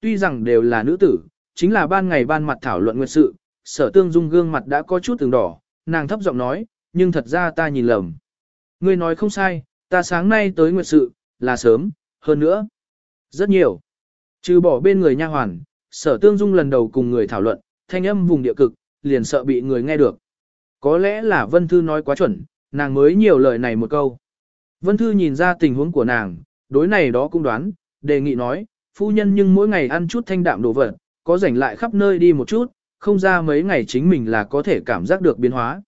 tuy rằng đều là nữ tử, chính là ban ngày ban mặt thảo luận nguyệt sự, sở tương dung gương mặt đã có chút từng đỏ, nàng thấp giọng nói, nhưng thật ra ta nhìn lầm. Ngươi nói không sai, ta sáng nay tới nguyệt sự, là sớm, hơn nữa. Rất nhiều. Trừ bỏ bên người nha hoàn, sở tương dung lần đầu cùng người thảo luận, thanh âm vùng địa cực, liền sợ bị người nghe được. Có lẽ là Vân Thư nói quá chuẩn, nàng mới nhiều lời này một câu. Vân Thư nhìn ra tình huống của nàng, đối này đó cũng đoán, đề nghị nói, phu nhân nhưng mỗi ngày ăn chút thanh đạm đồ vật, có rảnh lại khắp nơi đi một chút, không ra mấy ngày chính mình là có thể cảm giác được biến hóa.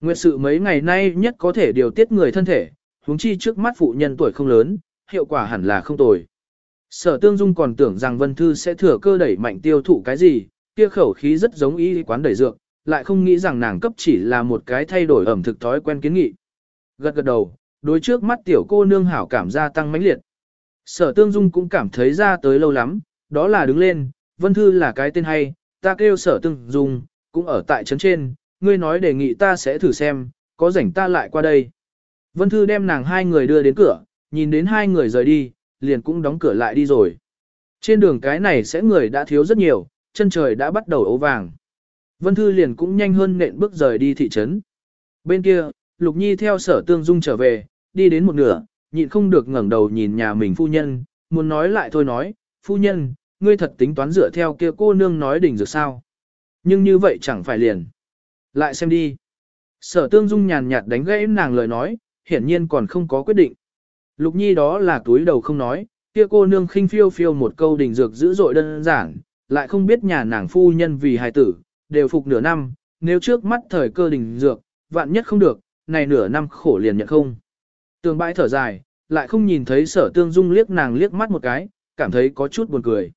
Nguyệt sự mấy ngày nay nhất có thể điều tiết người thân thể, huống chi trước mắt phụ nhân tuổi không lớn, hiệu quả hẳn là không tồi. Sở Tương Dung còn tưởng rằng Vân Thư sẽ thừa cơ đẩy mạnh tiêu thụ cái gì, kia khẩu khí rất giống y quán đẩy dược, lại không nghĩ rằng nàng cấp chỉ là một cái thay đổi ẩm thực thói quen kiến nghị. Gật gật đầu, đối trước mắt tiểu cô nương hảo cảm gia tăng mãnh liệt. Sở Tương Dung cũng cảm thấy ra tới lâu lắm, đó là đứng lên, Vân Thư là cái tên hay, ta kêu Sở Tương Dung, cũng ở tại trấn trên, ngươi nói đề nghị ta sẽ thử xem, có rảnh ta lại qua đây. Vân Thư đem nàng hai người đưa đến cửa, nhìn đến hai người rời đi, liền cũng đóng cửa lại đi rồi. Trên đường cái này sẽ người đã thiếu rất nhiều, chân trời đã bắt đầu ấu vàng. Vân Thư liền cũng nhanh hơn nện bước rời đi thị trấn. Bên kia, Lục Nhi theo sở tương dung trở về, đi đến một nửa, nhịn không được ngẩng đầu nhìn nhà mình phu nhân, muốn nói lại thôi nói, phu nhân, ngươi thật tính toán dựa theo kia cô nương nói đỉnh dược sao. Nhưng như vậy chẳng phải liền. Lại xem đi. Sở tương dung nhàn nhạt đánh gãy nàng lời nói, hiển nhiên còn không có quyết định. Lục Nhi đó là túi đầu không nói, kia cô nương khinh phiêu phiêu một câu đỉnh dược dữ dội đơn giản, lại không biết nhà nàng phu nhân vì hài tử, đều phục nửa năm, nếu trước mắt thời cơ đỉnh dược, vạn nhất không được, này nửa năm khổ liền nhận không. Tường bãi thở dài, lại không nhìn thấy sở tương dung liếc nàng liếc mắt một cái, cảm thấy có chút buồn cười.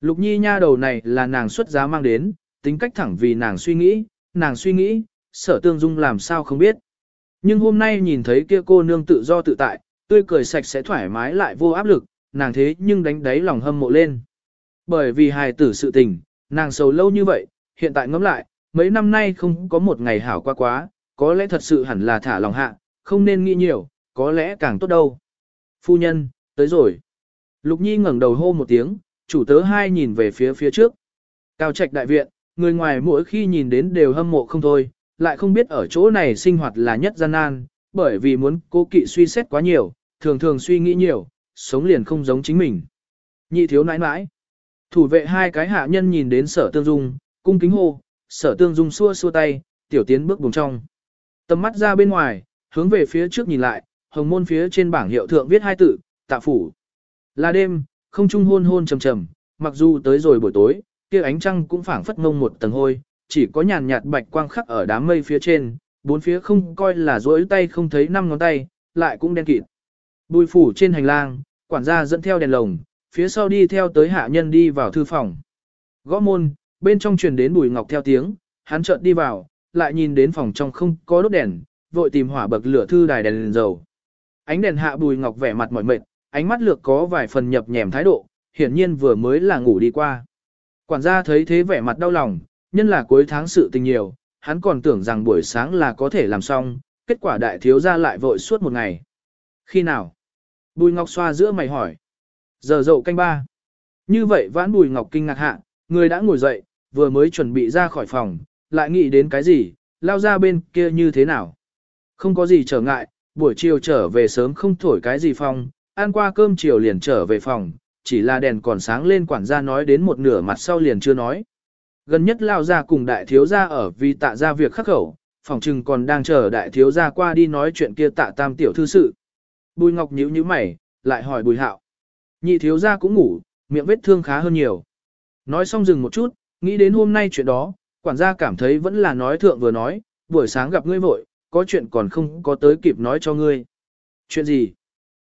Lục Nhi nha đầu này là nàng xuất giá mang đến, tính cách thẳng vì nàng suy nghĩ, nàng suy nghĩ, sở tương dung làm sao không biết. Nhưng hôm nay nhìn thấy kia cô nương tự do tự tại, tươi cười sạch sẽ thoải mái lại vô áp lực, nàng thế nhưng đánh đáy lòng hâm mộ lên. Bởi vì hài tử sự tình, nàng sầu lâu như vậy, hiện tại ngẫm lại, mấy năm nay không có một ngày hảo qua quá, có lẽ thật sự hẳn là thả lòng hạ, không nên nghĩ nhiều, có lẽ càng tốt đâu. Phu nhân, tới rồi. Lục Nhi ngẩng đầu hô một tiếng, chủ tớ hai nhìn về phía phía trước. Cao trạch đại viện, người ngoài mỗi khi nhìn đến đều hâm mộ không thôi, lại không biết ở chỗ này sinh hoạt là nhất gian nan, bởi vì muốn cố kỵ suy xét quá nhiều, thường thường suy nghĩ nhiều, sống liền không giống chính mình. Nhị thiếu nãi nãi. Thủ vệ hai cái hạ nhân nhìn đến sở tương dung, cung kính hô, sở tương dung xua xua tay, tiểu tiến bước vùng trong. Tầm mắt ra bên ngoài, hướng về phía trước nhìn lại, hồng môn phía trên bảng hiệu thượng viết hai tự, tạ phủ. Là đêm, không trung hôn hôn trầm trầm, mặc dù tới rồi buổi tối, kia ánh trăng cũng phảng phất ngông một tầng hôi, chỉ có nhàn nhạt bạch quang khắc ở đám mây phía trên, bốn phía không coi là rỗi tay không thấy năm ngón tay, lại cũng đen kịt. Bùi phủ trên hành lang, quản gia dẫn theo đèn lồng, phía sau đi theo tới hạ nhân đi vào thư phòng. Gõ môn, bên trong truyền đến bùi ngọc theo tiếng, hắn chợt đi vào, lại nhìn đến phòng trong không có đốt đèn, vội tìm hỏa bậc lửa thư đài đèn, đèn dầu. Ánh đèn hạ bùi ngọc vẻ mặt mỏi mệt, ánh mắt lược có vài phần nhập nhèm thái độ, hiển nhiên vừa mới là ngủ đi qua. Quản gia thấy thế vẻ mặt đau lòng, nhân là cuối tháng sự tình nhiều, hắn còn tưởng rằng buổi sáng là có thể làm xong, kết quả đại thiếu gia lại vội suốt một ngày. Khi nào? Bùi Ngọc xoa giữa mày hỏi. Giờ dậu canh ba. Như vậy vãn Bùi Ngọc kinh ngạc hạ, người đã ngồi dậy, vừa mới chuẩn bị ra khỏi phòng, lại nghĩ đến cái gì, lao ra bên kia như thế nào. Không có gì trở ngại, buổi chiều trở về sớm không thổi cái gì phong, ăn qua cơm chiều liền trở về phòng, chỉ là đèn còn sáng lên quản gia nói đến một nửa mặt sau liền chưa nói. Gần nhất lao ra cùng đại thiếu gia ở vì tạ ra việc khắc khẩu, phòng trừng còn đang chờ đại thiếu gia qua đi nói chuyện kia tạ tam tiểu thư sự. Bùi Ngọc nhíu nhíu mày, lại hỏi Bùi Hạo. Nhị thiếu gia cũng ngủ, miệng vết thương khá hơn nhiều. Nói xong dừng một chút, nghĩ đến hôm nay chuyện đó, quản gia cảm thấy vẫn là nói thượng vừa nói, buổi sáng gặp ngươi vội, có chuyện còn không có tới kịp nói cho ngươi. Chuyện gì?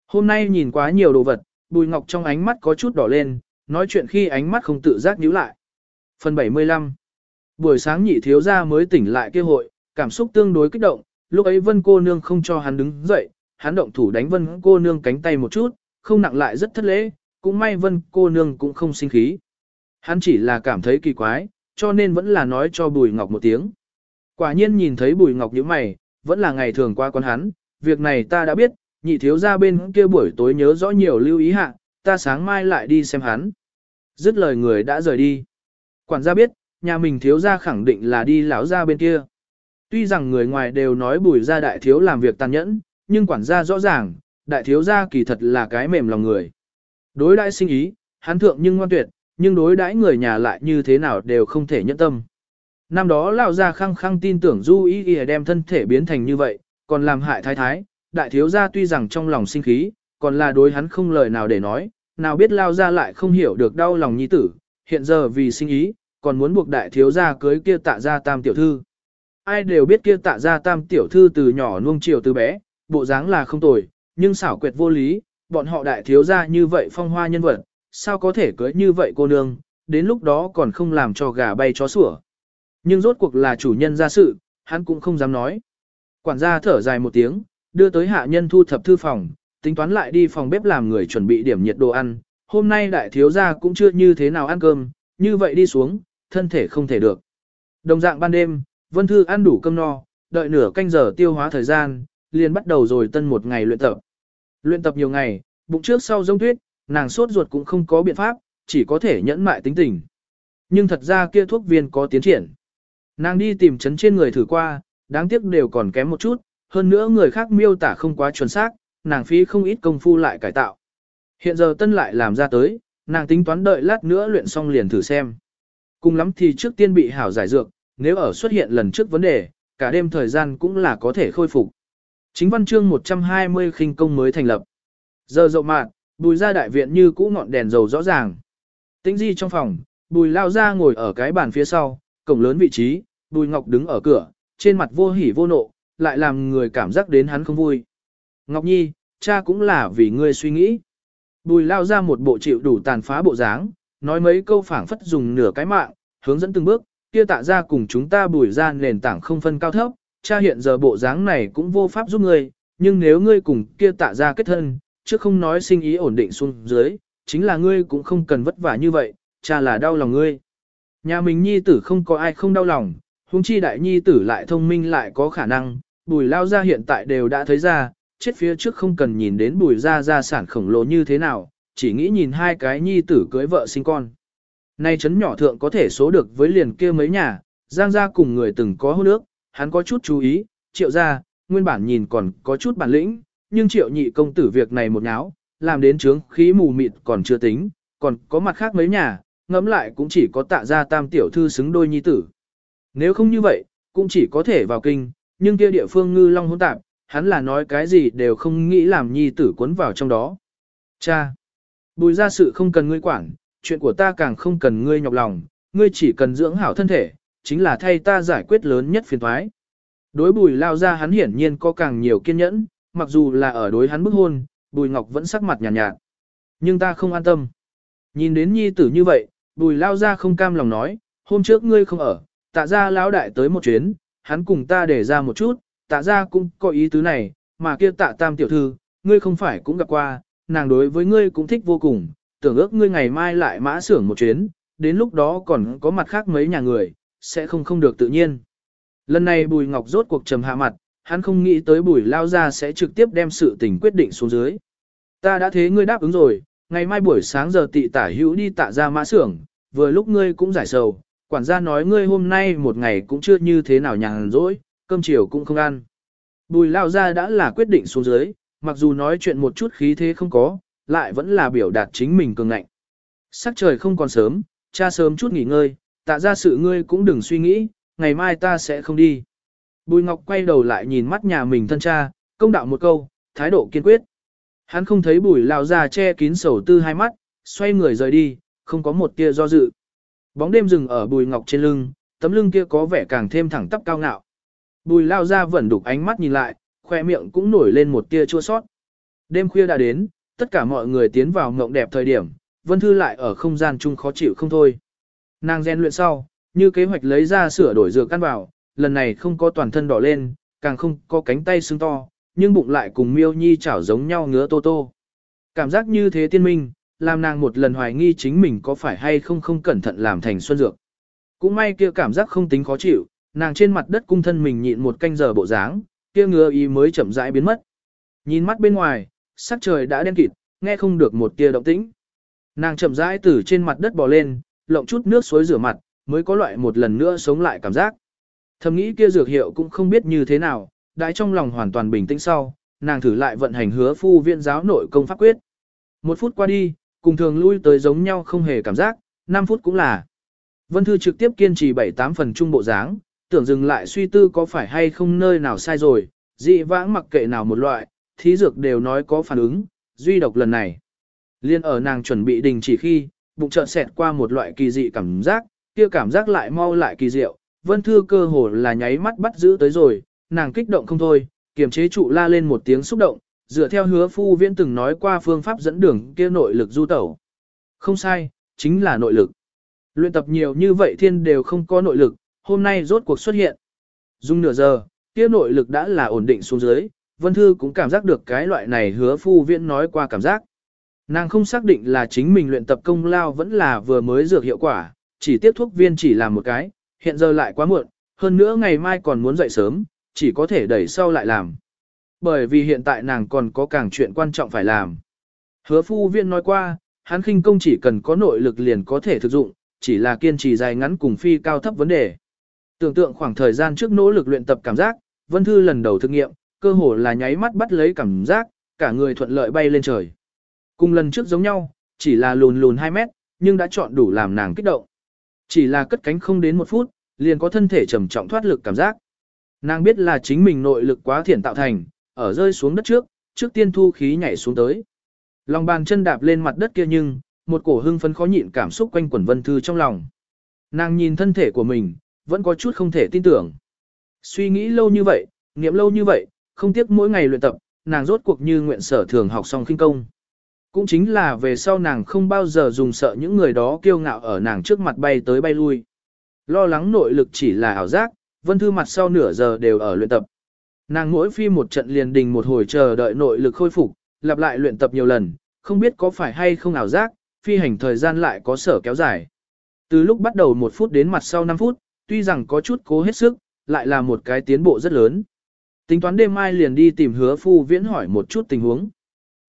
Hôm nay nhìn quá nhiều đồ vật, Bùi Ngọc trong ánh mắt có chút đỏ lên, nói chuyện khi ánh mắt không tự giác nhíu lại. Phần 75 Buổi sáng nhị thiếu gia mới tỉnh lại kêu hội, cảm xúc tương đối kích động, lúc ấy vân cô nương không cho hắn đứng dậy, hắn động thủ đánh vân cô nương cánh tay một chút, không nặng lại rất thất lễ, cũng may vân cô nương cũng không sinh khí. Hắn chỉ là cảm thấy kỳ quái, cho nên vẫn là nói cho Bùi Ngọc một tiếng. Quả nhiên nhìn thấy Bùi Ngọc như mày, vẫn là ngày thường qua con hắn, việc này ta đã biết, nhị thiếu ra bên kia buổi tối nhớ rõ nhiều lưu ý hạ, ta sáng mai lại đi xem hắn. Dứt lời người đã rời đi. Quản gia biết, nhà mình thiếu gia khẳng định là đi lão gia bên kia. Tuy rằng người ngoài đều nói bùi gia đại thiếu làm việc tàn nhẫn, nhưng quản gia rõ ràng, đại thiếu gia kỳ thật là cái mềm lòng người. Đối đãi sinh ý, hắn thượng nhưng ngoan tuyệt, nhưng đối đãi người nhà lại như thế nào đều không thể nhẫn tâm. Năm đó lão gia khăng khăng tin tưởng Du ý ý đem thân thể biến thành như vậy, còn làm hại thái thái, đại thiếu gia tuy rằng trong lòng sinh khí, còn là đối hắn không lời nào để nói, nào biết lao gia lại không hiểu được đau lòng nhi tử, hiện giờ vì sinh ý, còn muốn buộc đại thiếu gia cưới kia tạ gia tam tiểu thư. Ai đều biết kia tạ gia tam tiểu thư từ nhỏ nuông chiều từ bé, bộ dáng là không tồi, nhưng xảo quyệt vô lý, bọn họ đại thiếu gia như vậy phong hoa nhân vật, sao có thể cưới như vậy cô nương, đến lúc đó còn không làm cho gà bay chó sủa. Nhưng rốt cuộc là chủ nhân ra sự, hắn cũng không dám nói. Quản gia thở dài một tiếng, đưa tới hạ nhân thu thập thư phòng, tính toán lại đi phòng bếp làm người chuẩn bị điểm nhiệt đồ ăn. Hôm nay đại thiếu gia cũng chưa như thế nào ăn cơm, như vậy đi xuống, thân thể không thể được. Đồng dạng ban đêm, Vân Thư ăn đủ cơm no, đợi nửa canh giờ tiêu hóa thời gian, liền bắt đầu rồi tân một ngày luyện tập. Luyện tập nhiều ngày, bụng trước sau rông tuyết, nàng sốt ruột cũng không có biện pháp, chỉ có thể nhẫn mại tính tình. Nhưng thật ra kia thuốc viên có tiến triển. Nàng đi tìm chấn trên người thử qua, đáng tiếc đều còn kém một chút, hơn nữa người khác miêu tả không quá chuẩn xác, nàng phí không ít công phu lại cải tạo. Hiện giờ tân lại làm ra tới, nàng tính toán đợi lát nữa luyện xong liền thử xem. Cùng lắm thì trước tiên bị hảo giải dược, nếu ở xuất hiện lần trước vấn đề, cả đêm thời gian cũng là có thể khôi phục. Chính văn chương 120 khinh công mới thành lập. Giờ rộng mạng, bùi ra đại viện như cũ ngọn đèn dầu rõ ràng. Tĩnh di trong phòng, bùi lao ra ngồi ở cái bàn phía sau, cổng lớn vị trí, bùi ngọc đứng ở cửa, trên mặt vô hỉ vô nộ, lại làm người cảm giác đến hắn không vui. Ngọc Nhi, cha cũng là vì ngươi suy nghĩ. Bùi lao ra một bộ chịu đủ tàn phá bộ dáng, nói mấy câu phảng phất dùng nửa cái mạng, hướng dẫn từng bước, kia tạ ra cùng chúng ta bùi ra nền tảng không phân cao thấp, cha hiện giờ bộ dáng này cũng vô pháp giúp ngươi, nhưng nếu ngươi cùng kia tạ ra kết thân, chứ không nói sinh ý ổn định xuống dưới, chính là ngươi cũng không cần vất vả như vậy, cha là đau lòng ngươi. Nhà mình nhi tử không có ai không đau lòng, huống chi đại nhi tử lại thông minh lại có khả năng, bùi lao ra hiện tại đều đã thấy ra, chết phía trước không cần nhìn đến bùi ra gia sản khổng lồ như thế nào, chỉ nghĩ nhìn hai cái nhi tử cưới vợ sinh con. Nay chấn nhỏ thượng có thể số được với liền kia mấy nhà, giang gia cùng người từng có hôn nước, hắn có chút chú ý, triệu gia, nguyên bản nhìn còn có chút bản lĩnh, nhưng triệu nhị công tử việc này một nháo, làm đến trướng khí mù mịt còn chưa tính, còn có mặt khác mấy nhà, ngẫm lại cũng chỉ có tạ gia tam tiểu thư xứng đôi nhi tử. Nếu không như vậy, cũng chỉ có thể vào kinh, nhưng kia địa phương ngư long hỗn tạp, hắn là nói cái gì đều không nghĩ làm nhi tử cuốn vào trong đó. Cha! Bùi ra sự không cần ngươi quản, chuyện của ta càng không cần ngươi nhọc lòng, ngươi chỉ cần dưỡng hảo thân thể, chính là thay ta giải quyết lớn nhất phiền thoái. Đối bùi lao ra hắn hiển nhiên có càng nhiều kiên nhẫn, mặc dù là ở đối hắn bức hôn, bùi ngọc vẫn sắc mặt nhàn nhạt, nhạt. Nhưng ta không an tâm. Nhìn đến nhi tử như vậy, bùi lao ra không cam lòng nói, hôm trước ngươi không ở, tạ ra lão đại tới một chuyến, hắn cùng ta để ra một chút, tạ ra cũng có ý tứ này, mà kia tạ tam tiểu thư, ngươi không phải cũng gặp qua, nàng đối với ngươi cũng thích vô cùng, tưởng ước ngươi ngày mai lại mã xưởng một chuyến, đến lúc đó còn có mặt khác mấy nhà người, sẽ không không được tự nhiên. Lần này Bùi Ngọc rốt cuộc trầm hạ mặt, hắn không nghĩ tới Bùi Lao ra sẽ trực tiếp đem sự tình quyết định xuống dưới. Ta đã thế ngươi đáp ứng rồi, ngày mai buổi sáng giờ tị tả hữu đi tạ ra mã xưởng, vừa lúc ngươi cũng giải sầu, quản gia nói ngươi hôm nay một ngày cũng chưa như thế nào nhàn rỗi, cơm chiều cũng không ăn. Bùi lao ra đã là quyết định xuống dưới, mặc dù nói chuyện một chút khí thế không có, lại vẫn là biểu đạt chính mình cường ngạnh. Sắc trời không còn sớm, cha sớm chút nghỉ ngơi, tạ ra sự ngươi cũng đừng suy nghĩ, ngày mai ta sẽ không đi. Bùi Ngọc quay đầu lại nhìn mắt nhà mình thân cha, công đạo một câu, thái độ kiên quyết. Hắn không thấy bùi lao ra che kín sầu tư hai mắt, xoay người rời đi, không có một tia do dự. Bóng đêm dừng ở bùi ngọc trên lưng, tấm lưng kia có vẻ càng thêm thẳng tắp cao ngạo. Bùi lao ra vẫn đục ánh mắt nhìn lại, khoe miệng cũng nổi lên một tia chua sót. Đêm khuya đã đến, tất cả mọi người tiến vào mộng đẹp thời điểm, Vân Thư lại ở không gian chung khó chịu không thôi. Nàng gen luyện sau, như kế hoạch lấy ra sửa đổi dược căn vào, lần này không có toàn thân đỏ lên, càng không có cánh tay sưng to, nhưng bụng lại cùng miêu nhi chảo giống nhau ngứa tô tô. Cảm giác như thế tiên minh, làm nàng một lần hoài nghi chính mình có phải hay không không cẩn thận làm thành xuân dược. Cũng may kia cảm giác không tính khó chịu, nàng trên mặt đất cung thân mình nhịn một canh giờ bộ dáng, kia ngứa ý mới chậm rãi biến mất. Nhìn mắt bên ngoài, sắc trời đã đen kịt, nghe không được một tia động tĩnh. Nàng chậm rãi từ trên mặt đất bò lên, lộng chút nước suối rửa mặt, mới có loại một lần nữa sống lại cảm giác. Thầm nghĩ kia dược hiệu cũng không biết như thế nào, đãi trong lòng hoàn toàn bình tĩnh sau, nàng thử lại vận hành hứa phu viện giáo nội công pháp quyết. Một phút qua đi, cùng thường lui tới giống nhau không hề cảm giác, 5 phút cũng là. Vân Thư trực tiếp kiên trì 7-8 phần trung bộ dáng, tưởng dừng lại suy tư có phải hay không nơi nào sai rồi, dị vãng mặc kệ nào một loại, thí dược đều nói có phản ứng, duy độc lần này. Liên ở nàng chuẩn bị đình chỉ khi, bụng chợt xẹt qua một loại kỳ dị cảm giác, kia cảm giác lại mau lại kỳ diệu, Vân Thư cơ hồ là nháy mắt bắt giữ tới rồi, nàng kích động không thôi, kiềm chế trụ la lên một tiếng xúc động, dựa theo hứa phu viễn từng nói qua phương pháp dẫn đường kia nội lực du tẩu. Không sai, chính là nội lực. Luyện tập nhiều như vậy thiên đều không có nội lực, hôm nay rốt cuộc xuất hiện. Dùng nửa giờ, kia nội lực đã là ổn định xuống dưới, Vân Thư cũng cảm giác được cái loại này hứa phu viễn nói qua cảm giác. Nàng không xác định là chính mình luyện tập công lao vẫn là vừa mới dược hiệu quả, chỉ tiếp thuốc viên chỉ làm một cái, hiện giờ lại quá muộn, hơn nữa ngày mai còn muốn dậy sớm, chỉ có thể đẩy sau lại làm. Bởi vì hiện tại nàng còn có càng chuyện quan trọng phải làm. Hứa phu viên nói qua, hắn khinh công chỉ cần có nội lực liền có thể thực dụng, chỉ là kiên trì dài ngắn cùng phi cao thấp vấn đề. Tưởng tượng khoảng thời gian trước nỗ lực luyện tập cảm giác, Vân Thư lần đầu thực nghiệm, cơ hồ là nháy mắt bắt lấy cảm giác, cả người thuận lợi bay lên trời. Cùng lần trước giống nhau, chỉ là lùn lùn 2 mét, nhưng đã chọn đủ làm nàng kích động. Chỉ là cất cánh không đến một phút, liền có thân thể trầm trọng thoát lực cảm giác. Nàng biết là chính mình nội lực quá thiển tạo thành, ở rơi xuống đất trước, trước tiên thu khí nhảy xuống tới. Lòng bàn chân đạp lên mặt đất kia nhưng, một cổ hưng phấn khó nhịn cảm xúc quanh quẩn vân thư trong lòng. Nàng nhìn thân thể của mình, vẫn có chút không thể tin tưởng. Suy nghĩ lâu như vậy, niệm lâu như vậy, không tiếc mỗi ngày luyện tập, nàng rốt cuộc như nguyện sở thường học xong kinh công. Cũng chính là về sau nàng không bao giờ dùng sợ những người đó kiêu ngạo ở nàng trước mặt bay tới bay lui. Lo lắng nội lực chỉ là ảo giác, vân thư mặt sau nửa giờ đều ở luyện tập. Nàng mỗi phi một trận liền đình một hồi chờ đợi nội lực khôi phục, lặp lại luyện tập nhiều lần, không biết có phải hay không ảo giác, phi hành thời gian lại có sở kéo dài. Từ lúc bắt đầu một phút đến mặt sau 5 phút, tuy rằng có chút cố hết sức, lại là một cái tiến bộ rất lớn. Tính toán đêm mai liền đi tìm hứa phu viễn hỏi một chút tình huống.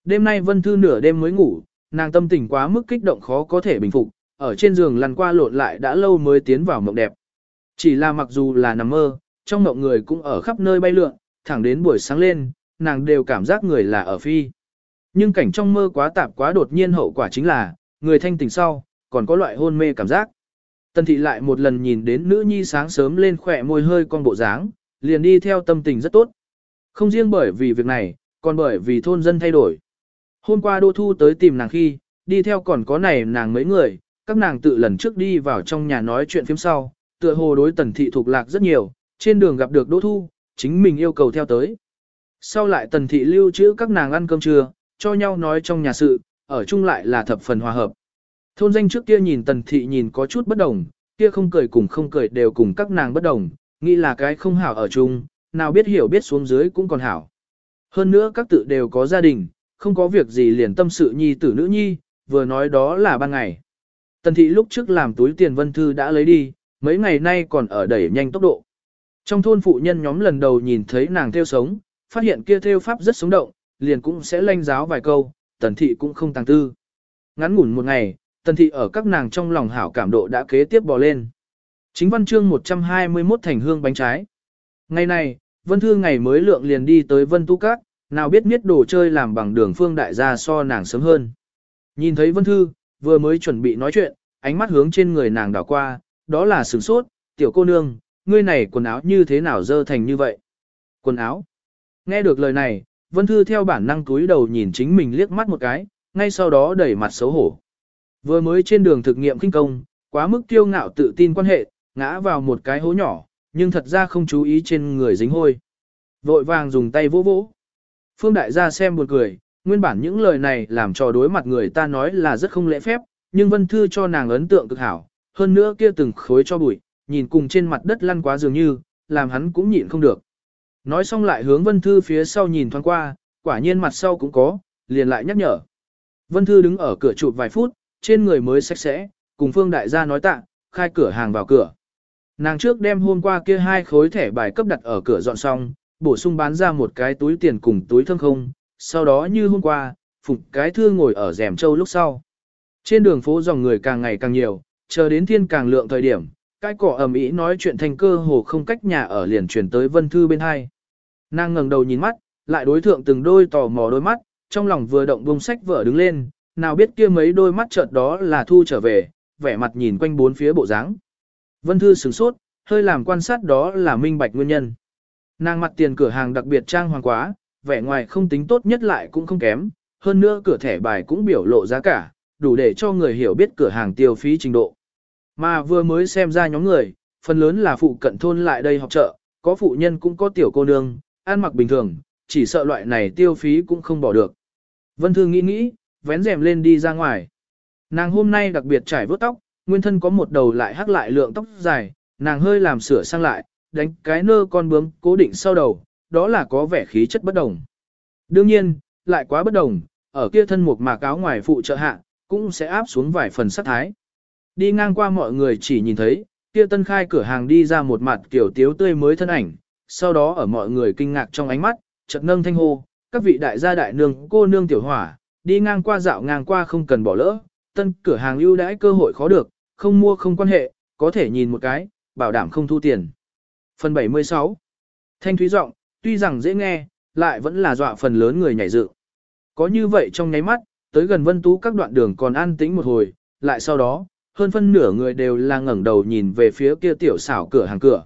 Đêm nay Vân Thư nửa đêm mới ngủ, nàng tâm tình quá mức kích động khó có thể bình phục, ở trên giường lăn qua lộn lại đã lâu mới tiến vào mộng đẹp. Chỉ là mặc dù là nằm mơ, trong mộng người cũng ở khắp nơi bay lượn, thẳng đến buổi sáng lên, nàng đều cảm giác người là ở phi. Nhưng cảnh trong mơ quá tạp quá đột nhiên hậu quả chính là, người thanh tỉnh sau, còn có loại hôn mê cảm giác. Tần thị lại một lần nhìn đến nữ nhi sáng sớm lên khỏe môi hơi con bộ dáng, liền đi theo tâm tình rất tốt. Không riêng bởi vì việc này, còn bởi vì thôn dân thay đổi. Hôm qua Đô Thu tới tìm nàng khi, đi theo còn có này nàng mấy người, các nàng tự lần trước đi vào trong nhà nói chuyện phim sau, tựa hồ đối tần thị thuộc lạc rất nhiều, trên đường gặp được Đỗ Thu, chính mình yêu cầu theo tới. Sau lại tần thị lưu trữ các nàng ăn cơm trưa, cho nhau nói trong nhà sự, ở chung lại là thập phần hòa hợp. Thôn danh trước kia nhìn tần thị nhìn có chút bất đồng, kia không cười cùng không cười đều cùng các nàng bất đồng, nghĩ là cái không hảo ở chung, nào biết hiểu biết xuống dưới cũng còn hảo. Hơn nữa các tự đều có gia đình, không có việc gì liền tâm sự nhi tử nữ nhi, vừa nói đó là ban ngày. Tần thị lúc trước làm túi tiền vân thư đã lấy đi, mấy ngày nay còn ở đẩy nhanh tốc độ. Trong thôn phụ nhân nhóm lần đầu nhìn thấy nàng theo sống, phát hiện kia theo pháp rất sống động, liền cũng sẽ lanh giáo vài câu, tần thị cũng không tăng tư. Ngắn ngủn một ngày, tần thị ở các nàng trong lòng hảo cảm độ đã kế tiếp bò lên. Chính văn chương 121 thành hương bánh trái. Ngày này, vân thư ngày mới lượng liền đi tới vân tu các, nào biết miết đồ chơi làm bằng đường phương đại gia so nàng sớm hơn. Nhìn thấy vân thư, vừa mới chuẩn bị nói chuyện, ánh mắt hướng trên người nàng đảo qua, đó là sửng sốt, tiểu cô nương, ngươi này quần áo như thế nào dơ thành như vậy? Quần áo? Nghe được lời này, Vân Thư theo bản năng túi đầu nhìn chính mình liếc mắt một cái, ngay sau đó đẩy mặt xấu hổ. Vừa mới trên đường thực nghiệm kinh công, quá mức kiêu ngạo tự tin quan hệ, ngã vào một cái hố nhỏ, nhưng thật ra không chú ý trên người dính hôi. Vội vàng dùng tay vỗ vỗ. Phương đại gia xem buồn cười, nguyên bản những lời này làm cho đối mặt người ta nói là rất không lễ phép, nhưng Vân Thư cho nàng ấn tượng cực hảo, hơn nữa kia từng khối cho bụi, nhìn cùng trên mặt đất lăn quá dường như, làm hắn cũng nhịn không được. Nói xong lại hướng Vân Thư phía sau nhìn thoáng qua, quả nhiên mặt sau cũng có, liền lại nhắc nhở. Vân Thư đứng ở cửa chụp vài phút, trên người mới sạch sẽ, cùng Phương Đại gia nói tạ, khai cửa hàng vào cửa. Nàng trước đem hôm qua kia hai khối thẻ bài cấp đặt ở cửa dọn xong, bổ sung bán ra một cái túi tiền cùng túi thơm không, sau đó như hôm qua, phụng cái thư ngồi ở rèm châu lúc sau. Trên đường phố dòng người càng ngày càng nhiều, chờ đến thiên càng lượng thời điểm, cái cỏ ầm ĩ nói chuyện thành cơ hồ không cách nhà ở liền chuyển tới Vân Thư bên hai. Nàng ngẩng đầu nhìn mắt, lại đối thượng từng đôi tò mò đôi mắt, trong lòng vừa động bông sách vở đứng lên, nào biết kia mấy đôi mắt chợt đó là thu trở về, vẻ mặt nhìn quanh bốn phía bộ dáng. Vân Thư sửng sốt, hơi làm quan sát đó là minh bạch nguyên nhân. Nàng mặt tiền cửa hàng đặc biệt trang hoàng quá, vẻ ngoài không tính tốt nhất lại cũng không kém, hơn nữa cửa thẻ bài cũng biểu lộ giá cả, đủ để cho người hiểu biết cửa hàng tiêu phí trình độ. Mà vừa mới xem ra nhóm người, phần lớn là phụ cận thôn lại đây học chợ, có phụ nhân cũng có tiểu cô nương, ăn mặc bình thường, chỉ sợ loại này tiêu phí cũng không bỏ được. Vân Thư nghĩ nghĩ, vén rèm lên đi ra ngoài. Nàng hôm nay đặc biệt trải vớt tóc, nguyên thân có một đầu lại hắc lại lượng tóc dài, nàng hơi làm sửa sang lại, đánh cái nơ con bướm cố định sau đầu, đó là có vẻ khí chất bất đồng. Đương nhiên, lại quá bất đồng, ở kia thân một mạc áo ngoài phụ trợ hạ, cũng sẽ áp xuống vài phần sắc thái. Đi ngang qua mọi người chỉ nhìn thấy, kia tân khai cửa hàng đi ra một mặt kiểu tiếu tươi mới thân ảnh, sau đó ở mọi người kinh ngạc trong ánh mắt, chợt nâng thanh hô, các vị đại gia đại nương, cô nương tiểu hỏa, đi ngang qua dạo ngang qua không cần bỏ lỡ, tân cửa hàng ưu đãi cơ hội khó được, không mua không quan hệ, có thể nhìn một cái, bảo đảm không thu tiền. Phần 76 Thanh thúy giọng, tuy rằng dễ nghe, lại vẫn là dọa phần lớn người nhảy dựng. Có như vậy trong nháy mắt, tới gần vân tú các đoạn đường còn an tĩnh một hồi, lại sau đó, hơn phân nửa người đều là ngẩng đầu nhìn về phía kia tiểu xảo cửa hàng cửa.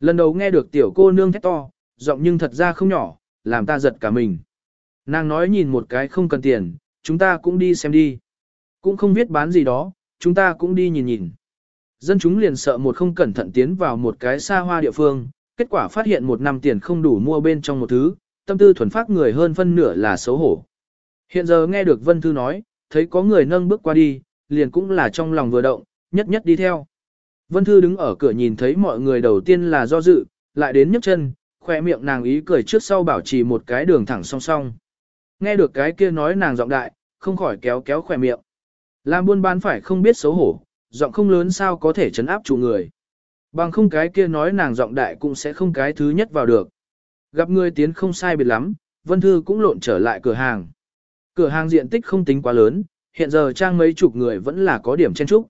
Lần đầu nghe được tiểu cô nương thét to, giọng nhưng thật ra không nhỏ, làm ta giật cả mình. Nàng nói nhìn một cái không cần tiền, chúng ta cũng đi xem đi. Cũng không biết bán gì đó, chúng ta cũng đi nhìn nhìn. Dân chúng liền sợ một không cẩn thận tiến vào một cái xa hoa địa phương, kết quả phát hiện một năm tiền không đủ mua bên trong một thứ, tâm tư thuần phát người hơn phân nửa là xấu hổ. Hiện giờ nghe được Vân Thư nói, thấy có người nâng bước qua đi, liền cũng là trong lòng vừa động, nhất nhất đi theo. Vân Thư đứng ở cửa nhìn thấy mọi người đầu tiên là do dự, lại đến nhấc chân, khoe miệng nàng ý cười trước sau bảo trì một cái đường thẳng song song. Nghe được cái kia nói nàng giọng đại, không khỏi kéo kéo khoe miệng. Làm buôn bán phải không biết xấu hổ, giọng không lớn sao có thể chấn áp chủ người. Bằng không cái kia nói nàng giọng đại cũng sẽ không cái thứ nhất vào được. Gặp người tiến không sai biệt lắm, Vân Thư cũng lộn trở lại cửa hàng. Cửa hàng diện tích không tính quá lớn, hiện giờ trang mấy chục người vẫn là có điểm chen trúc.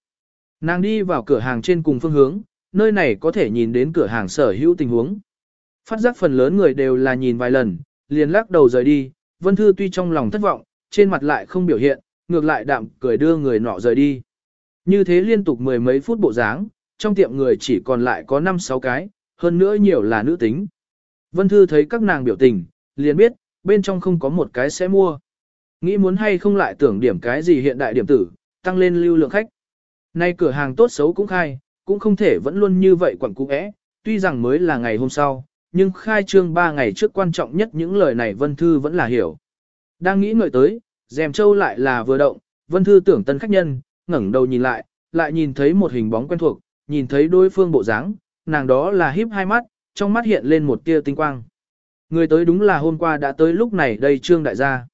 Nàng đi vào cửa hàng trên cùng phương hướng, nơi này có thể nhìn đến cửa hàng sở hữu tình huống. Phát giác phần lớn người đều là nhìn vài lần, liền lắc đầu rời đi, Vân Thư tuy trong lòng thất vọng, trên mặt lại không biểu hiện, ngược lại đạm cười đưa người nọ rời đi. Như thế liên tục mười mấy phút bộ dáng, trong tiệm người chỉ còn lại có 5-6 cái, hơn nữa nhiều là nữ tính. Vân Thư thấy các nàng biểu tình, liền biết, bên trong không có một cái sẽ mua. Nghĩ muốn hay không lại tưởng điểm cái gì hiện đại điểm tử, tăng lên lưu lượng khách. Nay cửa hàng tốt xấu cũng khai, cũng không thể vẫn luôn như vậy quẩn cũ ẽ, tuy rằng mới là ngày hôm sau, nhưng khai trương 3 ngày trước quan trọng nhất những lời này Vân Thư vẫn là hiểu. Đang nghĩ ngợi tới, dèm châu lại là vừa động, Vân Thư tưởng tân khách nhân, ngẩng đầu nhìn lại, lại nhìn thấy một hình bóng quen thuộc, nhìn thấy đối phương bộ dáng, nàng đó là híp hai mắt, trong mắt hiện lên một tia tinh quang. Người tới đúng là hôm qua đã tới lúc này đây trương đại gia.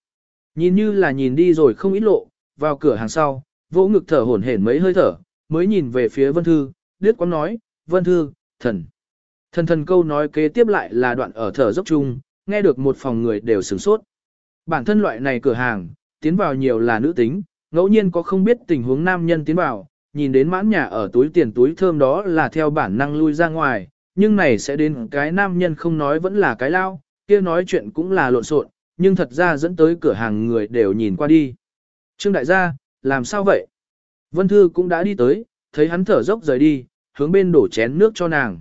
Nhìn như là nhìn đi rồi không ít lộ, vào cửa hàng sau, vỗ ngực thở hổn hển mấy hơi thở, mới nhìn về phía Vân Thư, liếc quán nói, Vân Thư, thần. Thần thần câu nói kế tiếp lại là đoạn ở thở dốc chung, nghe được một phòng người đều sửng sốt. Bản thân loại này cửa hàng, tiến vào nhiều là nữ tính, ngẫu nhiên có không biết tình huống nam nhân tiến vào, nhìn đến mãn nhà ở túi tiền túi thơm đó là theo bản năng lui ra ngoài, nhưng này sẽ đến cái nam nhân không nói vẫn là cái lao, kia nói chuyện cũng là lộn xộn, nhưng thật ra dẫn tới cửa hàng người đều nhìn qua đi. Trương đại gia, làm sao vậy? Vân Thư cũng đã đi tới, thấy hắn thở dốc rời đi, hướng bên đổ chén nước cho nàng.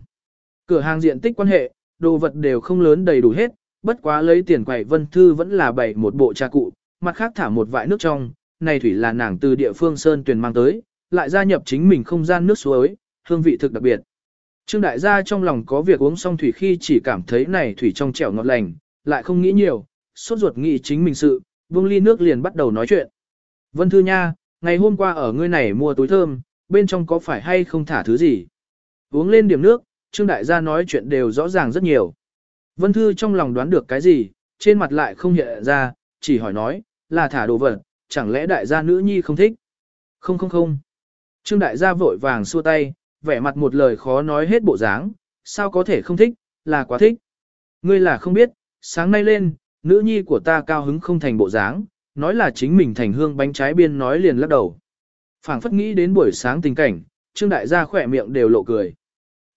Cửa hàng diện tích quan hệ, đồ vật đều không lớn đầy đủ hết, bất quá lấy tiền quầy Vân Thư vẫn là bày một bộ trà cụ, mặt khác thả một vại nước trong, này thủy là nàng từ địa phương Sơn Tuyền mang tới, lại gia nhập chính mình không gian nước suối, hương vị thực đặc biệt. Trương đại gia trong lòng có việc uống xong thủy khi chỉ cảm thấy này thủy trong trẻo ngọt lành, lại không nghĩ nhiều, sốt ruột nghị chính mình sự, vương ly nước liền bắt đầu nói chuyện. Vân Thư Nha, ngày hôm qua ở ngươi này mua túi thơm, bên trong có phải hay không thả thứ gì? Uống lên điểm nước, Trương Đại gia nói chuyện đều rõ ràng rất nhiều. Vân Thư trong lòng đoán được cái gì, trên mặt lại không hiện ra, chỉ hỏi nói, là thả đồ vật, chẳng lẽ đại gia nữ nhi không thích? Không không không. Trương Đại gia vội vàng xua tay, vẻ mặt một lời khó nói hết bộ dáng, sao có thể không thích, là quá thích. Ngươi là không biết, sáng nay lên, nữ nhi của ta cao hứng không thành bộ dáng, nói là chính mình thành hương bánh trái biên nói liền lắc đầu. phảng phất nghĩ đến buổi sáng tình cảnh, Trương đại gia khỏe miệng đều lộ cười.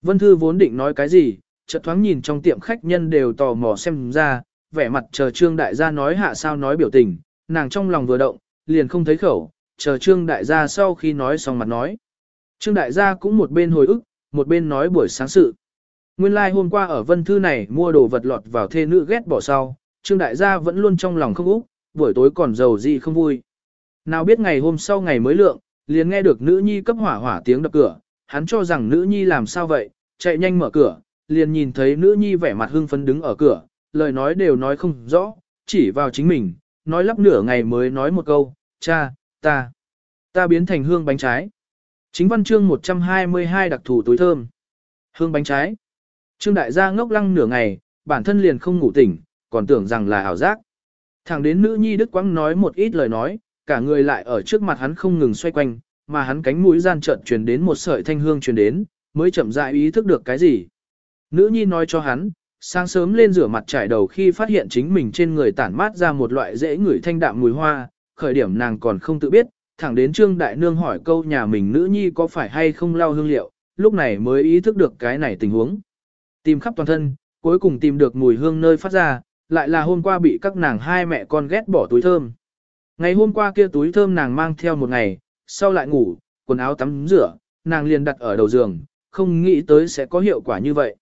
Vân Thư vốn định nói cái gì, chợt thoáng nhìn trong tiệm khách nhân đều tò mò xem ra, vẻ mặt chờ Trương đại gia nói hạ sao nói biểu tình, nàng trong lòng vừa động, liền không thấy khẩu, chờ Trương đại gia sau khi nói xong mặt nói. Trương đại gia cũng một bên hồi ức, một bên nói buổi sáng sự. Nguyên lai like hôm qua ở Vân Thư này mua đồ vật lọt vào thê nữ ghét bỏ sau, Trương đại gia vẫn luôn trong lòng không úc, buổi tối còn giàu gì không vui. Nào biết ngày hôm sau ngày mới lượng, liền nghe được nữ nhi cấp hỏa hỏa tiếng đập cửa, hắn cho rằng nữ nhi làm sao vậy, chạy nhanh mở cửa, liền nhìn thấy nữ nhi vẻ mặt hưng phấn đứng ở cửa, lời nói đều nói không rõ, chỉ vào chính mình, nói lắp nửa ngày mới nói một câu, cha, ta, ta biến thành hương bánh trái. Chính văn chương 122 đặc thù túi thơm. Hương bánh trái. Trương đại gia ngốc lăng nửa ngày, bản thân liền không ngủ tỉnh, còn tưởng rằng là ảo giác. Thẳng đến nữ nhi đức quãng nói một ít lời nói, cả người lại ở trước mặt hắn không ngừng xoay quanh, mà hắn cánh mũi gian trợn truyền đến một sợi thanh hương truyền đến, mới chậm rãi ý thức được cái gì. Nữ nhi nói cho hắn, sáng sớm lên rửa mặt trải đầu khi phát hiện chính mình trên người tản mát ra một loại dễ ngửi thanh đạm mùi hoa, khởi điểm nàng còn không tự biết, thẳng đến Trương Đại Nương hỏi câu nhà mình nữ nhi có phải hay không lau hương liệu, lúc này mới ý thức được cái này tình huống. Tìm khắp toàn thân, cuối cùng tìm được mùi hương nơi phát ra, lại là hôm qua bị các nàng hai mẹ con ghét bỏ túi thơm. Ngày hôm qua kia túi thơm nàng mang theo một ngày, sau lại ngủ, quần áo tắm rửa, nàng liền đặt ở đầu giường, không nghĩ tới sẽ có hiệu quả như vậy.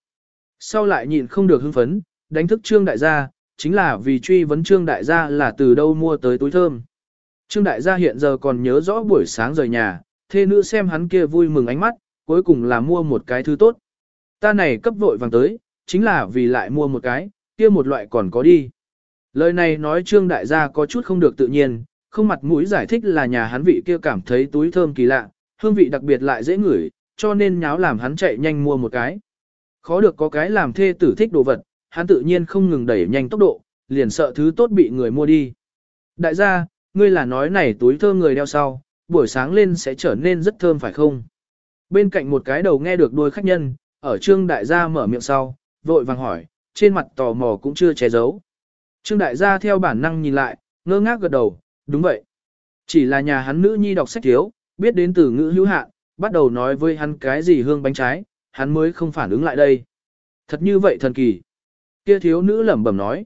Sau lại nhịn không được hưng phấn, đánh thức Trương Đại gia, chính là vì truy vấn Trương Đại gia là từ đâu mua tới túi thơm. Trương Đại gia hiện giờ còn nhớ rõ buổi sáng rời nhà, thê nữ xem hắn kia vui mừng ánh mắt, cuối cùng là mua một cái thứ tốt. Ta này cấp vội vàng tới, chính là vì lại mua một cái, kia một loại còn có đi. Lời này nói Trương Đại gia có chút không được tự nhiên, không mặt mũi giải thích là nhà hắn vị kia cảm thấy túi thơm kỳ lạ, hương vị đặc biệt lại dễ ngửi, cho nên nháo làm hắn chạy nhanh mua một cái. Khó được có cái làm thê tử thích đồ vật, hắn tự nhiên không ngừng đẩy nhanh tốc độ, liền sợ thứ tốt bị người mua đi. Đại gia, ngươi là nói này túi thơm người đeo sau, buổi sáng lên sẽ trở nên rất thơm phải không? Bên cạnh một cái đầu nghe được đôi khách nhân, ở trương đại gia mở miệng sau, vội vàng hỏi, trên mặt tò mò cũng chưa che giấu. Trương đại gia theo bản năng nhìn lại, ngơ ngác gật đầu, đúng vậy. Chỉ là nhà hắn nữ nhi đọc sách thiếu, biết đến từ ngữ hữu hạn, bắt đầu nói với hắn cái gì hương bánh trái, hắn mới không phản ứng lại đây. Thật như vậy thần kỳ. Kia thiếu nữ lẩm bẩm nói.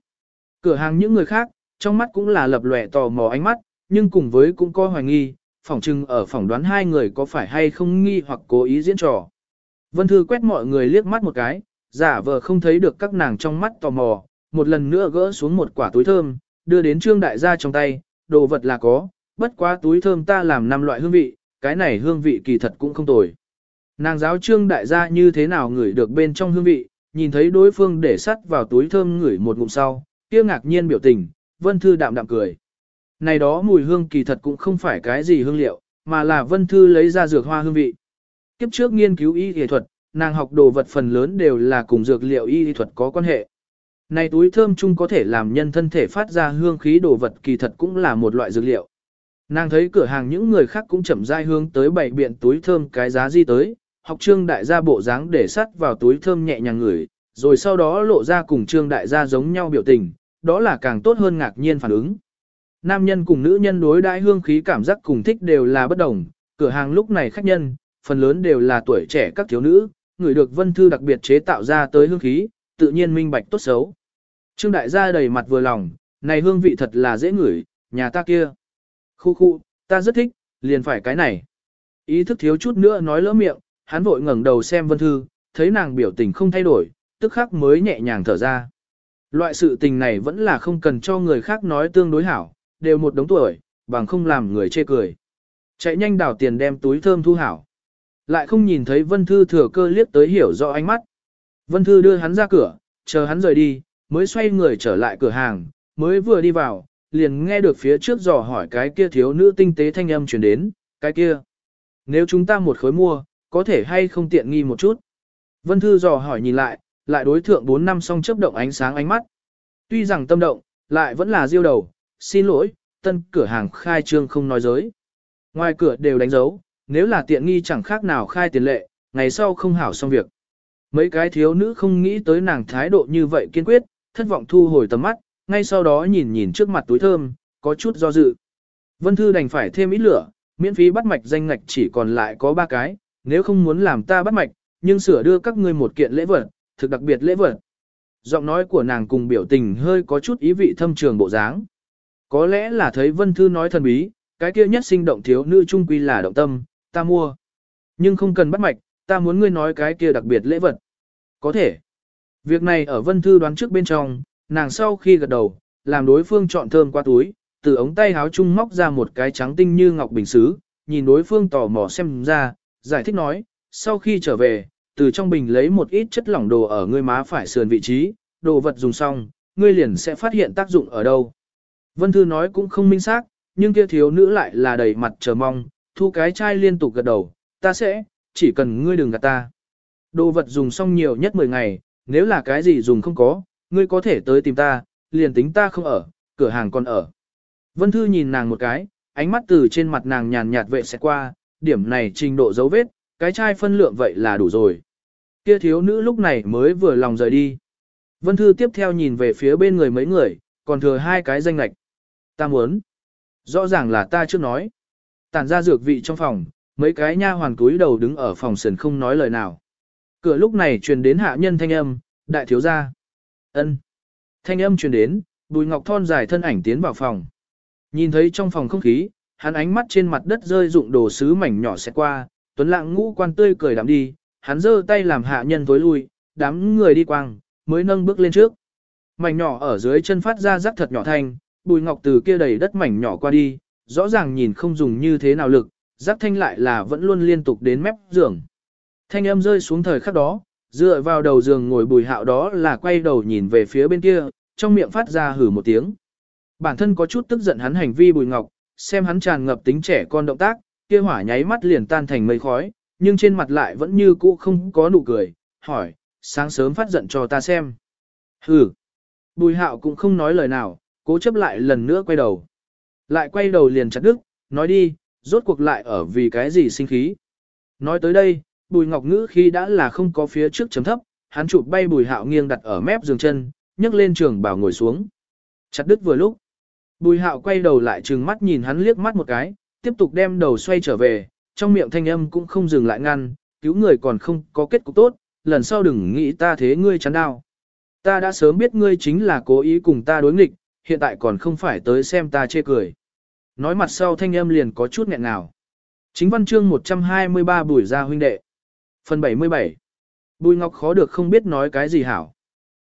Cửa hàng những người khác, trong mắt cũng là lập lòe tò mò ánh mắt, nhưng cùng với cũng có hoài nghi, phỏng chừng ở phỏng đoán hai người có phải hay không nghi hoặc cố ý diễn trò. Vân Thư quét mọi người liếc mắt một cái, giả vờ không thấy được các nàng trong mắt tò mò, một lần nữa gỡ xuống một quả túi thơm, đưa đến trương đại gia trong tay, đồ vật là có, bất quá túi thơm ta làm năm loại hương vị, cái này hương vị kỳ thật cũng không tồi. Nàng giáo trương đại gia như thế nào ngửi được bên trong hương vị, nhìn thấy đối phương để sắt vào túi thơm ngửi một ngụm sau, kia ngạc nhiên biểu tình, vân thư đạm đạm cười. Này đó mùi hương kỳ thật cũng không phải cái gì hương liệu, mà là vân thư lấy ra dược hoa hương vị. Kiếp trước nghiên cứu y y thuật, nàng học đồ vật phần lớn đều là cùng dược liệu y thuật có quan hệ. Này túi thơm chung có thể làm nhân thân thể phát ra hương khí đồ vật kỳ thật cũng là một loại dược liệu. Nàng thấy cửa hàng những người khác cũng chậm rãi hướng tới bảy biện túi thơm cái giá di tới, học trương đại gia bộ dáng để sắt vào túi thơm nhẹ nhàng ngửi, rồi sau đó lộ ra cùng trương đại gia giống nhau biểu tình, đó là càng tốt hơn ngạc nhiên phản ứng. Nam nhân cùng nữ nhân đối đãi hương khí cảm giác cùng thích đều là bất đồng, cửa hàng lúc này khách nhân, phần lớn đều là tuổi trẻ các thiếu nữ, người được vân thư đặc biệt chế tạo ra tới hương khí, tự nhiên minh bạch tốt xấu. Trương đại gia đầy mặt vừa lòng, này hương vị thật là dễ ngửi, nhà ta kia. Khu khu, ta rất thích, liền phải cái này. Ý thức thiếu chút nữa nói lỡ miệng, hắn vội ngẩng đầu xem vân thư, thấy nàng biểu tình không thay đổi, tức khắc mới nhẹ nhàng thở ra. Loại sự tình này vẫn là không cần cho người khác nói tương đối hảo, đều một đống tuổi, bằng không làm người chê cười. Chạy nhanh đảo tiền đem túi thơm thu hảo. Lại không nhìn thấy Vân Thư thừa cơ liếc tới hiểu rõ ánh mắt. Vân Thư đưa hắn ra cửa, chờ hắn rời đi, mới xoay người trở lại cửa hàng, mới vừa đi vào, liền nghe được phía trước dò hỏi cái kia thiếu nữ tinh tế thanh âm truyền đến, cái kia. Nếu chúng ta một khối mua, có thể hay không tiện nghi một chút. Vân Thư dò hỏi nhìn lại, lại đối thượng 4 năm song chấp động ánh sáng ánh mắt. Tuy rằng tâm động, lại vẫn là diêu đầu, xin lỗi, tân cửa hàng khai trương không nói dối. Ngoài cửa đều đánh dấu, nếu là tiện nghi chẳng khác nào khai tiền lệ, ngày sau không hảo xong việc. Mấy cái thiếu nữ không nghĩ tới nàng thái độ như vậy kiên quyết, thất vọng thu hồi tầm mắt, ngay sau đó nhìn nhìn trước mặt túi thơm, có chút do dự. Vân Thư đành phải thêm ít lửa, miễn phí bắt mạch danh ngạch chỉ còn lại có ba cái, nếu không muốn làm ta bắt mạch, nhưng sửa đưa các ngươi một kiện lễ vật, thực đặc biệt lễ vật. Giọng nói của nàng cùng biểu tình hơi có chút ý vị thâm trường bộ dáng. Có lẽ là thấy Vân Thư nói thần bí, cái kia nhất sinh động thiếu nữ trung quy là động tâm, ta mua. Nhưng không cần bắt mạch, ta muốn ngươi nói cái kia đặc biệt lễ vật. Có thể. Việc này ở Vân Thư đoán trước bên trong, nàng sau khi gật đầu, làm đối phương chọn thơm qua túi, từ ống tay háo chung móc ra một cái trắng tinh như ngọc bình xứ, nhìn đối phương tò mò xem ra, giải thích nói, sau khi trở về, từ trong bình lấy một ít chất lỏng đồ ở ngươi má phải sườn vị trí, đồ vật dùng xong, ngươi liền sẽ phát hiện tác dụng ở đâu. Vân Thư nói cũng không minh xác, nhưng kia thiếu nữ lại là đầy mặt chờ mong, thu cái chai liên tục gật đầu, ta sẽ, chỉ cần ngươi đừng gạt ta. Đồ vật dùng xong nhiều nhất 10 ngày, nếu là cái gì dùng không có, ngươi có thể tới tìm ta, liền tính ta không ở, cửa hàng còn ở. Vân Thư nhìn nàng một cái, ánh mắt từ trên mặt nàng nhàn nhạt vệ sẽ qua, điểm này trình độ dấu vết, cái chai phân lượng vậy là đủ rồi. Kia thiếu nữ lúc này mới vừa lòng rời đi. Vân Thư tiếp theo nhìn về phía bên người mấy người, còn thừa hai cái danh lạch. Ta muốn. Rõ ràng là ta trước nói. Tản ra dược vị trong phòng, mấy cái nha hoàn túi đầu đứng ở phòng sườn không nói lời nào. Cửa lúc này truyền đến hạ nhân thanh âm, đại thiếu gia. ân Thanh âm truyền đến, bùi ngọc thon dài thân ảnh tiến vào phòng. Nhìn thấy trong phòng không khí, hắn ánh mắt trên mặt đất rơi dụng đồ sứ mảnh nhỏ sẽ qua, tuấn lãng ngũ quan tươi cười đạm đi, hắn giơ tay làm hạ nhân tối lui, đám người đi quang, mới nâng bước lên trước. Mảnh nhỏ ở dưới chân phát ra rắc thật nhỏ thanh, bùi ngọc từ kia đầy đất mảnh nhỏ qua đi, rõ ràng nhìn không dùng như thế nào lực, giác thanh lại là vẫn luôn liên tục đến mép giường. Thanh âm rơi xuống thời khắc đó, dựa vào đầu giường ngồi bùi hạo đó là quay đầu nhìn về phía bên kia, trong miệng phát ra hử một tiếng. Bản thân có chút tức giận hắn hành vi bùi ngọc, xem hắn tràn ngập tính trẻ con động tác, kia hỏa nháy mắt liền tan thành mây khói, nhưng trên mặt lại vẫn như cũ không có nụ cười, hỏi, sáng sớm phát giận cho ta xem. Hừ. Bùi hạo cũng không nói lời nào, cố chấp lại lần nữa quay đầu. Lại quay đầu liền chặt đứt, nói đi, rốt cuộc lại ở vì cái gì sinh khí. Nói tới đây, bùi ngọc ngữ khi đã là không có phía trước chấm thấp, hắn chụp bay bùi hạo nghiêng đặt ở mép giường chân, nhấc lên trường bảo ngồi xuống. Chặt đứt vừa lúc. Bùi hạo quay đầu lại trừng mắt nhìn hắn liếc mắt một cái, tiếp tục đem đầu xoay trở về, trong miệng thanh âm cũng không dừng lại ngăn, cứu người còn không có kết cục tốt, lần sau đừng nghĩ ta thế ngươi chán đau. Ta đã sớm biết ngươi chính là cố ý cùng ta đối nghịch, hiện tại còn không phải tới xem ta chê cười. Nói mặt sau thanh âm liền có chút nghẹn nào. Chính văn chương 123 bùi ra huynh đệ. Phần 77. Bùi Ngọc khó được không biết nói cái gì hảo.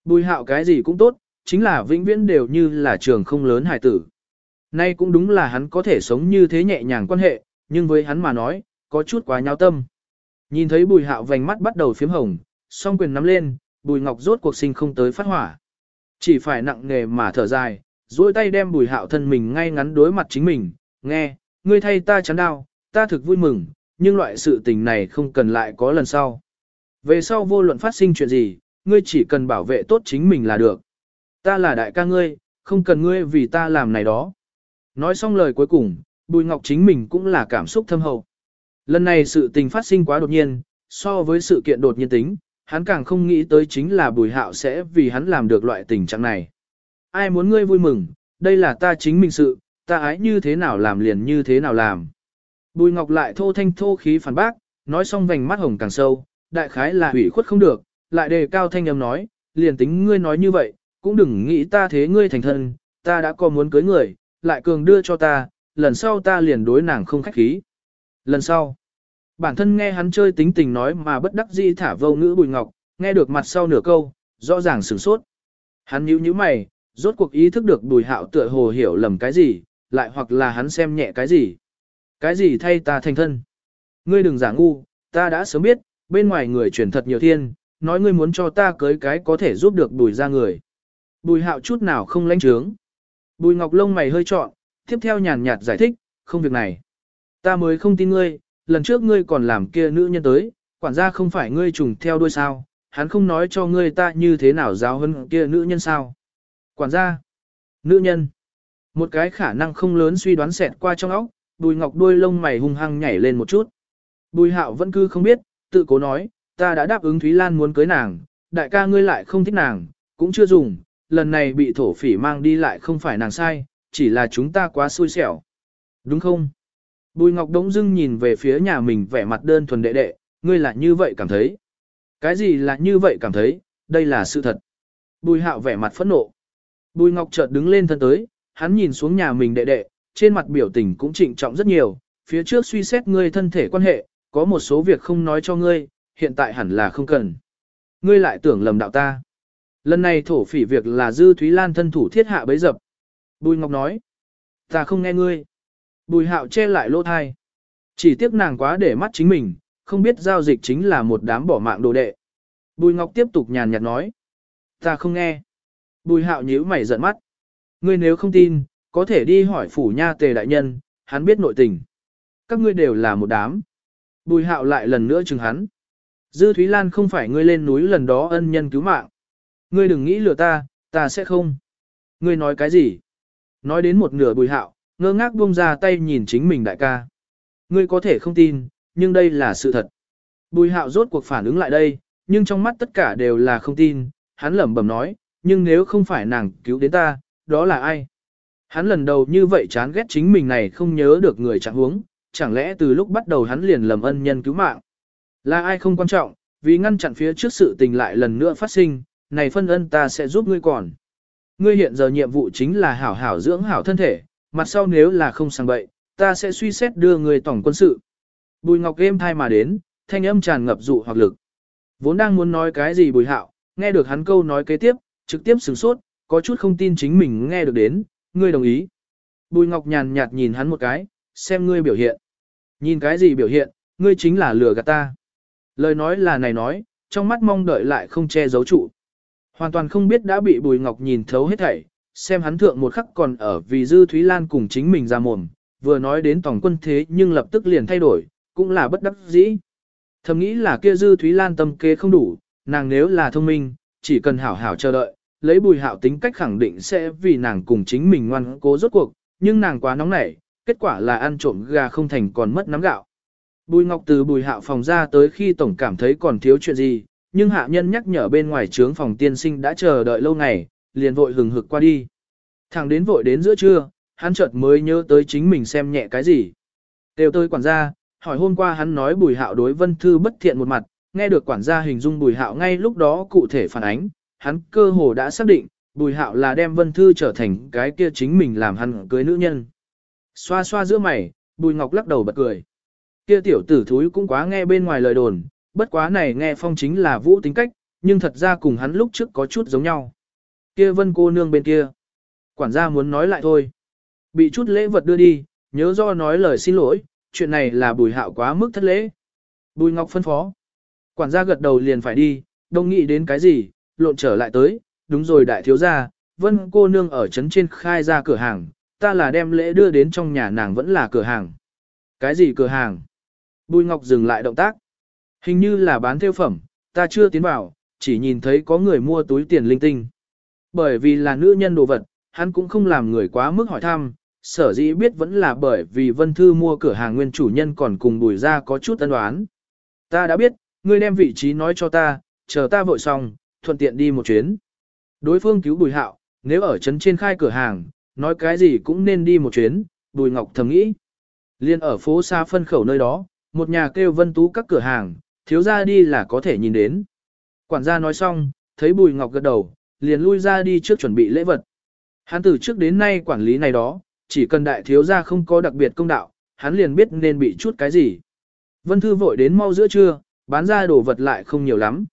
Bùi hạo cái gì cũng tốt, chính là vĩnh viễn đều như là trường không lớn hải tử. Nay cũng đúng là hắn có thể sống như thế nhẹ nhàng quan hệ, nhưng với hắn mà nói, có chút quá nháo tâm. Nhìn thấy bùi hạo vành mắt bắt đầu phiếm hồng, song quyền nắm lên, bùi ngọc rốt cuộc sinh không tới phát hỏa. Chỉ phải nặng nghề mà thở dài, duỗi tay đem bùi hạo thân mình ngay ngắn đối mặt chính mình, nghe, ngươi thay ta chán đau, ta thực vui mừng, nhưng loại sự tình này không cần lại có lần sau. Về sau vô luận phát sinh chuyện gì, ngươi chỉ cần bảo vệ tốt chính mình là được. Ta là đại ca ngươi, không cần ngươi vì ta làm này đó. Nói xong lời cuối cùng, Bùi Ngọc chính mình cũng là cảm xúc thâm hậu. Lần này sự tình phát sinh quá đột nhiên, so với sự kiện đột nhiên tính, hắn càng không nghĩ tới chính là Bùi Hạo sẽ vì hắn làm được loại tình trạng này. Ai muốn ngươi vui mừng, đây là ta chính mình sự, ta ái như thế nào làm liền như thế nào làm. Bùi Ngọc lại thô thanh thô khí phản bác, nói xong vành mắt hồng càng sâu, đại khái là hủy khuất không được, lại đề cao thanh âm nói, liền tính ngươi nói như vậy, cũng đừng nghĩ ta thế ngươi thành thân, ta đã có muốn cưới người, lại cường đưa cho ta, lần sau ta liền đối nàng không khách khí. Lần sau, bản thân nghe hắn chơi tính tình nói mà bất đắc dĩ thả vô ngữ bùi ngọc, nghe được mặt sau nửa câu, rõ ràng sửng sốt. Hắn nhíu nhíu mày, rốt cuộc ý thức được bùi hạo tựa hồ hiểu lầm cái gì, lại hoặc là hắn xem nhẹ cái gì. Cái gì thay ta thành thân? Ngươi đừng giả ngu, ta đã sớm biết, bên ngoài người truyền thật nhiều thiên, nói ngươi muốn cho ta cưới cái có thể giúp được bùi ra người. Bùi hạo chút nào không lãnh trướng. Bùi ngọc lông mày hơi trọn, tiếp theo nhàn nhạt giải thích, không việc này. Ta mới không tin ngươi, lần trước ngươi còn làm kia nữ nhân tới, quản gia không phải ngươi trùng theo đuôi sao, hắn không nói cho ngươi ta như thế nào giáo hơn kia nữ nhân sao. Quản gia, nữ nhân, một cái khả năng không lớn suy đoán xẹt qua trong óc, bùi ngọc đuôi lông mày hung hăng nhảy lên một chút. Bùi hạo vẫn cứ không biết, tự cố nói, ta đã đáp ứng Thúy Lan muốn cưới nàng, đại ca ngươi lại không thích nàng, cũng chưa dùng, lần này bị thổ phỉ mang đi lại không phải nàng sai, chỉ là chúng ta quá xui xẻo. Đúng không? Bùi Ngọc Đống dưng nhìn về phía nhà mình vẻ mặt đơn thuần đệ đệ, ngươi là như vậy cảm thấy. Cái gì là như vậy cảm thấy, đây là sự thật. Bùi hạo vẻ mặt phẫn nộ. Bùi Ngọc chợt đứng lên thân tới, hắn nhìn xuống nhà mình đệ đệ, trên mặt biểu tình cũng trịnh trọng rất nhiều, phía trước suy xét ngươi thân thể quan hệ, có một số việc không nói cho ngươi, hiện tại hẳn là không cần. Ngươi lại tưởng lầm đạo ta. Lần này thổ phỉ việc là Dư Thúy Lan thân thủ thiết hạ bấy dập. Bùi Ngọc nói, ta không nghe ngươi. Bùi hạo che lại lỗ thai. Chỉ tiếc nàng quá để mắt chính mình, không biết giao dịch chính là một đám bỏ mạng đồ đệ. Bùi Ngọc tiếp tục nhàn nhạt nói, ta không nghe. Bùi hạo nhíu mày giận mắt. Ngươi nếu không tin, có thể đi hỏi phủ nha tề đại nhân, hắn biết nội tình. Các ngươi đều là một đám. Bùi hạo lại lần nữa chừng hắn. Dư Thúy Lan không phải ngươi lên núi lần đó ân nhân cứu mạng. Ngươi đừng nghĩ lừa ta, ta sẽ không. Ngươi nói cái gì? Nói đến một nửa bùi hạo, ngơ ngác buông ra tay nhìn chính mình đại ca. Ngươi có thể không tin, nhưng đây là sự thật. Bùi hạo rốt cuộc phản ứng lại đây, nhưng trong mắt tất cả đều là không tin, hắn lẩm bẩm nói, nhưng nếu không phải nàng cứu đến ta, đó là ai? Hắn lần đầu như vậy chán ghét chính mình này không nhớ được người chẳng huống, chẳng lẽ từ lúc bắt đầu hắn liền lầm ân nhân cứu mạng. Là ai không quan trọng, vì ngăn chặn phía trước sự tình lại lần nữa phát sinh, này phân ân ta sẽ giúp ngươi còn. Ngươi hiện giờ nhiệm vụ chính là hảo hảo dưỡng hảo thân thể, mặt sau nếu là không sang bậy, ta sẽ suy xét đưa người tổng quân sự. Bùi Ngọc êm thai mà đến, thanh âm tràn ngập dụ hoặc lực. Vốn đang muốn nói cái gì bùi hạo, nghe được hắn câu nói kế tiếp, trực tiếp sửng sốt, có chút không tin chính mình nghe được đến, ngươi đồng ý. Bùi Ngọc nhàn nhạt nhìn hắn một cái, xem ngươi biểu hiện. Nhìn cái gì biểu hiện, ngươi chính là lừa gạt ta. Lời nói là này nói, trong mắt mong đợi lại không che giấu trụ. Hoàn toàn không biết đã bị Bùi Ngọc nhìn thấu hết thảy, xem hắn thượng một khắc còn ở vì Dư Thúy Lan cùng chính mình ra mồm, vừa nói đến tổng quân thế nhưng lập tức liền thay đổi, cũng là bất đắc dĩ. Thầm nghĩ là kia Dư Thúy Lan tâm kế không đủ, nàng nếu là thông minh, chỉ cần hảo hảo chờ đợi, lấy bùi hạo tính cách khẳng định sẽ vì nàng cùng chính mình ngoan cố rốt cuộc, nhưng nàng quá nóng nảy, kết quả là ăn trộm gà không thành còn mất nắm gạo. Bùi Ngọc từ bùi hạo phòng ra tới khi tổng cảm thấy còn thiếu chuyện gì, nhưng hạ nhân nhắc nhở bên ngoài trướng phòng tiên sinh đã chờ đợi lâu ngày, liền vội hừng hực qua đi. Thẳng đến vội đến giữa trưa, hắn chợt mới nhớ tới chính mình xem nhẹ cái gì. Đều tới quản gia, hỏi hôm qua hắn nói bùi hạo đối vân thư bất thiện một mặt, nghe được quản gia hình dung bùi hạo ngay lúc đó cụ thể phản ánh, hắn cơ hồ đã xác định, bùi hạo là đem vân thư trở thành cái kia chính mình làm hắn cưới nữ nhân. Xoa xoa giữa mày, bùi ngọc lắc đầu bật cười. Kia tiểu tử thúi cũng quá nghe bên ngoài lời đồn, bất quá này nghe phong chính là vũ tính cách, nhưng thật ra cùng hắn lúc trước có chút giống nhau. Kia vân cô nương bên kia. Quản gia muốn nói lại thôi. Bị chút lễ vật đưa đi, nhớ do nói lời xin lỗi, chuyện này là bùi hạo quá mức thất lễ. Bùi ngọc phân phó. Quản gia gật đầu liền phải đi, đông nghĩ đến cái gì, lộn trở lại tới, đúng rồi đại thiếu gia, vân cô nương ở trấn trên khai ra cửa hàng, ta là đem lễ đưa đến trong nhà nàng vẫn là cửa hàng. Cái gì cửa hàng? Bùi Ngọc dừng lại động tác. Hình như là bán theo phẩm, ta chưa tiến vào, chỉ nhìn thấy có người mua túi tiền linh tinh. Bởi vì là nữ nhân đồ vật, hắn cũng không làm người quá mức hỏi thăm, sở dĩ biết vẫn là bởi vì Vân Thư mua cửa hàng nguyên chủ nhân còn cùng bùi ra có chút ân đoán. Ta đã biết, ngươi đem vị trí nói cho ta, chờ ta vội xong, thuận tiện đi một chuyến. Đối phương cứu bùi hạo, nếu ở trấn trên khai cửa hàng, nói cái gì cũng nên đi một chuyến, bùi ngọc thầm nghĩ. Liên ở phố xa phân khẩu nơi đó, một nhà kêu vân tú các cửa hàng, thiếu ra đi là có thể nhìn đến. Quản gia nói xong, thấy bùi ngọc gật đầu, liền lui ra đi trước chuẩn bị lễ vật. Hắn từ trước đến nay quản lý này đó, chỉ cần đại thiếu gia không có đặc biệt công đạo, hắn liền biết nên bị chút cái gì. Vân Thư vội đến mau giữa trưa, bán ra đồ vật lại không nhiều lắm.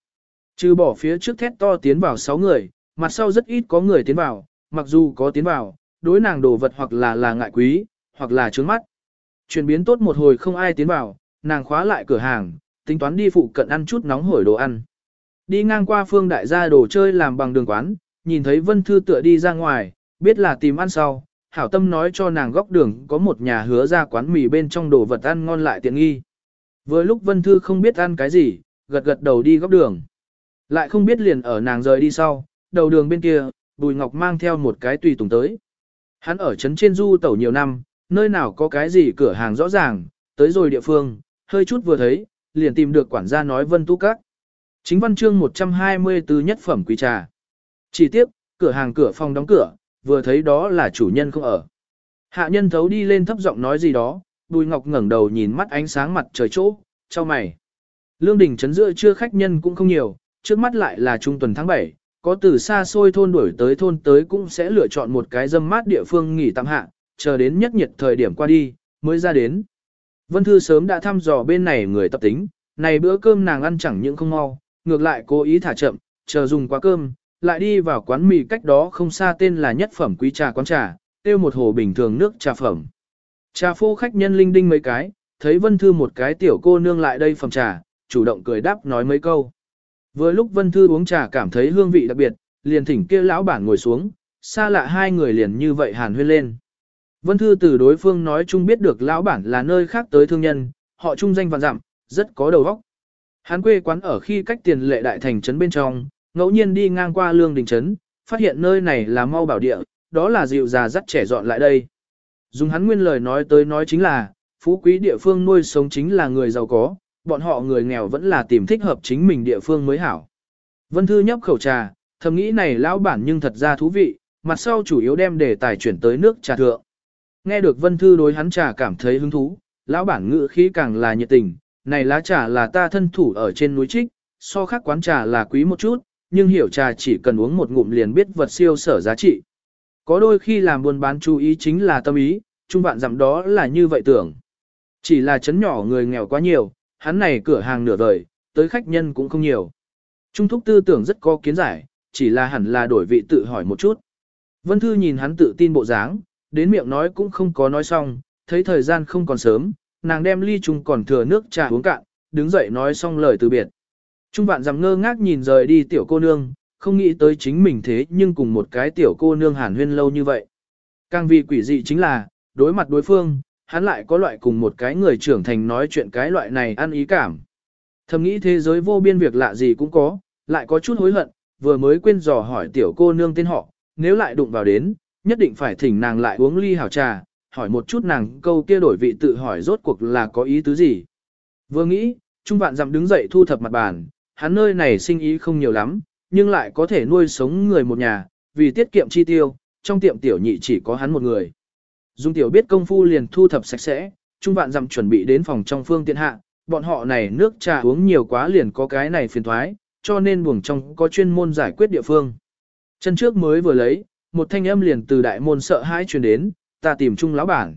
Trừ bỏ phía trước thét to tiến vào 6 người, mặt sau rất ít có người tiến vào, mặc dù có tiến vào, đối nàng đồ vật hoặc là là ngại quý, hoặc là trướng mắt. Chuyển biến tốt một hồi không ai tiến vào, nàng khóa lại cửa hàng, tính toán đi phụ cận ăn chút nóng hổi đồ ăn. Đi ngang qua phương đại gia đồ chơi làm bằng đường quán, nhìn thấy Vân Thư tựa đi ra ngoài, biết là tìm ăn sau, hảo tâm nói cho nàng góc đường có một nhà hứa ra quán mì bên trong đồ vật ăn ngon lại tiện nghi. Vừa lúc Vân Thư không biết ăn cái gì, gật gật đầu đi góc đường. Lại không biết liền ở nàng rời đi sau, đầu đường bên kia, Bùi Ngọc mang theo một cái tùy tùng tới. Hắn ở trấn trên du tẩu nhiều năm, nơi nào có cái gì cửa hàng rõ ràng, tới rồi địa phương, hơi chút vừa thấy, liền tìm được quản gia nói Vân Tú Các. Chính văn chương 124 nhất phẩm quý trà. Chỉ tiếp, cửa hàng cửa phòng đóng cửa, vừa thấy đó là chủ nhân không ở. Hạ nhân thấu đi lên thấp giọng nói gì đó, Bùi Ngọc ngẩng đầu nhìn mắt ánh sáng mặt trời chỗ, cho mày. Lương đỉnh trấn giữa chưa khách nhân cũng không nhiều, trước mắt lại là trung tuần tháng 7, có từ xa xôi thôn đuổi tới thôn tới cũng sẽ lựa chọn một cái dâm mát địa phương nghỉ tạm hạ, chờ đến nhất nhiệt thời điểm qua đi, mới ra đến. Vân Thư sớm đã thăm dò bên này người tập tính, này bữa cơm nàng ăn chẳng những không mau, ngược lại cố ý thả chậm, chờ dùng quá cơm, lại đi vào quán mì cách đó không xa tên là nhất phẩm quý trà quán trà, tiêu một hồ bình thường nước trà phẩm. Trà phô khách nhân linh đinh mấy cái, thấy Vân Thư một cái tiểu cô nương lại đây phẩm trà, chủ động cười đáp nói mấy câu. Vừa lúc Vân Thư uống trà cảm thấy hương vị đặc biệt, liền thỉnh kia lão bản ngồi xuống, xa lạ hai người liền như vậy hàn huyên lên. Vân Thư từ đối phương nói chung biết được lão bản là nơi khác tới thương nhân, họ trung danh vạn dặm, rất có đầu óc. Hắn quê quán ở khi cách tiền lệ đại thành trấn bên trong, ngẫu nhiên đi ngang qua lương đình trấn, phát hiện nơi này là mau bảo địa, đó là dịu già dắt trẻ dọn lại đây. Dùng hắn nguyên lời nói tới nói chính là, phú quý địa phương nuôi sống chính là người giàu có, bọn họ người nghèo vẫn là tìm thích hợp chính mình địa phương mới hảo. Vân Thư nhấp khẩu trà, thầm nghĩ này lão bản nhưng thật ra thú vị, mặt sau chủ yếu đem đề tài chuyển tới nước trà thượng. Nghe được Vân Thư đối hắn trà cảm thấy hứng thú, lão bản ngữ khí càng là nhiệt tình, này lá trà là ta thân thủ ở trên núi trích, so khác quán trà là quý một chút, nhưng hiểu trà chỉ cần uống một ngụm liền biết vật siêu sở giá trị. Có đôi khi làm buôn bán chú ý chính là tâm ý, trung bạn dặm đó là như vậy tưởng. Chỉ là chấn nhỏ người nghèo quá nhiều, hắn này cửa hàng nửa đời, tới khách nhân cũng không nhiều. Trung thúc tư tưởng rất có kiến giải, chỉ là hẳn là đổi vị tự hỏi một chút. Vân Thư nhìn hắn tự tin bộ dáng, đến miệng nói cũng không có nói xong, thấy thời gian không còn sớm, nàng đem ly chung còn thừa nước trà uống cạn, đứng dậy nói xong lời từ biệt. Trung vạn dằm ngơ ngác nhìn rời đi tiểu cô nương, không nghĩ tới chính mình thế nhưng cùng một cái tiểu cô nương hàn huyên lâu như vậy. Càng vì quỷ dị chính là, đối mặt đối phương, hắn lại có loại cùng một cái người trưởng thành nói chuyện cái loại này ăn ý cảm. Thầm nghĩ thế giới vô biên việc lạ gì cũng có, lại có chút hối hận, vừa mới quên dò hỏi tiểu cô nương tên họ, nếu lại đụng vào đến, nhất định phải thỉnh nàng lại uống ly hảo trà, hỏi một chút nàng câu kia đổi vị tự hỏi rốt cuộc là có ý tứ gì. Vừa nghĩ, Trung Vạn Dặm đứng dậy thu thập mặt bàn, hắn nơi này sinh ý không nhiều lắm, nhưng lại có thể nuôi sống người một nhà, vì tiết kiệm chi tiêu, trong tiệm tiểu nhị chỉ có hắn một người. Dung tiểu biết công phu liền thu thập sạch sẽ, Trung Vạn Dặm chuẩn bị đến phòng trong phương tiện hạ, bọn họ này nước trà uống nhiều quá liền có cái này phiền thoái, cho nên buồng trong có chuyên môn giải quyết địa phương. Chân trước mới vừa lấy, một thanh âm liền từ đại môn sợ hãi truyền đến, ta tìm Trung lão bản.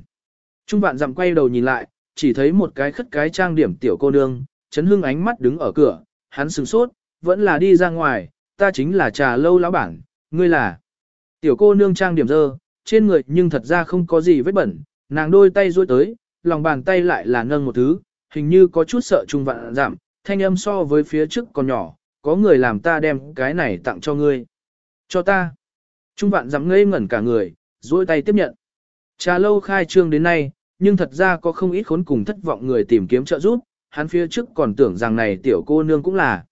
Trung vạn dặm quay đầu nhìn lại, chỉ thấy một cái khất cái trang điểm tiểu cô nương, chấn hưng ánh mắt đứng ở cửa, hắn sửng sốt, vẫn là đi ra ngoài, ta chính là trà lâu lão bản, ngươi là. Tiểu cô nương trang điểm dơ, trên người nhưng thật ra không có gì vết bẩn, nàng đôi tay duỗi tới, lòng bàn tay lại là nâng một thứ, hình như có chút sợ trung vạn dặm, thanh âm so với phía trước còn nhỏ, có người làm ta đem cái này tặng cho ngươi. Cho ta. Trung vạn dặm ngây ngẩn cả người, duỗi tay tiếp nhận. Trà lâu khai trương đến nay, nhưng thật ra có không ít khốn cùng thất vọng người tìm kiếm trợ giúp, hắn phía trước còn tưởng rằng này tiểu cô nương cũng là.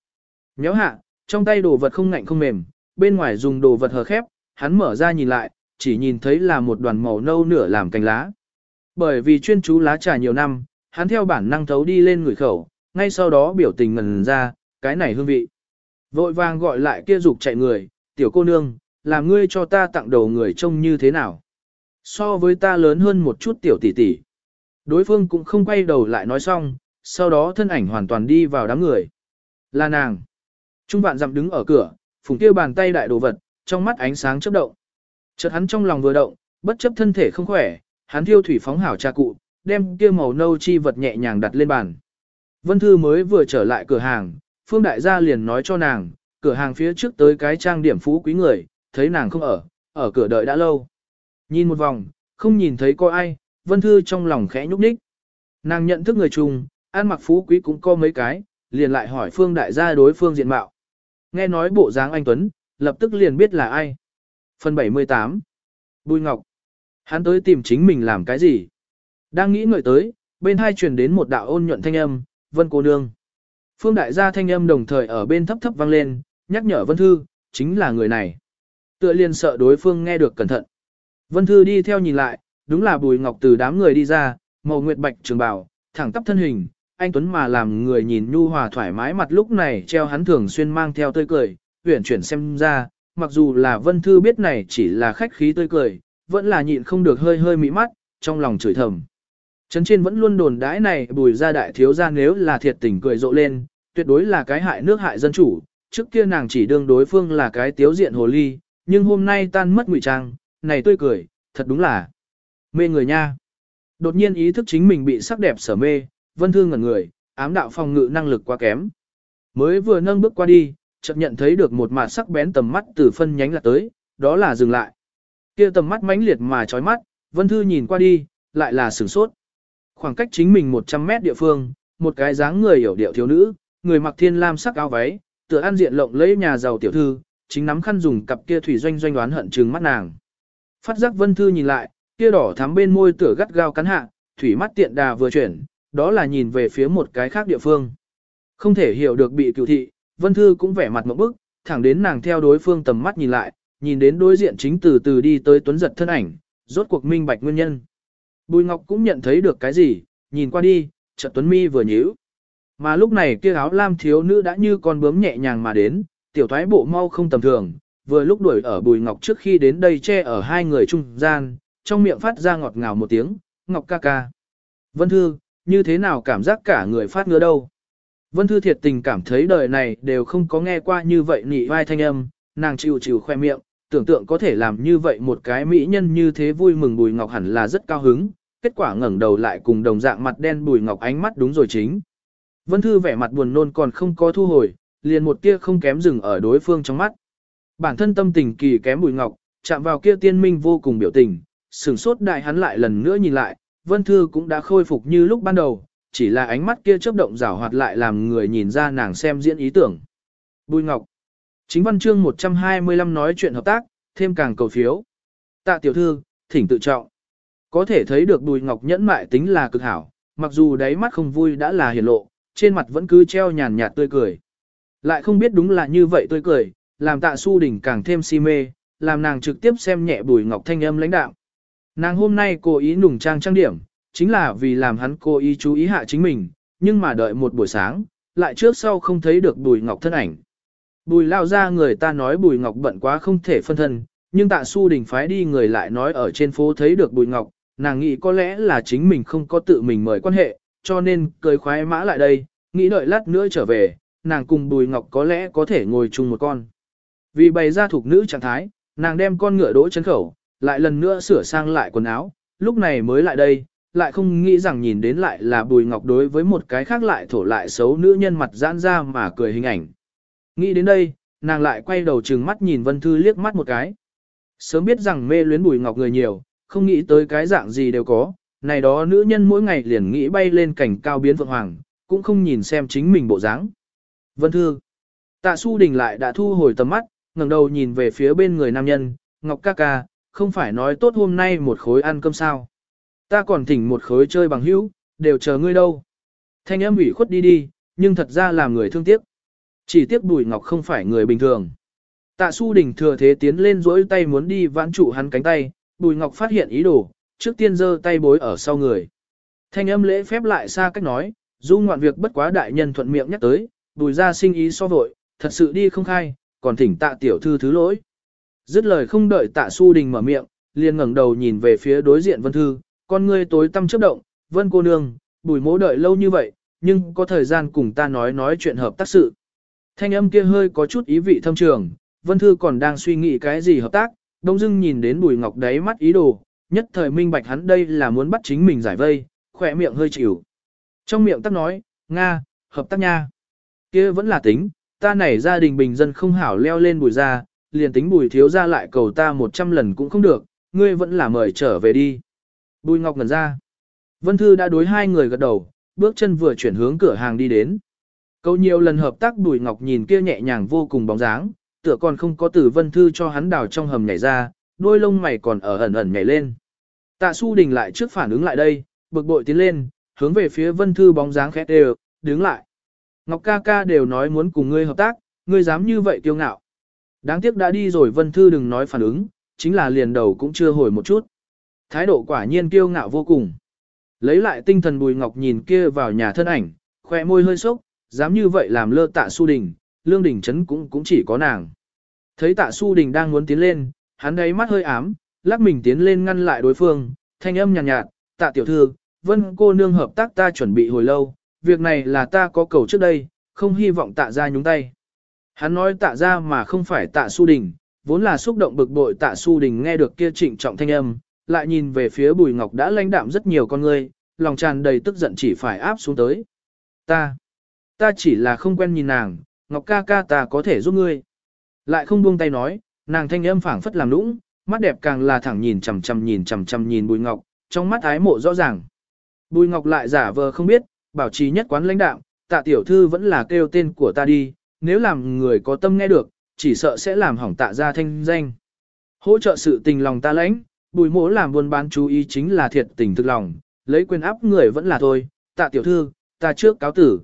Nhéo hạ, trong tay đồ vật không ngạnh không mềm, bên ngoài dùng đồ vật hờ khép, hắn mở ra nhìn lại, chỉ nhìn thấy là một đoàn màu nâu nửa làm cành lá. Bởi vì chuyên chú lá trà nhiều năm, hắn theo bản năng thấu đi lên người khẩu, ngay sau đó biểu tình ngần ra, cái này hương vị. Vội vàng gọi lại kia dục chạy người, tiểu cô nương, làm ngươi cho ta tặng đầu người trông như thế nào. So với ta lớn hơn một chút tiểu tỷ tỷ. Đối phương cũng không quay đầu lại nói xong, sau đó thân ảnh hoàn toàn đi vào đám người. Là nàng. Trung vạn dặm đứng ở cửa, phùng tiêu bàn tay đại đồ vật, trong mắt ánh sáng chớp động. Chợt hắn trong lòng vừa động, bất chấp thân thể không khỏe, hắn thiêu thủy phóng hảo trà cụ, đem kia màu nâu chi vật nhẹ nhàng đặt lên bàn. Vân Thư mới vừa trở lại cửa hàng, Phương Đại gia liền nói cho nàng, cửa hàng phía trước tới cái trang điểm phú quý người, thấy nàng không ở, ở cửa đợi đã lâu. Nhìn một vòng, không nhìn thấy có ai, Vân Thư trong lòng khẽ nhúc nhích. Nàng nhận thức người chung, ăn mặc phú quý cũng có mấy cái, liền lại hỏi Phương Đại gia đối phương diện mạo. Nghe nói bộ dáng anh Tuấn, lập tức liền biết là ai. Phần 78 Bùi Ngọc Hắn tới tìm chính mình làm cái gì? Đang nghĩ ngợi tới, bên hai truyền đến một đạo ôn nhuận thanh âm, Vân cô nương. Phương đại gia thanh âm đồng thời ở bên thấp thấp vang lên, nhắc nhở Vân Thư, chính là người này. Tựa liền sợ đối phương nghe được cẩn thận. Vân Thư đi theo nhìn lại, đúng là Bùi Ngọc từ đám người đi ra, màu nguyệt bạch trường bào, thẳng tắp thân hình, anh Tuấn mà làm người nhìn nhu hòa thoải mái mặt lúc này treo hắn thường xuyên mang theo tươi cười, huyển chuyển xem ra, mặc dù là Vân Thư biết này chỉ là khách khí tươi cười, vẫn là nhịn không được hơi hơi mỹ mắt, trong lòng chửi thầm. Trấn trên vẫn luôn đồn đãi này bùi ra đại thiếu ra nếu là thiệt tình cười rộ lên, tuyệt đối là cái hại nước hại dân chủ, trước kia nàng chỉ đương đối phương là cái tiếu diện hồ ly, nhưng hôm nay tan mất ngụy trang, này tươi cười, thật đúng là mê người nha. Đột nhiên ý thức chính mình bị sắc đẹp sở mê, vân thương ngẩn người, ám đạo phòng ngự năng lực quá kém. Mới vừa nâng bước qua đi, chợt nhận thấy được một mạt sắc bén tầm mắt từ phân nhánh là tới, đó là dừng lại. Kia tầm mắt mãnh liệt mà chói mắt, Vân Thư nhìn qua đi, lại là sửng sốt. Khoảng cách chính mình 100 mét địa phương, một cái dáng người hiểu điệu thiếu nữ, người mặc thiên lam sắc áo váy, tựa ăn diện lộng lấy nhà giàu tiểu thư, chính nắm khăn dùng cặp kia thủy doanh doanh đoán hận trừng mắt nàng. Phát giác Vân Thư nhìn lại, kia đỏ thắm bên môi tựa gắt gao cắn hạ, thủy mắt tiện đà vừa chuyển, đó là nhìn về phía một cái khác địa phương. Không thể hiểu được bị cựu thị, Vân Thư cũng vẻ mặt một bức, thẳng đến nàng theo đối phương tầm mắt nhìn lại, nhìn đến đối diện chính từ từ đi tới tuấn giật thân ảnh, rốt cuộc minh bạch nguyên nhân. Bùi Ngọc cũng nhận thấy được cái gì, nhìn qua đi, chợt tuấn mi vừa nhíu. Mà lúc này kia áo lam thiếu nữ đã như con bướm nhẹ nhàng mà đến, tiểu thoái bộ mau không tầm thường, vừa lúc đuổi ở Bùi Ngọc trước khi đến đây che ở hai người trung gian, trong miệng phát ra ngọt ngào một tiếng, Ngọc ca ca. Vân Thư, như thế nào cảm giác cả người phát ngứa đâu? Vân Thư thiệt tình cảm thấy đời này đều không có nghe qua như vậy nị vai thanh âm, nàng chịu chịu khoe miệng, tưởng tượng có thể làm như vậy một cái mỹ nhân như thế vui mừng Bùi Ngọc hẳn là rất cao hứng, kết quả ngẩng đầu lại cùng đồng dạng mặt đen Bùi Ngọc ánh mắt đúng rồi chính. Vân Thư vẻ mặt buồn nôn còn không có thu hồi, liền một tia không kém dừng ở đối phương trong mắt. Bản thân tâm tình kỳ kém Bùi Ngọc, chạm vào kia tiên minh vô cùng biểu tình, sửng sốt đại hắn lại lần nữa nhìn lại, Vân Thư cũng đã khôi phục như lúc ban đầu, chỉ là ánh mắt kia chớp động rảo hoạt lại làm người nhìn ra nàng xem diễn ý tưởng. Bùi Ngọc Chính văn chương 125 nói chuyện hợp tác, thêm càng cầu phiếu. Tạ tiểu thư, thỉnh tự trọng. Có thể thấy được Bùi Ngọc nhẫn mại tính là cực hảo, mặc dù đáy mắt không vui đã là hiển lộ, trên mặt vẫn cứ treo nhàn nhạt tươi cười. Lại không biết đúng là như vậy tươi cười, làm tạ su đỉnh càng thêm si mê, làm nàng trực tiếp xem nhẹ Bùi Ngọc thanh âm lãnh đạo. Nàng hôm nay cố ý nùng trang trang điểm, chính là vì làm hắn cố ý chú ý hạ chính mình, nhưng mà đợi một buổi sáng, lại trước sau không thấy được Bùi Ngọc thân ảnh. Bùi lao ra người ta nói Bùi Ngọc bận quá không thể phân thân, nhưng tạ su đình phái đi người lại nói ở trên phố thấy được Bùi Ngọc, nàng nghĩ có lẽ là chính mình không có tự mình mời quan hệ, cho nên cười khoái mã lại đây, nghĩ đợi lát nữa trở về, nàng cùng Bùi Ngọc có lẽ có thể ngồi chung một con. Vì bày ra thuộc nữ trạng thái, nàng đem con ngựa đỗ chân khẩu, lại lần nữa sửa sang lại quần áo, lúc này mới lại đây, lại không nghĩ rằng nhìn đến lại là Bùi Ngọc đối với một cái khác lại thổ lại xấu nữ nhân mặt giãn ra mà cười hình ảnh. Nghĩ đến đây, nàng lại quay đầu trừng mắt nhìn Vân Thư liếc mắt một cái. Sớm biết rằng mê luyến Bùi Ngọc người nhiều, không nghĩ tới cái dạng gì đều có, này đó nữ nhân mỗi ngày liền nghĩ bay lên cảnh cao biến vượng hoàng, cũng không nhìn xem chính mình bộ dáng. Vân Thư Tạ Su Đình lại đã thu hồi tầm mắt, ngẩng đầu nhìn về phía bên người nam nhân, Ngọc ca ca, không phải nói tốt hôm nay một khối ăn cơm sao. Ta còn thỉnh một khối chơi bằng hữu, đều chờ ngươi đâu. Thanh âm ủy khuất đi đi, nhưng thật ra làm người thương tiếc. Chỉ tiếc Bùi Ngọc không phải người bình thường. Tạ Su Đình thừa thế tiến lên dỗi tay muốn đi vãn trụ hắn cánh tay, Bùi Ngọc phát hiện ý đồ, trước tiên giơ tay bối ở sau người. Thanh âm lễ phép lại xa cách nói, du ngoạn việc bất quá đại nhân thuận miệng nhắc tới, Bùi ra sinh ý so vội, thật sự đi không khai, còn thỉnh tạ tiểu thư thứ lỗi. Dứt lời không đợi tạ Su Đình mở miệng, liền ngẩng đầu nhìn về phía đối diện Vân Thư, con ngươi tối tăm chớp động, Vân cô nương, Bùi mỗ đợi lâu như vậy, nhưng có thời gian cùng ta nói nói chuyện hợp tác sự. Thanh âm kia hơi có chút ý vị thâm trường, Vân Thư còn đang suy nghĩ cái gì hợp tác, đông dưng nhìn đến Bùi Ngọc đáy mắt ý đồ, nhất thời minh bạch hắn đây là muốn bắt chính mình giải vây, khỏe miệng hơi chịu. Trong miệng tắc nói, Nga, hợp tác nha. kia vẫn là tính, ta này gia đình bình dân không hảo leo lên bùi ra, liền tính bùi thiếu ra lại cầu ta một trăm lần cũng không được, ngươi vẫn là mời trở về đi. Bùi Ngọc ngẩn ra. Vân Thư đã đối hai người gật đầu, bước chân vừa chuyển hướng cửa hàng đi đến. Câu nhiều lần hợp tác Bùi Ngọc nhìn kia nhẹ nhàng vô cùng bóng dáng, tựa còn không có từ Vân Thư cho hắn đào trong hầm nhảy ra, đôi lông mày còn ở ẩn ẩn nhảy lên. Tạ Su Đình lại trước phản ứng lại đây, bực bội tiến lên, hướng về phía Vân Thư bóng dáng khẽ đều, đứng lại. Ngọc ca ca đều nói muốn cùng ngươi hợp tác, ngươi dám như vậy kiêu ngạo. Đáng tiếc đã đi rồi Vân Thư đừng nói phản ứng, chính là liền đầu cũng chưa hồi một chút. Thái độ quả nhiên kiêu ngạo vô cùng. Lấy lại tinh thần Bùi Ngọc nhìn kia vào nhà thân ảnh, khoe môi hơi sốc, dám như vậy làm lơ tạ su đình, lương đình chấn cũng cũng chỉ có nàng. Thấy tạ su đình đang muốn tiến lên, hắn đấy mắt hơi ám, lắc mình tiến lên ngăn lại đối phương, thanh âm nhàn nhạt, nhạt, tạ tiểu thư, vân cô nương hợp tác ta chuẩn bị hồi lâu, việc này là ta có cầu trước đây, không hy vọng tạ ra nhúng tay. Hắn nói tạ ra mà không phải tạ su đình, vốn là xúc động bực bội tạ su đình nghe được kia trịnh trọng thanh âm, lại nhìn về phía bùi ngọc đã lãnh đạm rất nhiều con người, lòng tràn đầy tức giận chỉ phải áp xuống tới. Ta, ta chỉ là không quen nhìn nàng, ngọc ca ca ta có thể giúp ngươi. Lại không buông tay nói, nàng thanh âm phảng phất làm lũng, mắt đẹp càng là thẳng nhìn chằm chằm nhìn chằm chằm nhìn bùi ngọc, trong mắt ái mộ rõ ràng. Bùi ngọc lại giả vờ không biết, bảo trì nhất quán lãnh đạo, tạ tiểu thư vẫn là kêu tên của ta đi, nếu làm người có tâm nghe được, chỉ sợ sẽ làm hỏng tạ ra thanh danh. Hỗ trợ sự tình lòng ta lãnh, bùi mỗ làm buôn bán chú ý chính là thiệt tình thực lòng, lấy quyền áp người vẫn là thôi, tạ tiểu thư, ta trước cáo tử.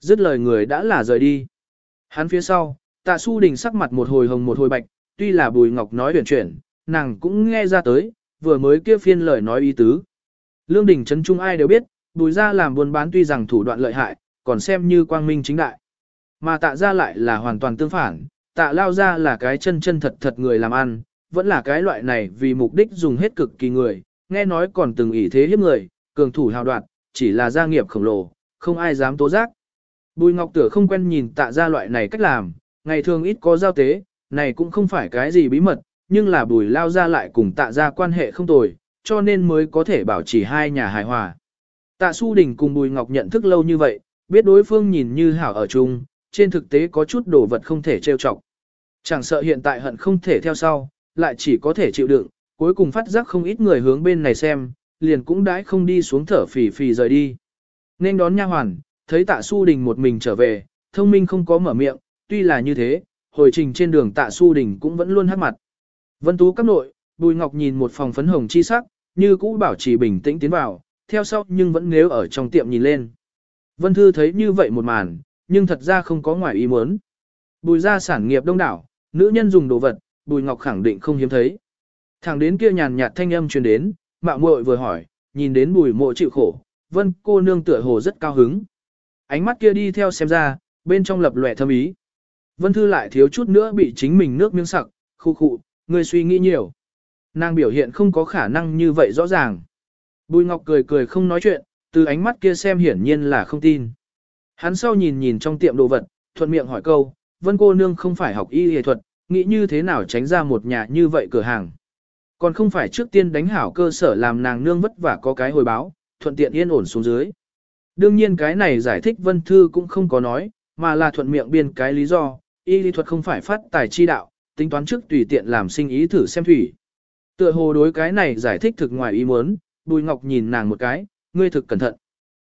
Dứt lời người đã là rời đi. Hắn phía sau, tạ su đình sắc mặt một hồi hồng một hồi bạch, tuy là bùi ngọc nói huyền chuyển, nàng cũng nghe ra tới, vừa mới kia phiên lời nói ý tứ. Lương đình chấn trung ai đều biết, bùi ra làm buôn bán tuy rằng thủ đoạn lợi hại, còn xem như quang minh chính đại. Mà tạ ra lại là hoàn toàn tương phản, tạ lao ra là cái chân chân thật thật người làm ăn, vẫn là cái loại này vì mục đích dùng hết cực kỳ người, nghe nói còn từng ỷ thế hiếp người, cường thủ hào đoạt, chỉ là gia nghiệp khổng lồ, không ai dám tố giác. Bùi Ngọc Tửa không quen nhìn tạ ra loại này cách làm, ngày thường ít có giao tế, này cũng không phải cái gì bí mật, nhưng là bùi lao ra lại cùng tạ ra quan hệ không tồi, cho nên mới có thể bảo trì hai nhà hài hòa. Tạ Su Đình cùng Bùi Ngọc nhận thức lâu như vậy, biết đối phương nhìn như hảo ở chung, trên thực tế có chút đồ vật không thể trêu chọc. Chẳng sợ hiện tại hận không thể theo sau, lại chỉ có thể chịu đựng, cuối cùng phát giác không ít người hướng bên này xem, liền cũng đãi không đi xuống thở phì phì rời đi. Nên đón nha hoàn, thấy tạ su đình một mình trở về, thông minh không có mở miệng, tuy là như thế, hồi trình trên đường tạ su đình cũng vẫn luôn hát mặt. Vân Tú các nội, Bùi Ngọc nhìn một phòng phấn hồng chi sắc, như cũ bảo trì bình tĩnh tiến vào, theo sau nhưng vẫn nếu ở trong tiệm nhìn lên. Vân Thư thấy như vậy một màn, nhưng thật ra không có ngoài ý muốn. Bùi ra sản nghiệp đông đảo, nữ nhân dùng đồ vật, Bùi Ngọc khẳng định không hiếm thấy. Thẳng đến kia nhàn nhạt thanh âm truyền đến, mạo muội vừa hỏi, nhìn đến Bùi Mộ chịu khổ, Vân cô nương tựa hồ rất cao hứng. Ánh mắt kia đi theo xem ra, bên trong lập lòe thâm ý. Vân Thư lại thiếu chút nữa bị chính mình nước miếng sặc, khu khụ, người suy nghĩ nhiều. Nàng biểu hiện không có khả năng như vậy rõ ràng. Bùi Ngọc cười cười không nói chuyện, từ ánh mắt kia xem hiển nhiên là không tin. Hắn sau nhìn nhìn trong tiệm đồ vật, thuận miệng hỏi câu, vân cô nương không phải học y y thuật, nghĩ như thế nào tránh ra một nhà như vậy cửa hàng. Còn không phải trước tiên đánh hảo cơ sở làm nàng nương vất vả có cái hồi báo, thuận tiện yên ổn xuống dưới. Đương nhiên cái này giải thích vân thư cũng không có nói, mà là thuận miệng biên cái lý do, y lý thuật không phải phát tài chi đạo, tính toán trước tùy tiện làm sinh ý thử xem thủy. Tựa hồ đối cái này giải thích thực ngoài ý muốn, Bùi Ngọc nhìn nàng một cái, ngươi thực cẩn thận.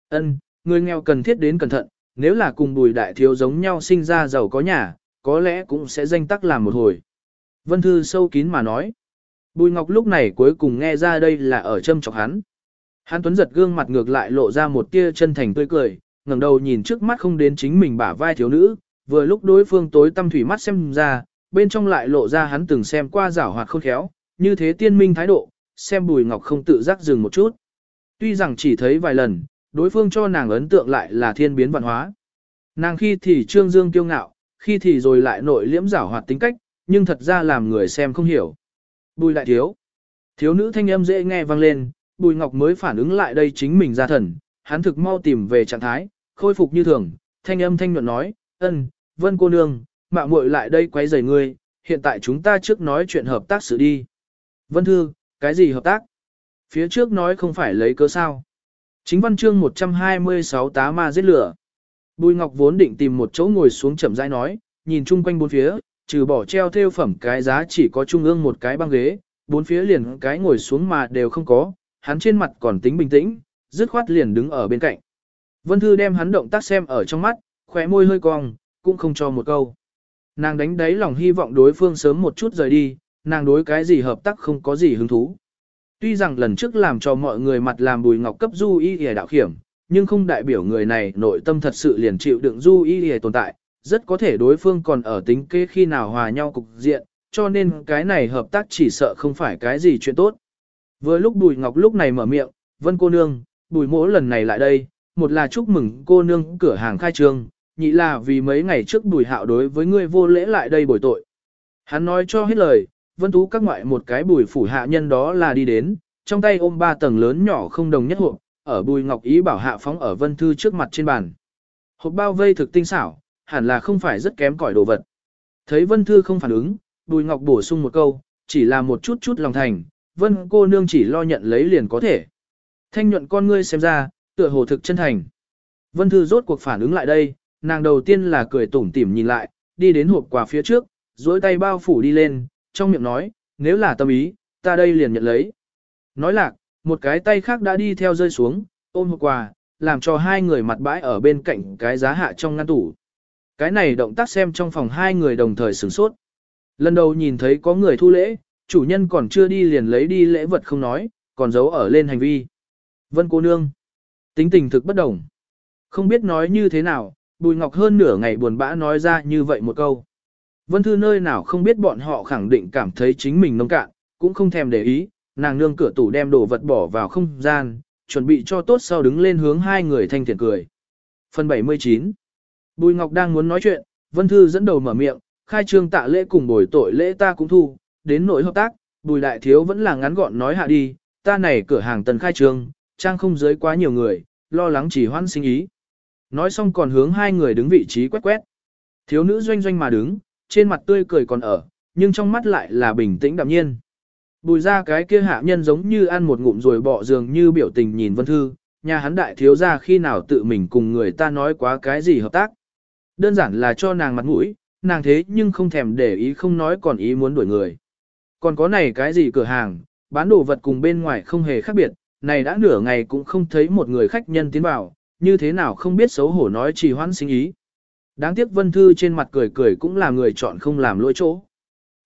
Ân, ngươi nghèo cần thiết đến cẩn thận, nếu là cùng Bùi đại thiếu giống nhau sinh ra giàu có nhà, có lẽ cũng sẽ danh tắc làm một hồi. Vân Thư sâu kín mà nói. Bùi Ngọc lúc này cuối cùng nghe ra đây là ở châm chọc hắn. Hắn tuấn giật gương mặt ngược lại lộ ra một tia chân thành tươi cười, ngẩng đầu nhìn trước mắt không đến chính mình bả vai thiếu nữ, vừa lúc đối phương tối tâm thủy mắt xem ra, bên trong lại lộ ra hắn từng xem qua giảo hoạt khôn khéo, như thế tiên minh thái độ, xem Bùi Ngọc không tự giác dừng một chút. Tuy rằng chỉ thấy vài lần, đối phương cho nàng ấn tượng lại là thiên biến văn hóa. Nàng khi thì trương dương kiêu ngạo, khi thì rồi lại nội liễm giảo hoạt tính cách, nhưng thật ra làm người xem không hiểu. Bùi lại thiếu. Thiếu nữ thanh âm dễ nghe vang lên, Bùi Ngọc mới phản ứng lại đây chính mình ra thần, hắn thực mau tìm về trạng thái, khôi phục như thường, thanh âm thanh nhuận nói, ân, vân cô nương, mạo muội lại đây quấy rầy ngươi, hiện tại chúng ta trước nói chuyện hợp tác sự đi. Vân Thư, cái gì hợp tác? Phía trước nói không phải lấy cớ sao. Chính văn chương 126 tá ma giết lửa. Bùi Ngọc vốn định tìm một chỗ ngồi xuống chậm rãi nói, nhìn chung quanh bốn phía, trừ bỏ treo theo phẩm cái giá chỉ có trung ương một cái băng ghế, bốn phía liền cái ngồi xuống mà đều không có, hắn trên mặt còn tính bình tĩnh, dứt khoát liền đứng ở bên cạnh. Vân Thư đem hắn động tác xem ở trong mắt, khóe môi hơi cong, cũng không cho một câu. Nàng đánh đáy lòng hy vọng đối phương sớm một chút rời đi, nàng đối cái gì hợp tác không có gì hứng thú. Tuy rằng lần trước làm cho mọi người mặt làm bùi ngọc cấp du y hề đạo khiểm, nhưng không đại biểu người này nội tâm thật sự liền chịu đựng du y hề tồn tại, rất có thể đối phương còn ở tính kế khi nào hòa nhau cục diện, cho nên cái này hợp tác chỉ sợ không phải cái gì chuyện tốt. Vừa lúc bùi ngọc lúc này mở miệng, vân cô nương, bùi mỗ lần này lại đây, một là chúc mừng cô nương cửa hàng khai trương, nhị là vì mấy ngày trước bùi hạo đối với ngươi vô lễ lại đây bồi tội. Hắn nói cho hết lời, vân tú các ngoại một cái bùi phủ hạ nhân đó là đi đến, trong tay ôm ba tầng lớn nhỏ không đồng nhất hộp, ở Bùi Ngọc ý bảo hạ phóng ở Vân Thư trước mặt trên bàn. Hộp bao vây thực tinh xảo, hẳn là không phải rất kém cỏi đồ vật. Thấy Vân Thư không phản ứng, Bùi Ngọc bổ sung một câu, chỉ là một chút chút lòng thành, Vân cô nương chỉ lo nhận lấy liền có thể. Thanh nhuận con ngươi xem ra, tựa hồ thực chân thành. Vân Thư rốt cuộc phản ứng lại đây, nàng đầu tiên là cười tủm tỉm nhìn lại, đi đến hộp quà phía trước, duỗi tay bao phủ đi lên, trong miệng nói, nếu là tâm ý, ta đây liền nhận lấy. Nói lạc, một cái tay khác đã đi theo rơi xuống, ôm hộp quà, làm cho hai người mặt bãi ở bên cạnh cái giá hạ trong ngăn tủ. Cái này động tác xem trong phòng hai người đồng thời sửng sốt. Lần đầu nhìn thấy có người thu lễ, chủ nhân còn chưa đi liền lấy đi lễ vật không nói, còn giấu ở lên hành vi. Vân cô nương. Tính tình thực bất đồng. Không biết nói như thế nào, Bùi Ngọc hơn nửa ngày buồn bã nói ra như vậy một câu. Vân Thư nơi nào không biết bọn họ khẳng định cảm thấy chính mình nông cạn, cũng không thèm để ý, nàng nương cửa tủ đem đồ vật bỏ vào không gian, chuẩn bị cho tốt sau đứng lên hướng hai người thanh thiện cười. Phần 79 Bùi Ngọc đang muốn nói chuyện, Vân Thư dẫn đầu mở miệng, khai trương tạ lễ cùng bồi tội lễ ta cũng thu, đến nỗi hợp tác, Bùi Đại Thiếu vẫn là ngắn gọn nói hạ đi, ta này cửa hàng tần khai trương, trang không giới quá nhiều người, lo lắng chỉ hoan sinh ý. Nói xong còn hướng hai người đứng vị trí quét quét. Thiếu nữ doanh doanh mà đứng, trên mặt tươi cười còn ở, nhưng trong mắt lại là bình tĩnh đạm nhiên. Bùi ra cái kia hạ nhân giống như ăn một ngụm rồi bỏ giường như biểu tình nhìn Vân Thư, nhà hắn đại thiếu ra khi nào tự mình cùng người ta nói quá cái gì hợp tác. Đơn giản là cho nàng mặt mũi, nàng thế nhưng không thèm để ý không nói còn ý muốn đuổi người. Còn có này cái gì cửa hàng, bán đồ vật cùng bên ngoài không hề khác biệt, này đã nửa ngày cũng không thấy một người khách nhân tiến vào, như thế nào không biết xấu hổ nói trì hoãn sinh ý. Đáng tiếc Vân Thư trên mặt cười cười cũng là người chọn không làm lỗi chỗ.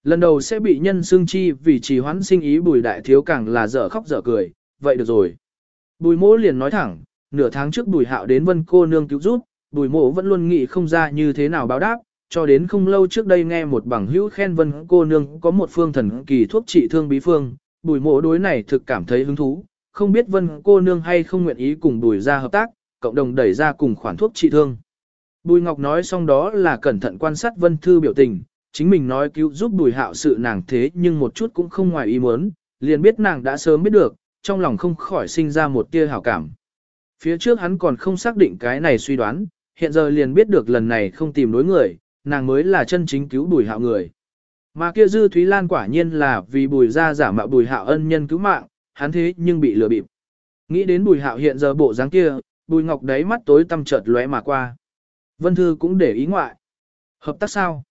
Lần đầu sẽ bị nhân xương chi vì trì hoãn sinh ý bùi đại thiếu càng là dở khóc dở cười, vậy được rồi. Bùi mỗ liền nói thẳng, nửa tháng trước bùi hạo đến vân cô nương cứu giúp, bùi mỗ vẫn luôn nghĩ không ra như thế nào báo đáp, cho đến không lâu trước đây nghe một bằng hữu khen vân cô nương có một phương thần kỳ thuốc trị thương bí phương, bùi mỗ đối này thực cảm thấy hứng thú, không biết vân cô nương hay không nguyện ý cùng bùi ra hợp tác, cộng đồng đẩy ra cùng khoản thuốc trị thương. Bùi Ngọc nói xong đó là cẩn thận quan sát Vân Thư biểu tình, chính mình nói cứu giúp bùi hạo sự nàng thế nhưng một chút cũng không ngoài ý muốn, liền biết nàng đã sớm biết được, trong lòng không khỏi sinh ra một tia hảo cảm. Phía trước hắn còn không xác định cái này suy đoán, hiện giờ liền biết được lần này không tìm đối người, nàng mới là chân chính cứu bùi hạo người. Mà kia dư Thúy Lan quả nhiên là vì bùi Gia giả mạo bùi hạo ân nhân cứu mạng, hắn thế nhưng bị lừa bịp. Nghĩ đến bùi hạo hiện giờ bộ dáng kia, bùi ngọc đáy mắt tối tăm chợt lóe mà qua. Vân Thư cũng để ý ngoại. Hợp tác sao?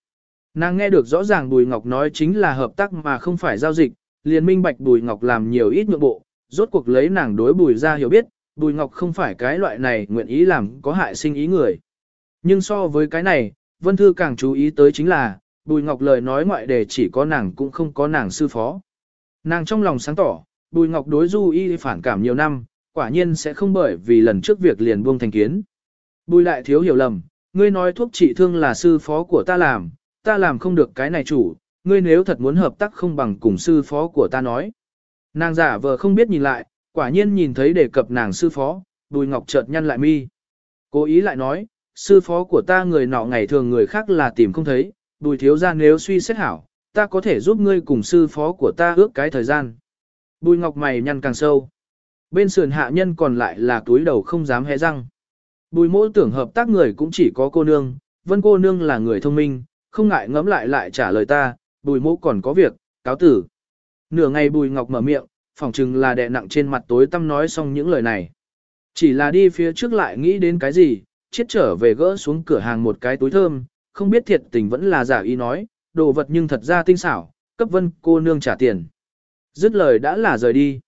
Nàng nghe được rõ ràng Bùi Ngọc nói chính là hợp tác mà không phải giao dịch, liền minh bạch Bùi Ngọc làm nhiều ít nhượng bộ, rốt cuộc lấy nàng đối Bùi ra hiểu biết, Bùi Ngọc không phải cái loại này nguyện ý làm có hại sinh ý người. Nhưng so với cái này, Vân Thư càng chú ý tới chính là, Bùi Ngọc lời nói ngoại đề chỉ có nàng cũng không có nàng sư phó. Nàng trong lòng sáng tỏ, Bùi Ngọc đối Du Y phản cảm nhiều năm, quả nhiên sẽ không bởi vì lần trước việc liền buông thành kiến. Bùi lại thiếu hiểu lầm, ngươi nói thuốc trị thương là sư phó của ta làm, ta làm không được cái này chủ, ngươi nếu thật muốn hợp tác không bằng cùng sư phó của ta nói. Nàng giả vờ không biết nhìn lại, quả nhiên nhìn thấy đề cập nàng sư phó, bùi ngọc chợt nhăn lại mi. Cố ý lại nói, sư phó của ta người nọ ngày thường người khác là tìm không thấy, bùi thiếu ra nếu suy xét hảo, ta có thể giúp ngươi cùng sư phó của ta ước cái thời gian. Bùi ngọc mày nhăn càng sâu. Bên sườn hạ nhân còn lại là túi đầu không dám hé răng. Bùi mỗ tưởng hợp tác người cũng chỉ có cô nương, vân cô nương là người thông minh, không ngại ngẫm lại lại trả lời ta, bùi mỗ còn có việc, cáo tử. Nửa ngày bùi ngọc mở miệng, phỏng chừng là đè nặng trên mặt tối tăm nói xong những lời này. Chỉ là đi phía trước lại nghĩ đến cái gì, chết trở về gỡ xuống cửa hàng một cái túi thơm, không biết thiệt tình vẫn là giả ý nói, đồ vật nhưng thật ra tinh xảo, cấp vân cô nương trả tiền. Dứt lời đã là rời đi.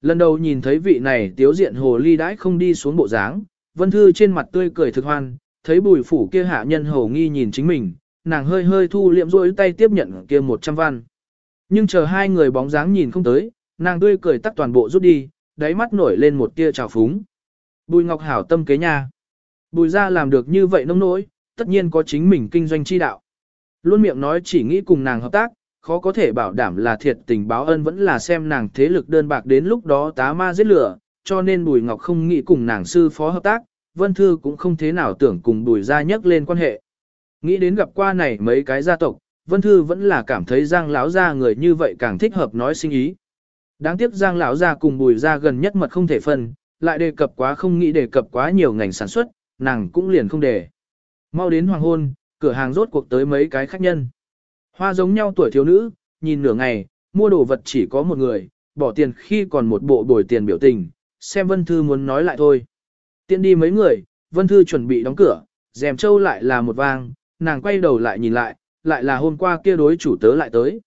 Lần đầu nhìn thấy vị này tiếu diện hồ ly đãi không đi xuống bộ dáng, vân thư trên mặt tươi cười thực hoan, thấy bùi phủ kia hạ nhân hầu nghi nhìn chính mình, nàng hơi hơi thu liệm rối tay tiếp nhận kia 100 văn. Nhưng chờ hai người bóng dáng nhìn không tới, nàng tươi cười tắt toàn bộ rút đi, đáy mắt nổi lên một tia trào phúng. Bùi Ngọc Hảo tâm kế nha. Bùi ra làm được như vậy nông nỗi, tất nhiên có chính mình kinh doanh chi đạo. Luôn miệng nói chỉ nghĩ cùng nàng hợp tác, khó có thể bảo đảm là thiệt tình báo ân vẫn là xem nàng thế lực đơn bạc đến lúc đó tá ma giết lửa, cho nên Bùi Ngọc không nghĩ cùng nàng sư phó hợp tác, Vân Thư cũng không thế nào tưởng cùng Bùi Gia nhắc lên quan hệ. Nghĩ đến gặp qua này mấy cái gia tộc, Vân Thư vẫn là cảm thấy Giang lão gia người như vậy càng thích hợp nói sinh ý. Đáng tiếc Giang lão gia cùng Bùi gia gần nhất mật không thể phân, lại đề cập quá không nghĩ đề cập quá nhiều ngành sản xuất, nàng cũng liền không để. Mau đến hoàng hôn, cửa hàng rốt cuộc tới mấy cái khách nhân. Hoa giống nhau tuổi thiếu nữ, nhìn nửa ngày, mua đồ vật chỉ có một người, bỏ tiền khi còn một bộ bồi tiền biểu tình, xem Vân Thư muốn nói lại thôi. Tiện đi mấy người, Vân Thư chuẩn bị đóng cửa, dèm châu lại là một vang, nàng quay đầu lại nhìn lại, lại là hôm qua kia đối chủ tớ lại tới.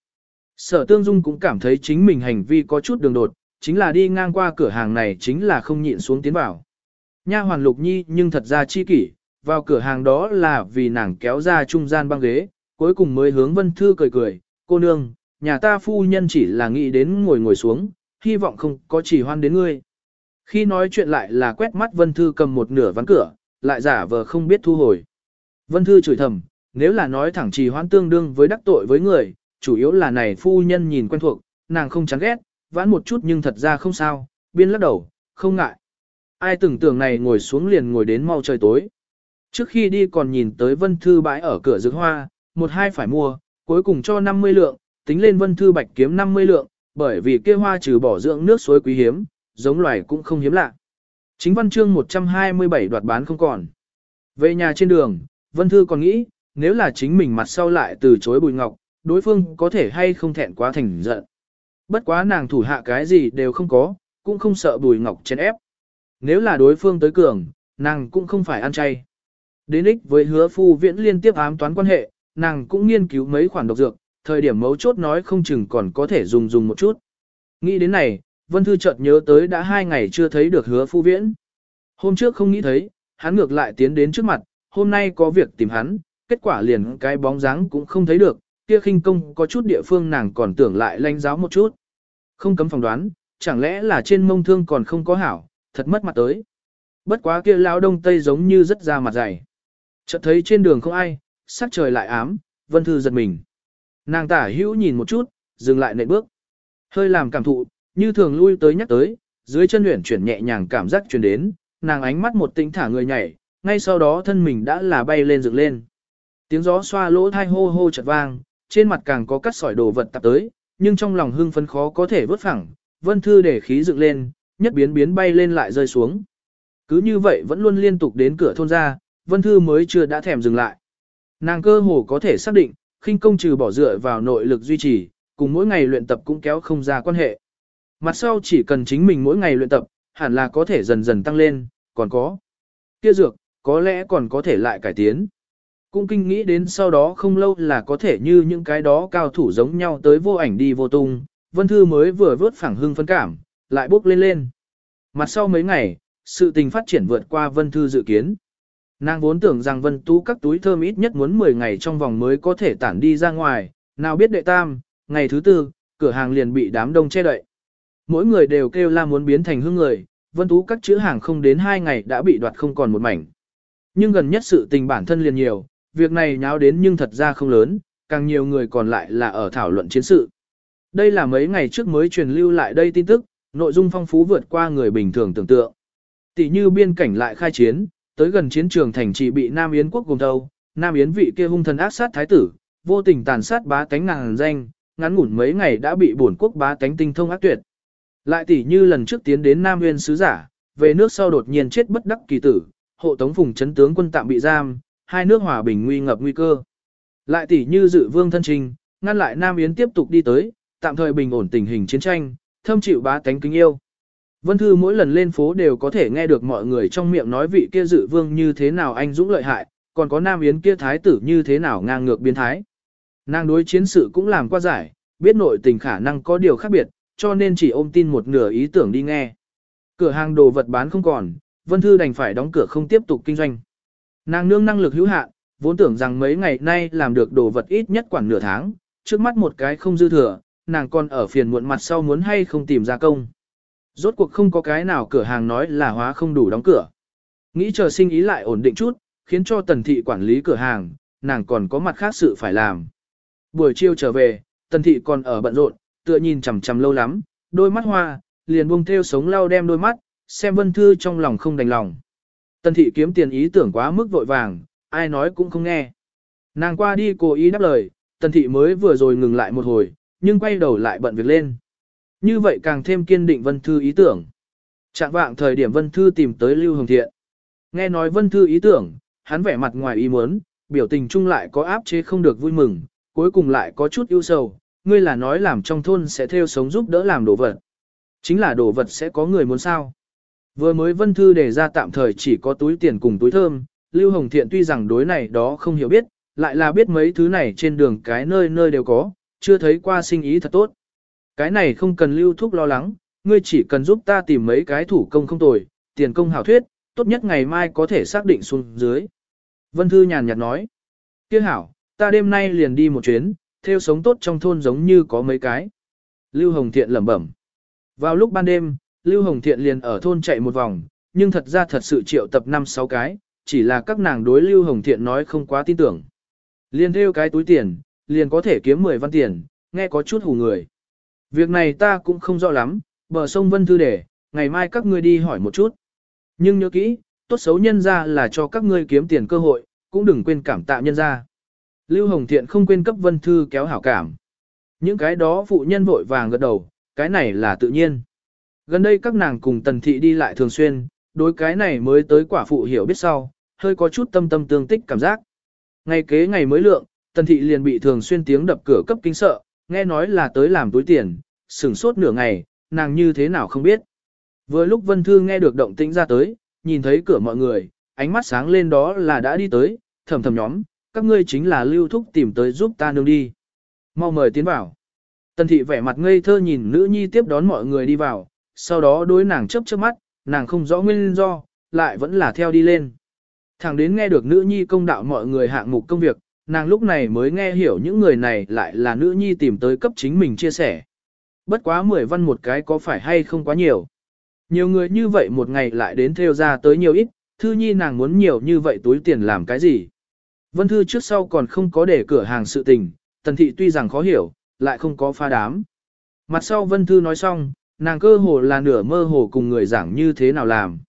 Sở Tương Dung cũng cảm thấy chính mình hành vi có chút đường đột, chính là đi ngang qua cửa hàng này chính là không nhịn xuống tiến vào. Nha hoàn Lục Nhi nhưng thật ra chi kỷ, vào cửa hàng đó là vì nàng kéo ra trung gian băng ghế, cuối cùng mới hướng Vân Thư cười cười, cô nương, nhà ta phu nhân chỉ là nghĩ đến ngồi ngồi xuống, hy vọng không có chỉ hoan đến ngươi. Khi nói chuyện lại là quét mắt Vân Thư cầm một nửa ván cửa, lại giả vờ không biết thu hồi. Vân Thư chửi thầm, nếu là nói thẳng trì hoãn tương đương với đắc tội với người, chủ yếu là này phu nhân nhìn quen thuộc, nàng không chán ghét, vãn một chút nhưng thật ra không sao, biên lắc đầu, không ngại. Ai tưởng tưởng này ngồi xuống liền ngồi đến mau trời tối. Trước khi đi còn nhìn tới Vân Thư bãi ở cửa rực hoa, một hai phải mua, cuối cùng cho 50 lượng, tính lên Vân Thư bạch kiếm 50 lượng, bởi vì kia hoa trừ bỏ dưỡng nước suối quý hiếm, giống loài cũng không hiếm lạ. Chính văn chương 127 đoạt bán không còn. Về nhà trên đường, Vân Thư còn nghĩ, nếu là chính mình mặt sau lại từ chối Bùi Ngọc, đối phương có thể hay không thẹn quá thành giận. Bất quá nàng thủ hạ cái gì đều không có, cũng không sợ Bùi Ngọc chèn ép. Nếu là đối phương tới cường, nàng cũng không phải ăn chay. Đến ích với hứa phu viễn liên tiếp ám toán quan hệ, nàng cũng nghiên cứu mấy khoản độc dược, thời điểm mấu chốt nói không chừng còn có thể dùng dùng một chút. Nghĩ đến này, Vân Thư chợt nhớ tới đã hai ngày chưa thấy được hứa phu viễn. Hôm trước không nghĩ thấy, hắn ngược lại tiến đến trước mặt, hôm nay có việc tìm hắn, kết quả liền cái bóng dáng cũng không thấy được, kia khinh công có chút địa phương nàng còn tưởng lại lanh giáo một chút. Không cấm phỏng đoán, chẳng lẽ là trên mông thương còn không có hảo, thật mất mặt tới. Bất quá kia lão đông tây giống như rất ra mặt dày. Chợt thấy trên đường không ai, sắc trời lại ám, Vân Thư giật mình. Nàng tả hữu nhìn một chút, dừng lại nệ bước. Hơi làm cảm thụ, như thường lui tới nhắc tới, dưới chân luyện chuyển nhẹ nhàng cảm giác truyền đến, nàng ánh mắt một tĩnh thả người nhảy, ngay sau đó thân mình đã là bay lên dựng lên. Tiếng gió xoa lỗ thai hô hô chợt vang, trên mặt càng có cắt sỏi đồ vật tập tới, nhưng trong lòng hưng phấn khó có thể vớt phẳng, vân thư để khí dựng lên, nhất biến biến bay lên lại rơi xuống. Cứ như vậy vẫn luôn liên tục đến cửa thôn ra, vân thư mới chưa đã thèm dừng lại. Nàng cơ hồ có thể xác định, khinh công trừ bỏ dựa vào nội lực duy trì, cùng mỗi ngày luyện tập cũng kéo không ra quan hệ. Mặt sau chỉ cần chính mình mỗi ngày luyện tập, hẳn là có thể dần dần tăng lên, còn có. Kia dược, có lẽ còn có thể lại cải tiến. Cũng kinh nghĩ đến sau đó không lâu là có thể như những cái đó cao thủ giống nhau tới vô ảnh đi vô tung, Vân Thư mới vừa vớt phẳng hưng phấn cảm, lại bốc lên lên. Mặt sau mấy ngày, sự tình phát triển vượt qua Vân Thư dự kiến. Nàng vốn tưởng rằng Vân Tú các túi thơm ít nhất muốn 10 ngày trong vòng mới có thể tản đi ra ngoài, nào biết đệ tam, ngày thứ tư, cửa hàng liền bị đám đông che đậy. Mỗi người đều kêu la muốn biến thành hương người, Vân Tú các chữ hàng không đến 2 ngày đã bị đoạt không còn một mảnh. Nhưng gần nhất sự tình bản thân liền nhiều, việc này nháo đến nhưng thật ra không lớn, càng nhiều người còn lại là ở thảo luận chiến sự. Đây là mấy ngày trước mới truyền lưu lại đây tin tức, nội dung phong phú vượt qua người bình thường tưởng tượng. Tỷ như biên cảnh lại khai chiến, tới gần chiến trường thành trì bị Nam Yến quốc gồm thâu, Nam Yến vị kia hung thần ác sát thái tử, vô tình tàn sát bá tánh ngàn danh, ngắn ngủn mấy ngày đã bị bổn quốc bá tánh tinh thông ác tuyệt. Lại tỷ như lần trước tiến đến Nam Nguyên sứ giả, về nước sau đột nhiên chết bất đắc kỳ tử, hộ tống phùng chấn tướng quân tạm bị giam, hai nước hòa bình nguy ngập nguy cơ. Lại tỷ như dự vương thân trình, ngăn lại Nam Yến tiếp tục đi tới, tạm thời bình ổn tình hình chiến tranh, thâm chịu bá tánh kính yêu. Vân Thư mỗi lần lên phố đều có thể nghe được mọi người trong miệng nói vị kia dự vương như thế nào anh dũng lợi hại, còn có Nam Yến kia thái tử như thế nào ngang ngược biến thái. Nàng đối chiến sự cũng làm qua giải, biết nội tình khả năng có điều khác biệt, cho nên chỉ ôm tin một nửa ý tưởng đi nghe. Cửa hàng đồ vật bán không còn, Vân Thư đành phải đóng cửa không tiếp tục kinh doanh. Nàng nương năng lực hữu hạn, vốn tưởng rằng mấy ngày nay làm được đồ vật ít nhất khoảng nửa tháng, trước mắt một cái không dư thừa, nàng còn ở phiền muộn mặt sau muốn hay không tìm ra công. Rốt cuộc không có cái nào cửa hàng nói là hóa không đủ đóng cửa. Nghĩ chờ sinh ý lại ổn định chút, khiến cho tần thị quản lý cửa hàng, nàng còn có mặt khác sự phải làm. Buổi chiều trở về, tần thị còn ở bận rộn, tựa nhìn chằm chằm lâu lắm, đôi mắt hoa, liền buông theo sống lau đem đôi mắt, xem vân thư trong lòng không đành lòng. Tần thị kiếm tiền ý tưởng quá mức vội vàng, ai nói cũng không nghe. Nàng qua đi cố ý đáp lời, tần thị mới vừa rồi ngừng lại một hồi, nhưng quay đầu lại bận việc lên. Như vậy càng thêm kiên định vân thư ý tưởng. Trạng vạng thời điểm Vân Thư tìm tới Lưu Hồng Thiện. Nghe nói Vân Thư ý tưởng, hắn vẻ mặt ngoài ý muốn, biểu tình chung lại có áp chế không được vui mừng, cuối cùng lại có chút ưu sầu, ngươi là nói làm trong thôn sẽ theo sống giúp đỡ làm đồ vật. Chính là đồ vật sẽ có người muốn sao. Vừa mới Vân Thư đề ra tạm thời chỉ có túi tiền cùng túi thơm, Lưu Hồng Thiện tuy rằng đối này đó không hiểu biết, lại là biết mấy thứ này trên đường cái nơi nơi đều có, chưa thấy qua sinh ý thật tốt. Cái này không cần lưu thúc lo lắng, ngươi chỉ cần giúp ta tìm mấy cái thủ công không tồi, tiền công hảo thuyết, tốt nhất ngày mai có thể xác định xuống dưới. Vân Thư nhàn nhạt nói, kia hảo, ta đêm nay liền đi một chuyến, theo sống tốt trong thôn giống như có mấy cái. Lưu Hồng Thiện lẩm bẩm. Vào lúc ban đêm, Lưu Hồng Thiện liền ở thôn chạy một vòng, nhưng thật ra thật sự triệu tập 5-6 cái, chỉ là các nàng đối Lưu Hồng Thiện nói không quá tin tưởng. Liền theo cái túi tiền, liền có thể kiếm 10 văn tiền, nghe có chút hù người. Việc này ta cũng không rõ lắm, bờ sông Vân Thư để, ngày mai các ngươi đi hỏi một chút. Nhưng nhớ kỹ, tốt xấu nhân ra là cho các ngươi kiếm tiền cơ hội, cũng đừng quên cảm tạ nhân ra. Lưu Hồng Thiện không quên cấp Vân Thư kéo hảo cảm. Những cái đó phụ nhân vội vàng gật đầu, cái này là tự nhiên. Gần đây các nàng cùng tần thị đi lại thường xuyên, đối cái này mới tới quả phụ hiểu biết sau, hơi có chút tâm tâm tương tích cảm giác. Ngày kế ngày mới lượng, tần thị liền bị thường xuyên tiếng đập cửa cấp kinh sợ, nghe nói là tới làm túi tiền, sửng sốt nửa ngày, nàng như thế nào không biết. Vừa lúc Vân Thư nghe được động tĩnh ra tới, nhìn thấy cửa mọi người, ánh mắt sáng lên đó là đã đi tới, thầm thầm nhóm, các ngươi chính là lưu thúc tìm tới giúp ta nương đi. Mau mời tiến vào. Tần thị vẻ mặt ngây thơ nhìn nữ nhi tiếp đón mọi người đi vào, sau đó đối nàng chấp chớp mắt, nàng không rõ nguyên do, lại vẫn là theo đi lên. Thẳng đến nghe được nữ nhi công đạo mọi người hạng mục công việc, nàng lúc này mới nghe hiểu những người này lại là nữ nhi tìm tới cấp chính mình chia sẻ. Bất quá 10 văn một cái có phải hay không quá nhiều. Nhiều người như vậy một ngày lại đến theo ra tới nhiều ít, thư nhi nàng muốn nhiều như vậy túi tiền làm cái gì. Vân Thư trước sau còn không có để cửa hàng sự tình, Tần Thị tuy rằng khó hiểu, lại không có pha đám. Mặt sau Vân Thư nói xong, nàng cơ hồ là nửa mơ hồ cùng người giảng như thế nào làm.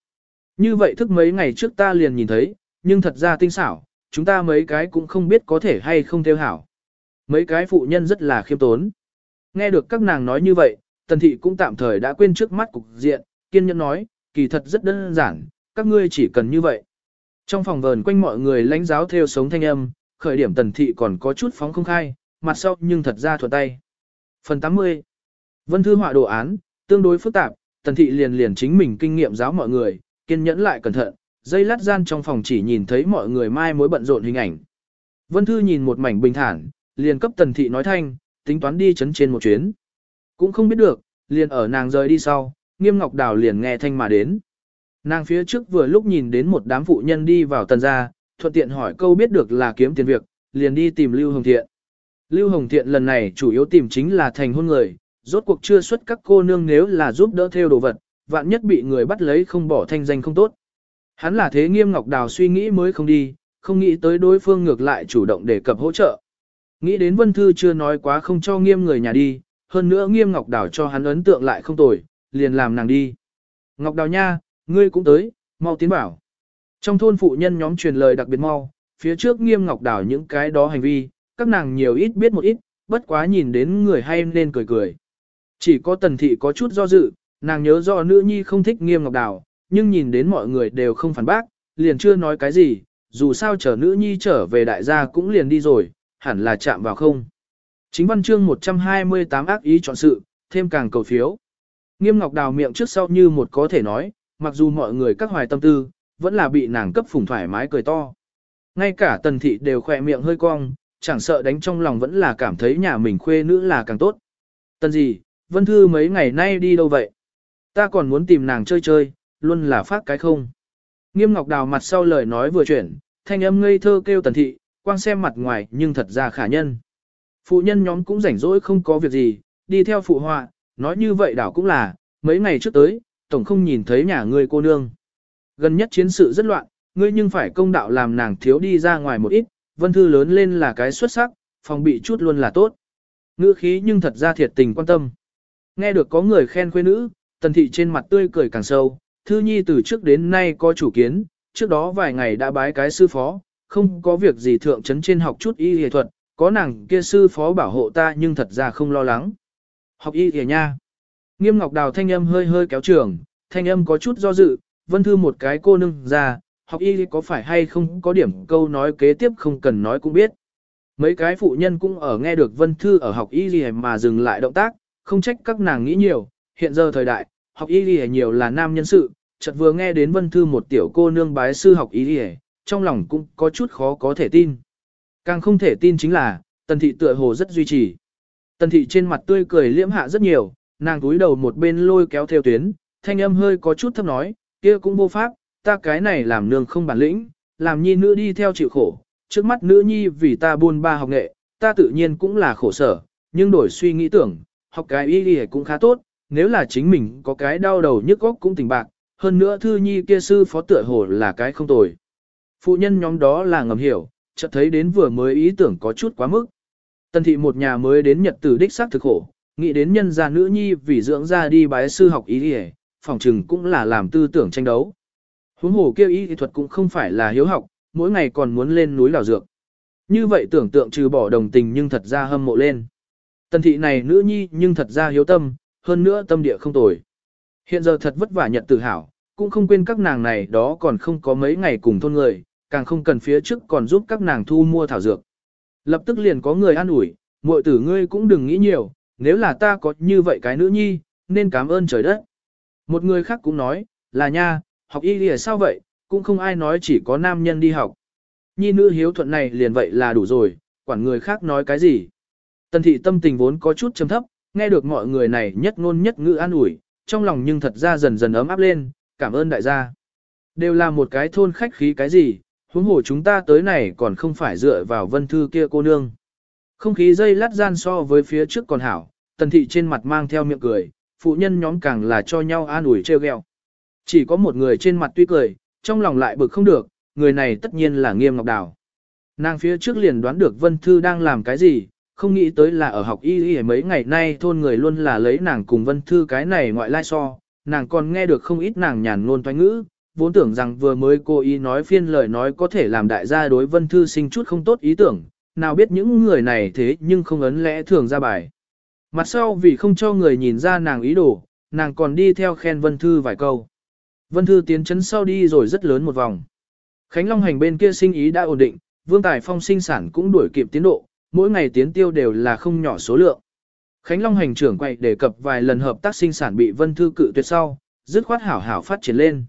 Như vậy thức mấy ngày trước ta liền nhìn thấy, nhưng thật ra tinh xảo, chúng ta mấy cái cũng không biết có thể hay không theo hảo. Mấy cái phụ nhân rất là khiêm tốn. Nghe được các nàng nói như vậy, Tần Thị cũng tạm thời đã quên trước mắt cục diện, kiên nhẫn nói, kỳ thật rất đơn giản, các ngươi chỉ cần như vậy. Trong phòng vờn quanh mọi người lãnh giáo theo sống thanh âm, khởi điểm Tần Thị còn có chút phóng không khai, mặt sau nhưng thật ra thuận tay. Phần 80 Vân Thư họa đồ án, tương đối phức tạp, Tần Thị liền liền chính mình kinh nghiệm giáo mọi người, kiên nhẫn lại cẩn thận, dây lát gian trong phòng chỉ nhìn thấy mọi người mai mối bận rộn hình ảnh. Vân Thư nhìn một mảnh bình thản, liền cấp Tần Thị nói thanh, tính toán đi chấn trên một chuyến. Cũng không biết được, liền ở nàng rời đi sau, nghiêm ngọc đào liền nghe thanh mà đến. Nàng phía trước vừa lúc nhìn đến một đám phụ nhân đi vào tần gia, thuận tiện hỏi câu biết được là kiếm tiền việc, liền đi tìm Lưu Hồng Thiện. Lưu Hồng Thiện lần này chủ yếu tìm chính là thành hôn người, rốt cuộc chưa xuất các cô nương nếu là giúp đỡ theo đồ vật, vạn nhất bị người bắt lấy không bỏ thanh danh không tốt. Hắn là thế nghiêm ngọc đào suy nghĩ mới không đi, không nghĩ tới đối phương ngược lại chủ động đề cập hỗ trợ. Nghĩ đến Vân Thư chưa nói quá không cho nghiêm người nhà đi, hơn nữa nghiêm Ngọc Đào cho hắn ấn tượng lại không tồi, liền làm nàng đi. Ngọc Đào nha, ngươi cũng tới, mau tiến bảo. Trong thôn phụ nhân nhóm truyền lời đặc biệt mau, phía trước nghiêm Ngọc Đào những cái đó hành vi, các nàng nhiều ít biết một ít, bất quá nhìn đến người hay nên cười cười. Chỉ có tần thị có chút do dự, nàng nhớ do nữ nhi không thích nghiêm Ngọc Đào, nhưng nhìn đến mọi người đều không phản bác, liền chưa nói cái gì, dù sao chờ nữ nhi trở về đại gia cũng liền đi rồi, hẳn là chạm vào không. Chính văn chương 128 ác ý chọn sự, thêm càng cầu phiếu. Nghiêm Ngọc Đào miệng trước sau như một có thể nói, mặc dù mọi người các hoài tâm tư, vẫn là bị nàng cấp phủng thoải mái cười to. Ngay cả tần thị đều khỏe miệng hơi cong, chẳng sợ đánh trong lòng vẫn là cảm thấy nhà mình khuê nữ là càng tốt. Tần gì, Vân Thư mấy ngày nay đi đâu vậy? Ta còn muốn tìm nàng chơi chơi, luôn là phát cái không. Nghiêm Ngọc Đào mặt sau lời nói vừa chuyển, thanh âm ngây thơ kêu tần thị, quang xem mặt ngoài nhưng thật ra khả nhân. Phụ nhân nhóm cũng rảnh rỗi không có việc gì, đi theo phụ họa, nói như vậy đảo cũng là, mấy ngày trước tới, tổng không nhìn thấy nhà ngươi cô nương. Gần nhất chiến sự rất loạn, ngươi nhưng phải công đạo làm nàng thiếu đi ra ngoài một ít, vân thư lớn lên là cái xuất sắc, phòng bị chút luôn là tốt. Ngữ khí nhưng thật ra thiệt tình quan tâm. Nghe được có người khen khuê nữ, tần thị trên mặt tươi cười càng sâu, thư nhi từ trước đến nay có chủ kiến, trước đó vài ngày đã bái cái sư phó, không có việc gì thượng chấn trên học chút y y thuật, có nàng kia sư phó bảo hộ ta nhưng thật ra không lo lắng. Học y y nha. Nghiêm Ngọc Đào thanh âm hơi hơi kéo trường, thanh âm có chút do dự, vân thư một cái cô nương ra, học y có phải hay không có điểm câu nói kế tiếp không cần nói cũng biết. Mấy cái phụ nhân cũng ở nghe được vân thư ở học y gì mà dừng lại động tác, không trách các nàng nghĩ nhiều, hiện giờ thời đại, học y gì nhiều là nam nhân sự, chợt vừa nghe đến vân thư một tiểu cô nương bái sư học y gì, trong lòng cũng có chút khó có thể tin. Càng không thể tin chính là, tần thị tựa hồ rất duy trì. Tần thị trên mặt tươi cười liễm hạ rất nhiều, nàng túi đầu một bên lôi kéo theo tuyến, thanh âm hơi có chút thấp nói, kia cũng vô pháp, ta cái này làm nương không bản lĩnh, làm nhi nữ đi theo chịu khổ, trước mắt nữ nhi vì ta buôn ba học nghệ, ta tự nhiên cũng là khổ sở, nhưng đổi suy nghĩ tưởng, học cái y đi cũng khá tốt, nếu là chính mình có cái đau đầu nhức góc cũng tỉnh bạc, hơn nữa thư nhi kia sư phó tựa hồ là cái không tồi. Phụ nhân nhóm đó là ngầm hiểu, chợt thấy đến vừa mới ý tưởng có chút quá mức. Tần thị một nhà mới đến nhật tử đích xác thực khổ, nghĩ đến nhân gia nữ nhi vì dưỡng ra đi bái sư học ý đi phòng trừng cũng là làm tư tưởng tranh đấu. Huống hồ kêu ý thì thuật cũng không phải là hiếu học, mỗi ngày còn muốn lên núi đào dược. Như vậy tưởng tượng trừ bỏ đồng tình nhưng thật ra hâm mộ lên. Tần thị này nữ nhi nhưng thật ra hiếu tâm, hơn nữa tâm địa không tồi. Hiện giờ thật vất vả nhận tự hảo cũng không quên các nàng này đó còn không có mấy ngày cùng thôn người, càng không cần phía trước còn giúp các nàng thu mua thảo dược. Lập tức liền có người an ủi, muội tử ngươi cũng đừng nghĩ nhiều, nếu là ta có như vậy cái nữ nhi, nên cảm ơn trời đất. Một người khác cũng nói, là nha, học y lìa sao vậy, cũng không ai nói chỉ có nam nhân đi học. Nhi nữ hiếu thuận này liền vậy là đủ rồi, quản người khác nói cái gì. Tần thị tâm tình vốn có chút trầm thấp, nghe được mọi người này nhất ngôn nhất ngữ an ủi, trong lòng nhưng thật ra dần dần ấm áp lên, cảm ơn đại gia. Đều là một cái thôn khách khí cái gì, huống hồ chúng ta tới này còn không phải dựa vào vân thư kia cô nương. Không khí dây lát gian so với phía trước còn hảo, tần thị trên mặt mang theo miệng cười, phụ nhân nhóm càng là cho nhau an ủi treo gheo. Chỉ có một người trên mặt tuy cười, trong lòng lại bực không được, người này tất nhiên là nghiêm ngọc đào. Nàng phía trước liền đoán được Vân Thư đang làm cái gì, không nghĩ tới là ở học y y mấy ngày nay thôn người luôn là lấy nàng cùng Vân Thư cái này ngoại lai so, nàng còn nghe được không ít nàng nhàn ngôn toanh ngữ, vốn tưởng rằng vừa mới cô ý nói phiên lời nói có thể làm đại gia đối Vân Thư sinh chút không tốt ý tưởng, nào biết những người này thế nhưng không ấn lẽ thường ra bài. Mặt sau vì không cho người nhìn ra nàng ý đồ, nàng còn đi theo khen Vân Thư vài câu. Vân Thư tiến chấn sau đi rồi rất lớn một vòng. Khánh Long hành bên kia sinh ý đã ổn định, Vương Tài Phong sinh sản cũng đuổi kịp tiến độ, mỗi ngày tiến tiêu đều là không nhỏ số lượng. Khánh Long hành trưởng quay đề cập vài lần hợp tác sinh sản bị Vân Thư cự tuyệt sau, dứt khoát hảo hảo phát triển lên.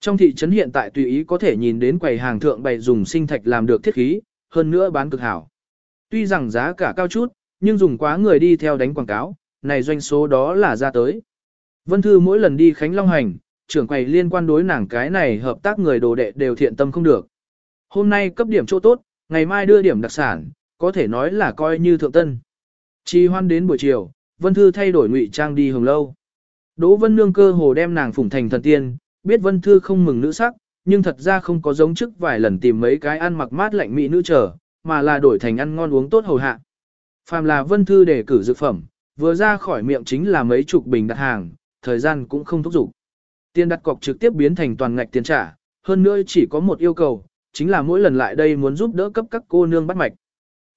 Trong thị trấn hiện tại tùy ý có thể nhìn đến quầy hàng thượng bày dùng sinh thạch làm được thiết khí, hơn nữa bán cực hảo. Tuy rằng giá cả cao chút, nhưng dùng quá người đi theo đánh quảng cáo, này doanh số đó là ra tới. Vân Thư mỗi lần đi Khánh Long hành, trưởng quầy liên quan đối nàng cái này hợp tác người đồ đệ đều thiện tâm không được. Hôm nay cấp điểm chỗ tốt, ngày mai đưa điểm đặc sản, có thể nói là coi như thượng tân. Chi hoan đến buổi chiều, Vân Thư thay đổi ngụy trang đi hồng lâu. Đỗ Vân Nương cơ hồ đem nàng phủng thành thần tiên, biết Vân Thư không mừng nữ sắc, nhưng thật ra không có giống trước vài lần tìm mấy cái ăn mặc mát lạnh mỹ nữ chờ, mà là đổi thành ăn ngon uống tốt hầu hạ. Phàm là Vân Thư để cử dược phẩm, vừa ra khỏi miệng chính là mấy chục bình đặt hàng, thời gian cũng không thúc giục. Tiền đặt cọc trực tiếp biến thành toàn ngạch tiền trả, hơn nữa chỉ có một yêu cầu, chính là mỗi lần lại đây muốn giúp đỡ cấp các cô nương bắt mạch.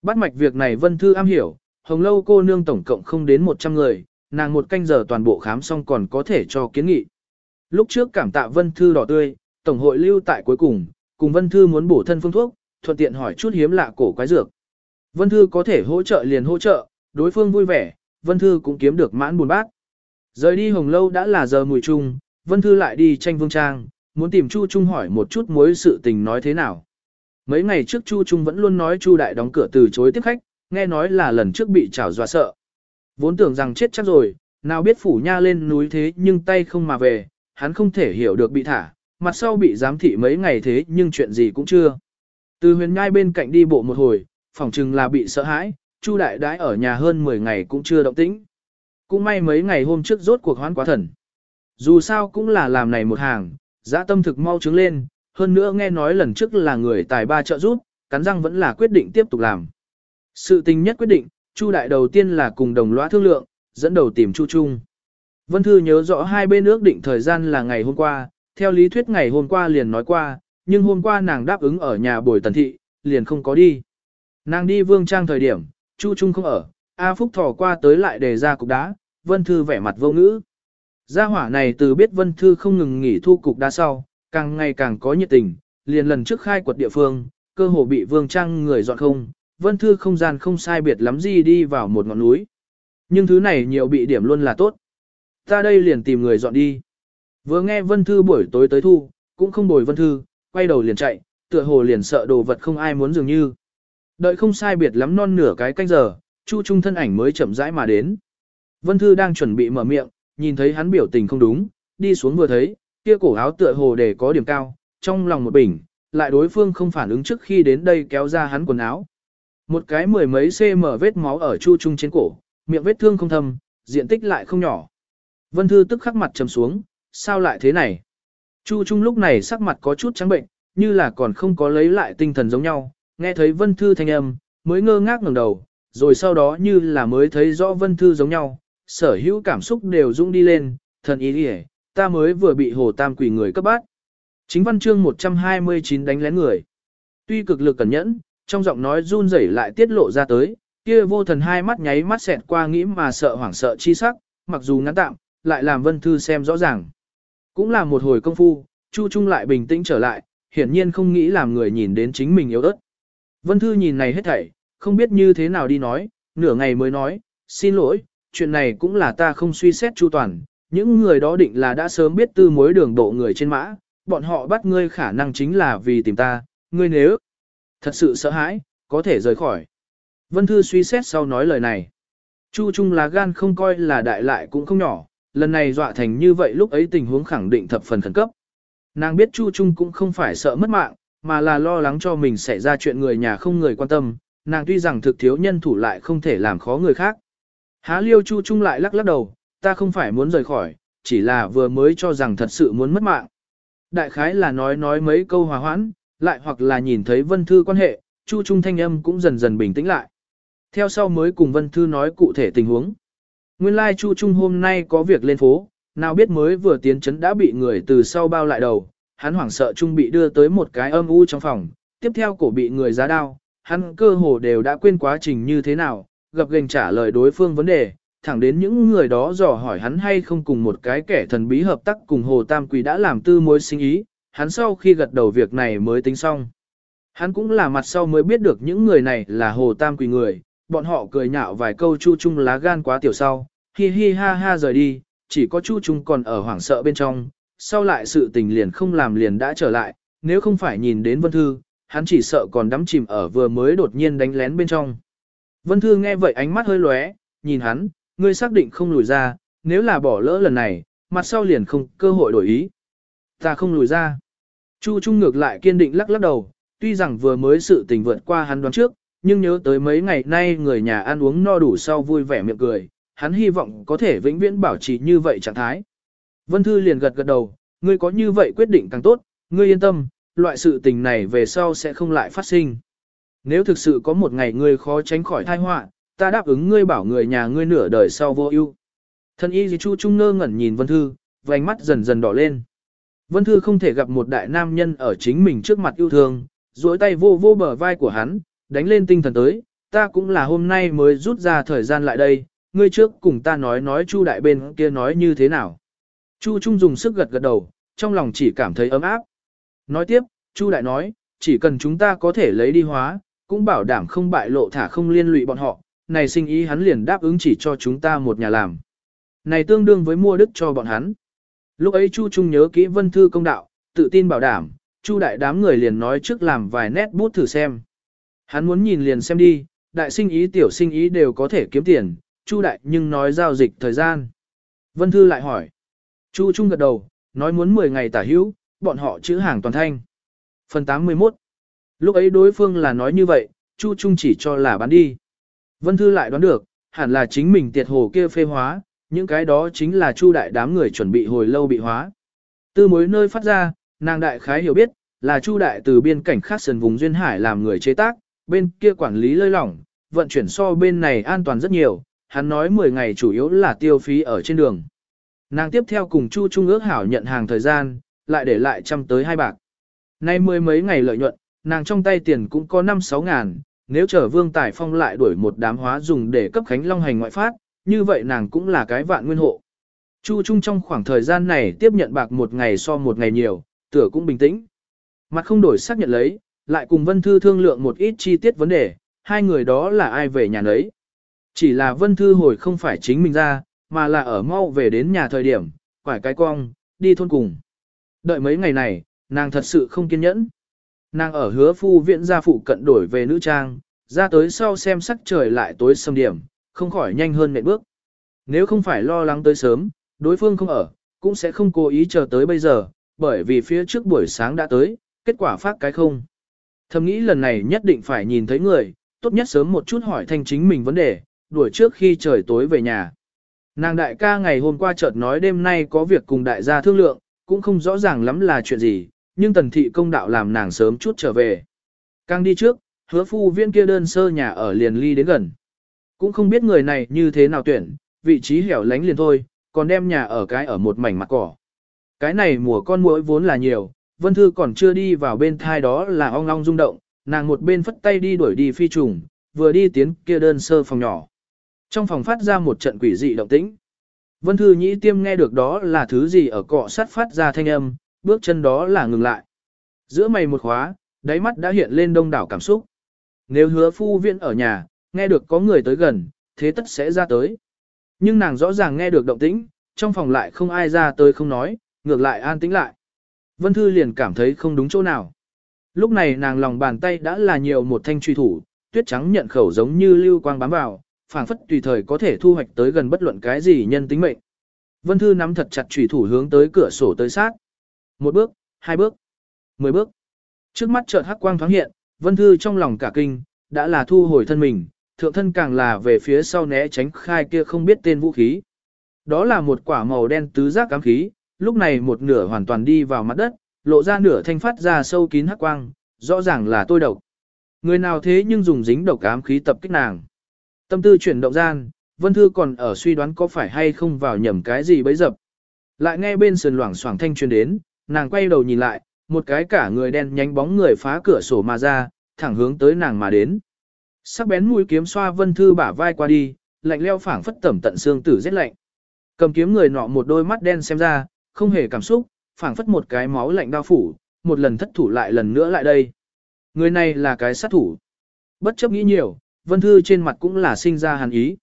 Bắt mạch việc này Vân Thư am hiểu, hồng lâu cô nương tổng cộng không đến 100 người, nàng một canh giờ toàn bộ khám xong còn có thể cho kiến nghị. Lúc trước cảm tạ Vân Thư đỏ tươi, Tổng hội lưu tại cuối cùng, cùng Vân Thư muốn bổ thân phương thuốc, thuận tiện hỏi chút hiếm lạ cổ quái dược. Vân Thư có thể hỗ trợ liền hỗ trợ, đối phương vui vẻ, Vân Thư cũng kiếm được mãn buồn bát. Rời đi hồng lâu đã là giờ mùi trung, Vân Thư lại đi tranh vương trang, muốn tìm Chu Trung hỏi một chút mối sự tình nói thế nào. Mấy ngày trước Chu Trung vẫn luôn nói Chu Đại đóng cửa từ chối tiếp khách, nghe nói là lần trước bị trảo dọa sợ. Vốn tưởng rằng chết chắc rồi, nào biết phủ nha lên núi thế nhưng tay không mà về, hắn không thể hiểu được bị thả, mặt sau bị giám thị mấy ngày thế nhưng chuyện gì cũng chưa. Từ huyền nhai bên cạnh đi bộ một hồi, phỏng chừng là bị sợ hãi, Chu Đại đãi ở nhà hơn 10 ngày cũng chưa động tĩnh. Cũng may mấy ngày hôm trước rốt cuộc hoán quá thần. Dù sao cũng là làm này một hàng, dã tâm thực mau trứng lên, hơn nữa nghe nói lần trước là người tài ba trợ giúp, cắn răng vẫn là quyết định tiếp tục làm. Sự tình nhất quyết định, Chu đại đầu tiên là cùng đồng lõa thương lượng, dẫn đầu tìm Chu Trung. Vân Thư nhớ rõ hai bên ước định thời gian là ngày hôm qua, theo lý thuyết ngày hôm qua liền nói qua, nhưng hôm qua nàng đáp ứng ở nhà bồi tần thị, liền không có đi. Nàng đi vương trang thời điểm, Chu Trung không ở, A Phúc thỏ qua tới lại đề ra cục đá, Vân Thư vẻ mặt vô ngữ. Gia hỏa này từ biết Vân Thư không ngừng nghỉ thu cục đá sau, càng ngày càng có nhiệt tình, liền lần trước khai quật địa phương, cơ hồ bị Vương Trang người dọn không, Vân Thư không gian không sai biệt lắm gì đi vào một ngọn núi. Nhưng thứ này nhiều bị điểm luôn là tốt. Ta đây liền tìm người dọn đi. Vừa nghe Vân Thư buổi tối tới thu, cũng không bồi Vân Thư, quay đầu liền chạy, tựa hồ liền sợ đồ vật không ai muốn dường như. Đợi không sai biệt lắm non nửa cái canh giờ, Chu Trung thân ảnh mới chậm rãi mà đến. Vân Thư đang chuẩn bị mở miệng, nhìn thấy hắn biểu tình không đúng, đi xuống vừa thấy, kia cổ áo tựa hồ để có điểm cao, trong lòng một bình, lại đối phương không phản ứng trước khi đến đây kéo ra hắn quần áo. Một cái mười mấy cm vết máu ở Chu Trung trên cổ, miệng vết thương không thâm, diện tích lại không nhỏ. Vân Thư tức khắc mặt trầm xuống, sao lại thế này? Chu Trung lúc này sắc mặt có chút trắng bệnh, như là còn không có lấy lại tinh thần giống nhau, nghe thấy Vân Thư thanh âm, mới ngơ ngác ngẩng đầu, rồi sau đó như là mới thấy rõ Vân Thư giống nhau, sở hữu cảm xúc đều dũng đi lên, thần ý đi ta mới vừa bị hồ tam quỷ người cấp bát. Chính văn chương 129 đánh lén người. Tuy cực lực cẩn nhẫn, trong giọng nói run rẩy lại tiết lộ ra tới, kia vô thần hai mắt nháy mắt xẹt qua nghĩ mà sợ hoảng sợ chi sắc, mặc dù ngắn tạm, lại làm Vân Thư xem rõ ràng. Cũng là một hồi công phu, Chu Trung lại bình tĩnh trở lại, hiển nhiên không nghĩ làm người nhìn đến chính mình yếu ớt. Vân Thư nhìn này hết thảy, không biết như thế nào đi nói, nửa ngày mới nói, xin lỗi, chuyện này cũng là ta không suy xét chu toàn, những người đó định là đã sớm biết tư mối đường độ người trên mã, bọn họ bắt ngươi khả năng chính là vì tìm ta, ngươi nếu thật sự sợ hãi, có thể rời khỏi. Vân Thư suy xét sau nói lời này. Chu Trung là gan không coi là đại lại cũng không nhỏ, lần này dọa thành như vậy lúc ấy tình huống khẳng định thập phần khẩn cấp. Nàng biết Chu Trung cũng không phải sợ mất mạng, mà là lo lắng cho mình xảy ra chuyện người nhà không người quan tâm, nàng tuy rằng thực thiếu nhân thủ lại không thể làm khó người khác. Há liêu Chu Trung lại lắc lắc đầu, ta không phải muốn rời khỏi, chỉ là vừa mới cho rằng thật sự muốn mất mạng. Đại khái là nói nói mấy câu hòa hoãn, lại hoặc là nhìn thấy Vân Thư quan hệ, Chu Trung thanh âm cũng dần dần bình tĩnh lại. Theo sau mới cùng Vân Thư nói cụ thể tình huống. Nguyên lai Chu Trung hôm nay có việc lên phố, nào biết mới vừa tiến trấn đã bị người từ sau bao lại đầu, hắn hoảng sợ Trung bị đưa tới một cái âm u trong phòng, tiếp theo cổ bị người giá đao, hắn cơ hồ đều đã quên quá trình như thế nào, gặp gành trả lời đối phương vấn đề, thẳng đến những người đó dò hỏi hắn hay không cùng một cái kẻ thần bí hợp tác cùng Hồ Tam Quỳ đã làm tư mối sinh ý, hắn sau khi gật đầu việc này mới tính xong. Hắn cũng là mặt sau mới biết được những người này là Hồ Tam Quỳ người, bọn họ cười nhạo vài câu chu Trung lá gan quá tiểu sau, hi hi ha ha rời đi, chỉ có chu Trung còn ở hoảng sợ bên trong, sau lại sự tình liền không làm liền đã trở lại, nếu không phải nhìn đến Vân Thư, hắn chỉ sợ còn đắm chìm ở vừa mới đột nhiên đánh lén bên trong. Vân Thư nghe vậy ánh mắt hơi lóe, nhìn hắn, ngươi xác định không lùi ra, nếu là bỏ lỡ lần này, mặt sau liền không cơ hội đổi ý. Ta không lùi ra. Chu Trung ngược lại kiên định lắc lắc đầu, tuy rằng vừa mới sự tình vượt qua hắn đoán trước, nhưng nhớ tới mấy ngày nay người nhà ăn uống no đủ sau vui vẻ miệng cười, hắn hy vọng có thể vĩnh viễn bảo trì như vậy trạng thái. Vân Thư liền gật gật đầu, ngươi có như vậy quyết định càng tốt, ngươi yên tâm, loại sự tình này về sau sẽ không lại phát sinh. Nếu thực sự có một ngày ngươi khó tránh khỏi tai họa, ta đáp ứng ngươi bảo người nhà ngươi nửa đời sau vô ưu. Thân y di chu trung ngơ ngẩn nhìn Vân Thư, vành mắt dần dần đỏ lên. Vân Thư không thể gặp một đại nam nhân ở chính mình trước mặt yêu thương, duỗi tay vô vô bờ vai của hắn, đánh lên tinh thần tới, ta cũng là hôm nay mới rút ra thời gian lại đây, ngươi trước cùng ta nói nói Chu đại bên kia nói như thế nào. Chu Trung dùng sức gật gật đầu, trong lòng chỉ cảm thấy ấm áp. Nói tiếp, Chu đại nói, chỉ cần chúng ta có thể lấy đi hóa, cũng bảo đảm không bại lộ thả không liên lụy bọn họ, này sinh ý hắn liền đáp ứng chỉ cho chúng ta một nhà làm. Này tương đương với mua đức cho bọn hắn. Lúc ấy Chu Trung nhớ kỹ vân thư công đạo, tự tin bảo đảm, Chu đại đám người liền nói trước làm vài nét bút thử xem. Hắn muốn nhìn liền xem đi, đại sinh ý tiểu sinh ý đều có thể kiếm tiền, Chu đại nhưng nói giao dịch thời gian. Vân Thư lại hỏi. Chu Trung gật đầu, nói muốn 10 ngày tả hữu, bọn họ chữ hàng toàn thanh. Phần 81. Lúc ấy đối phương là nói như vậy, Chu Trung chỉ cho là bán đi. Vân Thư lại đoán được, hẳn là chính mình tiệt hồ kia phê hóa, những cái đó chính là Chu đại đám người chuẩn bị hồi lâu bị hóa. Từ mối nơi phát ra, nàng đại khái hiểu biết, là Chu đại từ biên cảnh khác sườn vùng duyên hải làm người chế tác, bên kia quản lý lơi lỏng, vận chuyển so bên này an toàn rất nhiều, hắn nói 10 ngày chủ yếu là tiêu phí ở trên đường. Nàng tiếp theo cùng Chu Trung ước hảo nhận hàng thời gian, lại để lại trăm tới hai bạc. Nay mười mấy ngày lợi nhuận, nàng trong tay tiền cũng có 5-6 ngàn, nếu chở Vương Tài Phong lại đuổi một đám hóa dùng để cấp Khánh Long hành ngoại phát, như vậy nàng cũng là cái vạn nguyên hộ. Chu Trung trong khoảng thời gian này tiếp nhận bạc một ngày so một ngày nhiều, tựa cũng bình tĩnh. Mặt không đổi xác nhận lấy, lại cùng Vân Thư thương lượng một ít chi tiết vấn đề, hai người đó là ai về nhà nấy. Chỉ là Vân Thư hồi không phải chính mình ra, mà là ở mau về đến nhà thời điểm, quải cái cong, đi thôn cùng. Đợi mấy ngày này, nàng thật sự không kiên nhẫn. Nàng ở hứa phu viện gia phụ cận đổi về nữ trang, ra tới sau xem sắc trời lại tối sầm điểm, không khỏi nhanh hơn nệm bước. Nếu không phải lo lắng tới sớm, đối phương không ở, cũng sẽ không cố ý chờ tới bây giờ, bởi vì phía trước buổi sáng đã tới, kết quả phát cái không. Thầm nghĩ lần này nhất định phải nhìn thấy người, tốt nhất sớm một chút hỏi thanh chính mình vấn đề, đuổi trước khi trời tối về nhà. Nàng đại ca ngày hôm qua chợt nói đêm nay có việc cùng đại gia thương lượng, cũng không rõ ràng lắm là chuyện gì, nhưng tần thị công đạo làm nàng sớm chút trở về. Càng đi trước, hứa phu viên kia đơn sơ nhà ở liền ly đến gần. Cũng không biết người này như thế nào tuyển, vị trí hẻo lánh liền thôi, còn đem nhà ở cái ở một mảnh mặt cỏ. Cái này mùa con muỗi vốn là nhiều, Vân Thư còn chưa đi vào bên thai đó là ong ong rung động, nàng một bên phất tay đi đuổi đi phi trùng, vừa đi tiến kia đơn sơ phòng nhỏ. Trong phòng phát ra một trận quỷ dị động tĩnh. Vân Thư Nhĩ Tiêm nghe được đó là thứ gì ở cọ sắt phát ra thanh âm, bước chân đó là ngừng lại. Giữa mày một khóa, đáy mắt đã hiện lên đông đảo cảm xúc. Nếu hứa phu viện ở nhà, nghe được có người tới gần, thế tất sẽ ra tới. Nhưng nàng rõ ràng nghe được động tĩnh, trong phòng lại không ai ra tới không nói, ngược lại an tĩnh lại. Vân Thư liền cảm thấy không đúng chỗ nào. Lúc này nàng lòng bàn tay đã là nhiều một thanh truy thủ, tuyết trắng nhận khẩu giống như lưu quang bám vào, phảng phất tùy thời có thể thu hoạch tới gần bất luận cái gì nhân tính mệnh. Vân Thư nắm thật chặt truy thủ hướng tới cửa sổ tới sát. Một bước, hai bước, mười bước. Trước mắt chợt hắc quang thoáng hiện, Vân Thư trong lòng cả kinh, đã là thu hồi thân mình, thượng thân càng là về phía sau né tránh khai kia không biết tên vũ khí. Đó là một quả màu đen tứ giác cám khí, lúc này một nửa hoàn toàn đi vào mặt đất, lộ ra nửa thanh phát ra sâu kín hắc quang, rõ ràng là tôi độc. Người nào thế nhưng dùng dính độc ám khí tập kích nàng. Tâm tư chuyển động gian, Vân Thư còn ở suy đoán có phải hay không vào nhầm cái gì bấy dập. Lại nghe bên sườn loảng xoảng thanh truyền đến, nàng quay đầu nhìn lại, một cái cả người đen nhánh bóng người phá cửa sổ mà ra, thẳng hướng tới nàng mà đến. Sắc bén mũi kiếm xoa Vân Thư bả vai qua đi, lạnh leo phảng phất tẩm tận xương tử rét lạnh. Cầm kiếm người nọ một đôi mắt đen xem ra, không hề cảm xúc, phảng phất một cái máu lạnh đao phủ, một lần thất thủ lại lần nữa lại đây. Người này là cái sát thủ. Bất chấp nghĩ nhiều, Vân Thư trên mặt cũng là sinh ra hàn ý.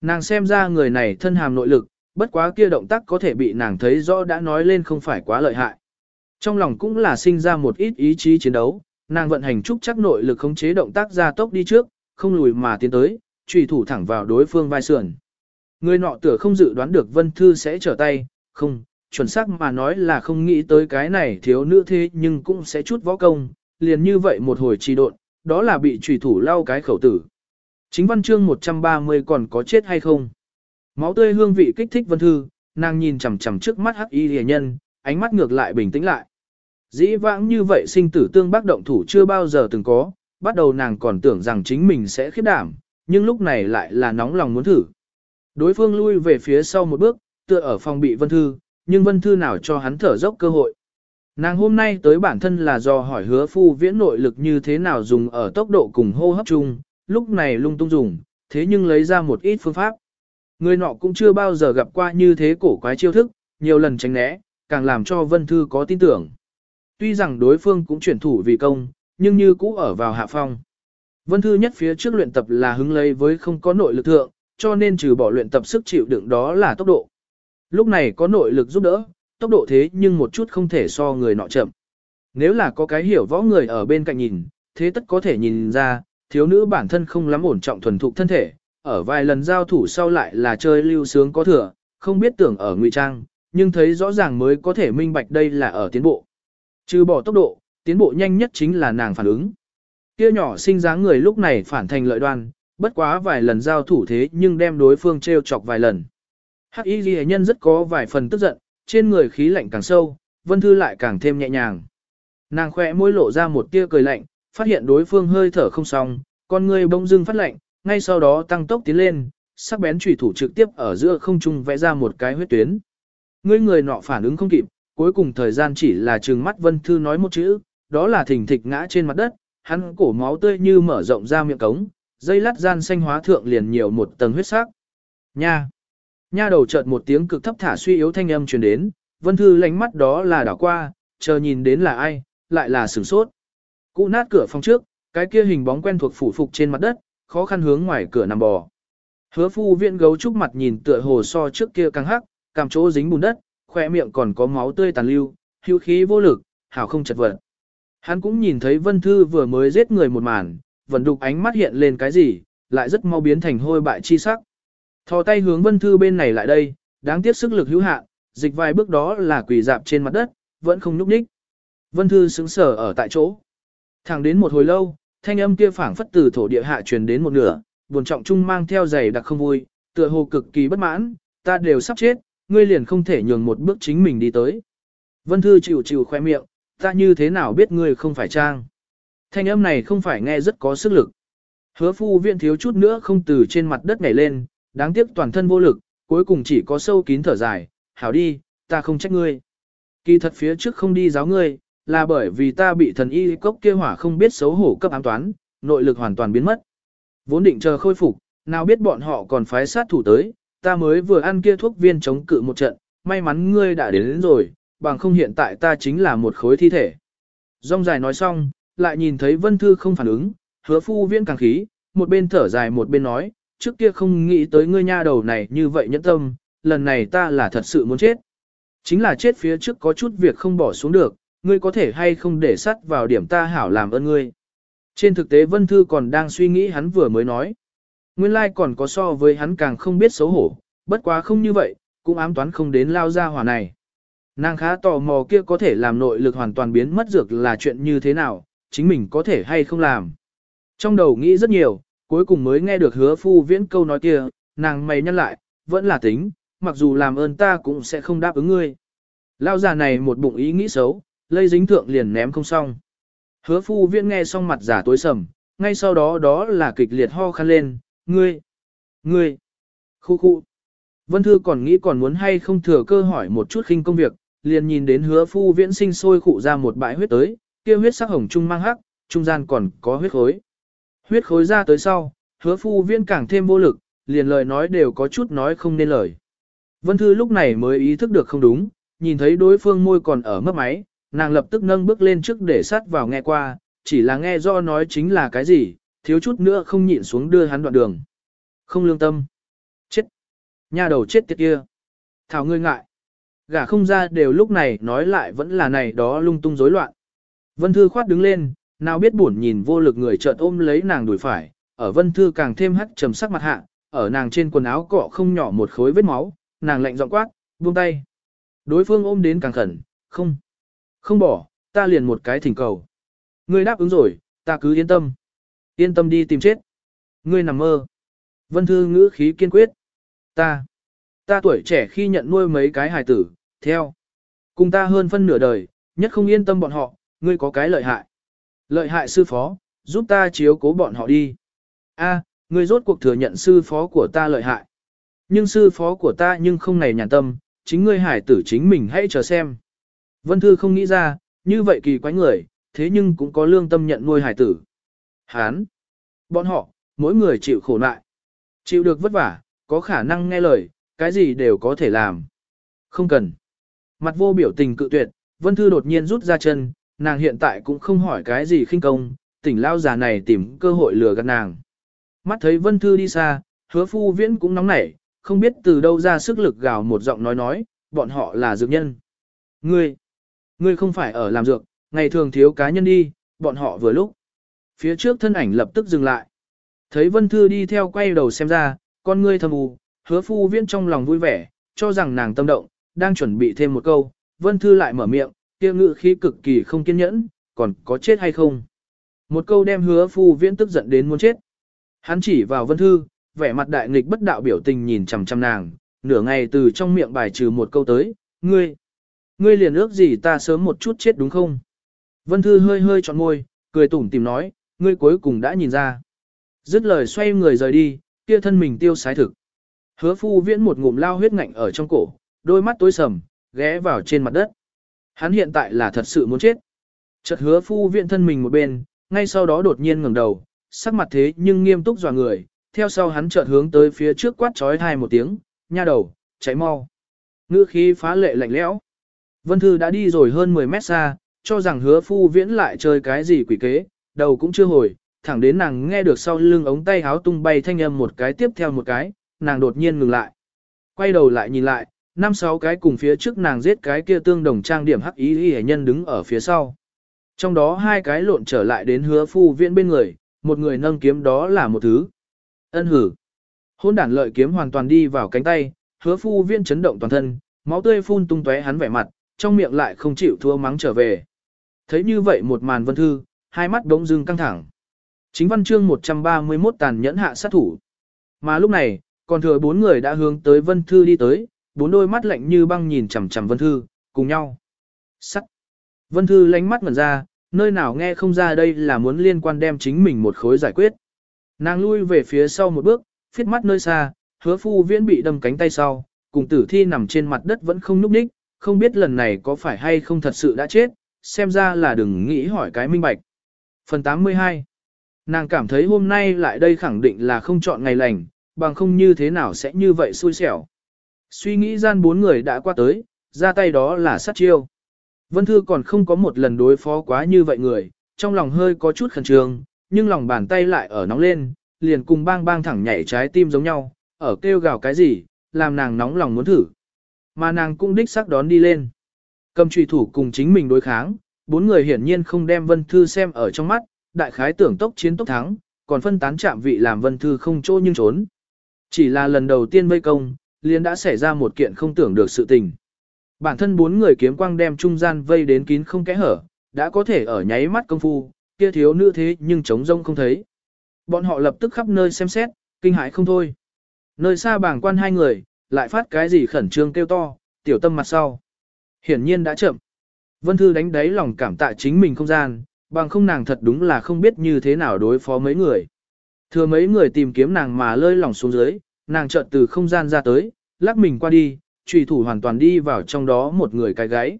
Nàng xem ra người này thân hàm nội lực, bất quá kia động tác có thể bị nàng thấy rõ đã nói lên không phải quá lợi hại. Trong lòng cũng là sinh ra một ít ý chí chiến đấu, nàng vận hành trúc chắc nội lực khống chế động tác ra tốc đi trước, không lùi mà tiến tới, trùy thủ thẳng vào đối phương vai sườn. Người nọ tựa không dự đoán được Vân Thư sẽ trở tay, không, chuẩn xác mà nói là không nghĩ tới cái này thiếu nữ thế nhưng cũng sẽ chút võ công, liền như vậy một hồi trì độn, đó là bị trùy thủ lau cái khẩu tử. Chính văn chương 130 còn có chết hay không? Máu tươi hương vị kích thích Vân Thư, nàng nhìn chằm chằm trước mắt hắc y rìa nhân, ánh mắt ngược lại bình tĩnh lại. Dĩ vãng như vậy sinh tử tương bác động thủ chưa bao giờ từng có, bắt đầu nàng còn tưởng rằng chính mình sẽ khiếp đảm, nhưng lúc này lại là nóng lòng muốn thử. Đối phương lui về phía sau một bước, tựa ở phòng bị Vân Thư, nhưng Vân Thư nào cho hắn thở dốc cơ hội. Nàng hôm nay tới bản thân là do hỏi hứa phu viễn nội lực như thế nào dùng ở tốc độ cùng hô hấp chung, lúc này lung tung dùng, thế nhưng lấy ra một ít phương pháp. Người nọ cũng chưa bao giờ gặp qua như thế cổ quái chiêu thức, nhiều lần tránh né, càng làm cho Vân Thư có tin tưởng. Tuy rằng đối phương cũng chuyển thủ vì công, nhưng như cũ ở vào hạ phong. Vân Thư nhất phía trước luyện tập là hứng lấy với không có nội lực thượng, cho nên trừ bỏ luyện tập sức chịu đựng đó là tốc độ. Lúc này có nội lực giúp đỡ, tốc độ thế nhưng một chút không thể so người nọ chậm. Nếu là có cái hiểu võ người ở bên cạnh nhìn, thế tất có thể nhìn ra, thiếu nữ bản thân không lắm ổn trọng thuần thục thân thể, ở vài lần giao thủ sau lại là chơi lưu sướng có thừa, không biết tưởng ở ngụy trang, nhưng thấy rõ ràng mới có thể minh bạch đây là ở tiến bộ. Trừ bỏ tốc độ, tiến bộ nhanh nhất chính là nàng phản ứng. Kia nhỏ sinh dáng người lúc này phản thành lợi đoan, bất quá vài lần giao thủ thế nhưng đem đối phương treo chọc vài lần. Hắc y ghi nhân rất có vài phần tức giận, trên người khí lạnh càng sâu, vân thư lại càng thêm nhẹ nhàng. Nàng khỏe môi lộ ra một tia cười lạnh, phát hiện đối phương hơi thở không xong, con người bỗng dưng phát lạnh, ngay sau đó tăng tốc tiến lên, sắc bén chủy thủ trực tiếp ở giữa không trung vẽ ra một cái huyết tuyến. Người người nọ phản ứng không kịp, cuối cùng thời gian chỉ là trừng mắt Vân Thư nói một chữ, đó là thình thịch ngã trên mặt đất, hắn cổ máu tươi như mở rộng ra miệng cống, dây lát gian xanh hóa thượng liền nhiều một tầng huyết sắc. Nha! Nha đầu chợt một tiếng cực thấp thả suy yếu thanh âm truyền đến, Vân Thư lánh mắt đó là đảo qua, chờ nhìn đến là ai, lại là sửng sốt. Cụ nát cửa phòng trước, cái kia hình bóng quen thuộc phủ phục trên mặt đất, khó khăn hướng ngoài cửa nằm bò. Hứa phu viện gấu trúc mặt nhìn tựa hồ so trước kia căng hắc, cảm chỗ dính bùn đất, khỏe miệng còn có máu tươi tàn lưu, hưu khí vô lực, hảo không chật vật. Hắn cũng nhìn thấy Vân Thư vừa mới giết người một màn, vẫn đục ánh mắt hiện lên cái gì, lại rất mau biến thành hôi bại chi sắc. Thò tay hướng Vân Thư bên này lại đây, đáng tiếc sức lực hữu hạn, dịch vài bước đó là quỳ dạp trên mặt đất, vẫn không nhúc nhích. Vân Thư sững sờ ở tại chỗ. Thẳng đến một hồi lâu, thanh âm kia phảng phất từ thổ địa hạ truyền đến một nửa, buồn trọng trung mang theo giày đặc không vui, tựa hồ cực kỳ bất mãn, ta đều sắp chết, ngươi liền không thể nhường một bước chính mình đi tới. Vân Thư chịu chịu khoe miệng, ta như thế nào biết ngươi không phải trang. Thanh âm này không phải nghe rất có sức lực. Hứa phu viện thiếu chút nữa không từ trên mặt đất nhảy lên, đáng tiếc toàn thân vô lực, cuối cùng chỉ có sâu kín thở dài, hảo đi, ta không trách ngươi. Kỳ thật phía trước không đi giáo ngươi, là bởi vì ta bị thần y cốc kia hỏa không biết xấu hổ cấp ám toán, nội lực hoàn toàn biến mất. Vốn định chờ khôi phục, nào biết bọn họ còn phái sát thủ tới, ta mới vừa ăn kia thuốc viên chống cự một trận, may mắn ngươi đã đến, đến rồi, bằng không hiện tại ta chính là một khối thi thể. Rong dài nói xong, lại nhìn thấy Vân Thư không phản ứng, hứa phu viên càng khí, một bên thở dài một bên nói, trước kia không nghĩ tới ngươi nha đầu này như vậy nhẫn tâm, lần này ta là thật sự muốn chết. Chính là chết phía trước có chút việc không bỏ xuống được, ngươi có thể hay không để sắt vào điểm ta hảo làm ơn ngươi. Trên thực tế Vân Thư còn đang suy nghĩ hắn vừa mới nói. Nguyên lai like còn có so với hắn càng không biết xấu hổ, bất quá không như vậy, cũng ám toán không đến lao ra hỏa này. Nàng khá tò mò kia có thể làm nội lực hoàn toàn biến mất dược là chuyện như thế nào, chính mình có thể hay không làm. Trong đầu nghĩ rất nhiều, cuối cùng mới nghe được hứa phu viễn câu nói kia, nàng mày nhăn lại, vẫn là tính, mặc dù làm ơn ta cũng sẽ không đáp ứng ngươi. Lao già này một bụng ý nghĩ xấu, lây dính thượng liền ném không xong. Hứa phu viễn nghe xong mặt giả tối sầm, ngay sau đó đó là kịch liệt ho khăn lên, ngươi, ngươi, khu khu. Vân Thư còn nghĩ còn muốn hay không thừa cơ hỏi một chút khinh công việc, liền nhìn đến hứa phu viễn sinh sôi khụ ra một bãi huyết tới, kia huyết sắc hồng trung mang hắc, trung gian còn có huyết khối. Huyết khối ra tới sau, hứa phu viên càng thêm vô lực, liền lời nói đều có chút nói không nên lời. Vân Thư lúc này mới ý thức được không đúng, nhìn thấy đối phương môi còn ở mấp máy, nàng lập tức nâng bước lên trước để sát vào nghe qua, chỉ là nghe do nói chính là cái gì, thiếu chút nữa không nhịn xuống đưa hắn đoạn đường. Không lương tâm. Chết. Nhà đầu chết tiệt kia. Thảo ngươi ngại. Gả không ra đều lúc này nói lại vẫn là này đó lung tung rối loạn. Vân Thư khoát đứng lên, nào biết buồn nhìn vô lực người chợt ôm lấy nàng đuổi phải, ở Vân Thư càng thêm hắt trầm sắc mặt hạ, ở nàng trên quần áo cọ không nhỏ một khối vết máu, nàng lạnh giọng quát, buông tay. Đối phương ôm đến càng khẩn, không, không bỏ, ta liền một cái thỉnh cầu. Ngươi đáp ứng rồi, ta cứ yên tâm. Yên tâm đi tìm chết. Ngươi nằm mơ. Vân Thư ngữ khí kiên quyết. Ta, ta tuổi trẻ khi nhận nuôi mấy cái hài tử, theo. Cùng ta hơn phân nửa đời, nhất không yên tâm bọn họ, ngươi có cái lợi hại. Lợi hại sư phó, giúp ta chiếu cố bọn họ đi. A, ngươi rốt cuộc thừa nhận sư phó của ta lợi hại. Nhưng sư phó của ta nhưng không này nhàn tâm, chính ngươi hải tử chính mình hãy chờ xem. Vân Thư không nghĩ ra, như vậy kỳ quái người, thế nhưng cũng có lương tâm nhận nuôi hải tử. Hán, bọn họ, mỗi người chịu khổ lại. Chịu được vất vả, có khả năng nghe lời, cái gì đều có thể làm. Không cần. Mặt vô biểu tình cự tuyệt, Vân Thư đột nhiên rút ra chân, nàng hiện tại cũng không hỏi cái gì khinh công, tỉnh lao già này tìm cơ hội lừa gạt nàng. Mắt thấy Vân Thư đi xa, hứa phu viễn cũng nóng nảy, không biết từ đâu ra sức lực gào một giọng nói nói, bọn họ là dược nhân. Ngươi, ngươi không phải ở làm dược, ngày thường thiếu cá nhân đi, bọn họ vừa lúc. Phía trước thân ảnh lập tức dừng lại. Thấy Vân Thư đi theo quay đầu xem ra, con ngươi thầm u, hứa phu viễn trong lòng vui vẻ, cho rằng nàng tâm động, đang chuẩn bị thêm một câu, Vân Thư lại mở miệng, kia ngự khí cực kỳ không kiên nhẫn, còn có chết hay không. Một câu đem hứa phu viễn tức giận đến muốn chết. Hắn chỉ vào Vân Thư, vẻ mặt đại nghịch bất đạo biểu tình nhìn chằm chằm nàng, nửa ngày từ trong miệng bài trừ một câu tới, ngươi, ngươi liền ước gì ta sớm một chút chết đúng không? Vân Thư hơi hơi trọn môi, cười tủm tìm nói, ngươi cuối cùng đã nhìn ra. Dứt lời xoay người rời đi, kia thân mình tiêu sái thực. Hứa phu viễn một ngụm lao huyết ngạnh ở trong cổ, đôi mắt tối sầm, ghé vào trên mặt đất. Hắn hiện tại là thật sự muốn chết. Chợt hứa phu viện thân mình một bên, ngay sau đó đột nhiên ngẩng đầu, sắc mặt thế nhưng nghiêm túc dò người, theo sau hắn chợt hướng tới phía trước quát trói thai một tiếng, nha đầu, cháy mau. Ngữ khí phá lệ lạnh lẽo. Vân Thư đã đi rồi hơn 10 mét xa, cho rằng hứa phu viễn lại chơi cái gì quỷ kế, đầu cũng chưa hồi, thẳng đến nàng nghe được sau lưng ống tay háo tung bay thanh âm một cái tiếp theo một cái, nàng đột nhiên ngừng lại. Quay đầu lại nhìn lại, năm sáu cái cùng phía trước nàng giết cái kia tương đồng trang điểm hắc ý y nhân đứng ở phía sau. Trong đó hai cái lộn trở lại đến hứa phu viễn bên người, một người nâng kiếm đó là một thứ. Ân hử. Hôn đản lợi kiếm hoàn toàn đi vào cánh tay, hứa phu viễn chấn động toàn thân, máu tươi phun tung tóe hắn vẻ mặt, trong miệng lại không chịu thua mắng trở về. Thấy như vậy một màn vân thư, hai mắt đống dưng căng thẳng. Chính văn chương 131 tàn nhẫn hạ sát thủ. Mà lúc này, còn thừa bốn người đã hướng tới vân thư đi tới, bốn đôi mắt lạnh như băng nhìn chằm chằm vân thư, cùng nhau. Sắt. Vân thư lánh mắt ngẩn ra, nơi nào nghe không ra đây là muốn liên quan đem chính mình một khối giải quyết. Nàng lui về phía sau một bước, phiết mắt nơi xa, hứa phu viễn bị đâm cánh tay sau, cùng tử thi nằm trên mặt đất vẫn không núp đích, không biết lần này có phải hay không thật sự đã chết, xem ra là đừng nghĩ hỏi cái minh bạch. Phần 82 Nàng cảm thấy hôm nay lại đây khẳng định là không chọn ngày lành, bằng không như thế nào sẽ như vậy xui xẻo. Suy nghĩ gian bốn người đã qua tới, ra tay đó là sát chiêu. Vân Thư còn không có một lần đối phó quá như vậy người, trong lòng hơi có chút khẩn trương, nhưng lòng bàn tay lại ở nóng lên, liền cùng bang bang thẳng nhảy trái tim giống nhau, ở kêu gào cái gì, làm nàng nóng lòng muốn thử. Mà nàng cũng đích sắc đón đi lên. Cầm trùy thủ cùng chính mình đối kháng, bốn người hiển nhiên không đem Vân Thư xem ở trong mắt, đại khái tưởng tốc chiến tốc thắng, còn phân tán chạm vị làm Vân Thư không chỗ nhưng trốn. Chỉ là lần đầu tiên vây công, liền đã xảy ra một kiện không tưởng được sự tình. Bản thân bốn người kiếm quang đem trung gian vây đến kín không kẽ hở, đã có thể ở nháy mắt công phu, kia thiếu nữ thế nhưng trống rông không thấy. Bọn họ lập tức khắp nơi xem xét, kinh hãi không thôi. Nơi xa bảng quan hai người, lại phát cái gì khẩn trương kêu to, tiểu tâm mặt sau. Hiển nhiên đã chậm. Vân Thư đánh đáy lòng cảm tạ chính mình không gian, bằng không nàng thật đúng là không biết như thế nào đối phó mấy người. Thừa mấy người tìm kiếm nàng mà lơi lỏng xuống dưới, nàng chợt từ không gian ra tới, lắc mình qua đi, trùy thủ hoàn toàn đi vào trong đó một người cái gáy.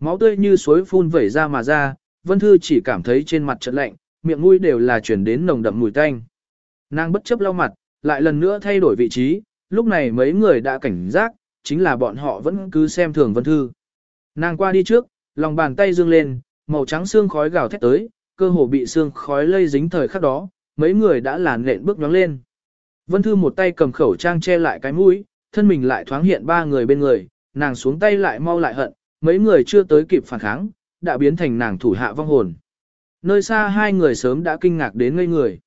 Máu tươi như suối phun vẩy ra mà ra, Vân Thư chỉ cảm thấy trên mặt trận lạnh, miệng mũi đều là chuyển đến nồng đậm mùi tanh. Nàng bất chấp lau mặt, lại lần nữa thay đổi vị trí, lúc này mấy người đã cảnh giác, chính là bọn họ vẫn cứ xem thường Vân Thư. Nàng qua đi trước, lòng bàn tay dương lên, màu trắng xương khói gào thét tới, cơ hồ bị xương khói lây dính thời khắc đó, mấy người đã làn lện bước nhoáng lên. Vân Thư một tay cầm khẩu trang che lại cái mũi, thân mình lại thoáng hiện ba người bên người, nàng xuống tay lại mau lại hận, mấy người chưa tới kịp phản kháng, đã biến thành nàng thủ hạ vong hồn. Nơi xa hai người sớm đã kinh ngạc đến ngây người.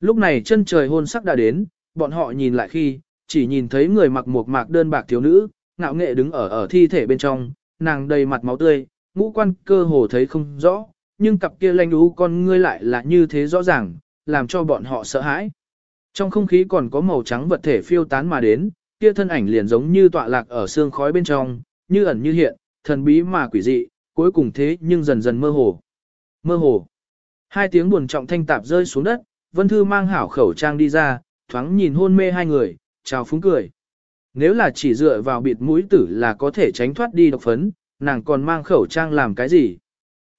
Lúc này chân trời hôn sắc đã đến, bọn họ nhìn lại khi, chỉ nhìn thấy người mặc một mạc đơn bạc thiếu nữ, ngạo nghệ đứng ở ở thi thể bên trong, nàng đầy mặt máu tươi, ngũ quan cơ hồ thấy không rõ, nhưng cặp kia lanh ú con ngươi lại là như thế rõ ràng, làm cho bọn họ sợ hãi. Trong không khí còn có màu trắng vật thể phiêu tán mà đến, kia thân ảnh liền giống như tọa lạc ở xương khói bên trong, như ẩn như hiện, thần bí mà quỷ dị, cuối cùng thế nhưng dần dần mơ hồ. Mơ hồ. Hai tiếng buồn trọng thanh tạp rơi xuống đất, Vân Thư mang hảo khẩu trang đi ra, thoáng nhìn hôn mê hai người, chào phúng cười. Nếu là chỉ dựa vào bịt mũi tử là có thể tránh thoát đi độc phấn, nàng còn mang khẩu trang làm cái gì?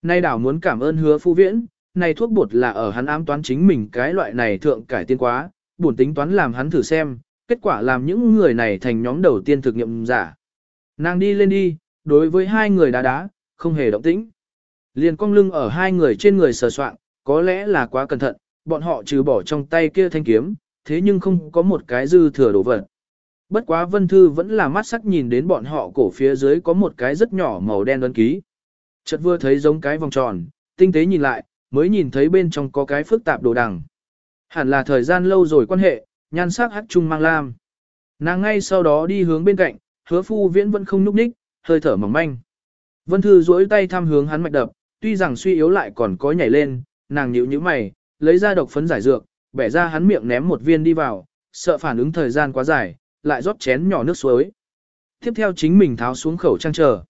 Nay đảo muốn cảm ơn hứa phu viễn, này thuốc bột là ở hắn ám toán chính mình cái loại này thượng cải tiên quá, buồn tính toán làm hắn thử xem, kết quả làm những người này thành nhóm đầu tiên thực nghiệm giả. Nàng đi lên đi, đối với hai người đá đá, không hề động tĩnh. Liền cong lưng ở hai người trên người sờ soạn, có lẽ là quá cẩn thận, bọn họ trừ bỏ trong tay kia thanh kiếm, thế nhưng không có một cái dư thừa đồ vật. Bất quá Vân Thư vẫn là mắt sắc nhìn đến bọn họ cổ phía dưới có một cái rất nhỏ màu đen ấn ký. Chợt vừa thấy giống cái vòng tròn, tinh tế nhìn lại, mới nhìn thấy bên trong có cái phức tạp đồ đằng. Hẳn là thời gian lâu rồi quan hệ, nhan sắc hắc trung mang lam. Nàng ngay sau đó đi hướng bên cạnh, hứa phu viễn vẫn không núp ních, hơi thở mỏng manh. Vân Thư duỗi tay thăm hướng hắn mạch đập, tuy rằng suy yếu lại còn có nhảy lên, nàng nhíu nhíu mày, lấy ra độc phấn giải dược, bẻ ra hắn miệng ném một viên đi vào, sợ phản ứng thời gian quá dài, lại rót chén nhỏ nước suối. Tiếp theo chính mình tháo xuống khẩu trang chờ.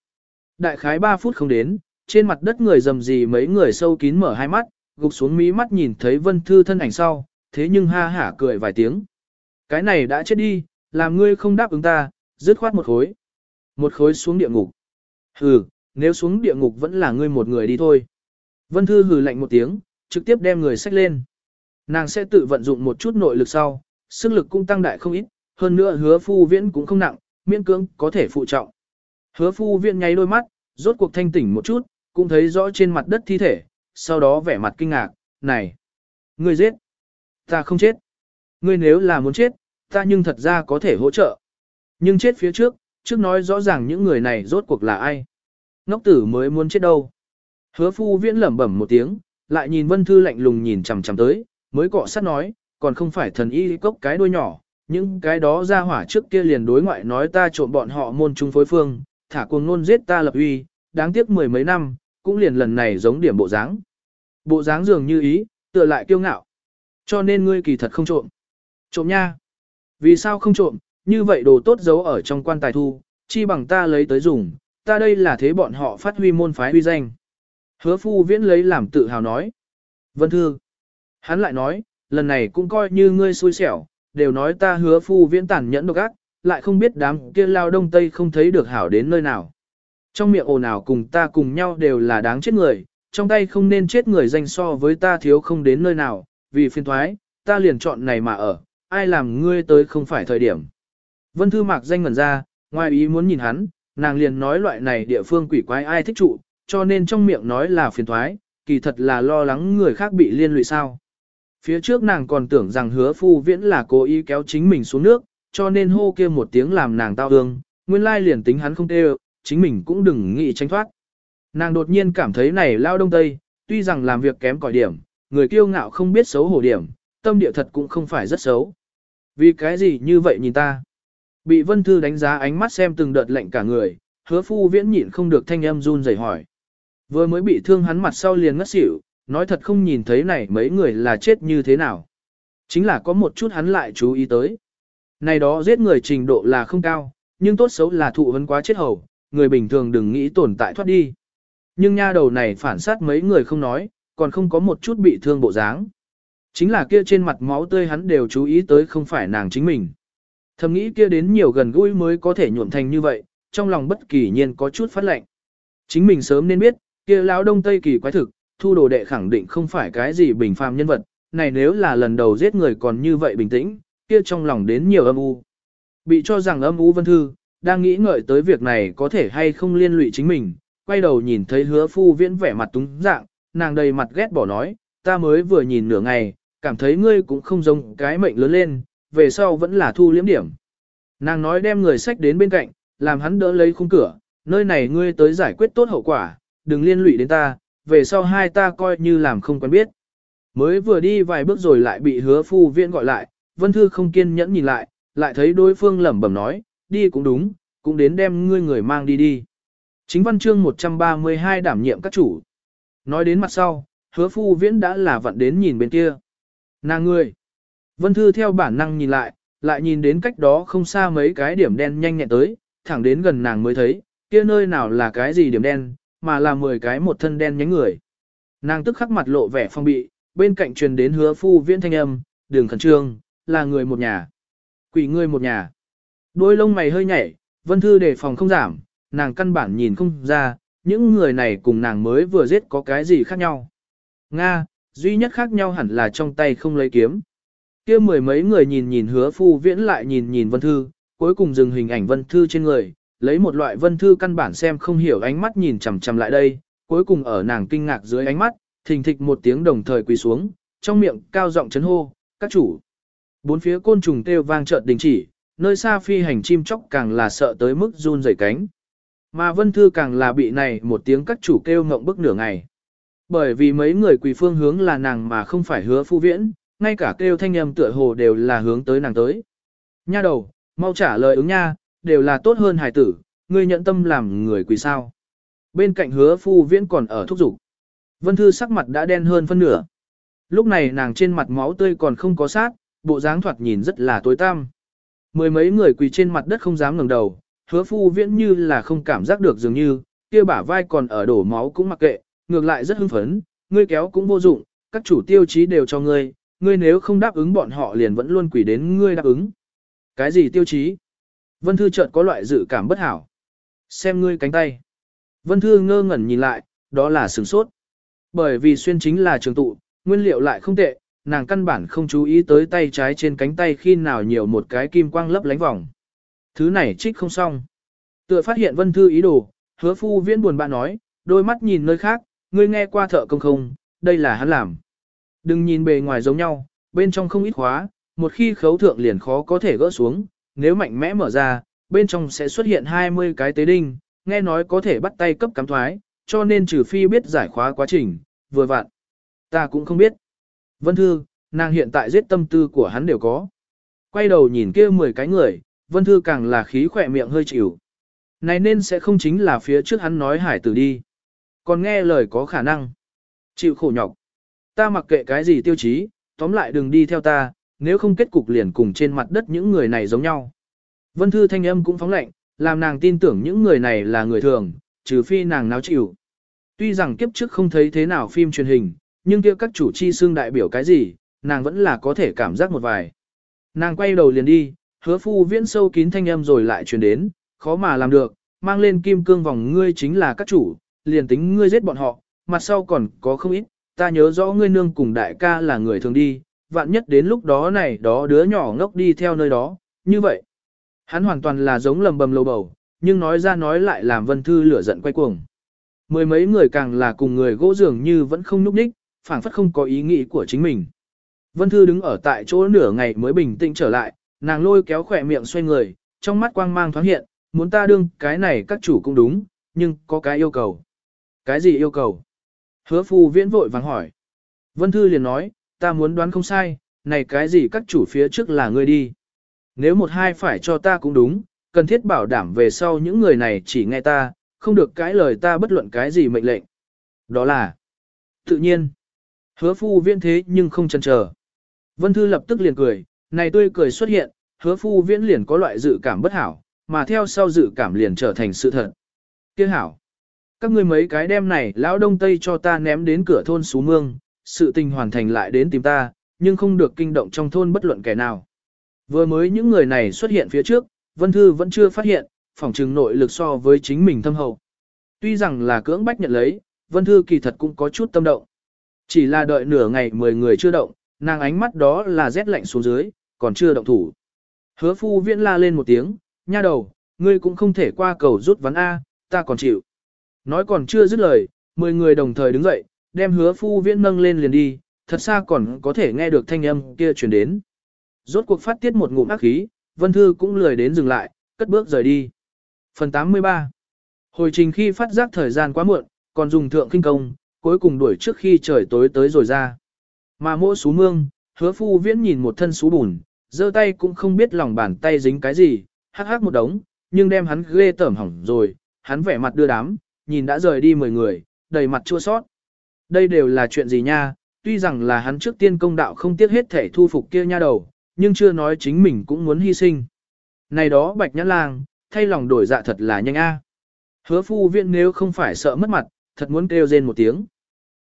Đại khái 3 phút không đến, trên mặt đất người dầm rì mấy người sâu kín mở hai mắt, gục xuống mí mắt nhìn thấy Vân Thư thân ảnh sau, thế nhưng ha hả cười vài tiếng. Cái này đã chết đi, làm ngươi không đáp ứng ta, dứt khoát một khối. Một khối xuống địa ngục. Hừ, nếu xuống địa ngục vẫn là ngươi một người đi thôi. Vân Thư hừ lạnh một tiếng, trực tiếp đem người xách lên. Nàng sẽ tự vận dụng một chút nội lực sau, sức lực cũng tăng đại không ít, hơn nữa hứa phu viễn cũng không nặng, miễn cưỡng có thể phụ trọng. Hứa phu viễn nháy đôi mắt, rốt cuộc thanh tỉnh một chút, cũng thấy rõ trên mặt đất thi thể, sau đó vẻ mặt kinh ngạc, này, người giết, ta không chết. Ngươi nếu là muốn chết, ta nhưng thật ra có thể hỗ trợ. Nhưng chết phía trước, trước nói rõ ràng những người này rốt cuộc là ai. Ngốc tử mới muốn chết đâu. Hứa phu viễn lẩm bẩm một tiếng, lại nhìn vân thư lạnh lùng nhìn chằm chằm tới, mới cọ sát nói, còn không phải thần y cốc cái đuôi nhỏ, những cái đó ra hỏa trước kia liền đối ngoại nói ta trộm bọn họ môn trung phối phương, thả cuồng nôn giết ta lập uy, đáng tiếc mười mấy năm, cũng liền lần này giống điểm bộ dáng. Bộ dáng dường như ý, tựa lại kiêu ngạo. Cho nên ngươi kỳ thật không trộm. Trộm nha. Vì sao không trộm, như vậy đồ tốt giấu ở trong quan tài thu, chi bằng ta lấy tới dùng, ta đây là thế bọn họ phát huy môn phái uy danh. Hứa phu viễn lấy làm tự hào nói. Vân Thư. Hắn lại nói, lần này cũng coi như ngươi xui xẻo, đều nói ta hứa phu viễn tàn nhẫn độc ác, lại không biết đám kia lao đông tây không thấy được hảo đến nơi nào. Trong miệng ồn ào cùng ta cùng nhau đều là đáng chết người, trong tay không nên chết người danh so với ta thiếu không đến nơi nào, vì phiên thoái, ta liền chọn này mà ở, ai làm ngươi tới không phải thời điểm. Vân Thư Mạc danh ngẩn ra, ngoài ý muốn nhìn hắn, nàng liền nói loại này địa phương quỷ quái ai thích trụ, cho nên trong miệng nói là phiền thoái, kỳ thật là lo lắng người khác bị liên lụy sao. Phía trước nàng còn tưởng rằng hứa phu viễn là cố ý kéo chính mình xuống nước, cho nên hô kia một tiếng làm nàng tao ương, nguyên lai liền tính hắn không tê chính mình cũng đừng nghĩ tránh thoát. Nàng đột nhiên cảm thấy này lao đông tây, tuy rằng làm việc kém cỏi điểm, người kiêu ngạo không biết xấu hổ điểm, tâm địa thật cũng không phải rất xấu. Vì cái gì như vậy nhìn ta? Bị Vân Thư đánh giá ánh mắt xem từng đợt lạnh cả người, hứa phu viễn nhịn không được thanh âm run rẩy hỏi. Vừa mới bị thương hắn mặt sau liền ngất xỉu, nói thật không nhìn thấy này mấy người là chết như thế nào. Chính là có một chút hắn lại chú ý tới. Này đó giết người trình độ là không cao, nhưng tốt xấu là thụ vấn quá chết hầu, người bình thường đừng nghĩ tồn tại thoát đi. Nhưng nha đầu này phản sát mấy người không nói, còn không có một chút bị thương bộ dáng. Chính là kia trên mặt máu tươi hắn đều chú ý tới không phải nàng chính mình. Thầm nghĩ kia đến nhiều gần gũi mới có thể nhuộm thành như vậy, trong lòng bất kỳ nhiên có chút phát lệnh. Chính mình sớm nên biết, kia lão đông tây kỳ quái thực, thu đồ đệ khẳng định không phải cái gì bình phàm nhân vật, này nếu là lần đầu giết người còn như vậy bình tĩnh, kia trong lòng đến nhiều âm u. Bị cho rằng âm u vân thư, đang nghĩ ngợi tới việc này có thể hay không liên lụy chính mình, quay đầu nhìn thấy hứa phu viễn vẻ mặt túng dạng, nàng đầy mặt ghét bỏ nói, ta mới vừa nhìn nửa ngày, cảm thấy ngươi cũng không giống cái mệnh lớn lên, về sau vẫn là thu liếm điểm. Nàng nói đem người sách đến bên cạnh, làm hắn đỡ lấy khung cửa, nơi này ngươi tới giải quyết tốt hậu quả, đừng liên lụy đến ta, về sau hai ta coi như làm không quen biết. Mới vừa đi vài bước rồi lại bị hứa phu viện gọi lại, Vân Thư không kiên nhẫn nhìn lại, lại thấy đối phương lẩm bẩm nói, đi cũng đúng, cũng đến đem ngươi người mang đi đi. Chính văn chương 132 đảm nhiệm các chủ. Nói đến mặt sau, hứa phu viễn đã là vặn đến nhìn bên kia. Nàng ngươi. Vân Thư theo bản năng nhìn lại, lại nhìn đến cách đó không xa mấy cái điểm đen nhanh nhẹn tới, thẳng đến gần nàng mới thấy, kia nơi nào là cái gì điểm đen, mà là 10 cái một thân đen nhánh người. Nàng tức khắc mặt lộ vẻ phong bị, bên cạnh truyền đến hứa phu viễn thanh âm, đường khẩn trương, là người một nhà. Quỷ người một nhà. Đôi lông mày hơi nhảy, Vân Thư đề phòng không giảm, nàng căn bản nhìn không ra, những người này cùng nàng mới vừa giết có cái gì khác nhau. Nga, duy nhất khác nhau hẳn là trong tay không lấy kiếm. kia mười mấy người nhìn nhìn hứa phu viễn lại nhìn nhìn Vân Thư, cuối cùng dừng hình ảnh Vân Thư trên người, lấy một loại Vân Thư căn bản xem không hiểu ánh mắt nhìn chằm chằm lại đây, cuối cùng ở nàng kinh ngạc dưới ánh mắt, thình thịch một tiếng đồng thời quỳ xuống, trong miệng cao giọng chấn hô, các chủ. Bốn phía côn trùng kêu vang chợt đình chỉ, nơi xa phi hành chim chóc càng là sợ tới mức run rẩy cánh. Mà Vân Thư càng là bị này một tiếng các chủ kêu ngộng bức nửa ngày. Bởi vì mấy người quỳ phương hướng là nàng mà không phải hứa phu viễn, ngay cả kêu thanh âm tựa hồ đều là hướng tới nàng tới. Nha đầu, mau trả lời ứng nha, đều là tốt hơn hài tử, ngươi nhận tâm làm người quỳ sao. Bên cạnh hứa phu viễn còn ở thúc dục Vân Thư sắc mặt đã đen hơn phân nửa. Lúc này nàng trên mặt máu tươi còn không có sát, bộ dáng thoạt nhìn rất là tối tăm. Mười mấy người quỳ trên mặt đất không dám ngẩng đầu, hứa phu viễn như là không cảm giác được dường như, kia bả vai còn ở đổ máu cũng mặc kệ, ngược lại rất hưng phấn, ngươi kéo cũng vô dụng, các chủ tiêu chí đều cho ngươi, ngươi nếu không đáp ứng bọn họ liền vẫn luôn quỷ đến ngươi đáp ứng. Cái gì tiêu chí? Vân Thư chợt có loại dự cảm bất hảo. Xem ngươi cánh tay. Vân Thư ngơ ngẩn nhìn lại, đó là sừng sốt. Bởi vì xuyên chính là trường tụ, nguyên liệu lại không tệ, nàng căn bản không chú ý tới tay trái trên cánh tay khi nào nhiều một cái kim quang lấp lánh vòng. Thứ này trích không xong. Tựa phát hiện vân thư ý đồ, hứa phu viễn buồn bã nói, đôi mắt nhìn nơi khác, ngươi nghe qua thợ công không, đây là hắn làm. Đừng nhìn bề ngoài giống nhau, bên trong không ít khóa, một khi khấu thượng liền khó có thể gỡ xuống, nếu mạnh mẽ mở ra, bên trong sẽ xuất hiện 20 cái tế đinh, nghe nói có thể bắt tay cấp cắm thoái, cho nên trừ phi biết giải khóa quá trình, vừa vặn. Ta cũng không biết. Vân Thư, nàng hiện tại giết tâm tư của hắn đều có. Quay đầu nhìn kia 10 cái người, Vân Thư càng là khí khỏe miệng hơi chịu. Này nên sẽ không chính là phía trước hắn nói hải tử đi. Còn nghe lời có khả năng. Chịu khổ nhọc. Ta mặc kệ cái gì tiêu chí, tóm lại đừng đi theo ta, nếu không kết cục liền cùng trên mặt đất những người này giống nhau. Vân Thư thanh âm cũng phóng lệnh, làm nàng tin tưởng những người này là người thường, trừ phi nàng náo chịu. Tuy rằng kiếp trước không thấy thế nào phim truyền hình, nhưng kia các chủ chi xương đại biểu cái gì, nàng vẫn là có thể cảm giác một vài. Nàng quay đầu liền đi, hứa phu viễn sâu kín thanh âm rồi lại truyền đến, khó mà làm được, mang lên kim cương vòng ngươi chính là các chủ, liền tính ngươi giết bọn họ, mặt sau còn có không ít, ta nhớ rõ ngươi nương cùng đại ca là người thường đi, vạn nhất đến lúc đó này đó đứa nhỏ ngốc đi theo nơi đó, như vậy. Hắn hoàn toàn là giống lầm bầm lầu bầu, nhưng nói ra nói lại làm vân thư lửa giận quay cuồng. Mười mấy người càng là cùng người gỗ dường như vẫn không núp đích, phảng phất không có ý nghĩ của chính mình. Vân Thư đứng ở tại chỗ nửa ngày mới bình tĩnh trở lại, nàng lôi kéo khỏe miệng xoay người, trong mắt quang mang thoáng hiện, muốn ta đương cái này các chủ cũng đúng, nhưng có cái yêu cầu. Cái gì yêu cầu? Hứa phu viễn vội vàng hỏi. Vân Thư liền nói, ta muốn đoán không sai, này cái gì các chủ phía trước là ngươi đi. Nếu một hai phải cho ta cũng đúng, cần thiết bảo đảm về sau những người này chỉ nghe ta, không được cái lời ta bất luận cái gì mệnh lệnh. Đó là tự nhiên. Hứa phu viễn thế nhưng không chần chờ. Vân Thư lập tức liền cười, này tươi cười xuất hiện, hứa phu viễn liền có loại dự cảm bất hảo, mà theo sau dự cảm liền trở thành sự thật. Kia hảo, các ngươi mấy cái đem này lão đông tây cho ta ném đến cửa thôn xú Mương, sự tình hoàn thành lại đến tìm ta, nhưng không được kinh động trong thôn bất luận kẻ nào. Vừa mới những người này xuất hiện phía trước, Vân Thư vẫn chưa phát hiện, phòng trừng nội lực so với chính mình thâm hậu. Tuy rằng là cưỡng bách nhận lấy, Vân Thư kỳ thật cũng có chút tâm động. Chỉ là đợi nửa ngày 10 người chưa động, nàng ánh mắt đó là rét lạnh xuống dưới, còn chưa động thủ. Hứa phu viễn la lên một tiếng, nha đầu, ngươi cũng không thể qua cầu rút ván A, ta còn chịu. Nói còn chưa dứt lời, 10 người đồng thời đứng dậy, đem hứa phu viễn nâng lên liền đi, thật xa còn có thể nghe được thanh âm kia truyền đến. Rốt cuộc phát tiết một ngụm ác khí, Vân Thư cũng lười đến dừng lại, cất bước rời đi. Phần 83 Hồi trình khi phát giác thời gian quá muộn, còn dùng thượng kinh công, cuối cùng đuổi trước khi trời tối tới rồi ra. Mà mỗi xú mương, hứa phu viễn nhìn một thân xú bùn, giơ tay cũng không biết lòng bàn tay dính cái gì, hắc hắc một đống, nhưng đem hắn ghê tởm hỏng rồi, hắn vẻ mặt đưa đám, nhìn đã rời đi mười người, đầy mặt chua sót. Đây đều là chuyện gì nha, tuy rằng là hắn trước tiên công đạo không tiếc hết thể thu phục kia nha đầu, nhưng chưa nói chính mình cũng muốn hy sinh. Này đó bạch nhãn lang, thay lòng đổi dạ thật là nhanh a. Hứa phu viện nếu không phải sợ mất mặt, thật muốn kêu rên một tiếng.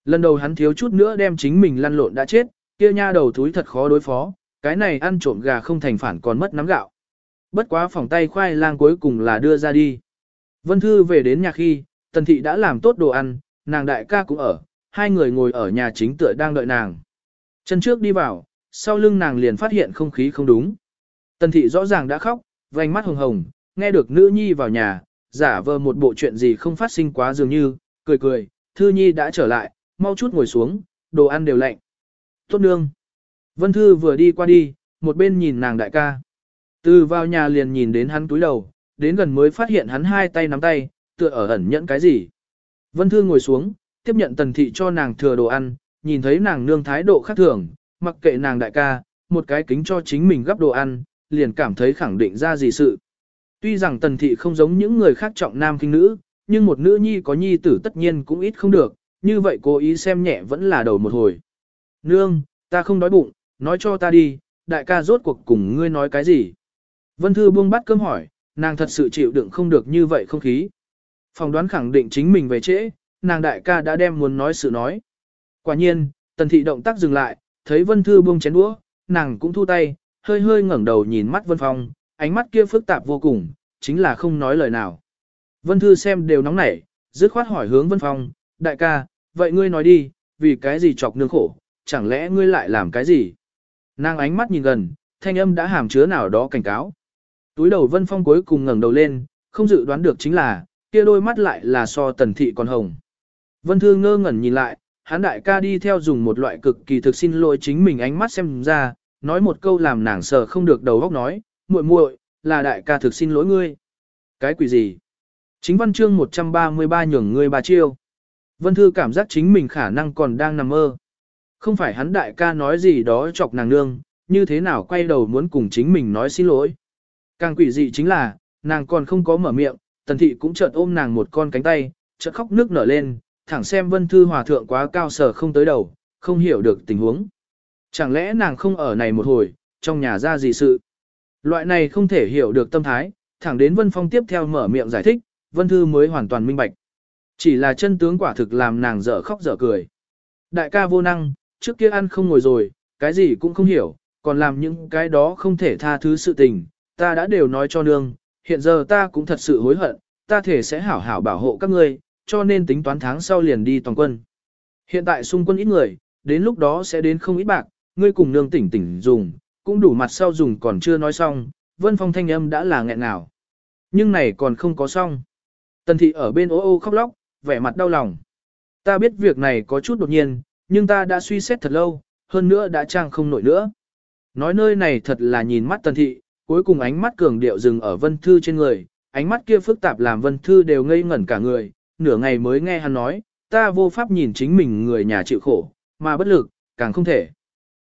Lần đầu hắn thiếu chút nữa đem chính mình lăn lộn đã chết, kia nha đầu thúi thật khó đối phó, cái này ăn trộm gà không thành phản còn mất nắm gạo. Bất quá phòng tay khoai lang cuối cùng là đưa ra đi. Vân Thư về đến nhà khi, Tần Thị đã làm tốt đồ ăn, nàng đại ca cũng ở, hai người ngồi ở nhà chính tựa đang đợi nàng. Chân trước đi vào, sau lưng nàng liền phát hiện không khí không đúng. Tần Thị rõ ràng đã khóc, vành mắt hồng hồng, nghe được nữ nhi vào nhà, giả vờ một bộ chuyện gì không phát sinh quá dường như, cười cười, Thư Nhi đã trở lại, mau chút ngồi xuống, đồ ăn đều lạnh. Tốt nương. Vân Thư vừa đi qua đi, một bên nhìn nàng đại ca. Từ vào nhà liền nhìn đến hắn túi đầu, đến gần mới phát hiện hắn hai tay nắm tay, tựa ở ẩn nhẫn cái gì. Vân Thư ngồi xuống, tiếp nhận tần thị cho nàng thừa đồ ăn, nhìn thấy nàng nương thái độ khác thường, mặc kệ nàng đại ca, một cái kính cho chính mình gấp đồ ăn, liền cảm thấy khẳng định ra gì sự. Tuy rằng tần thị không giống những người khác trọng nam kinh nữ, nhưng một nữ nhi có nhi tử tất nhiên cũng ít không được, như vậy cố ý xem nhẹ vẫn là đầu một hồi. Nương, ta không đói bụng, nói cho ta đi, đại ca rốt cuộc cùng ngươi nói cái gì. Vân Thư buông bắt cơm hỏi, nàng thật sự chịu đựng không được như vậy không khí. Phòng đoán khẳng định chính mình về trễ, nàng đại ca đã đem muốn nói sự nói. Quả nhiên, tần thị động tác dừng lại, thấy Vân Thư buông chén đũa, nàng cũng thu tay, hơi hơi ngẩng đầu nhìn mắt Vân Phong, ánh mắt kia phức tạp vô cùng, chính là không nói lời nào. Vân Thư xem đều nóng nảy, dứt khoát hỏi hướng Vân Phong, đại ca, vậy ngươi nói đi, vì cái gì chọc nương khổ, chẳng lẽ ngươi lại làm cái gì? Nàng ánh mắt nhìn gần, thanh âm đã hàm chứa nào đó cảnh cáo. Túi đầu Vân Phong cuối cùng ngẩng đầu lên, không dự đoán được chính là, kia đôi mắt lại là so tần thị còn hồng. Vân Thư ngơ ngẩn nhìn lại, hắn đại ca đi theo dùng một loại cực kỳ thực xin lỗi chính mình ánh mắt xem ra, nói một câu làm nàng sợ không được đầu óc nói, muội muội, là đại ca thực xin lỗi ngươi. Cái quỷ gì? Chính văn chương 133 nhường ngươi ba chiêu. Vân Thư cảm giác chính mình khả năng còn đang nằm mơ. Không phải hắn đại ca nói gì đó chọc nàng nương, như thế nào quay đầu muốn cùng chính mình nói xin lỗi. Càng quỷ dị chính là, nàng còn không có mở miệng, tần thị cũng chợt ôm nàng một con cánh tay, chợt khóc nước nở lên, thẳng xem vân thư hòa thượng quá cao sở không tới đầu, không hiểu được tình huống. Chẳng lẽ nàng không ở này một hồi, trong nhà ra gì sự. Loại này không thể hiểu được tâm thái, thẳng đến vân phong tiếp theo mở miệng giải thích, vân thư mới hoàn toàn minh bạch. Chỉ là chân tướng quả thực làm nàng dở khóc dở cười. Đại ca vô năng, trước kia ăn không ngồi rồi, cái gì cũng không hiểu, còn làm những cái đó không thể tha thứ sự tình, ta đã đều nói cho nương, hiện giờ ta cũng thật sự hối hận, ta thể sẽ hảo hảo bảo hộ các ngươi, cho nên tính toán tháng sau liền đi toàn quân. Hiện tại xung quân ít người, đến lúc đó sẽ đến không ít bạc, ngươi cùng nương tỉnh tỉnh dùng, cũng đủ mặt sau dùng còn chưa nói xong, vân phong thanh âm đã là nghẹn nào. Nhưng này còn không có xong. Tần thị ở bên ô ô khóc lóc, vẻ mặt đau lòng. Ta biết việc này có chút đột nhiên, nhưng ta đã suy xét thật lâu, hơn nữa đã trang không nổi nữa. Nói nơi này thật là nhìn mắt tần thị, cuối cùng ánh mắt cường điệu dừng ở vân thư trên người, ánh mắt kia phức tạp làm vân thư đều ngây ngẩn cả người, nửa ngày mới nghe hắn nói, ta vô pháp nhìn chính mình người nhà chịu khổ, mà bất lực, càng không thể.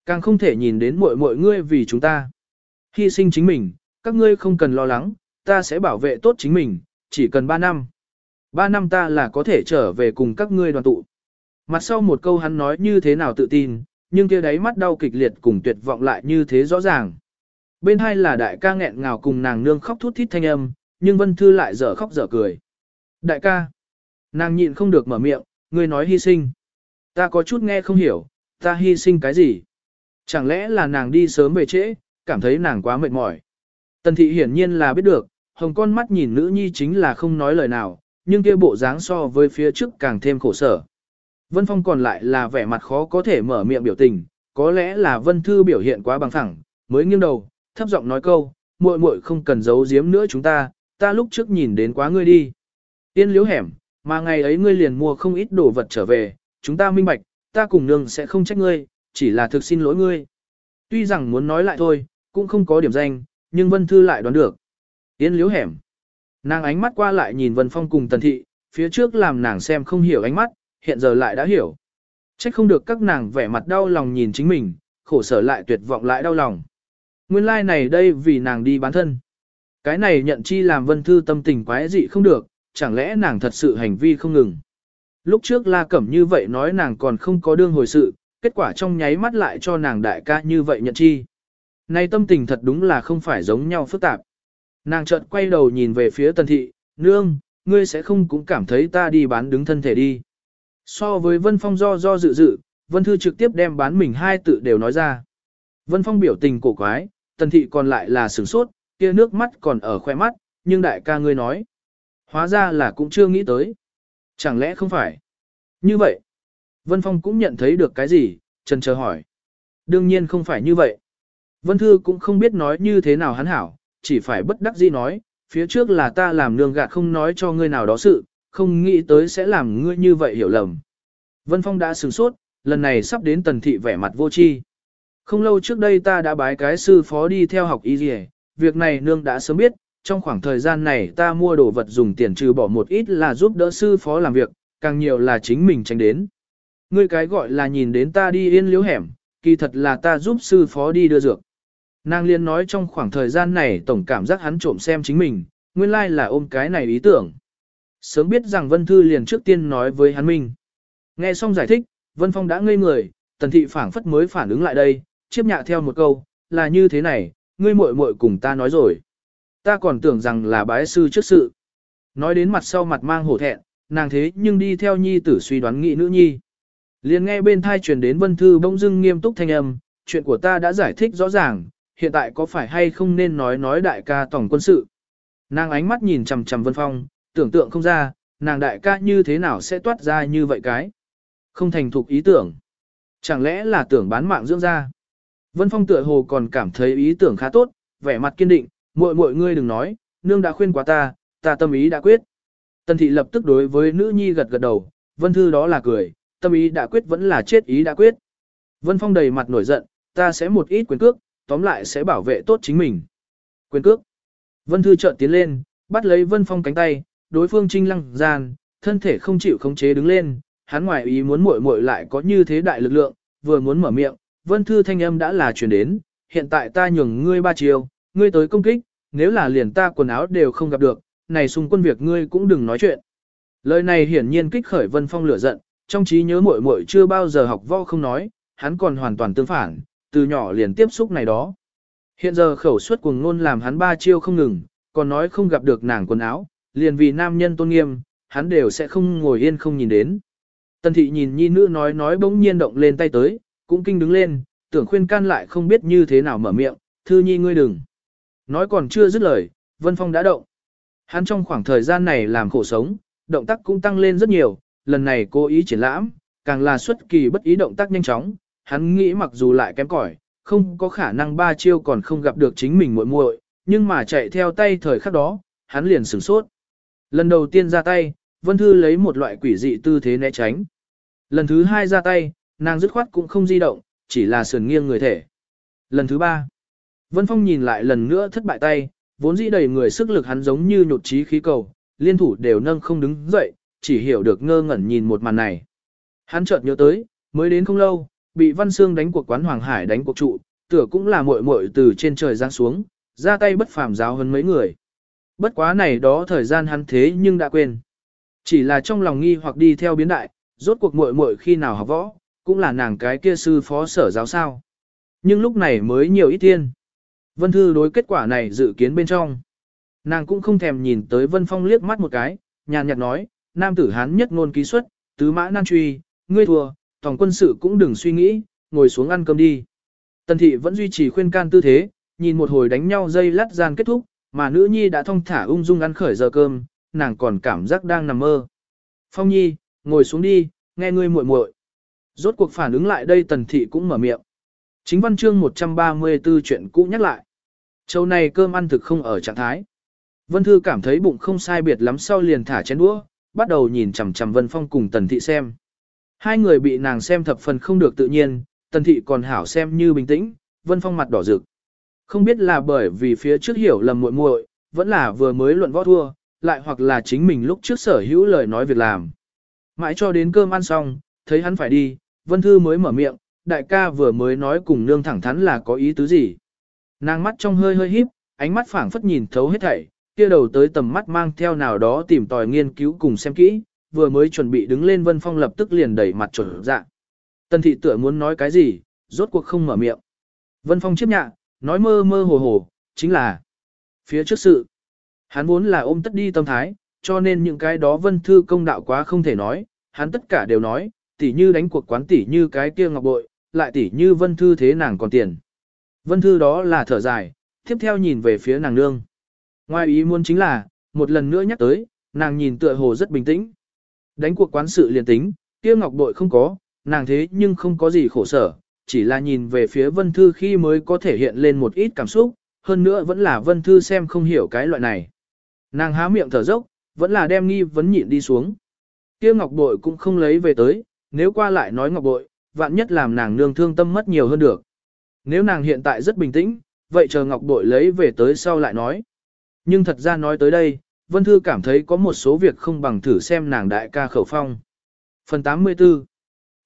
Càng không thể nhìn đến mọi mọi ngươi vì chúng ta. Hy sinh chính mình, các ngươi không cần lo lắng, ta sẽ bảo vệ tốt chính mình, chỉ cần 3 năm. 3 năm ta là có thể trở về cùng các ngươi đoàn tụ. Mặt sau một câu hắn nói như thế nào tự tin, nhưng kia đáy mắt đau kịch liệt cùng tuyệt vọng lại như thế rõ ràng. Bên hai là đại ca nghẹn ngào cùng nàng nương khóc thút thít thanh âm, nhưng Vân Thư lại dở khóc dở cười. Đại ca, nàng nhịn không được mở miệng, ngươi nói hy sinh. Ta có chút nghe không hiểu, ta hy sinh cái gì? Chẳng lẽ là nàng đi sớm về trễ, cảm thấy nàng quá mệt mỏi. Tần thị hiển nhiên là biết được, hồng con mắt nhìn nữ nhi chính là không nói lời nào, nhưng kia bộ dáng so với phía trước càng thêm khổ sở. Vân Phong còn lại là vẻ mặt khó có thể mở miệng biểu tình, có lẽ là Vân Thư biểu hiện quá bằng thẳng, mới nghiêng đầu, thấp giọng nói câu, muội muội không cần giấu giếm nữa chúng ta, ta lúc trước nhìn đến quá ngươi đi. Tiên liếu hẻm, mà ngày ấy ngươi liền mua không ít đồ vật trở về, chúng ta minh bạch, ta cùng nương sẽ không trách ngươi, chỉ là thực xin lỗi ngươi. Tuy rằng muốn nói lại thôi, cũng không có điểm danh, nhưng Vân Thư lại đoán được. Tiên liếu hẻm. Nàng ánh mắt qua lại nhìn Vân Phong cùng Tần Thị, phía trước làm nàng xem không hiểu ánh mắt, hiện giờ lại đã hiểu. Trách không được các nàng vẻ mặt đau lòng nhìn chính mình, khổ sở lại tuyệt vọng lại đau lòng. Nguyên lai like này đây vì nàng đi bán thân. Cái này nhận chi làm vân thư tâm tình quái dị không được, chẳng lẽ nàng thật sự hành vi không ngừng. Lúc trước la cẩm như vậy nói nàng còn không có đương hồi sự, kết quả trong nháy mắt lại cho nàng đại ca như vậy nhận chi. Này tâm tình thật đúng là không phải giống nhau phức tạp. Nàng chợt quay đầu nhìn về phía tần thị, nương, ngươi sẽ không cũng cảm thấy ta đi bán đứng thân thể đi. So với Vân Phong do do dự dự, Vân Thư trực tiếp đem bán mình hai tự đều nói ra. Vân Phong biểu tình cổ quái, tần thị còn lại là sửng sốt, kia nước mắt còn ở khoe mắt, nhưng đại ca ngươi nói. Hóa ra là cũng chưa nghĩ tới. Chẳng lẽ không phải? Như vậy, Vân Phong cũng nhận thấy được cái gì, trần chờ hỏi. Đương nhiên không phải như vậy. Vân Thư cũng không biết nói như thế nào hắn hảo, chỉ phải bất đắc dĩ nói, phía trước là ta làm nương gạt không nói cho ngươi nào đó sự, không nghĩ tới sẽ làm ngươi như vậy hiểu lầm. Vân Phong đã sửng sốt, lần này sắp đến tần thị vẻ mặt vô tri. Không lâu trước đây ta đã bái cái sư phó đi theo học y dì việc này nương đã sớm biết, trong khoảng thời gian này ta mua đồ vật dùng tiền trừ bỏ một ít là giúp đỡ sư phó làm việc, càng nhiều là chính mình tránh đến. Ngươi cái gọi là nhìn đến ta đi yên liếu hẻm, kỳ thật là ta giúp sư phó đi đưa dược. Nàng liên nói trong khoảng thời gian này tổng cảm giác hắn trộm xem chính mình, nguyên lai là ôm cái này ý tưởng. Sớm biết rằng Vân Thư liền trước tiên nói với hắn minh. Nghe xong giải thích, Vân Phong đã ngây người, tần thị phảng phất mới phản ứng lại đây, chiếp nhạ theo một câu, là như thế này, ngươi muội muội cùng ta nói rồi. Ta còn tưởng rằng là bái sư trước sự. Nói đến mặt sau mặt mang hổ thẹn, nàng thế nhưng đi theo nhi tử suy đoán nghị nữ nhi. Liền nghe bên thai truyền đến vân thư bỗng dưng nghiêm túc thanh âm, chuyện của ta đã giải thích rõ ràng, hiện tại có phải hay không nên nói nói đại ca tổng quân sự. Nàng ánh mắt nhìn chằm chằm vân phong, tưởng tượng không ra, nàng đại ca như thế nào sẽ toát ra như vậy cái. Không thành thục ý tưởng. Chẳng lẽ là tưởng bán mạng dưỡng ra. Vân Phong tựa hồ còn cảm thấy ý tưởng khá tốt, vẻ mặt kiên định, Muội muội ngươi đừng nói, nương đã khuyên quá ta, ta tâm ý đã quyết. Tần thị lập tức đối với nữ nhi gật gật đầu, Vân Thư đó là cười, tâm ý đã quyết vẫn là chết ý đã quyết. Vân Phong đầy mặt nổi giận, ta sẽ một ít quyền cước, tóm lại sẽ bảo vệ tốt chính mình. Quyền cước. Vân Thư chợt tiến lên, bắt lấy Vân Phong cánh tay, đối phương trinh lăng gian, thân thể không chịu khống chế đứng lên, hắn ngoài ý muốn muội muội lại có như thế đại lực lượng, vừa muốn mở miệng, Vân Thư thanh âm đã là truyền đến, hiện tại ta nhường ngươi ba chiều, ngươi tới công kích, nếu là liền ta quần áo đều không gặp được, này xung quân việc ngươi cũng đừng nói chuyện. Lời này hiển nhiên kích khởi Vân Phong lửa giận, trong trí nhớ muội muội chưa bao giờ học võ không nói, hắn còn hoàn toàn tương phản, từ nhỏ liền tiếp xúc này đó. Hiện giờ khẩu suất cuồng ngôn làm hắn ba chiêu không ngừng, còn nói không gặp được nàng quần áo, liền vì nam nhân tôn nghiêm, hắn đều sẽ không ngồi yên không nhìn đến. Tần thị nhìn nhi nữ nói nói bỗng nhiên động lên tay tới, cũng kinh đứng lên, tưởng khuyên can lại không biết như thế nào mở miệng, thư nhi ngươi đừng. Nói còn chưa dứt lời, Vân Phong đã động. Hắn trong khoảng thời gian này làm khổ sống, động tác cũng tăng lên rất nhiều, lần này cố ý triển lãm, càng là xuất kỳ bất ý động tác nhanh chóng, hắn nghĩ mặc dù lại kém cỏi, không có khả năng ba chiêu còn không gặp được chính mình muội muội, nhưng mà chạy theo tay thời khắc đó, hắn liền sửng sốt. Lần đầu tiên ra tay, Vân Thư lấy một loại quỷ dị tư thế né tránh. Lần thứ hai ra tay, nàng dứt khoát cũng không di động, chỉ là sườn nghiêng người thể. Lần thứ ba, Vân Phong nhìn lại lần nữa thất bại tay, vốn dĩ đầy người sức lực hắn giống như nhột trí khí cầu, liên thủ đều nâng không đứng dậy, chỉ hiểu được ngơ ngẩn nhìn một màn này. Hắn chợt nhớ tới, mới đến không lâu, bị Văn Sương đánh cuộc quán Hoàng Hải đánh cuộc trụ, tựa cũng là muội muội từ trên trời giáng xuống, ra tay bất phàm giáo hơn mấy người. Bất quá này đó thời gian hắn thế nhưng đã quên. Chỉ là trong lòng nghi hoặc đi theo biến đại, rốt cuộc muội muội khi nào học võ, cũng là nàng cái kia sư phó sở giáo sao. Nhưng lúc này mới nhiều ít tiên. Vân Thư đối kết quả này dự kiến bên trong. Nàng cũng không thèm nhìn tới Vân Phong liếc mắt một cái, nhàn nhạt nói, nam tử hán nhất ngôn ký xuất, tứ mã nan truy, ngươi thua, tổng quân sự cũng đừng suy nghĩ, ngồi xuống ăn cơm đi. Tần thị vẫn duy trì khuyên can tư thế, nhìn một hồi đánh nhau dây lát gian kết thúc, mà nữ nhi đã thong thả ung dung ăn khởi giờ cơm, nàng còn cảm giác đang nằm mơ. Phong nhi, ngồi xuống đi, nghe ngươi muội muội. Rốt cuộc phản ứng lại đây tần thị cũng mở miệng. Chính văn chương 134 chuyện cũ nhắc lại. Châu này cơm ăn thực không ở trạng thái. Vân Thư cảm thấy bụng không sai biệt lắm sau liền thả chén đũa, bắt đầu nhìn chằm chằm Vân Phong cùng Tần Thị xem. Hai người bị nàng xem thập phần không được tự nhiên, Tần Thị còn hảo xem như bình tĩnh, Vân Phong mặt đỏ rực. Không biết là bởi vì phía trước hiểu lầm muội muội, vẫn là vừa mới luận võ thua, lại hoặc là chính mình lúc trước sở hữu lời nói việc làm. Mãi cho đến cơm ăn xong, thấy hắn phải đi, Vân Thư mới mở miệng, đại ca vừa mới nói cùng nương thẳng thắn là có ý tứ gì. Nàng mắt trong hơi hơi híp, ánh mắt phảng phất nhìn thấu hết thảy, kia đầu tới tầm mắt mang theo nào đó tìm tòi nghiên cứu cùng xem kỹ, vừa mới chuẩn bị đứng lên Vân Phong lập tức liền đẩy mặt chuẩn dạ. Tần thị tựa muốn nói cái gì, rốt cuộc không mở miệng. Vân Phong chấp nhạ, nói mơ mơ hồ hồ, chính là phía trước sự. Hắn vốn là ôm tất đi tâm thái, cho nên những cái đó Vân Thư công đạo quá không thể nói, hắn tất cả đều nói, tỉ như đánh cuộc quán tỉ như cái kia ngọc bội, lại tỉ như Vân Thư thế nàng còn tiền. Vân Thư đó là thở dài, tiếp theo nhìn về phía nàng nương. Ngoài ý muốn chính là, một lần nữa nhắc tới, nàng nhìn tựa hồ rất bình tĩnh. Đánh cuộc quán sự liền tính, kia ngọc bội không có, nàng thế nhưng không có gì khổ sở, chỉ là nhìn về phía Vân Thư khi mới có thể hiện lên một ít cảm xúc, hơn nữa vẫn là Vân Thư xem không hiểu cái loại này. Nàng há miệng thở dốc, vẫn là đem nghi vấn nhịn đi xuống. Kia ngọc bội cũng không lấy về tới, nếu qua lại nói ngọc bội, vạn nhất làm nàng nương thương tâm mất nhiều hơn được. Nếu nàng hiện tại rất bình tĩnh, vậy chờ ngọc bội lấy về tới sau lại nói. Nhưng thật ra nói tới đây, Vân Thư cảm thấy có một số việc không bằng thử xem nàng đại ca khẩu phong. Phần 84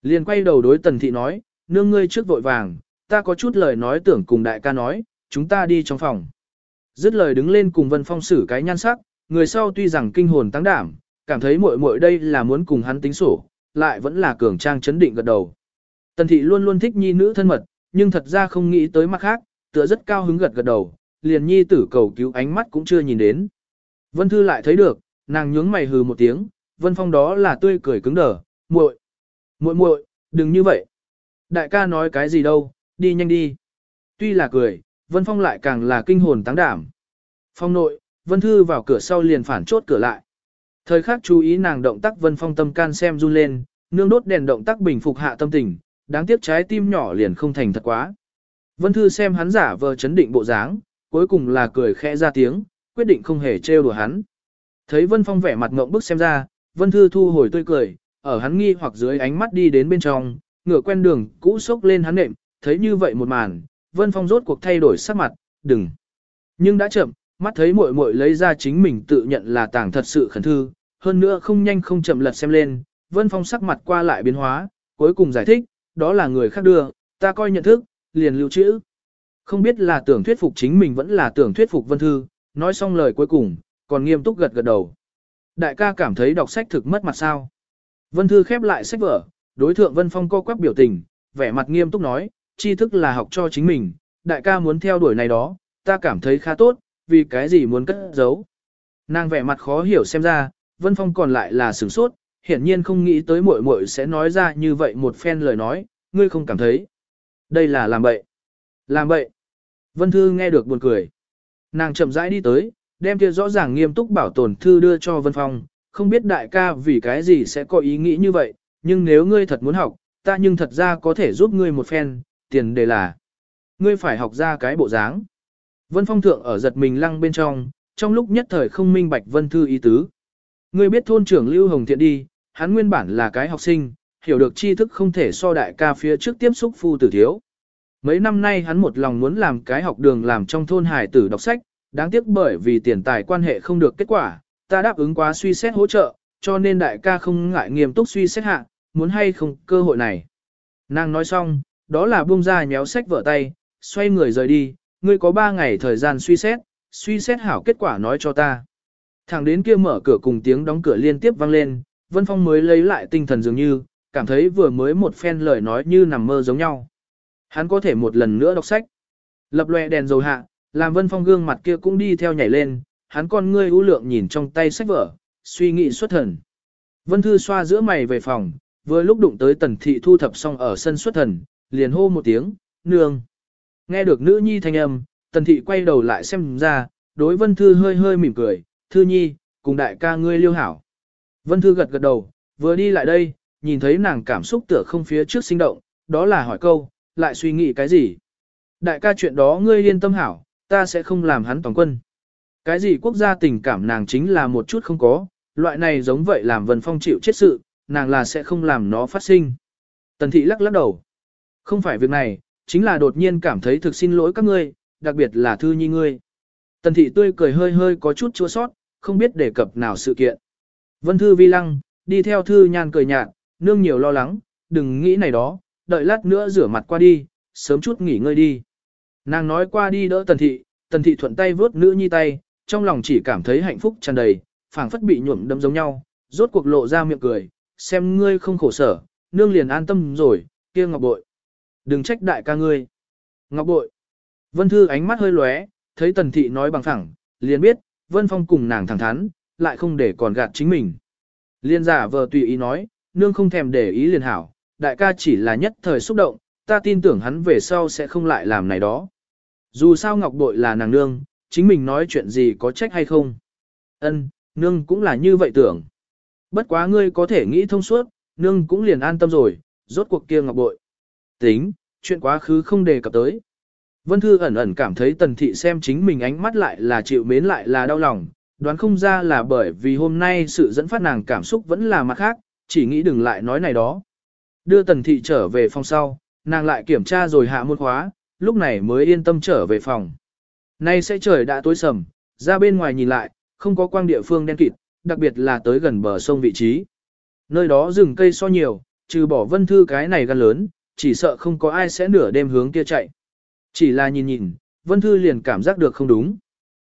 Liền quay đầu đối tần thị nói, nương ngươi trước vội vàng, ta có chút lời nói tưởng cùng đại ca nói, chúng ta đi trong phòng. Dứt lời đứng lên cùng Vân Phong xử cái nhan sắc, người sau tuy rằng kinh hồn tăng đảm, cảm thấy muội muội đây là muốn cùng hắn tính sổ, lại vẫn là cường trang chấn định gật đầu. Tần thị luôn luôn thích nhi nữ thân mật, nhưng thật ra không nghĩ tới mặt khác, tựa rất cao hứng gật gật đầu, liền nhi tử cầu cứu ánh mắt cũng chưa nhìn đến. Vân Thư lại thấy được, nàng nhướng mày hừ một tiếng, Vân Phong đó là tươi cười cứng đờ, muội, muội muội, đừng như vậy. Đại ca nói cái gì đâu, đi nhanh đi. Tuy là cười, Vân Phong lại càng là kinh hồn táng đảm. Phong nội, Vân Thư vào cửa sau liền phản chốt cửa lại. Thời khắc chú ý nàng động tác Vân Phong tâm can xem run lên, nương đốt đèn động tác bình phục hạ tâm tình, đáng tiếc trái tim nhỏ liền không thành thật quá. Vân Thư xem hắn giả vờ chấn định bộ dáng, cuối cùng là cười khẽ ra tiếng, quyết định không hề trêu đùa hắn. Thấy Vân Phong vẻ mặt ngộng bức xem ra, Vân Thư thu hồi tươi cười, ở hắn nghi hoặc dưới ánh mắt đi đến bên trong, ngựa quen đường, cũ sốc lên hắn nệm, thấy như vậy một màn, Vân Phong rốt cuộc thay đổi sắc mặt, đừng. Nhưng đã chậm, mắt thấy muội muội lấy ra chính mình tự nhận là tàng thật sự khẩn thư, hơn nữa không nhanh không chậm lật xem lên, Vân Phong sắc mặt qua lại biến hóa, cuối cùng giải thích, đó là người khác đưa, ta coi nhận thức, liền lưu trữ. Không biết là tưởng thuyết phục chính mình vẫn là tưởng thuyết phục Vân Thư, nói xong lời cuối cùng, còn nghiêm túc gật gật đầu. Đại ca cảm thấy đọc sách thực mất mặt sao. Vân Thư khép lại sách vở, đối thượng Vân Phong co quắc biểu tình, vẻ mặt nghiêm túc nói, tri thức là học cho chính mình, đại ca muốn theo đuổi này đó, ta cảm thấy khá tốt, vì cái gì muốn cất giấu. Nàng vẻ mặt khó hiểu xem ra, Vân Phong còn lại là sửng sốt, hiển nhiên không nghĩ tới muội muội sẽ nói ra như vậy một phen lời nói, ngươi không cảm thấy. Đây là làm bậy. Làm bậy. Vân Thư nghe được buồn cười. Nàng chậm rãi đi tới, đem kia rõ ràng nghiêm túc bảo tồn thư đưa cho Vân Phong, không biết đại ca vì cái gì sẽ có ý nghĩ như vậy, nhưng nếu ngươi thật muốn học, ta nhưng thật ra có thể giúp ngươi một phen, tiền đề là ngươi phải học ra cái bộ dáng. Vân Phong thượng ở giật mình lăng bên trong, trong lúc nhất thời không minh bạch Vân Thư ý tứ. Ngươi biết thôn trưởng Lưu Hồng Thiện đi, hắn nguyên bản là cái học sinh, hiểu được tri thức không thể so đại ca phía trước tiếp xúc phu tử thiếu. Mấy năm nay hắn một lòng muốn làm cái học đường làm trong thôn hải tử đọc sách, đáng tiếc bởi vì tiền tài quan hệ không được kết quả, ta đáp ứng quá suy xét hỗ trợ, cho nên đại ca không ngại nghiêm túc suy xét hạ, muốn hay không cơ hội này. Nàng nói xong, đó là buông ra nhéo sách vở tay, xoay người rời đi, ngươi có ba ngày thời gian suy xét, suy xét hảo kết quả nói cho ta. Thẳng đến kia mở cửa cùng tiếng đóng cửa liên tiếp vang lên, Vân Phong mới lấy lại tinh thần dường như, cảm thấy vừa mới một phen lời nói như nằm mơ giống nhau. Hắn có thể một lần nữa đọc sách. Lập lòe đèn dầu hạ, làm Vân Phong gương mặt kia cũng đi theo nhảy lên, hắn con ngươi ưu lượng nhìn trong tay sách vở, suy nghĩ xuất thần. Vân Thư xoa giữa mày về phòng, vừa lúc đụng tới tần thị thu thập xong ở sân xuất thần, liền hô một tiếng, nương. Nghe được nữ nhi thanh âm, tần thị quay đầu lại xem ra, đối Vân Thư hơi hơi mỉm cười, Thư nhi, cùng đại ca ngươi liêu hảo. Vân Thư gật gật đầu, vừa đi lại đây, nhìn thấy nàng cảm xúc tựa không phía trước sinh động, đó là hỏi câu, lại suy nghĩ cái gì. Đại ca chuyện đó ngươi yên tâm hảo, ta sẽ không làm hắn toàn quân. Cái gì quốc gia tình cảm nàng chính là một chút không có, loại này giống vậy làm Vân Phong chịu chết sự, nàng là sẽ không làm nó phát sinh. Tần thị lắc lắc đầu. Không phải việc này, chính là đột nhiên cảm thấy thực xin lỗi các ngươi, đặc biệt là thư nhi ngươi. Tần thị tươi cười hơi hơi có chút chua sót, không biết đề cập nào sự kiện. Vân thư vi lăng, đi theo thư nhan cười nhạt, nương nhiều lo lắng, đừng nghĩ này đó, đợi lát nữa rửa mặt qua đi, sớm chút nghỉ ngơi đi. Nàng nói qua đi đỡ tần thị, tần thị thuận tay vớt nữ nhi tay, trong lòng chỉ cảm thấy hạnh phúc tràn đầy, phảng phất bị nhuộm đấm giống nhau, rốt cuộc lộ ra miệng cười, xem ngươi không khổ sở, nương liền an tâm rồi, kia ngọc bội. Đừng trách đại ca ngươi. Ngọc bội. Vân Thư ánh mắt hơi lóe, thấy tần thị nói bằng phẳng, liền biết, Vân Phong cùng nàng thẳng thắn, lại không để còn gạt chính mình. Liên giả vờ tùy ý nói, nương không thèm để ý liền hảo, đại ca chỉ là nhất thời xúc động, ta tin tưởng hắn về sau sẽ không lại làm này đó. Dù sao Ngọc Bội là nàng nương, chính mình nói chuyện gì có trách hay không. Ân, nương cũng là như vậy tưởng. Bất quá ngươi có thể nghĩ thông suốt, nương cũng liền an tâm rồi, rốt cuộc kia Ngọc Bội. Tính, chuyện quá khứ không đề cập tới. Vân Thư ẩn ẩn cảm thấy tần thị xem chính mình ánh mắt lại là chịu mến lại là đau lòng, đoán không ra là bởi vì hôm nay sự dẫn phát nàng cảm xúc vẫn là mặt khác, chỉ nghĩ đừng lại nói này đó. Đưa tần thị trở về phòng sau, nàng lại kiểm tra rồi hạ môn khóa, lúc này mới yên tâm trở về phòng. Nay sẽ trời đã tối sầm, ra bên ngoài nhìn lại, không có quang địa phương đen kịt, đặc biệt là tới gần bờ sông vị trí. Nơi đó rừng cây so nhiều, trừ bỏ vân thư cái này gan lớn, chỉ sợ không có ai sẽ nửa đêm hướng kia chạy. Chỉ là nhìn nhìn, vân thư liền cảm giác được không đúng.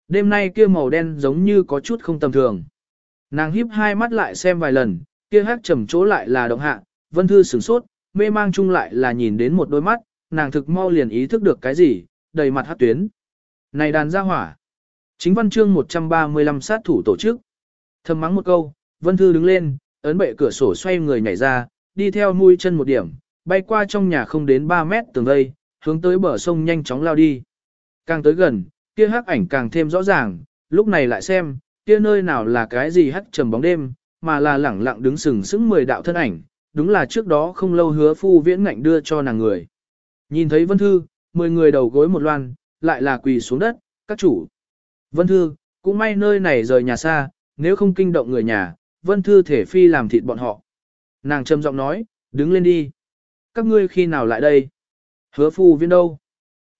Đêm nay kia màu đen giống như có chút không tầm thường. Nàng híp hai mắt lại xem vài lần, kia hát trầm chỗ lại là động hạ, vân thư sửng sốt, mê mang chung lại là nhìn đến một đôi mắt, nàng thực mau liền ý thức được cái gì, đầy mặt hát tuyến. Này đàn gia hỏa. Chính văn chương 135 sát thủ tổ chức. Thầm mắng một câu, vân thư đứng lên, ấn bệ cửa sổ xoay người nhảy ra, đi theo mũi chân một điểm, bay qua trong nhà không đến 3 mét tường đây, hướng tới bờ sông nhanh chóng lao đi. Càng tới gần, kia hắc ảnh càng thêm rõ ràng, lúc này lại xem, kia nơi nào là cái gì hắc trầm bóng đêm, mà là lẳng lặng đứng sừng sững mười đạo thân ảnh, đúng là trước đó không lâu hứa phu viễn ngạnh đưa cho nàng người. Nhìn thấy vân thư, mười người đầu gối một loan, lại là quỳ xuống đất, Các chủ. Vân Thư, cũng may nơi này rời nhà xa, nếu không kinh động người nhà, Vân Thư thể phi làm thịt bọn họ. Nàng trầm giọng nói, đứng lên đi. Các ngươi khi nào lại đây? Hứa phu viên đâu?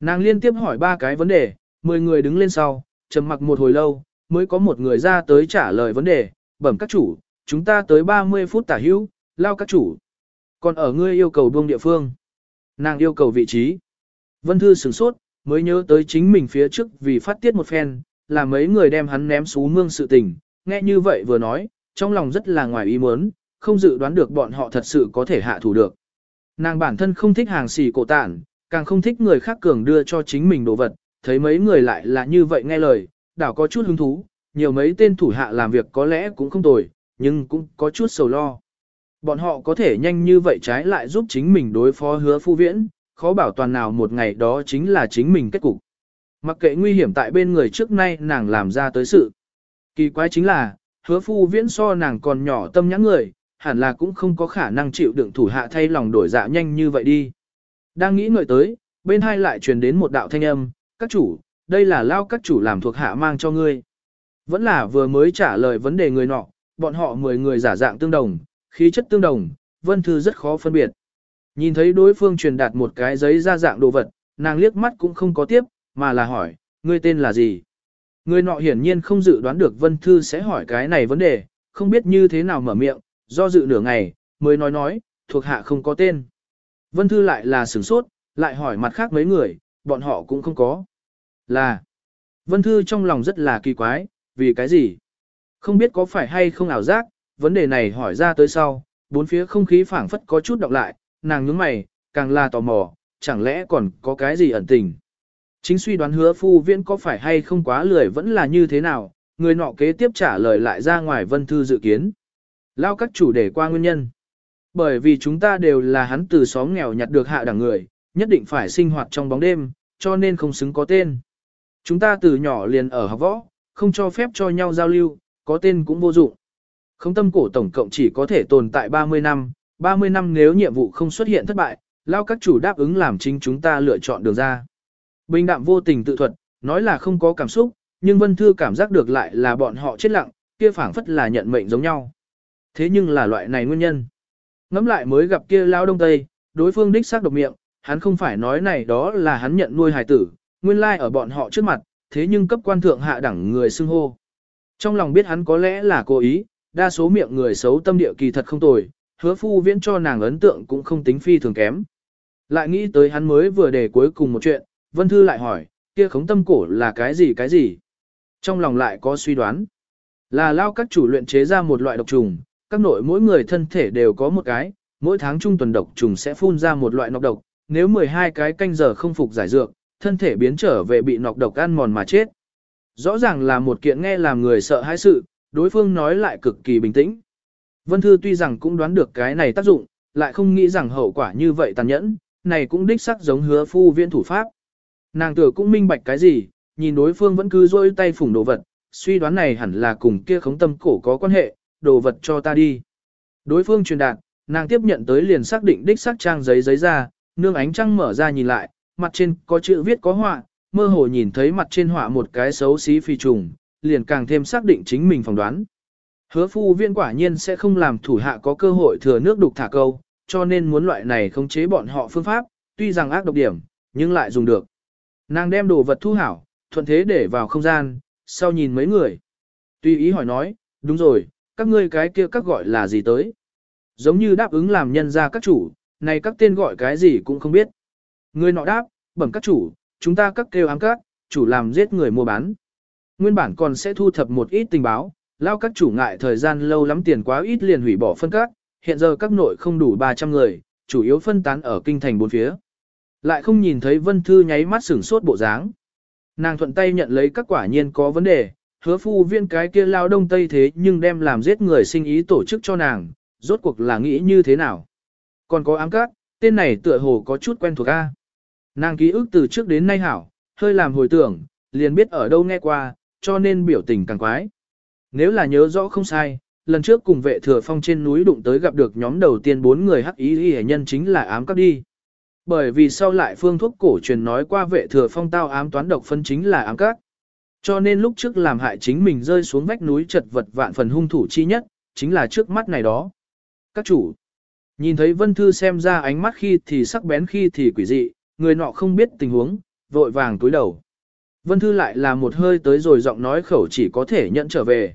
Nàng liên tiếp hỏi ba cái vấn đề, mười người đứng lên sau, trầm mặc một hồi lâu, mới có một người ra tới trả lời vấn đề, bẩm các chủ, chúng ta tới 30 phút tả hữu, lao các chủ. Còn ở ngươi yêu cầu buông địa phương. Nàng yêu cầu vị trí. Vân Thư sửng sốt, mới nhớ tới chính mình phía trước vì phát tiết một phen, là mấy người đem hắn ném xuống mương sự tình, nghe như vậy vừa nói, trong lòng rất là ngoài ý muốn, không dự đoán được bọn họ thật sự có thể hạ thủ được. Nàng bản thân không thích hàng xì cổ tản, càng không thích người khác cường đưa cho chính mình đồ vật, thấy mấy người lại là như vậy nghe lời, đảo có chút hứng thú, nhiều mấy tên thủ hạ làm việc có lẽ cũng không tồi, nhưng cũng có chút sầu lo. Bọn họ có thể nhanh như vậy trái lại giúp chính mình đối phó hứa phu viễn, khó bảo toàn nào một ngày đó chính là chính mình kết cục. Mặc kệ nguy hiểm tại bên người trước nay nàng làm ra tới sự. Kỳ quái chính là, hứa phu viễn so nàng còn nhỏ tâm nhãn người, hẳn là cũng không có khả năng chịu đựng thủ hạ thay lòng đổi dạ nhanh như vậy đi. Đang nghĩ ngợi tới, bên hai lại truyền đến một đạo thanh âm, các chủ, đây là lao các chủ làm thuộc hạ mang cho ngươi. Vẫn là vừa mới trả lời vấn đề người nọ, bọn họ 10 người giả dạng tương đồng, khí chất tương đồng, vân thư rất khó phân biệt. Nhìn thấy đối phương truyền đạt một cái giấy ra dạng đồ vật, nàng liếc mắt cũng không có tiếp, mà là hỏi, ngươi tên là gì? Người nọ hiển nhiên không dự đoán được Vân Thư sẽ hỏi cái này vấn đề, không biết như thế nào mở miệng, do dự nửa ngày, mới nói nói, thuộc hạ không có tên. Vân Thư lại là sửng sốt, lại hỏi mặt khác mấy người, bọn họ cũng không có. Là, Vân Thư trong lòng rất là kỳ quái, vì cái gì? Không biết có phải hay không ảo giác, vấn đề này hỏi ra tới sau, bốn phía không khí phảng phất có chút đọc lại, nàng nhướng mày, càng là tò mò, chẳng lẽ còn có cái gì ẩn tình. Chính suy đoán hứa phu viễn có phải hay không quá lười vẫn là như thế nào, người nọ kế tiếp trả lời lại ra ngoài vân thư dự kiến. Lao các chủ đề qua nguyên nhân. Bởi vì chúng ta đều là hắn từ xóm nghèo nhặt được hạ đẳng người, nhất định phải sinh hoạt trong bóng đêm, cho nên không xứng có tên. Chúng ta từ nhỏ liền ở học võ, không cho phép cho nhau giao lưu, có tên cũng vô dụng. Không tâm cổ tổng cộng chỉ có thể tồn tại 30 năm, 30 năm nếu nhiệm vụ không xuất hiện thất bại, lao các chủ đáp ứng làm chính chúng ta lựa chọn đường ra. Bình đạm vô tình tự thuật, nói là không có cảm xúc, nhưng Vân Thư cảm giác được lại là bọn họ chết lặng, kia phảng phất là nhận mệnh giống nhau. Thế nhưng là loại này nguyên nhân. Ngắm lại mới gặp kia lao đông tây, đối phương đích xác độc miệng, hắn không phải nói này đó là hắn nhận nuôi hài tử, nguyên lai like ở bọn họ trước mặt, thế nhưng cấp quan thượng hạ đẳng người xưng hô. Trong lòng biết hắn có lẽ là cố ý, đa số miệng người xấu tâm địa kỳ thật không tồi, hứa phu viễn cho nàng ấn tượng cũng không tính phi thường kém. Lại nghĩ tới hắn mới vừa để cuối cùng một chuyện, Vân Thư lại hỏi, kia khống tâm cổ là cái gì cái gì? Trong lòng lại có suy đoán. Là lao các chủ luyện chế ra một loại độc trùng, các nội mỗi người thân thể đều có một cái, mỗi tháng trung tuần độc trùng sẽ phun ra một loại nọc độc, nếu 12 cái canh giờ không phục giải dược, thân thể biến trở về bị nọc độc ăn mòn mà chết. Rõ ràng là một kiện nghe làm người sợ hãi sự, đối phương nói lại cực kỳ bình tĩnh. Vân Thư tuy rằng cũng đoán được cái này tác dụng, lại không nghĩ rằng hậu quả như vậy tàn nhẫn, này cũng đích sắc giống hứa phu viên thủ pháp. Nàng tựa cũng minh bạch cái gì, nhìn đối phương vẫn cứ rôi tay phủng đồ vật, suy đoán này hẳn là cùng kia khống tâm cổ có quan hệ, đồ vật cho ta đi. Đối phương truyền đạt, nàng tiếp nhận tới liền xác định đích xác trang giấy giấy ra, nương ánh trăng mở ra nhìn lại, mặt trên có chữ viết có họa, mơ hồ nhìn thấy mặt trên họa một cái xấu xí phi trùng, liền càng thêm xác định chính mình phỏng đoán. Hứa phu viên quả nhiên sẽ không làm thủ hạ có cơ hội thừa nước đục thả câu, cho nên muốn loại này khống chế bọn họ phương pháp, tuy rằng ác độc điểm, nhưng lại dùng được. Nàng đem đồ vật thu hảo, thuận thế để vào không gian, sau nhìn mấy người. Tuy ý hỏi nói, đúng rồi, các ngươi cái kia các gọi là gì tới. Giống như đáp ứng làm nhân ra các chủ, này các tên gọi cái gì cũng không biết. Người nọ đáp, bẩm các chủ, chúng ta các kêu ám các, chủ làm giết người mua bán. Nguyên bản còn sẽ thu thập một ít tình báo, lao các chủ ngại thời gian lâu lắm tiền quá ít liền hủy bỏ phân các, hiện giờ các nội không đủ 300 người, chủ yếu phân tán ở kinh thành bốn phía. Lại không nhìn thấy Vân Thư nháy mắt sửng sốt bộ dáng. Nàng thuận tay nhận lấy các quả nhiên có vấn đề, hứa phu viên cái kia lao đông tây thế nhưng đem làm giết người sinh ý tổ chức cho nàng, rốt cuộc là nghĩ như thế nào. Còn có ám cát, tên này tựa hồ có chút quen thuộc A. Nàng ký ức từ trước đến nay hảo, hơi làm hồi tưởng, liền biết ở đâu nghe qua, cho nên biểu tình càng quái. Nếu là nhớ rõ không sai, lần trước cùng vệ thừa phong trên núi đụng tới gặp được nhóm đầu tiên bốn người hắc ý y nhân chính là ám cát đi. Bởi vì sau lại phương thuốc cổ truyền nói qua vệ thừa phong tao ám toán độc phân chính là ám cát. Cho nên lúc trước làm hại chính mình rơi xuống vách núi chật vật vạn phần hung thủ chi nhất, chính là trước mắt này đó. Các chủ, nhìn thấy Vân Thư xem ra ánh mắt khi thì sắc bén khi thì quỷ dị, người nọ không biết tình huống, vội vàng túi đầu. Vân Thư lại là một hơi tới rồi giọng nói khẩu chỉ có thể nhận trở về.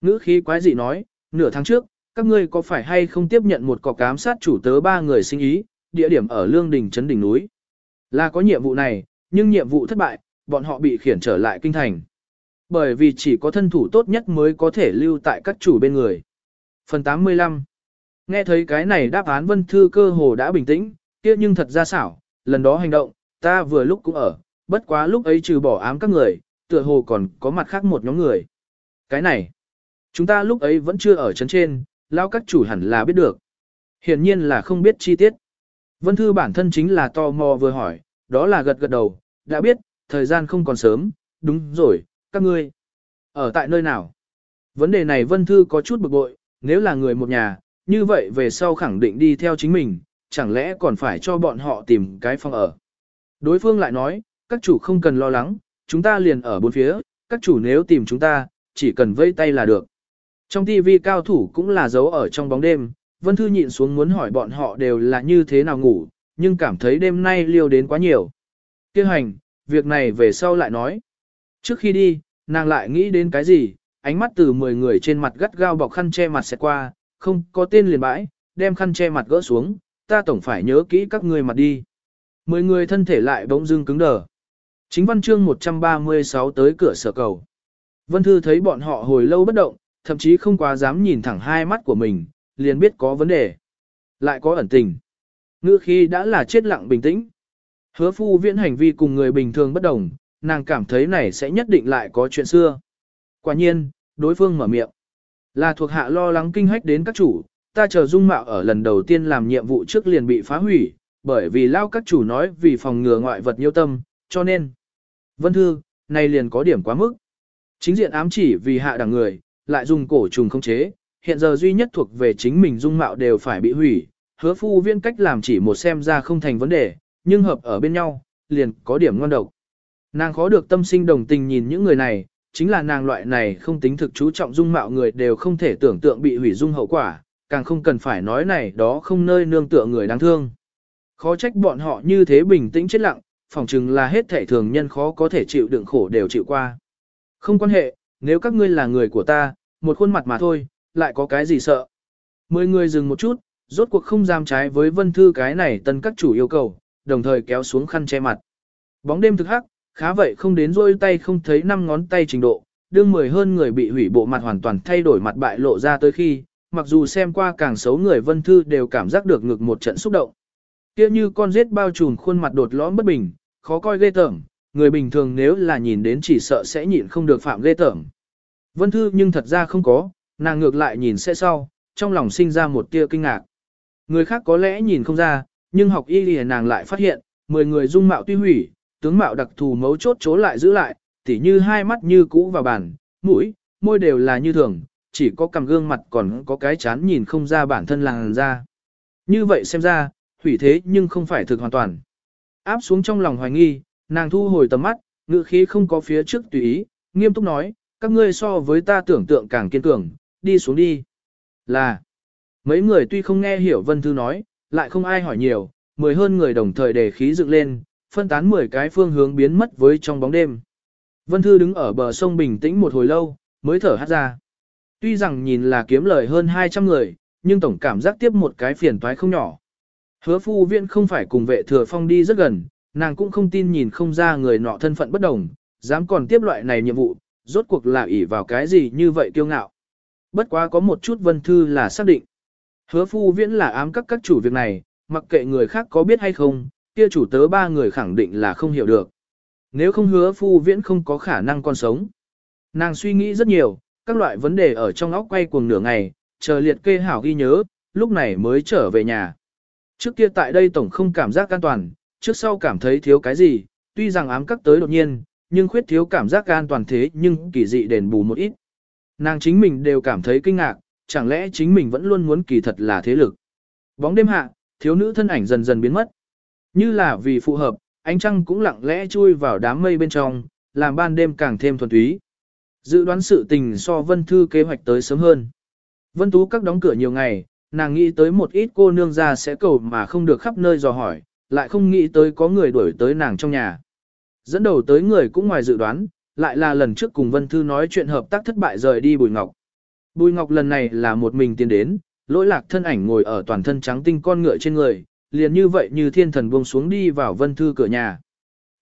Ngữ khí quái dị nói, nửa tháng trước, các ngươi có phải hay không tiếp nhận một cọc cám sát chủ tớ ba người sinh ý, địa điểm ở Lương Đình Trấn Đỉnh Núi. Là có nhiệm vụ này, nhưng nhiệm vụ thất bại, bọn họ bị khiển trở lại kinh thành. Bởi vì chỉ có thân thủ tốt nhất mới có thể lưu tại các chủ bên người. Phần 85 Nghe thấy cái này đáp án Vân Thư cơ hồ đã bình tĩnh, kia nhưng thật ra xảo, lần đó hành động, ta vừa lúc cũng ở, bất quá lúc ấy trừ bỏ ám các người, tựa hồ còn có mặt khác một nhóm người. Cái này, chúng ta lúc ấy vẫn chưa ở chấn trên, lao các chủ hẳn là biết được. Hiển nhiên là không biết chi tiết. Vân Thư bản thân chính là tò mò vừa hỏi, đó là gật gật đầu, đã biết, thời gian không còn sớm, đúng rồi, các ngươi. Ở tại nơi nào? Vấn đề này Vân Thư có chút bực bội, nếu là người một nhà, như vậy về sau khẳng định đi theo chính mình, chẳng lẽ còn phải cho bọn họ tìm cái phòng ở. Đối phương lại nói, các chủ không cần lo lắng, chúng ta liền ở bốn phía, các chủ nếu tìm chúng ta, chỉ cần vây tay là được. Trong TV cao thủ cũng là giấu ở trong bóng đêm, Vân Thư nhịn xuống muốn hỏi bọn họ đều là như thế nào ngủ, nhưng cảm thấy đêm nay liêu đến quá nhiều. Kêu hành, việc này về sau lại nói. Trước khi đi, nàng lại nghĩ đến cái gì, ánh mắt từ 10 người trên mặt gắt gao bọc khăn che mặt sẽ qua, không có tên liền bãi, đem khăn che mặt gỡ xuống, ta tổng phải nhớ kỹ các người mặt đi. 10 người thân thể lại bỗng dưng cứng đờ. Chính văn chương 136 tới cửa sở cầu. Vân Thư thấy bọn họ hồi lâu bất động, thậm chí không quá dám nhìn thẳng hai mắt của mình, liền biết có vấn đề. Lại có ẩn tình. Ngữ khi đã là chết lặng bình tĩnh. Hứa phu viễn hành vi cùng người bình thường bất đồng, nàng cảm thấy này sẽ nhất định lại có chuyện xưa. Quả nhiên, đối phương mở miệng. Là thuộc hạ lo lắng kinh hách đến các chủ, ta chờ dung mạo ở lần đầu tiên làm nhiệm vụ trước liền bị phá hủy, bởi vì lao các chủ nói vì phòng ngừa ngoại vật nhiêu tâm, cho nên. Vân Thư, này liền có điểm quá mức. Chính diện ám chỉ vì hạ đẳng người, lại dùng cổ trùng không chế, hiện giờ duy nhất thuộc về chính mình dung mạo đều phải bị hủy, hứa phu viên cách làm chỉ một xem ra không thành vấn đề, nhưng hợp ở bên nhau, liền có điểm ngon độc. Nàng khó được tâm sinh đồng tình nhìn những người này, chính là nàng loại này không tính thực chú trọng dung mạo người đều không thể tưởng tượng bị hủy dung hậu quả, càng không cần phải nói này đó không nơi nương tựa người đáng thương. Khó trách bọn họ như thế bình tĩnh chết lặng, phỏng chừng là hết thể thường nhân khó có thể chịu đựng khổ đều chịu qua. Không quan hệ, nếu các ngươi là người của ta, một khuôn mặt mà thôi, lại có cái gì sợ. Mười người dừng một chút, rốt cuộc không dám trái với vân thư cái này tân các chủ yêu cầu, đồng thời kéo xuống khăn che mặt. Bóng đêm thực hắc, khá vậy không đến rôi tay không thấy năm ngón tay trình độ, đương mười hơn người bị hủy bộ mặt hoàn toàn thay đổi mặt bại lộ ra tới khi, mặc dù xem qua càng xấu người vân thư đều cảm giác được ngực một trận xúc động. kia như con giết bao trùm khuôn mặt đột lõm bất bình, khó coi ghê tởm, người bình thường nếu là nhìn đến chỉ sợ sẽ nhịn không được phạm ghê tởm. Vân thư nhưng thật ra không có, nàng ngược lại nhìn sẽ sau, trong lòng sinh ra một tia kinh ngạc. Người khác có lẽ nhìn không ra, nhưng học y lìa nàng lại phát hiện, 10 người dung mạo tuy hủy, tướng mạo đặc thù mấu chốt chố lại giữ lại, tỉ như hai mắt như cũ vào bản mũi, môi đều là như thường, chỉ có cầm gương mặt còn có cái chán nhìn không ra bản thân làng ra. Như vậy xem ra, hủy thế nhưng không phải thực hoàn toàn. Áp xuống trong lòng hoài nghi, nàng thu hồi tầm mắt, ngữ khí không có phía trước tùy ý, nghiêm túc nói, các ngươi so với ta tưởng tượng càng kiên cường, đi xuống đi. Là, mấy người tuy không nghe hiểu Vân Thư nói, lại không ai hỏi nhiều, mười hơn người đồng thời để khí dựng lên, phân tán 10 cái phương hướng biến mất với trong bóng đêm. Vân Thư đứng ở bờ sông bình tĩnh một hồi lâu, mới thở hát ra. Tuy rằng nhìn là kiếm lời hơn 200 người, nhưng tổng cảm giác tiếp một cái phiền toái không nhỏ. Hứa phu viện không phải cùng vệ thừa phong đi rất gần, nàng cũng không tin nhìn không ra người nọ thân phận bất đồng, dám còn tiếp loại này nhiệm vụ, rốt cuộc là ỷ vào cái gì như vậy kiêu ngạo. Bất quá có một chút vân thư là xác định. Hứa phu viễn là ám các các chủ việc này, mặc kệ người khác có biết hay không, kia chủ tớ ba người khẳng định là không hiểu được. Nếu không hứa phu viễn không có khả năng còn sống. Nàng suy nghĩ rất nhiều, các loại vấn đề ở trong óc quay cuồng nửa ngày, chờ liệt kê hảo ghi nhớ, lúc này mới trở về nhà. Trước kia tại đây tổng không cảm giác an toàn, trước sau cảm thấy thiếu cái gì, tuy rằng ám các tới đột nhiên, nhưng khuyết thiếu cảm giác an toàn thế nhưng kỳ dị đền bù một ít. Nàng chính mình đều cảm thấy kinh ngạc, chẳng lẽ chính mình vẫn luôn muốn kỳ thật là thế lực. Bóng đêm hạ, thiếu nữ thân ảnh dần dần biến mất. Như là vì phù hợp, ánh trăng cũng lặng lẽ chui vào đám mây bên trong, làm ban đêm càng thêm thuần túy. Dự đoán sự tình so Vân Thư kế hoạch tới sớm hơn. Vân Tú các đóng cửa nhiều ngày, nàng nghĩ tới một ít cô nương ra sẽ cầu mà không được khắp nơi dò hỏi, lại không nghĩ tới có người đuổi tới nàng trong nhà. Dẫn đầu tới người cũng ngoài dự đoán, lại là lần trước cùng Vân Thư nói chuyện hợp tác thất bại rời đi Bùi Ngọc. Bùi Ngọc lần này là một mình tiến đến, lỗi lạc thân ảnh ngồi ở toàn thân trắng tinh con ngựa trên người, liền như vậy như thiên thần buông xuống đi vào Vân Thư cửa nhà.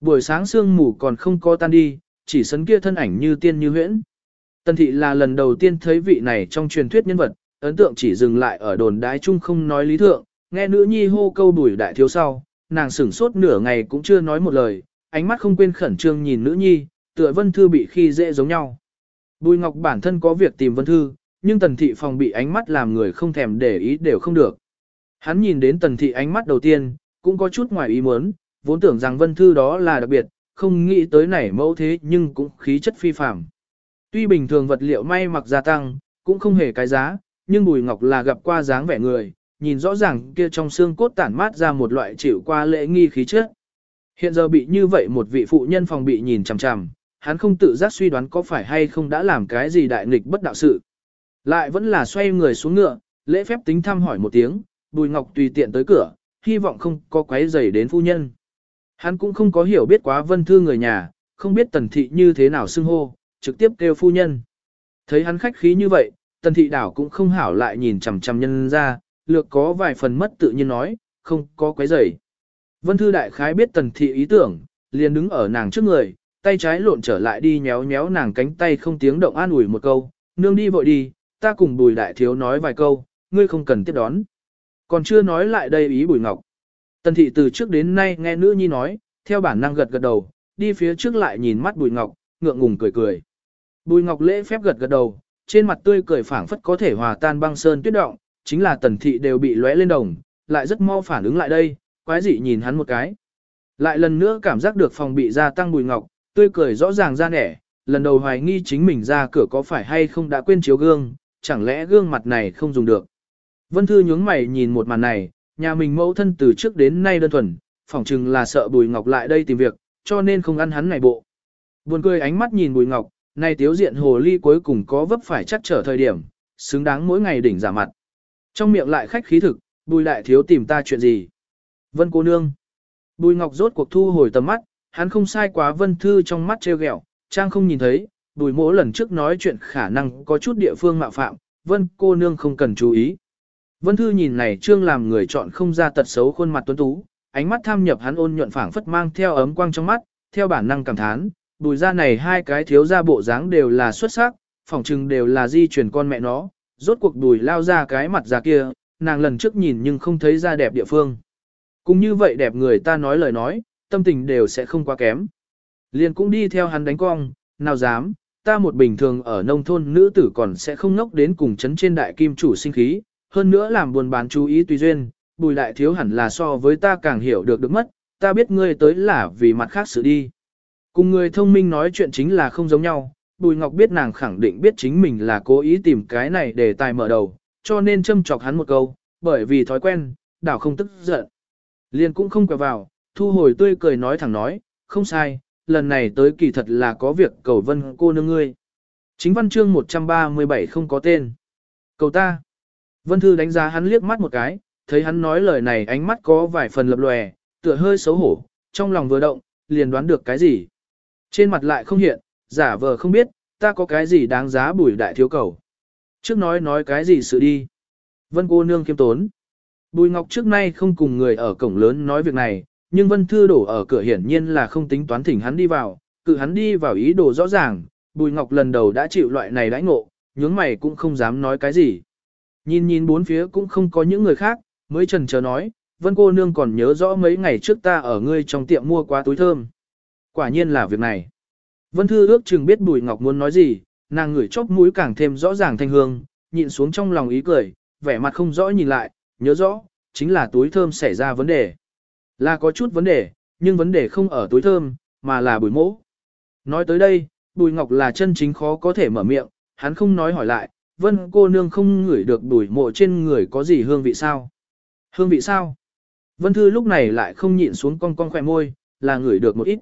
Buổi sáng sương mù còn không có tan đi, chỉ sấn kia thân ảnh như tiên như huyễn. Tần thị là lần đầu tiên thấy vị này trong truyền thuyết nhân vật, ấn tượng chỉ dừng lại ở đồn đái chung không nói lý thượng, nghe nữ nhi hô câu đuổi đại thiếu sau, nàng sửng sốt nửa ngày cũng chưa nói một lời, ánh mắt không quên khẩn trương nhìn nữ nhi, tựa vân thư bị khi dễ giống nhau. Bùi Ngọc bản thân có việc tìm vân thư, nhưng tần thị phòng bị ánh mắt làm người không thèm để ý đều không được. Hắn nhìn đến tần thị ánh mắt đầu tiên, cũng có chút ngoài ý muốn, vốn tưởng rằng vân thư đó là đặc biệt, không nghĩ tới này mẫu thế nhưng cũng khí chất phi phàm. Tuy bình thường vật liệu may mặc gia tăng, cũng không hề cái giá, nhưng Bùi Ngọc là gặp qua dáng vẻ người, nhìn rõ ràng kia trong xương cốt tản mát ra một loại chịu qua lễ nghi khí chất. Hiện giờ bị như vậy một vị phụ nhân phòng bị nhìn chằm chằm, hắn không tự giác suy đoán có phải hay không đã làm cái gì đại nghịch bất đạo sự. Lại vẫn là xoay người xuống ngựa, lễ phép tính thăm hỏi một tiếng, Bùi Ngọc tùy tiện tới cửa, hy vọng không có quấy rầy đến phu nhân. Hắn cũng không có hiểu biết quá vân thư người nhà, không biết tần thị như thế nào xưng hô, trực tiếp kêu phu nhân. Thấy hắn khách khí như vậy, tần thị đảo cũng không hảo lại nhìn chằm chằm nhân ra, lược có vài phần mất tự nhiên nói, không có quấy rầy. Vân thư đại khái biết tần thị ý tưởng, liền đứng ở nàng trước người, tay trái lộn trở lại đi nhéo nhéo nàng cánh tay không tiếng động an ủi một câu, nương đi vội đi, ta cùng bùi đại thiếu nói vài câu, ngươi không cần tiếp đón. Còn chưa nói lại đây ý bùi ngọc. Tần thị từ trước đến nay nghe nữ nhi nói, theo bản năng gật gật đầu, đi phía trước lại nhìn mắt bùi ngọc, ngượng ngùng cười cười. Bùi ngọc lễ phép gật gật đầu, trên mặt tươi cười phảng phất có thể hòa tan băng sơn tuyết động, chính là tần thị đều bị lóe lên đồng, lại rất mau phản ứng lại đây, quái dị nhìn hắn một cái. Lại lần nữa cảm giác được phòng bị gia tăng bùi ngọc, tươi cười rõ ràng ra nẻ, lần đầu hoài nghi chính mình ra cửa có phải hay không đã quên chiếu gương, chẳng lẽ gương mặt này không dùng được. Vân Thư nhướng mày nhìn một màn này, nhà mình mẫu thân từ trước đến nay đơn thuần, phỏng chừng là sợ Bùi Ngọc lại đây tìm việc, cho nên không ăn hắn này bộ. Buồn cười ánh mắt nhìn Bùi Ngọc, nay tiếu diện hồ ly cuối cùng có vấp phải chắc trở thời điểm, xứng đáng mỗi ngày đỉnh giả mặt. Trong miệng lại khách khí thực, Bùi đại thiếu tìm ta chuyện gì? Vân cô nương. Bùi Ngọc rốt cuộc thu hồi tầm mắt, hắn không sai quá Vân Thư trong mắt treo ghẹo, trang không nhìn thấy, Bùi mỗ lần trước nói chuyện khả năng có chút địa phương mạo phạm, Vân cô nương không cần chú ý. Vân Thư nhìn này trương làm người chọn không ra tật xấu khuôn mặt tuấn tú, ánh mắt tham nhập hắn ôn nhuận phảng phất mang theo ấm quang trong mắt, theo bản năng cảm thán, bùi ra này hai cái thiếu ra bộ dáng đều là xuất sắc, phỏng chừng đều là di truyền con mẹ nó, rốt cuộc bùi lao ra cái mặt già kia, nàng lần trước nhìn nhưng không thấy ra đẹp địa phương. Cũng như vậy đẹp người ta nói lời nói, tâm tình đều sẽ không quá kém. Liền cũng đi theo hắn đánh cong, nào dám, ta một bình thường ở nông thôn nữ tử còn sẽ không nốc đến cùng chấn trên đại kim chủ sinh khí, hơn nữa làm buồn bán chú ý tùy duyên, bùi đại thiếu hẳn là so với ta càng hiểu được được mất, ta biết ngươi tới là vì mặt khác sự đi. Cùng người thông minh nói chuyện chính là không giống nhau, bùi ngọc biết nàng khẳng định biết chính mình là cố ý tìm cái này để tài mở đầu, cho nên châm chọc hắn một câu, bởi vì thói quen, đảo không tức giận. Liền cũng không quẹo vào, thu hồi tươi cười nói thẳng nói, không sai, lần này tới kỳ thật là có việc cầu vân cô nương ngươi. Chính văn chương 137 không có tên. Cầu ta. Vân Thư đánh giá hắn liếc mắt một cái, thấy hắn nói lời này ánh mắt có vài phần lập lòe, tựa hơi xấu hổ, trong lòng vừa động, liền đoán được cái gì. Trên mặt lại không hiện, giả vờ không biết, ta có cái gì đáng giá bùi đại thiếu cầu. Trước nói nói cái gì sự đi. Vân cô nương kiêm tốn. Bùi Ngọc trước nay không cùng người ở cổng lớn nói việc này, nhưng Vân Thư đổ ở cửa hiển nhiên là không tính toán thỉnh hắn đi vào, cự hắn đi vào ý đồ rõ ràng, Bùi Ngọc lần đầu đã chịu loại này đãi ngộ, nhướng mày cũng không dám nói cái gì. Nhìn nhìn bốn phía cũng không có những người khác, mới trần chờ nói, Vân cô nương còn nhớ rõ mấy ngày trước ta ở ngươi trong tiệm mua quá túi thơm. Quả nhiên là việc này. Vân Thư ước chừng biết Bùi Ngọc muốn nói gì, nàng ngửi chóp mũi càng thêm rõ ràng thanh hương, nhịn xuống trong lòng ý cười, vẻ mặt không rõ nhìn lại, nhớ rõ, chính là túi thơm xảy ra vấn đề. Là có chút vấn đề, nhưng vấn đề không ở túi thơm, mà là bùi mỗ. Nói tới đây, Bùi Ngọc là chân chính khó có thể mở miệng, hắn không nói hỏi lại, vân cô nương không ngửi được bùi mộ trên người có gì hương vị sao? Hương vị sao? Vân Thư lúc này lại không nhịn xuống con con khỏe môi, là ngửi được một ít.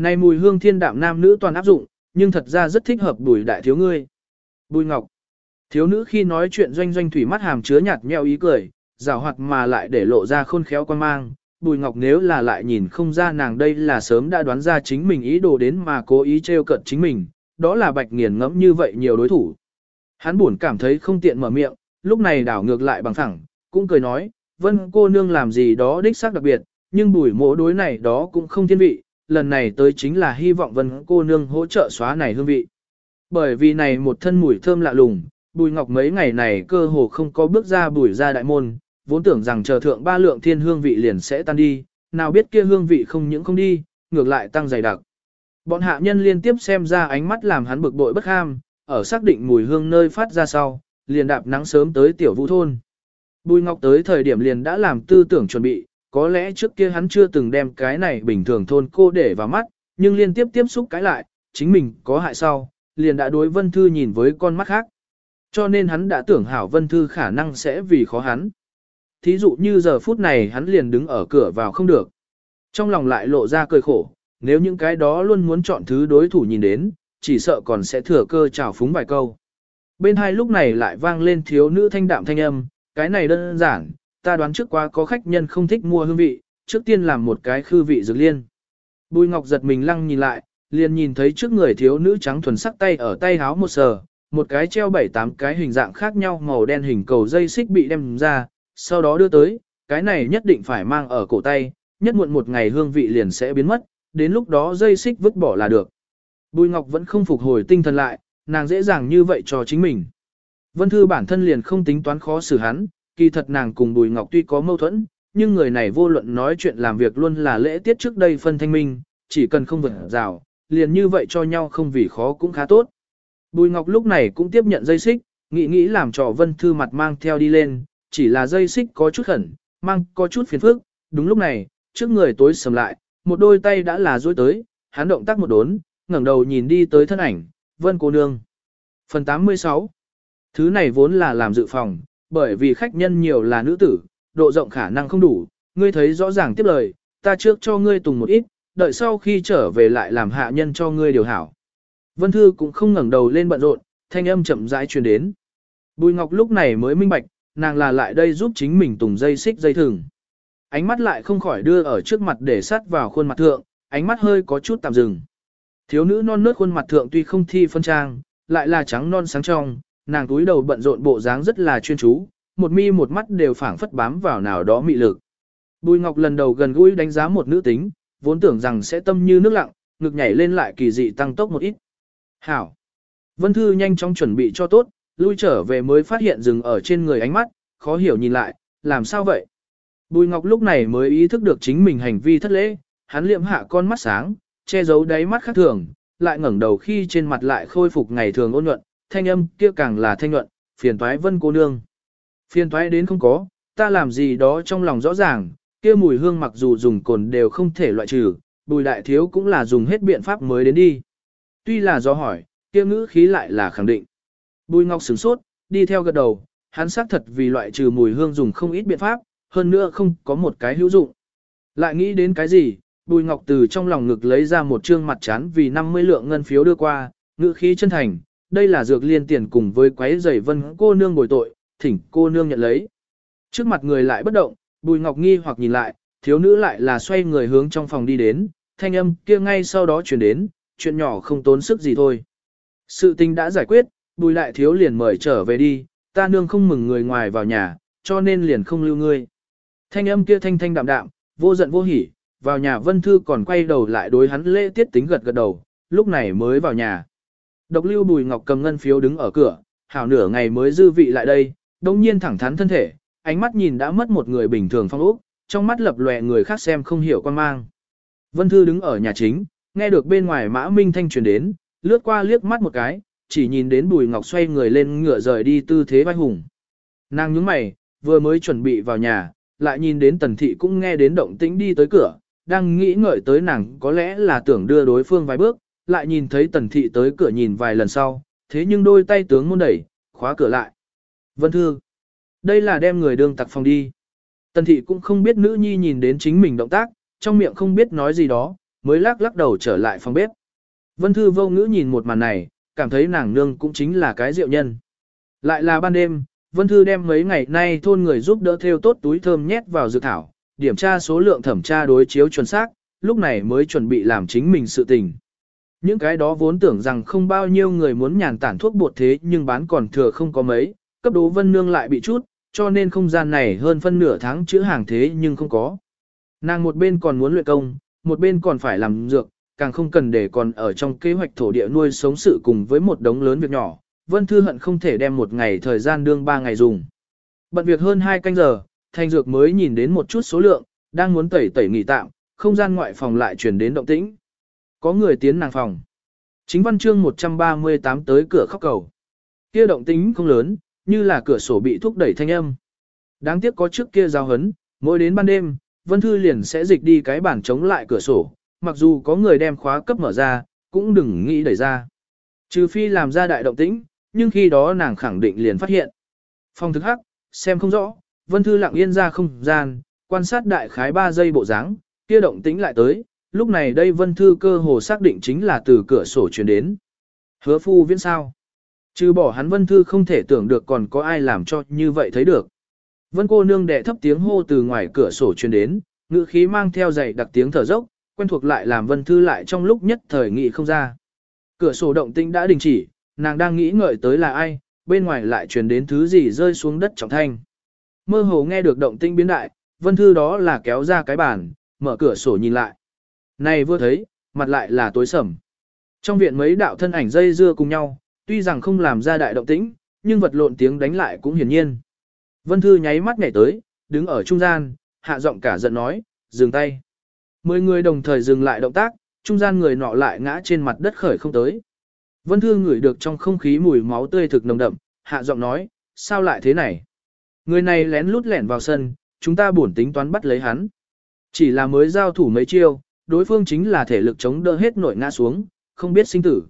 Này mùi hương thiên đạm nam nữ toàn áp dụng, nhưng thật ra rất thích hợp bùi đại thiếu ngươi. Bùi ngọc. Thiếu nữ khi nói chuyện doanh doanh thủy mắt hàm chứa nhạt nhẽo ý cười, rào hoạt mà lại để lộ ra khôn khéo quan mang. Bùi ngọc nếu là lại nhìn không ra nàng đây là sớm đã đoán ra chính mình ý đồ đến mà cố ý trêu cận chính mình, đó là bạch nghiền ngẫm như vậy nhiều đối thủ. Hắn buồn cảm thấy không tiện mở miệng, lúc này đảo ngược lại bằng thẳng, cũng cười nói, vân cô nương làm gì đó đích xác đặc biệt, nhưng bùi mỗ đối này đó cũng không thiên vị, lần này tới chính là hy vọng vân cô nương hỗ trợ xóa này hương vị. Bởi vì này một thân mùi thơm lạ lùng, bùi ngọc mấy ngày này cơ hồ không có bước ra bùi ra đại môn, vốn tưởng rằng chờ thượng ba lượng thiên hương vị liền sẽ tan đi, nào biết kia hương vị không những không đi, ngược lại tăng dày đặc. Bọn hạ nhân liên tiếp xem ra ánh mắt làm hắn bực bội bất ham, ở xác định mùi hương nơi phát ra sau, liền đạp nắng sớm tới tiểu vũ thôn. Bùi Ngọc tới thời điểm liền đã làm tư tưởng chuẩn bị, có lẽ trước kia hắn chưa từng đem cái này bình thường thôn cô để vào mắt, nhưng liên tiếp tiếp xúc cái lại, chính mình có hại sau, liền đã đối Vân Thư nhìn với con mắt khác. Cho nên hắn đã tưởng hảo Vân Thư khả năng sẽ vì khó hắn. Thí dụ như giờ phút này hắn liền đứng ở cửa vào không được. Trong lòng lại lộ ra cười khổ, nếu những cái đó luôn muốn chọn thứ đối thủ nhìn đến, chỉ sợ còn sẽ thừa cơ trào phúng vài câu. Bên hai lúc này lại vang lên thiếu nữ thanh đạm thanh âm, cái này đơn giản, ta đoán trước qua có khách nhân không thích mua hương vị, trước tiên làm một cái khư vị dược liên. Bùi Ngọc giật mình lăng nhìn lại, liền nhìn thấy trước người thiếu nữ trắng thuần sắc tay ở tay háo một sờ, một cái treo bảy tám cái hình dạng khác nhau màu đen hình cầu dây xích bị đem ra, sau đó đưa tới, cái này nhất định phải mang ở cổ tay, nhất muộn một ngày hương vị liền sẽ biến mất, đến lúc đó dây xích vứt bỏ là được. Bùi Ngọc vẫn không phục hồi tinh thần lại, nàng dễ dàng như vậy cho chính mình. Vân Thư bản thân liền không tính toán khó xử hắn, kỳ thật nàng cùng Bùi Ngọc tuy có mâu thuẫn, nhưng người này vô luận nói chuyện làm việc luôn là lễ tiết trước đây phân thanh minh, chỉ cần không vượt rào, liền như vậy cho nhau không vì khó cũng khá tốt. Bùi Ngọc lúc này cũng tiếp nhận dây xích, nghĩ nghĩ làm trò Vân Thư mặt mang theo đi lên, chỉ là dây xích có chút khẩn, mang có chút phiền phức, đúng lúc này, trước người tối sầm lại, một đôi tay đã là duỗi tới, hắn động tác một đốn, ngẩng đầu nhìn đi tới thân ảnh, Vân cô nương. Phần 86 Thứ này vốn là làm dự phòng, bởi vì khách nhân nhiều là nữ tử, độ rộng khả năng không đủ, ngươi thấy rõ ràng tiếp lời, ta trước cho ngươi tùng một ít, đợi sau khi trở về lại làm hạ nhân cho ngươi điều hảo. Vân Thư cũng không ngẩng đầu lên bận rộn, thanh âm chậm rãi truyền đến. Bùi Ngọc lúc này mới minh bạch, nàng là lại đây giúp chính mình tùng dây xích dây thừng. Ánh mắt lại không khỏi đưa ở trước mặt để sát vào khuôn mặt thượng, ánh mắt hơi có chút tạm dừng. Thiếu nữ non nớt khuôn mặt thượng tuy không thi phân trang, lại là trắng non sáng trong, nàng túi đầu bận rộn bộ dáng rất là chuyên chú, một mi một mắt đều phảng phất bám vào nào đó mị lực. Bùi Ngọc lần đầu gần gũi đánh giá một nữ tính, vốn tưởng rằng sẽ tâm như nước lặng, ngực nhảy lên lại kỳ dị tăng tốc một ít. Hảo! Vân Thư nhanh chóng chuẩn bị cho tốt, lui trở về mới phát hiện dừng ở trên người ánh mắt, khó hiểu nhìn lại, làm sao vậy? Bùi Ngọc lúc này mới ý thức được chính mình hành vi thất lễ, hắn liệm hạ con mắt sáng, che giấu đáy mắt khác thường, lại ngẩng đầu khi trên mặt lại khôi phục ngày thường ôn nhuận, thanh âm kia càng là thanh nhuận, phiền toái vân cô nương. Phiền toái đến không có, ta làm gì đó trong lòng rõ ràng, kia mùi hương mặc dù dùng cồn đều không thể loại trừ, bùi đại thiếu cũng là dùng hết biện pháp mới đến đi. Tuy là do hỏi, kia ngữ khí lại là khẳng định. Bùi ngọc sửng sốt, đi theo gật đầu, hắn xác thật vì loại trừ mùi hương dùng không ít biện pháp, hơn nữa không có một cái hữu dụng. Lại nghĩ đến cái gì, Bùi Ngọc từ trong lòng ngực lấy ra một trương mặt chán vì 50 lượng ngân phiếu đưa qua, ngữ khí chân thành, đây là dược liên tiền cùng với quái giày vân cô nương bồi tội, thỉnh cô nương nhận lấy. Trước mặt người lại bất động, Bùi Ngọc nghi hoặc nhìn lại, thiếu nữ lại là xoay người hướng trong phòng đi đến, thanh âm kia ngay sau đó chuyển đến, chuyện nhỏ không tốn sức gì thôi. Sự tình đã giải quyết, Bùi lại thiếu liền mời trở về đi, ta nương không mừng người ngoài vào nhà, cho nên liền không lưu ngươi. Thanh âm kia thanh thanh đạm đạm, vô giận vô hỉ, vào nhà Vân Thư còn quay đầu lại đối hắn lễ tiết tính gật gật đầu, lúc này mới vào nhà. Độc lưu Bùi Ngọc cầm ngân phiếu đứng ở cửa, hảo nửa ngày mới dư vị lại đây, đồng nhiên thẳng thắn thân thể, ánh mắt nhìn đã mất một người bình thường phong ốc, trong mắt lập lòe người khác xem không hiểu quan mang. Vân Thư đứng ở nhà chính, nghe được bên ngoài mã minh thanh truyền đến, lướt qua liếc mắt một cái, chỉ nhìn đến Bùi Ngọc xoay người lên ngựa rời đi tư thế vai hùng. Nàng nhướng mày, vừa mới chuẩn bị vào nhà, lại nhìn đến tần thị cũng nghe đến động tĩnh đi tới cửa, đang nghĩ ngợi tới nàng có lẽ là tưởng đưa đối phương vài bước, lại nhìn thấy tần thị tới cửa nhìn vài lần sau, thế nhưng đôi tay tướng môn đẩy, khóa cửa lại. Vân Thư, đây là đem người đương tặc phòng đi. Tần thị cũng không biết nữ nhi nhìn đến chính mình động tác, trong miệng không biết nói gì đó, mới lắc lắc đầu trở lại phòng bếp. Vân Thư vô ngữ nhìn một màn này, cảm thấy nàng nương cũng chính là cái rượu nhân. Lại là ban đêm, Vân Thư đem mấy ngày nay thôn người giúp đỡ theo tốt túi thơm nhét vào dược thảo, điểm tra số lượng thẩm tra đối chiếu chuẩn xác, lúc này mới chuẩn bị làm chính mình sự tình. Những cái đó vốn tưởng rằng không bao nhiêu người muốn nhàn tản thuốc bột thế nhưng bán còn thừa không có mấy, cấp đố Vân Nương lại bị chút, cho nên không gian này hơn phân nửa tháng chữ hàng thế nhưng không có. Nàng một bên còn muốn luyện công, một bên còn phải làm dược, càng không cần để còn ở trong kế hoạch thổ địa nuôi sống sự cùng với một đống lớn việc nhỏ, Vân Thư hận không thể đem một ngày thời gian đương ba ngày dùng. Bận việc hơn hai canh giờ, thanh dược mới nhìn đến một chút số lượng, đang muốn tẩy tẩy nghỉ tạm, không gian ngoại phòng lại chuyển đến động tĩnh. Có người tiến nàng phòng. Chính văn chương 138 tới cửa khóc cầu. Kia động tĩnh không lớn, như là cửa sổ bị thúc đẩy thanh âm. Đáng tiếc có trước kia giao hấn, mỗi đến ban đêm, Vân Thư liền sẽ dịch đi cái bản chống lại cửa sổ, mặc dù có người đem khóa cấp mở ra, cũng đừng nghĩ đẩy ra. Trừ phi làm ra đại động tĩnh, nhưng khi đó nàng khẳng định liền phát hiện. Phong thức hắc, xem không rõ, Vân Thư lặng yên ra không gian, quan sát đại khái 3 giây bộ dáng, kia động tĩnh lại tới, lúc này đây Vân Thư cơ hồ xác định chính là từ cửa sổ truyền đến. Hứa phu viễn sao? Trừ bỏ hắn Vân Thư không thể tưởng được còn có ai làm cho như vậy thấy được. Vân cô nương đệ thấp tiếng hô từ ngoài cửa sổ truyền đến, ngữ khí mang theo dày đặc tiếng thở dốc, quen thuộc lại làm Vân Thư lại trong lúc nhất thời nghị không ra. Cửa sổ động tĩnh đã đình chỉ, nàng đang nghĩ ngợi tới là ai, bên ngoài lại truyền đến thứ gì rơi xuống đất trọng thanh. Mơ hồ nghe được động tĩnh biến đại, Vân Thư đó là kéo ra cái bàn, mở cửa sổ nhìn lại. Này vừa thấy, mặt lại là tối sầm. Trong viện mấy đạo thân ảnh dây dưa cùng nhau, tuy rằng không làm ra đại động tĩnh, nhưng vật lộn tiếng đánh lại cũng hiển nhiên. Vân Thư nháy mắt nhảy tới, đứng ở trung gian, hạ giọng cả giận nói, dừng tay. Mười người đồng thời dừng lại động tác, trung gian người nọ lại ngã trên mặt đất khởi không tới. Vân Thư ngửi được trong không khí mùi máu tươi thực nồng đậm, hạ giọng nói, sao lại thế này? Người này lén lút lẻn vào sân, chúng ta buồn tính toán bắt lấy hắn. Chỉ là mới giao thủ mấy chiêu, đối phương chính là thể lực chống đỡ hết nội ngã xuống, không biết sinh tử.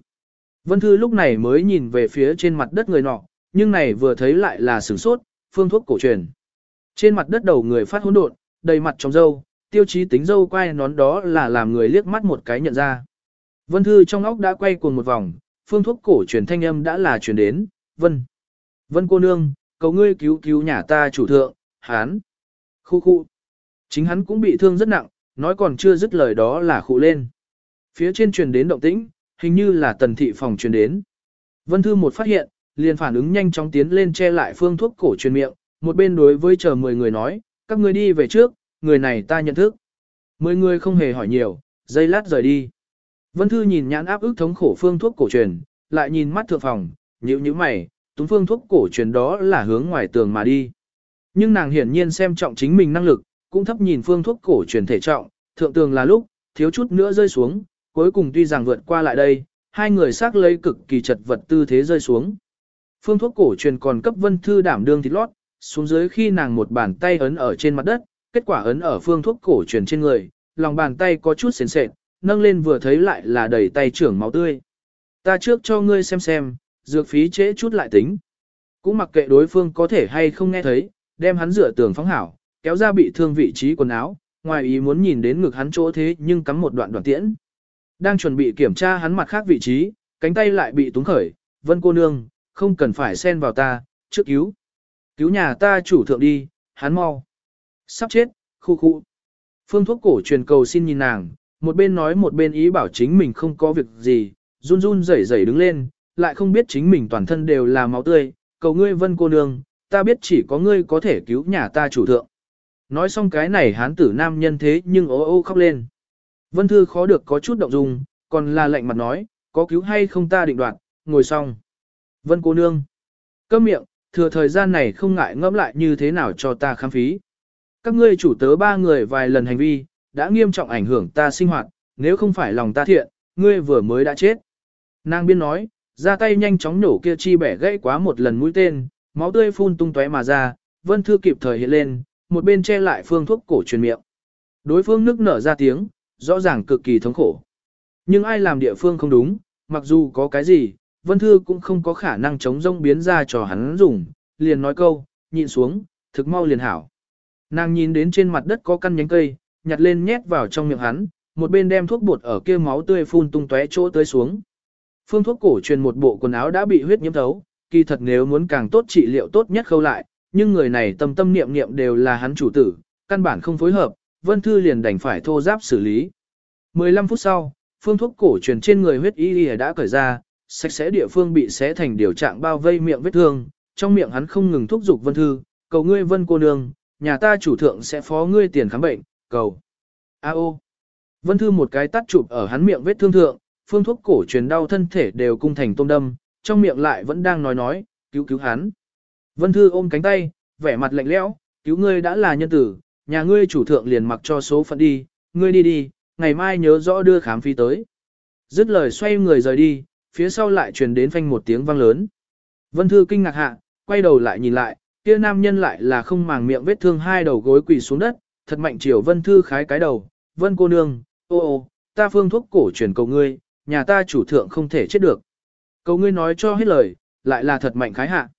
Vân Thư lúc này mới nhìn về phía trên mặt đất người nọ, nhưng này vừa thấy lại là sửng sốt, phương thuốc cổ truyền. Trên mặt đất đầu người phát hỗn độn, đầy mặt trong dâu, tiêu chí tính dâu quay nón đó là làm người liếc mắt một cái nhận ra. Vân Thư trong óc đã quay cuồng một vòng, phương thuốc cổ truyền thanh âm đã là truyền đến, Vân. Vân cô nương, cầu ngươi cứu cứu nhà ta chủ thượng, hán. Khu khu. Chính hắn cũng bị thương rất nặng, nói còn chưa dứt lời đó là khụ lên. Phía trên truyền đến động tĩnh, hình như là tần thị phòng truyền đến. Vân Thư một phát hiện, liền phản ứng nhanh chóng tiến lên che lại phương thuốc cổ truyền miệng, một bên đối với chờ 10 người nói, các người đi về trước, người này ta nhận thức. 10 người không hề hỏi nhiều, dây lát rời đi. Vân Thư nhìn nhãn áp ức thống khổ phương thuốc cổ truyền, lại nhìn mắt thượng phòng, nhíu nhíu mày, túng phương thuốc cổ truyền đó là hướng ngoài tường mà đi. Nhưng nàng hiển nhiên xem trọng chính mình năng lực, cũng thấp nhìn phương thuốc cổ truyền thể trọng, thượng tường là lúc, thiếu chút nữa rơi xuống, cuối cùng tuy rằng vượt qua lại đây, hai người xác lấy cực kỳ chật vật tư thế rơi xuống. Phương thuốc cổ truyền còn cấp vân thư đảm đương thịt lót, xuống dưới khi nàng một bàn tay ấn ở trên mặt đất, kết quả ấn ở phương thuốc cổ truyền trên người, lòng bàn tay có chút sền sệt, nâng lên vừa thấy lại là đầy tay trưởng máu tươi. Ta trước cho ngươi xem xem, dược phí trễ chút lại tính. Cũng mặc kệ đối phương có thể hay không nghe thấy, đem hắn rửa tường phóng hảo, kéo ra bị thương vị trí quần áo, ngoài ý muốn nhìn đến ngực hắn chỗ thế nhưng cắm một đoạn đoạn tiễn. Đang chuẩn bị kiểm tra hắn mặt khác vị trí, cánh tay lại bị túng khởi, vân cô nương, không cần phải xen vào ta, trước cứu. Cứu nhà ta chủ thượng đi, hắn mau. Sắp chết, khu khu. Phương thuốc cổ truyền cầu xin nhìn nàng, một bên nói một bên ý bảo chính mình không có việc gì, run run rẩy rẩy đứng lên, lại không biết chính mình toàn thân đều là máu tươi, cầu ngươi vân cô nương, ta biết chỉ có ngươi có thể cứu nhà ta chủ thượng. Nói xong cái này hán tử nam nhân thế nhưng ô ô khóc lên. Vân Thư khó được có chút động dung, còn là lệnh mặt nói, có cứu hay không ta định đoạt, ngồi xong. Vân cô nương. Câm miệng, thừa thời gian này không ngại ngẫm lại như thế nào cho ta khám phí. Các ngươi chủ tớ ba người vài lần hành vi, đã nghiêm trọng ảnh hưởng ta sinh hoạt, nếu không phải lòng ta thiện, ngươi vừa mới đã chết. Nàng biên nói, ra tay nhanh chóng nổ kia chi bẻ gãy quá một lần mũi tên, máu tươi phun tung tóe mà ra, vân thư kịp thời hiện lên, một bên che lại phương thuốc cổ truyền miệng. Đối phương nức nở ra tiếng, rõ ràng cực kỳ thống khổ. Nhưng ai làm địa phương không đúng, mặc dù có cái gì, Vân Thư cũng không có khả năng chống rông biến ra cho hắn dùng, liền nói câu, nhịn xuống, thực mau liền hảo. Nàng nhìn đến trên mặt đất có căn nhánh cây, nhặt lên nhét vào trong miệng hắn, một bên đem thuốc bột ở kia máu tươi phun tung tóe chỗ tới xuống. Phương thuốc cổ truyền một bộ quần áo đã bị huyết nhiễm thấu, kỳ thật nếu muốn càng tốt trị liệu tốt nhất khâu lại, nhưng người này tâm tâm niệm niệm đều là hắn chủ tử, căn bản không phối hợp, Vân Thư liền đành phải thô giáp xử lý. 15 phút sau, phương thuốc cổ truyền trên người huyết y đã cởi ra, sạch sẽ địa phương bị xé thành điều trạng bao vây miệng vết thương, trong miệng hắn không ngừng thúc giục Vân Thư, cầu ngươi Vân cô nương, nhà ta chủ thượng sẽ phó ngươi tiền khám bệnh, cầu. A ô. Vân Thư một cái tắt chụp ở hắn miệng vết thương thượng, phương thuốc cổ truyền đau thân thể đều cung thành tôm đâm, trong miệng lại vẫn đang nói nói, cứu cứu hắn. Vân Thư ôm cánh tay, vẻ mặt lạnh lẽo, cứu ngươi đã là nhân tử, nhà ngươi chủ thượng liền mặc cho số phận đi, ngươi đi đi, ngày mai nhớ rõ đưa khám phí tới. Dứt lời xoay người rời đi, phía sau lại truyền đến phanh một tiếng vang lớn. Vân Thư kinh ngạc hạ, quay đầu lại nhìn lại, kia nam nhân lại là không màng miệng vết thương hai đầu gối quỳ xuống đất, thật mạnh chiều Vân Thư khái cái đầu, Vân cô nương, ô ô, ta phương thuốc cổ truyền cầu ngươi, nhà ta chủ thượng không thể chết được. Cầu ngươi nói cho hết lời, lại là thật mạnh khái hạ.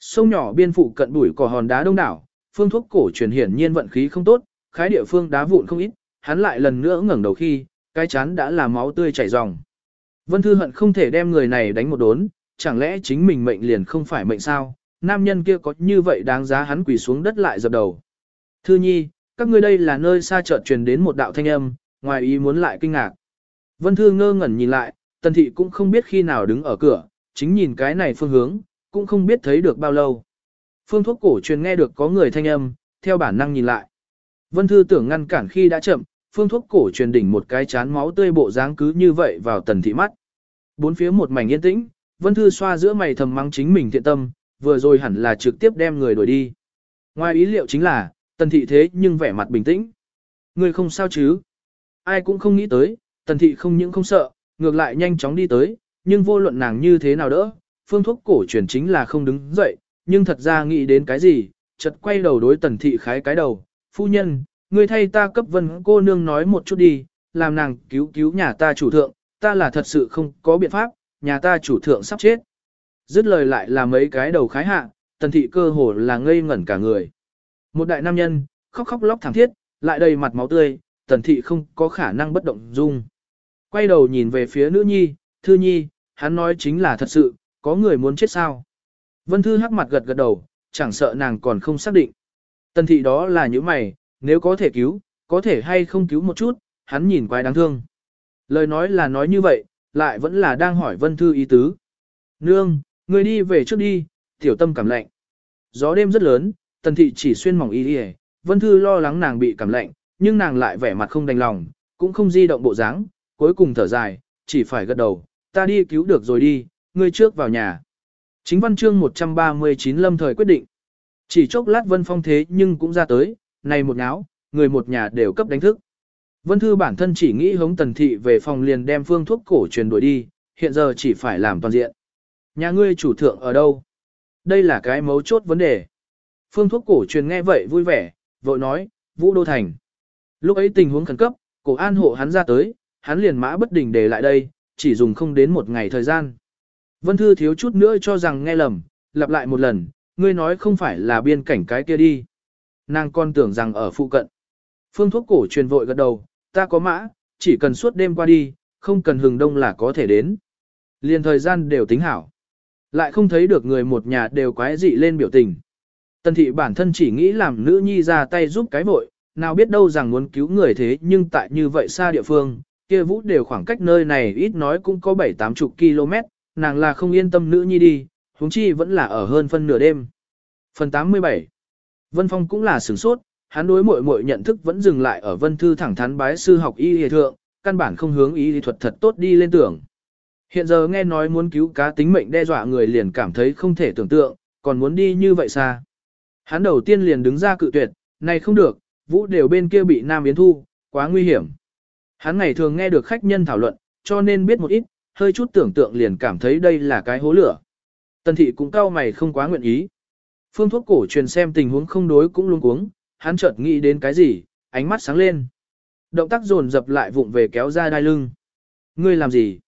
Sông nhỏ biên phụ cận bụi cỏ hòn đá đông đảo, phương thuốc cổ truyền hiển nhiên vận khí không tốt, khái địa phương đá vụn không ít, hắn lại lần nữa ngẩng đầu khi, cái chán đã là máu tươi chảy ròng. Vân Thư hận không thể đem người này đánh một đốn, chẳng lẽ chính mình mệnh liền không phải mệnh sao, nam nhân kia có như vậy đáng giá hắn quỳ xuống đất lại dập đầu. Thư nhi, các ngươi đây là nơi xa chợt truyền đến một đạo thanh âm, ngoài ý muốn lại kinh ngạc. Vân Thư ngơ ngẩn nhìn lại, tần thị cũng không biết khi nào đứng ở cửa, chính nhìn cái này phương hướng, cũng không biết thấy được bao lâu. Phương thuốc cổ truyền nghe được có người thanh âm, theo bản năng nhìn lại. Vân Thư tưởng ngăn cản khi đã chậm, phương thuốc cổ truyền đỉnh một cái chán máu tươi bộ dáng cứ như vậy vào tần thị mắt. Bốn phía một mảnh yên tĩnh, Vân Thư xoa giữa mày thầm mắng chính mình thiện tâm, vừa rồi hẳn là trực tiếp đem người đuổi đi. Ngoài ý liệu chính là, tần thị thế nhưng vẻ mặt bình tĩnh. Người không sao chứ? Ai cũng không nghĩ tới, tần thị không những không sợ, ngược lại nhanh chóng đi tới, nhưng vô luận nàng như thế nào đỡ, phương thuốc cổ truyền chính là không đứng dậy, nhưng thật ra nghĩ đến cái gì, chợt quay đầu đối tần thị khái cái đầu, phu nhân, ngươi thay ta cấp vân cô nương nói một chút đi, làm nàng cứu cứu nhà ta chủ thượng, ta là thật sự không có biện pháp, nhà ta chủ thượng sắp chết. Dứt lời lại là mấy cái đầu khái hạ, tần thị cơ hồ là ngây ngẩn cả người. Một đại nam nhân, khóc khóc lóc thảm thiết, lại đầy mặt máu tươi, tần thị không có khả năng bất động dung. Quay đầu nhìn về phía nữ nhi, thư nhi, hắn nói chính là thật sự, có người muốn chết sao. Vân thư hắc mặt gật gật đầu, chẳng sợ nàng còn không xác định. Tần thị đó là những mày, nếu có thể cứu, có thể hay không cứu một chút, hắn nhìn quái đáng thương. Lời nói là nói như vậy, lại vẫn là đang hỏi Vân Thư ý tứ. Nương, người đi về trước đi, tiểu tâm cảm lạnh. Gió đêm rất lớn, tần thị chỉ xuyên mỏng y đi Vân Thư lo lắng nàng bị cảm lạnh, nhưng nàng lại vẻ mặt không đành lòng, cũng không di động bộ dáng, cuối cùng thở dài, chỉ phải gật đầu, ta đi cứu được rồi đi, ngươi trước vào nhà. Chính văn chương 139 lâm thời quyết định. Chỉ chốc lát Vân Phong thế nhưng cũng ra tới, này một náo, người một nhà đều cấp đánh thức. Vân Thư bản thân chỉ nghĩ hống tần thị về phòng liền đem phương thuốc cổ truyền đuổi đi, hiện giờ chỉ phải làm toàn diện. Nhà ngươi chủ thượng ở đâu? Đây là cái mấu chốt vấn đề. Phương thuốc cổ truyền nghe vậy vui vẻ, vội nói, Vũ Đô Thành. Lúc ấy tình huống khẩn cấp, cổ an hộ hắn ra tới, hắn liền mã bất đình để lại đây, chỉ dùng không đến một ngày thời gian. Vân Thư thiếu chút nữa cho rằng nghe lầm, lặp lại một lần, ngươi nói không phải là biên cảnh cái kia đi. Nàng con tưởng rằng ở phụ cận. Phương thuốc cổ truyền vội gật đầu, ta có mã, chỉ cần suốt đêm qua đi, không cần hừng đông là có thể đến. Liền thời gian đều tính hảo. Lại không thấy được người một nhà đều quái dị lên biểu tình. Tần thị bản thân chỉ nghĩ làm nữ nhi ra tay giúp cái vội, nào biết đâu rằng muốn cứu người thế nhưng tại như vậy xa địa phương, kia vũ đều khoảng cách nơi này ít nói cũng có 7-8 chục km, nàng là không yên tâm nữ nhi đi, huống chi vẫn là ở hơn phân nửa đêm. Phần 87 Vân Phong cũng là sửng sốt, hắn đối muội muội nhận thức vẫn dừng lại ở Vân Thư thẳng thắn bái sư học y y thượng, căn bản không hướng y lý thuật thật tốt đi lên tưởng. Hiện giờ nghe nói muốn cứu cá tính mệnh đe dọa người liền cảm thấy không thể tưởng tượng, còn muốn đi như vậy xa. Hắn đầu tiên liền đứng ra cự tuyệt, này không được, vũ đều bên kia bị Nam Yến Thu, quá nguy hiểm. Hắn ngày thường nghe được khách nhân thảo luận, cho nên biết một ít, hơi chút tưởng tượng liền cảm thấy đây là cái hố lửa. Tần thị cũng cao mày không quá nguyện ý. Phương thuốc cổ truyền xem tình huống không đối cũng luôn cuống, hắn chợt nghĩ đến cái gì, ánh mắt sáng lên. Động tác dồn dập lại vụng về kéo ra đai lưng. Ngươi làm gì?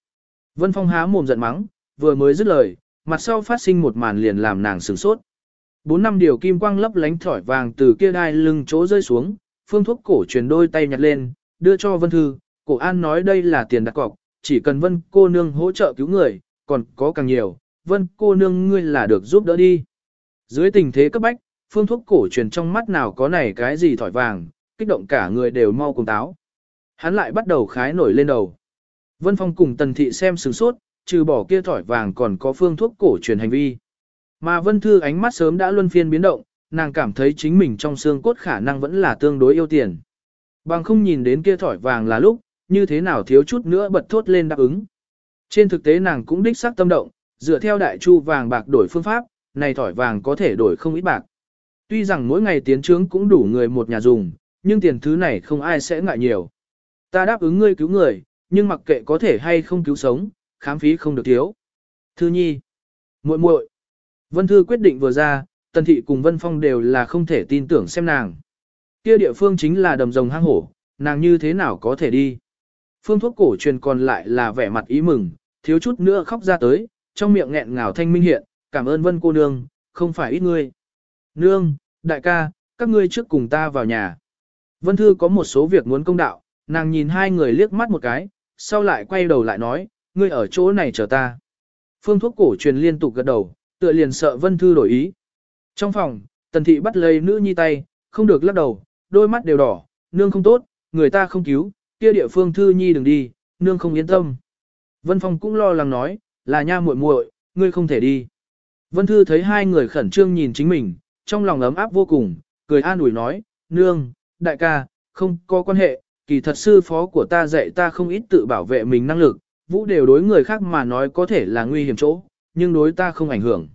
Vân Phong há mồm giận mắng, vừa mới dứt lời, mặt sau phát sinh một màn liền làm nàng sửng sốt. Bốn năm điều kim quang lấp lánh thỏi vàng từ kia đai lưng chỗ rơi xuống, phương thuốc cổ truyền đôi tay nhặt lên, đưa cho Vân Thư, Cổ An nói đây là tiền đặt cọc, chỉ cần vân cô nương hỗ trợ cứu người, còn có càng nhiều, vân cô nương ngươi là được giúp đỡ đi. Dưới tình thế cấp bách, phương thuốc cổ truyền trong mắt nào có này cái gì thỏi vàng, kích động cả người đều mau cùng táo. Hắn lại bắt đầu khái nổi lên đầu. Vân Phong cùng Tần Thị xem sửng sốt, trừ bỏ kia thỏi vàng còn có phương thuốc cổ truyền hành vi. Mà Vân Thư ánh mắt sớm đã luân phiên biến động, nàng cảm thấy chính mình trong xương cốt khả năng vẫn là tương đối yêu tiền. Bằng không nhìn đến kia thỏi vàng là lúc, như thế nào thiếu chút nữa bật thốt lên đáp ứng. Trên thực tế nàng cũng đích xác tâm động, dựa theo đại chu vàng bạc đổi phương pháp, này thỏi vàng có thể đổi không ít bạc. Tuy rằng mỗi ngày tiến trướng cũng đủ người một nhà dùng, nhưng tiền thứ này không ai sẽ ngại nhiều. Ta đáp ứng ngươi cứu người, nhưng mặc kệ có thể hay không cứu sống, khám phí không được thiếu. Thư nhi, muội muội. Vân Thư quyết định vừa ra, Tần Thị cùng Vân Phong đều là không thể tin tưởng xem nàng. Kia địa phương chính là đầm rồng hang hổ, nàng như thế nào có thể đi. Phương thuốc cổ truyền còn lại là vẻ mặt ý mừng, thiếu chút nữa khóc ra tới, trong miệng nghẹn ngào thanh minh hiện, cảm ơn Vân cô nương, không phải ít ngươi. Nương, đại ca, các ngươi trước cùng ta vào nhà. Vân Thư có một số việc muốn công đạo, nàng nhìn hai người liếc mắt một cái, sau lại quay đầu lại nói, ngươi ở chỗ này chờ ta. Phương thuốc cổ truyền liên tục gật đầu, tựa liền sợ Vân Thư đổi ý. Trong phòng, Tần Thị bắt lấy nữ nhi tay, không được lắc đầu, đôi mắt đều đỏ, nương không tốt, người ta không cứu, kia địa phương Thư nhi đừng đi, nương không yên tâm. Vân Phong cũng lo lắng nói, là nha muội muội, ngươi không thể đi. Vân Thư thấy hai người khẩn trương nhìn chính mình, trong lòng ấm áp vô cùng, cười an ủi nói, nương, đại ca, không có quan hệ, kỳ thật sư phó của ta dạy ta không ít tự bảo vệ mình năng lực, vũ đều đối người khác mà nói có thể là nguy hiểm chỗ, nhưng đối ta không ảnh hưởng.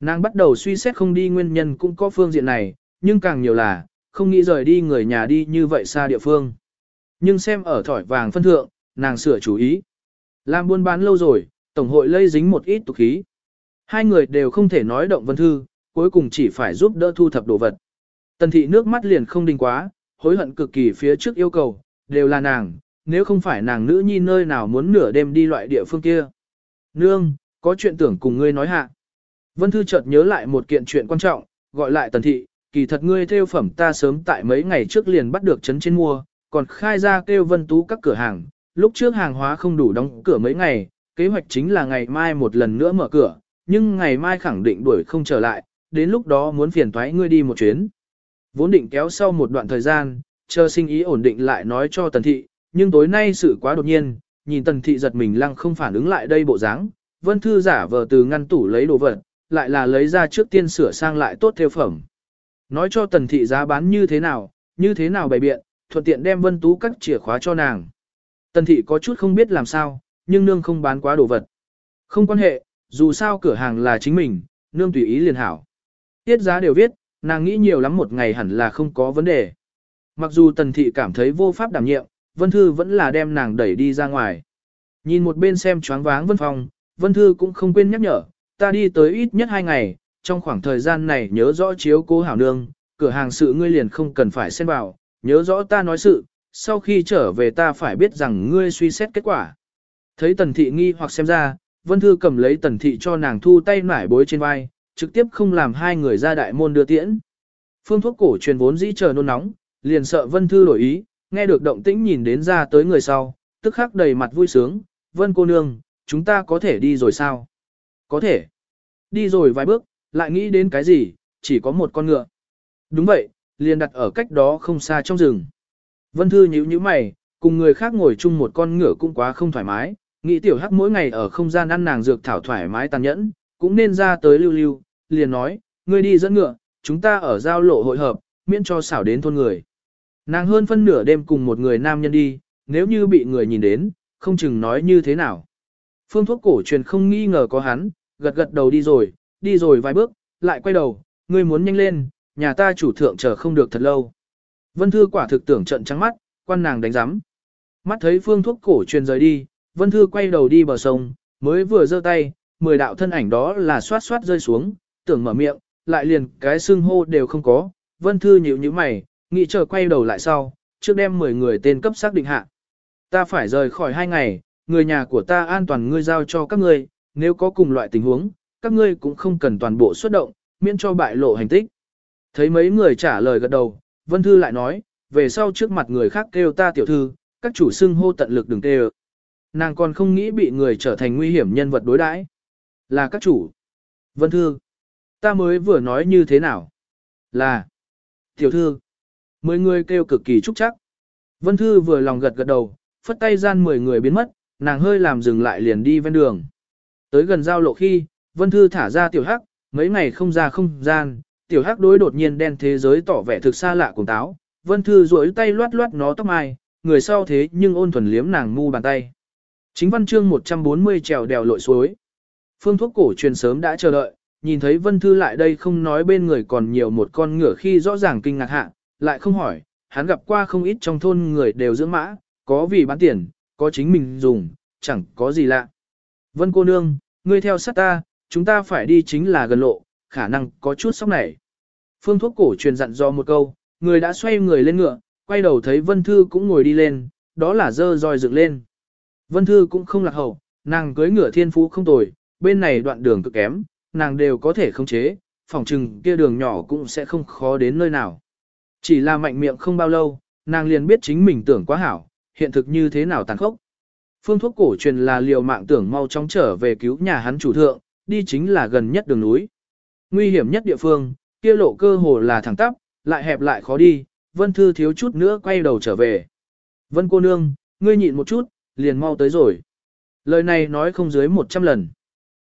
Nàng bắt đầu suy xét không đi nguyên nhân cũng có phương diện này, nhưng càng nhiều là, không nghĩ rời đi người nhà đi như vậy xa địa phương. Nhưng xem ở thỏi vàng phân thượng, nàng sửa chú ý. Làm buôn bán lâu rồi, tổng hội lây dính một ít tục khí. Hai người đều không thể nói động vân thư, cuối cùng chỉ phải giúp đỡ thu thập đồ vật. Tần thị nước mắt liền không đình quá, hối hận cực kỳ phía trước yêu cầu, đều là nàng, nếu không phải nàng nữ nhi nơi nào muốn nửa đêm đi loại địa phương kia. Nương, có chuyện tưởng cùng ngươi nói hạ. Vân Thư chợt nhớ lại một kiện chuyện quan trọng, gọi lại tần thị, kỳ thật ngươi theo phẩm ta sớm tại mấy ngày trước liền bắt được chấn trên mua, còn khai ra kêu vân tú các cửa hàng, lúc trước hàng hóa không đủ đóng cửa mấy ngày, kế hoạch chính là ngày mai một lần nữa mở cửa, nhưng ngày mai khẳng định đuổi không trở lại, đến lúc đó muốn phiền thoái ngươi đi một chuyến. Vốn định kéo sau một đoạn thời gian, chờ sinh ý ổn định lại nói cho tần thị, nhưng tối nay sự quá đột nhiên, nhìn tần thị giật mình lăng không phản ứng lại đây bộ dáng, vân thư giả vờ từ ngăn tủ lấy đồ vật, lại là lấy ra trước tiên sửa sang lại tốt theo phẩm. Nói cho tần thị giá bán như thế nào, như thế nào bày biện, thuận tiện đem vân tú các chìa khóa cho nàng. Tần thị có chút không biết làm sao, nhưng nương không bán quá đồ vật. Không quan hệ, dù sao cửa hàng là chính mình, nương tùy ý liền hảo. Tiết giá đều viết, nàng nghĩ nhiều lắm một ngày hẳn là không có vấn đề. Mặc dù tần thị cảm thấy vô pháp đảm nhiệm, Vân Thư vẫn là đem nàng đẩy đi ra ngoài. Nhìn một bên xem choáng váng Vân Phong, Vân Thư cũng không quên nhắc nhở, ta đi tới ít nhất hai ngày, trong khoảng thời gian này nhớ rõ chiếu cố hảo nương, cửa hàng sự ngươi liền không cần phải xen vào, nhớ rõ ta nói sự, sau khi trở về ta phải biết rằng ngươi suy xét kết quả. Thấy tần thị nghi hoặc xem ra, Vân Thư cầm lấy tần thị cho nàng thu tay nải bối trên vai, trực tiếp không làm hai người ra đại môn đưa tiễn. Phương thuốc cổ truyền vốn dĩ chờ nôn nóng, liền sợ Vân Thư đổi ý, nghe được động tĩnh nhìn đến ra tới người sau, tức khắc đầy mặt vui sướng, Vân cô nương, chúng ta có thể đi rồi sao? Có thể. Đi rồi vài bước, lại nghĩ đến cái gì, chỉ có một con ngựa. Đúng vậy, liền đặt ở cách đó không xa trong rừng. Vân Thư nhíu nhíu mày, cùng người khác ngồi chung một con ngựa cũng quá không thoải mái, nghĩ tiểu hắc mỗi ngày ở không gian ăn nàng dược thảo thoải mái tàn nhẫn, cũng nên ra tới lưu lưu, liền nói, ngươi đi dẫn ngựa, chúng ta ở giao lộ hội hợp, miễn cho xảo đến thôn người. Nàng hơn phân nửa đêm cùng một người nam nhân đi, nếu như bị người nhìn đến, không chừng nói như thế nào. Phương thuốc cổ truyền không nghi ngờ có hắn, gật gật đầu đi rồi, đi rồi vài bước, lại quay đầu, ngươi muốn nhanh lên, nhà ta chủ thượng chờ không được thật lâu. Vân Thư quả thực tưởng trận trắng mắt, quan nàng đánh giám. Mắt thấy phương thuốc cổ truyền rời đi, Vân Thư quay đầu đi bờ sông, mới vừa giơ tay, mười đạo thân ảnh đó là xoát xoát rơi xuống, tưởng mở miệng, lại liền cái xưng hô đều không có. Vân Thư nhíu nhíu mày, nghĩ chờ quay đầu lại sau, trước đem 10 người tên cấp xác định hạ. Ta phải rời khỏi hai ngày, người nhà của ta an toàn ngươi giao cho các ngươi, nếu có cùng loại tình huống, các ngươi cũng không cần toàn bộ xuất động, miễn cho bại lộ hành tích. Thấy mấy người trả lời gật đầu, Vân Thư lại nói, về sau trước mặt người khác kêu ta tiểu thư, các chủ xưng hô tận lực đừng kêu. Nàng còn không nghĩ bị người trở thành nguy hiểm nhân vật đối đãi. Là các chủ. Vân Thư. Ta mới vừa nói như thế nào? Là. Tiểu thư. Mười người kêu cực kỳ trúc chắc. Vân Thư vừa lòng gật gật đầu, phất tay gian mười người biến mất, nàng hơi làm dừng lại liền đi ven đường. Tới gần giao lộ khi, Vân Thư thả ra tiểu hắc, mấy ngày không ra không gian, tiểu hắc đối đột nhiên đen thế giới tỏ vẻ thực xa lạ cùng táo. Vân Thư duỗi tay loát loát nó tóc mai, người sau thế nhưng ôn thuần liếm nàng mu bàn tay. Chính văn chương 140 trèo đèo lội suối. Phương thuốc cổ truyền sớm đã chờ đợi, nhìn thấy Vân Thư lại đây không nói bên người còn nhiều một con ngựa khi rõ ràng kinh ngạc hạ, lại không hỏi, hắn gặp qua không ít trong thôn người đều dưỡng mã, có vì bán tiền, có chính mình dùng, chẳng có gì lạ. Vân cô nương, ngươi theo sát ta, chúng ta phải đi chính là gần lộ, khả năng có chút sóc này. Phương thuốc cổ truyền dặn do một câu, người đã xoay người lên ngựa, quay đầu thấy Vân Thư cũng ngồi đi lên, đó là dơ roi dựng lên. Vân Thư cũng không lạc hậu, nàng cưới ngựa thiên phú không tồi, bên này đoạn đường cực kém, nàng đều có thể khống chế, phòng trừng kia đường nhỏ cũng sẽ không khó đến nơi nào. Chỉ là mạnh miệng không bao lâu, nàng liền biết chính mình tưởng quá hảo, hiện thực như thế nào tàn khốc. Phương thuốc cổ truyền là liều mạng tưởng mau chóng trở về cứu nhà hắn chủ thượng, đi chính là gần nhất đường núi. Nguy hiểm nhất địa phương, kia lộ cơ hồ là thẳng tắp, lại hẹp lại khó đi, Vân Thư thiếu chút nữa quay đầu trở về. Vân cô nương, ngươi nhịn một chút, liền mau tới rồi. Lời này nói không dưới 100 lần.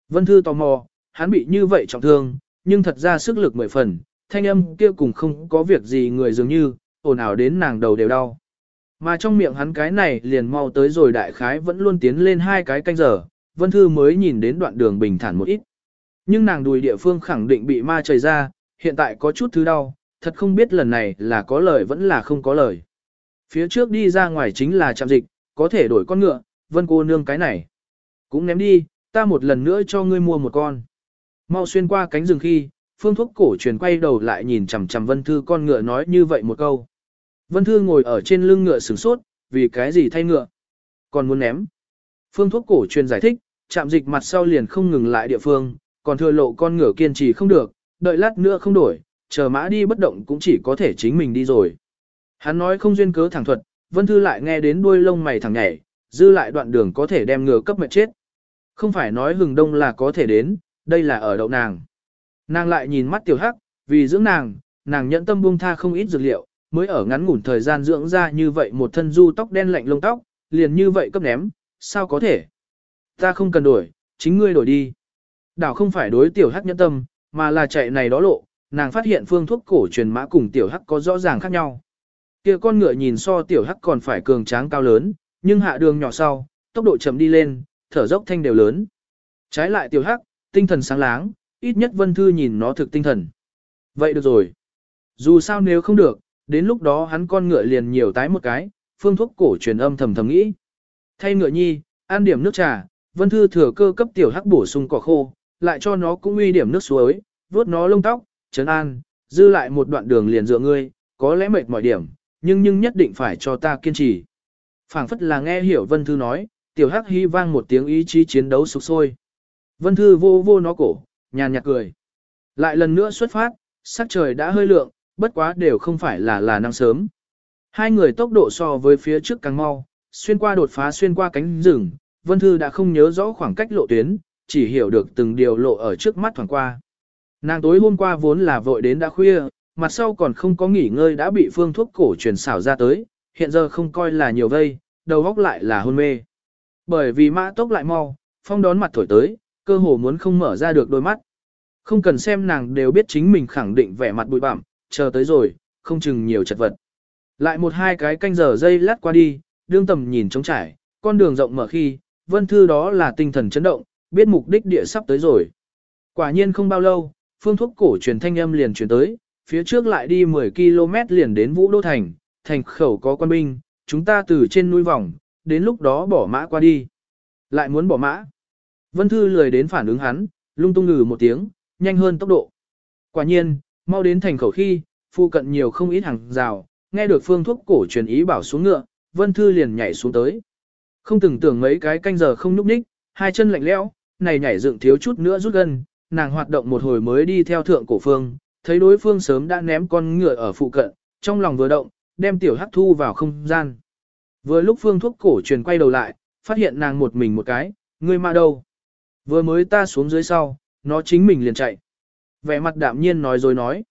Vân Thư tò mò, hắn bị như vậy trọng thương, nhưng thật ra sức lực mười phần, thanh âm kia cùng không có việc gì người dường như, ồn ào đến nàng đầu đều đau. Mà trong miệng hắn cái này liền mau tới rồi đại khái vẫn luôn tiến lên hai cái canh giờ, Vân Thư mới nhìn đến đoạn đường bình thản một ít. Nhưng nàng đùi địa phương khẳng định bị ma trời ra, hiện tại có chút thứ đau, thật không biết lần này là có lời vẫn là không có lời. Phía trước đi ra ngoài chính là trạm dịch, có thể đổi con ngựa, Vân cô nương cái này. Cũng ném đi, ta một lần nữa cho ngươi mua một con. Mau xuyên qua cánh rừng khi, phương thuốc cổ truyền quay đầu lại nhìn chằm chằm Vân Thư con ngựa nói như vậy một câu. Vân Thư ngồi ở trên lưng ngựa sửng sốt, vì cái gì thay ngựa? Còn muốn ném. Phương thuốc cổ truyền giải thích, chạm dịch mặt sau liền không ngừng lại địa phương, còn thừa lộ con ngựa kiên trì không được, đợi lát nữa không đổi, chờ mã đi bất động cũng chỉ có thể chính mình đi rồi. Hắn nói không duyên cớ thẳng thuật, Vân Thư lại nghe đến đuôi lông mày thẳng nhảy, dư lại đoạn đường có thể đem ngựa cấp mệt chết. Không phải nói hừng đông là có thể đến, đây là ở đậu nàng. Nàng lại nhìn mắt tiểu hắc, vì dưỡng nàng, nàng nhẫn tâm buông tha không ít dược liệu, mới ở ngắn ngủn thời gian dưỡng ra như vậy một thân du tóc đen lạnh lông tóc, liền như vậy cấp ném, sao có thể? Ta không cần đổi, chính ngươi đổi đi. Đảo không phải đối tiểu hắc nhẫn tâm, mà là chạy này đó lộ, nàng phát hiện phương thuốc cổ truyền mã cùng tiểu hắc có rõ ràng khác nhau. Kia con ngựa nhìn so tiểu hắc còn phải cường tráng cao lớn, nhưng hạ đường nhỏ sau, tốc độ chậm đi lên, thở dốc thanh đều lớn. Trái lại tiểu hắc, tinh thần sáng láng, ít nhất Vân Thư nhìn nó thực tinh thần. Vậy được rồi. Dù sao nếu không được, đến lúc đó hắn con ngựa liền nhiều tái một cái, phương thuốc cổ truyền âm thầm thầm nghĩ. Thay ngựa nhi, ăn điểm nước trà, Vân Thư thừa cơ cấp tiểu hắc bổ sung cỏ khô, lại cho nó cũng uy điểm nước suối, vuốt nó lông tóc, trấn an, dư lại một đoạn đường liền dựa ngươi, có lẽ mệt mỏi điểm, nhưng nhưng nhất định phải cho ta kiên trì. phảng phất là nghe hiểu Vân Thư nói, tiểu hắc hy vang một tiếng ý chí chiến đấu sục sôi. Vân Thư vô vô nó cổ, nhàn nhạt cười. Lại lần nữa xuất phát, sắc trời đã hơi lượng, bất quá đều không phải là là năng sớm. Hai người tốc độ so với phía trước càng mau, xuyên qua đột phá xuyên qua cánh rừng, Vân Thư đã không nhớ rõ khoảng cách lộ tuyến, chỉ hiểu được từng điều lộ ở trước mắt thoảng qua. Nàng tối hôm qua vốn là vội đến đã khuya, mặt sau còn không có nghỉ ngơi đã bị phương thuốc cổ truyền xảo ra tới, hiện giờ không coi là nhiều vây, đầu góc lại là hôn mê. Bởi vì mã tốc lại mau, phong đón mặt thổi tới, cơ hồ muốn không mở ra được đôi mắt. Không cần xem nàng đều biết chính mình khẳng định vẻ mặt bụi bặm, chờ tới rồi, không chừng nhiều chật vật. Lại một hai cái canh giờ dây lát qua đi, đương tầm nhìn trống trải, con đường rộng mở khi, vân thư đó là tinh thần chấn động, biết mục đích địa sắp tới rồi. Quả nhiên không bao lâu, phương thuốc cổ truyền thanh âm liền truyền tới, phía trước lại đi 10 km liền đến Vũ Đô Thành, thành khẩu có quân binh, chúng ta từ trên núi vòng, đến lúc đó bỏ mã qua đi. Lại muốn bỏ mã. Vân Thư lười đến phản ứng hắn, lung tung ngừ một tiếng, nhanh hơn tốc độ. Quả nhiên, mau đến thành khẩu khi, phu cận nhiều không ít hàng rào, nghe được phương thuốc cổ truyền ý bảo xuống ngựa, Vân Thư liền nhảy xuống tới. Không từng tưởng mấy cái canh giờ không nhúc nhích, hai chân lạnh lẽo, này nhảy dựng thiếu chút nữa rút gân, nàng hoạt động một hồi mới đi theo thượng cổ phương, thấy đối phương sớm đã ném con ngựa ở phụ cận, trong lòng vừa động, đem tiểu hắc thu vào không gian. Vừa lúc phương thuốc cổ truyền quay đầu lại, phát hiện nàng một mình một cái, ngươi mà đâu? Vừa mới ta xuống dưới sau, nó chính mình liền chạy. Vẻ mặt đạm nhiên nói rồi nói.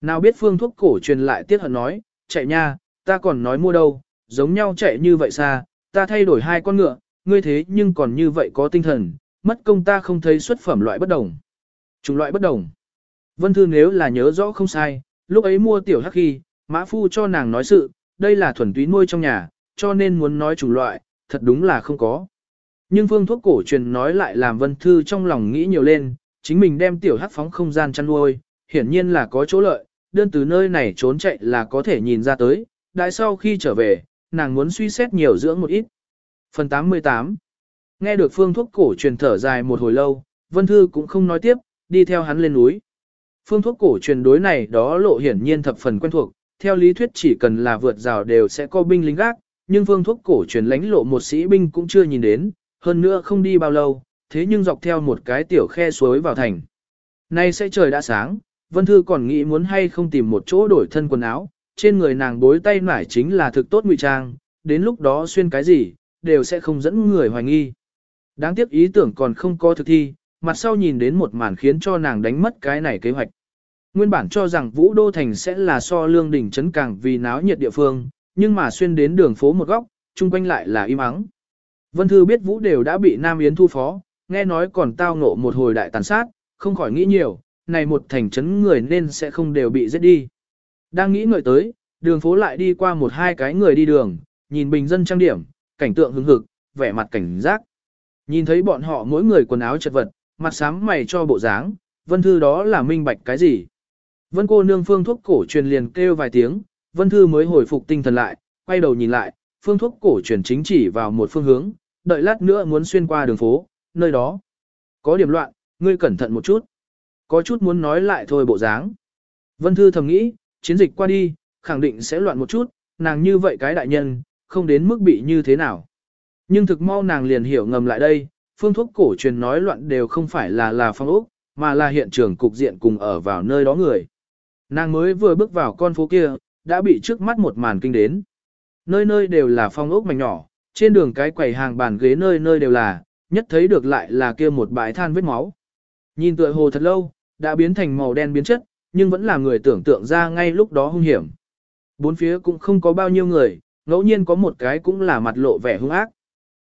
Nào biết phương thuốc cổ truyền lại tiết hận nói, chạy nha, ta còn nói mua đâu, giống nhau chạy như vậy xa, ta thay đổi hai con ngựa, ngươi thế nhưng còn như vậy có tinh thần, mất công ta không thấy xuất phẩm loại bất đồng. Chủng loại bất đồng. Vân Thư nếu là nhớ rõ không sai, lúc ấy mua tiểu hắc khi, mã phu cho nàng nói sự, đây là thuần túy nuôi trong nhà, cho nên muốn nói chủng loại, thật đúng là không có. Nhưng phương thuốc cổ truyền nói lại làm Vân Thư trong lòng nghĩ nhiều lên, chính mình đem tiểu hắc phóng không gian chăn nuôi, hiển nhiên là có chỗ lợi, đơn từ nơi này trốn chạy là có thể nhìn ra tới, đại sau khi trở về, nàng muốn suy xét nhiều dưỡng một ít. Phần 88 Nghe được phương thuốc cổ truyền thở dài một hồi lâu, Vân Thư cũng không nói tiếp, đi theo hắn lên núi. Phương thuốc cổ truyền đối này đó lộ hiển nhiên thập phần quen thuộc, theo lý thuyết chỉ cần là vượt rào đều sẽ có binh lính gác, nhưng phương thuốc cổ truyền lánh lộ một sĩ binh cũng chưa nhìn đến, hơn nữa không đi bao lâu, thế nhưng dọc theo một cái tiểu khe suối vào thành. Nay sẽ trời đã sáng, Vân Thư còn nghĩ muốn hay không tìm một chỗ đổi thân quần áo, trên người nàng bối tay nải chính là thực tốt ngụy trang, đến lúc đó xuyên cái gì, đều sẽ không dẫn người hoài nghi. Đáng tiếc ý tưởng còn không có thực thi, mặt sau nhìn đến một màn khiến cho nàng đánh mất cái này kế hoạch. Nguyên bản cho rằng Vũ Đô Thành sẽ là so lương đỉnh trấn càng vì náo nhiệt địa phương, nhưng mà xuyên đến đường phố một góc, chung quanh lại là im ắng. Vân Thư biết Vũ đều đã bị Nam Yến thu phó, nghe nói còn tao ngộ một hồi đại tàn sát, không khỏi nghĩ nhiều, này một thành trấn người nên sẽ không đều bị giết đi. Đang nghĩ ngợi tới, đường phố lại đi qua một hai cái người đi đường, nhìn bình dân trang điểm, cảnh tượng hứng hực, vẻ mặt cảnh giác. Nhìn thấy bọn họ mỗi người quần áo chật vật, mặt sám mày cho bộ dáng, vân thư đó là minh bạch cái gì. Vân cô nương phương thuốc cổ truyền liền kêu vài tiếng, vân thư mới hồi phục tinh thần lại, quay đầu nhìn lại, phương thuốc cổ truyền chính chỉ vào một phương hướng, đợi lát nữa muốn xuyên qua đường phố, nơi đó. Có điểm loạn, ngươi cẩn thận một chút. Có chút muốn nói lại thôi bộ dáng. Vân thư thầm nghĩ, chiến dịch qua đi, khẳng định sẽ loạn một chút, nàng như vậy cái đại nhân, không đến mức bị như thế nào. Nhưng thực mau nàng liền hiểu ngầm lại đây, phương thuốc cổ truyền nói loạn đều không phải là là phong ốc, mà là hiện trường cục diện cùng ở vào nơi đó người. Nàng mới vừa bước vào con phố kia, đã bị trước mắt một màn kinh đến. Nơi nơi đều là phong ốc mảnh nhỏ, trên đường cái quầy hàng bàn ghế nơi nơi đều là, nhất thấy được lại là kia một bãi than vết máu. Nhìn tựa hồ thật lâu, đã biến thành màu đen biến chất, nhưng vẫn là người tưởng tượng ra ngay lúc đó hung hiểm. Bốn phía cũng không có bao nhiêu người, ngẫu nhiên có một cái cũng là mặt lộ vẻ hung ác.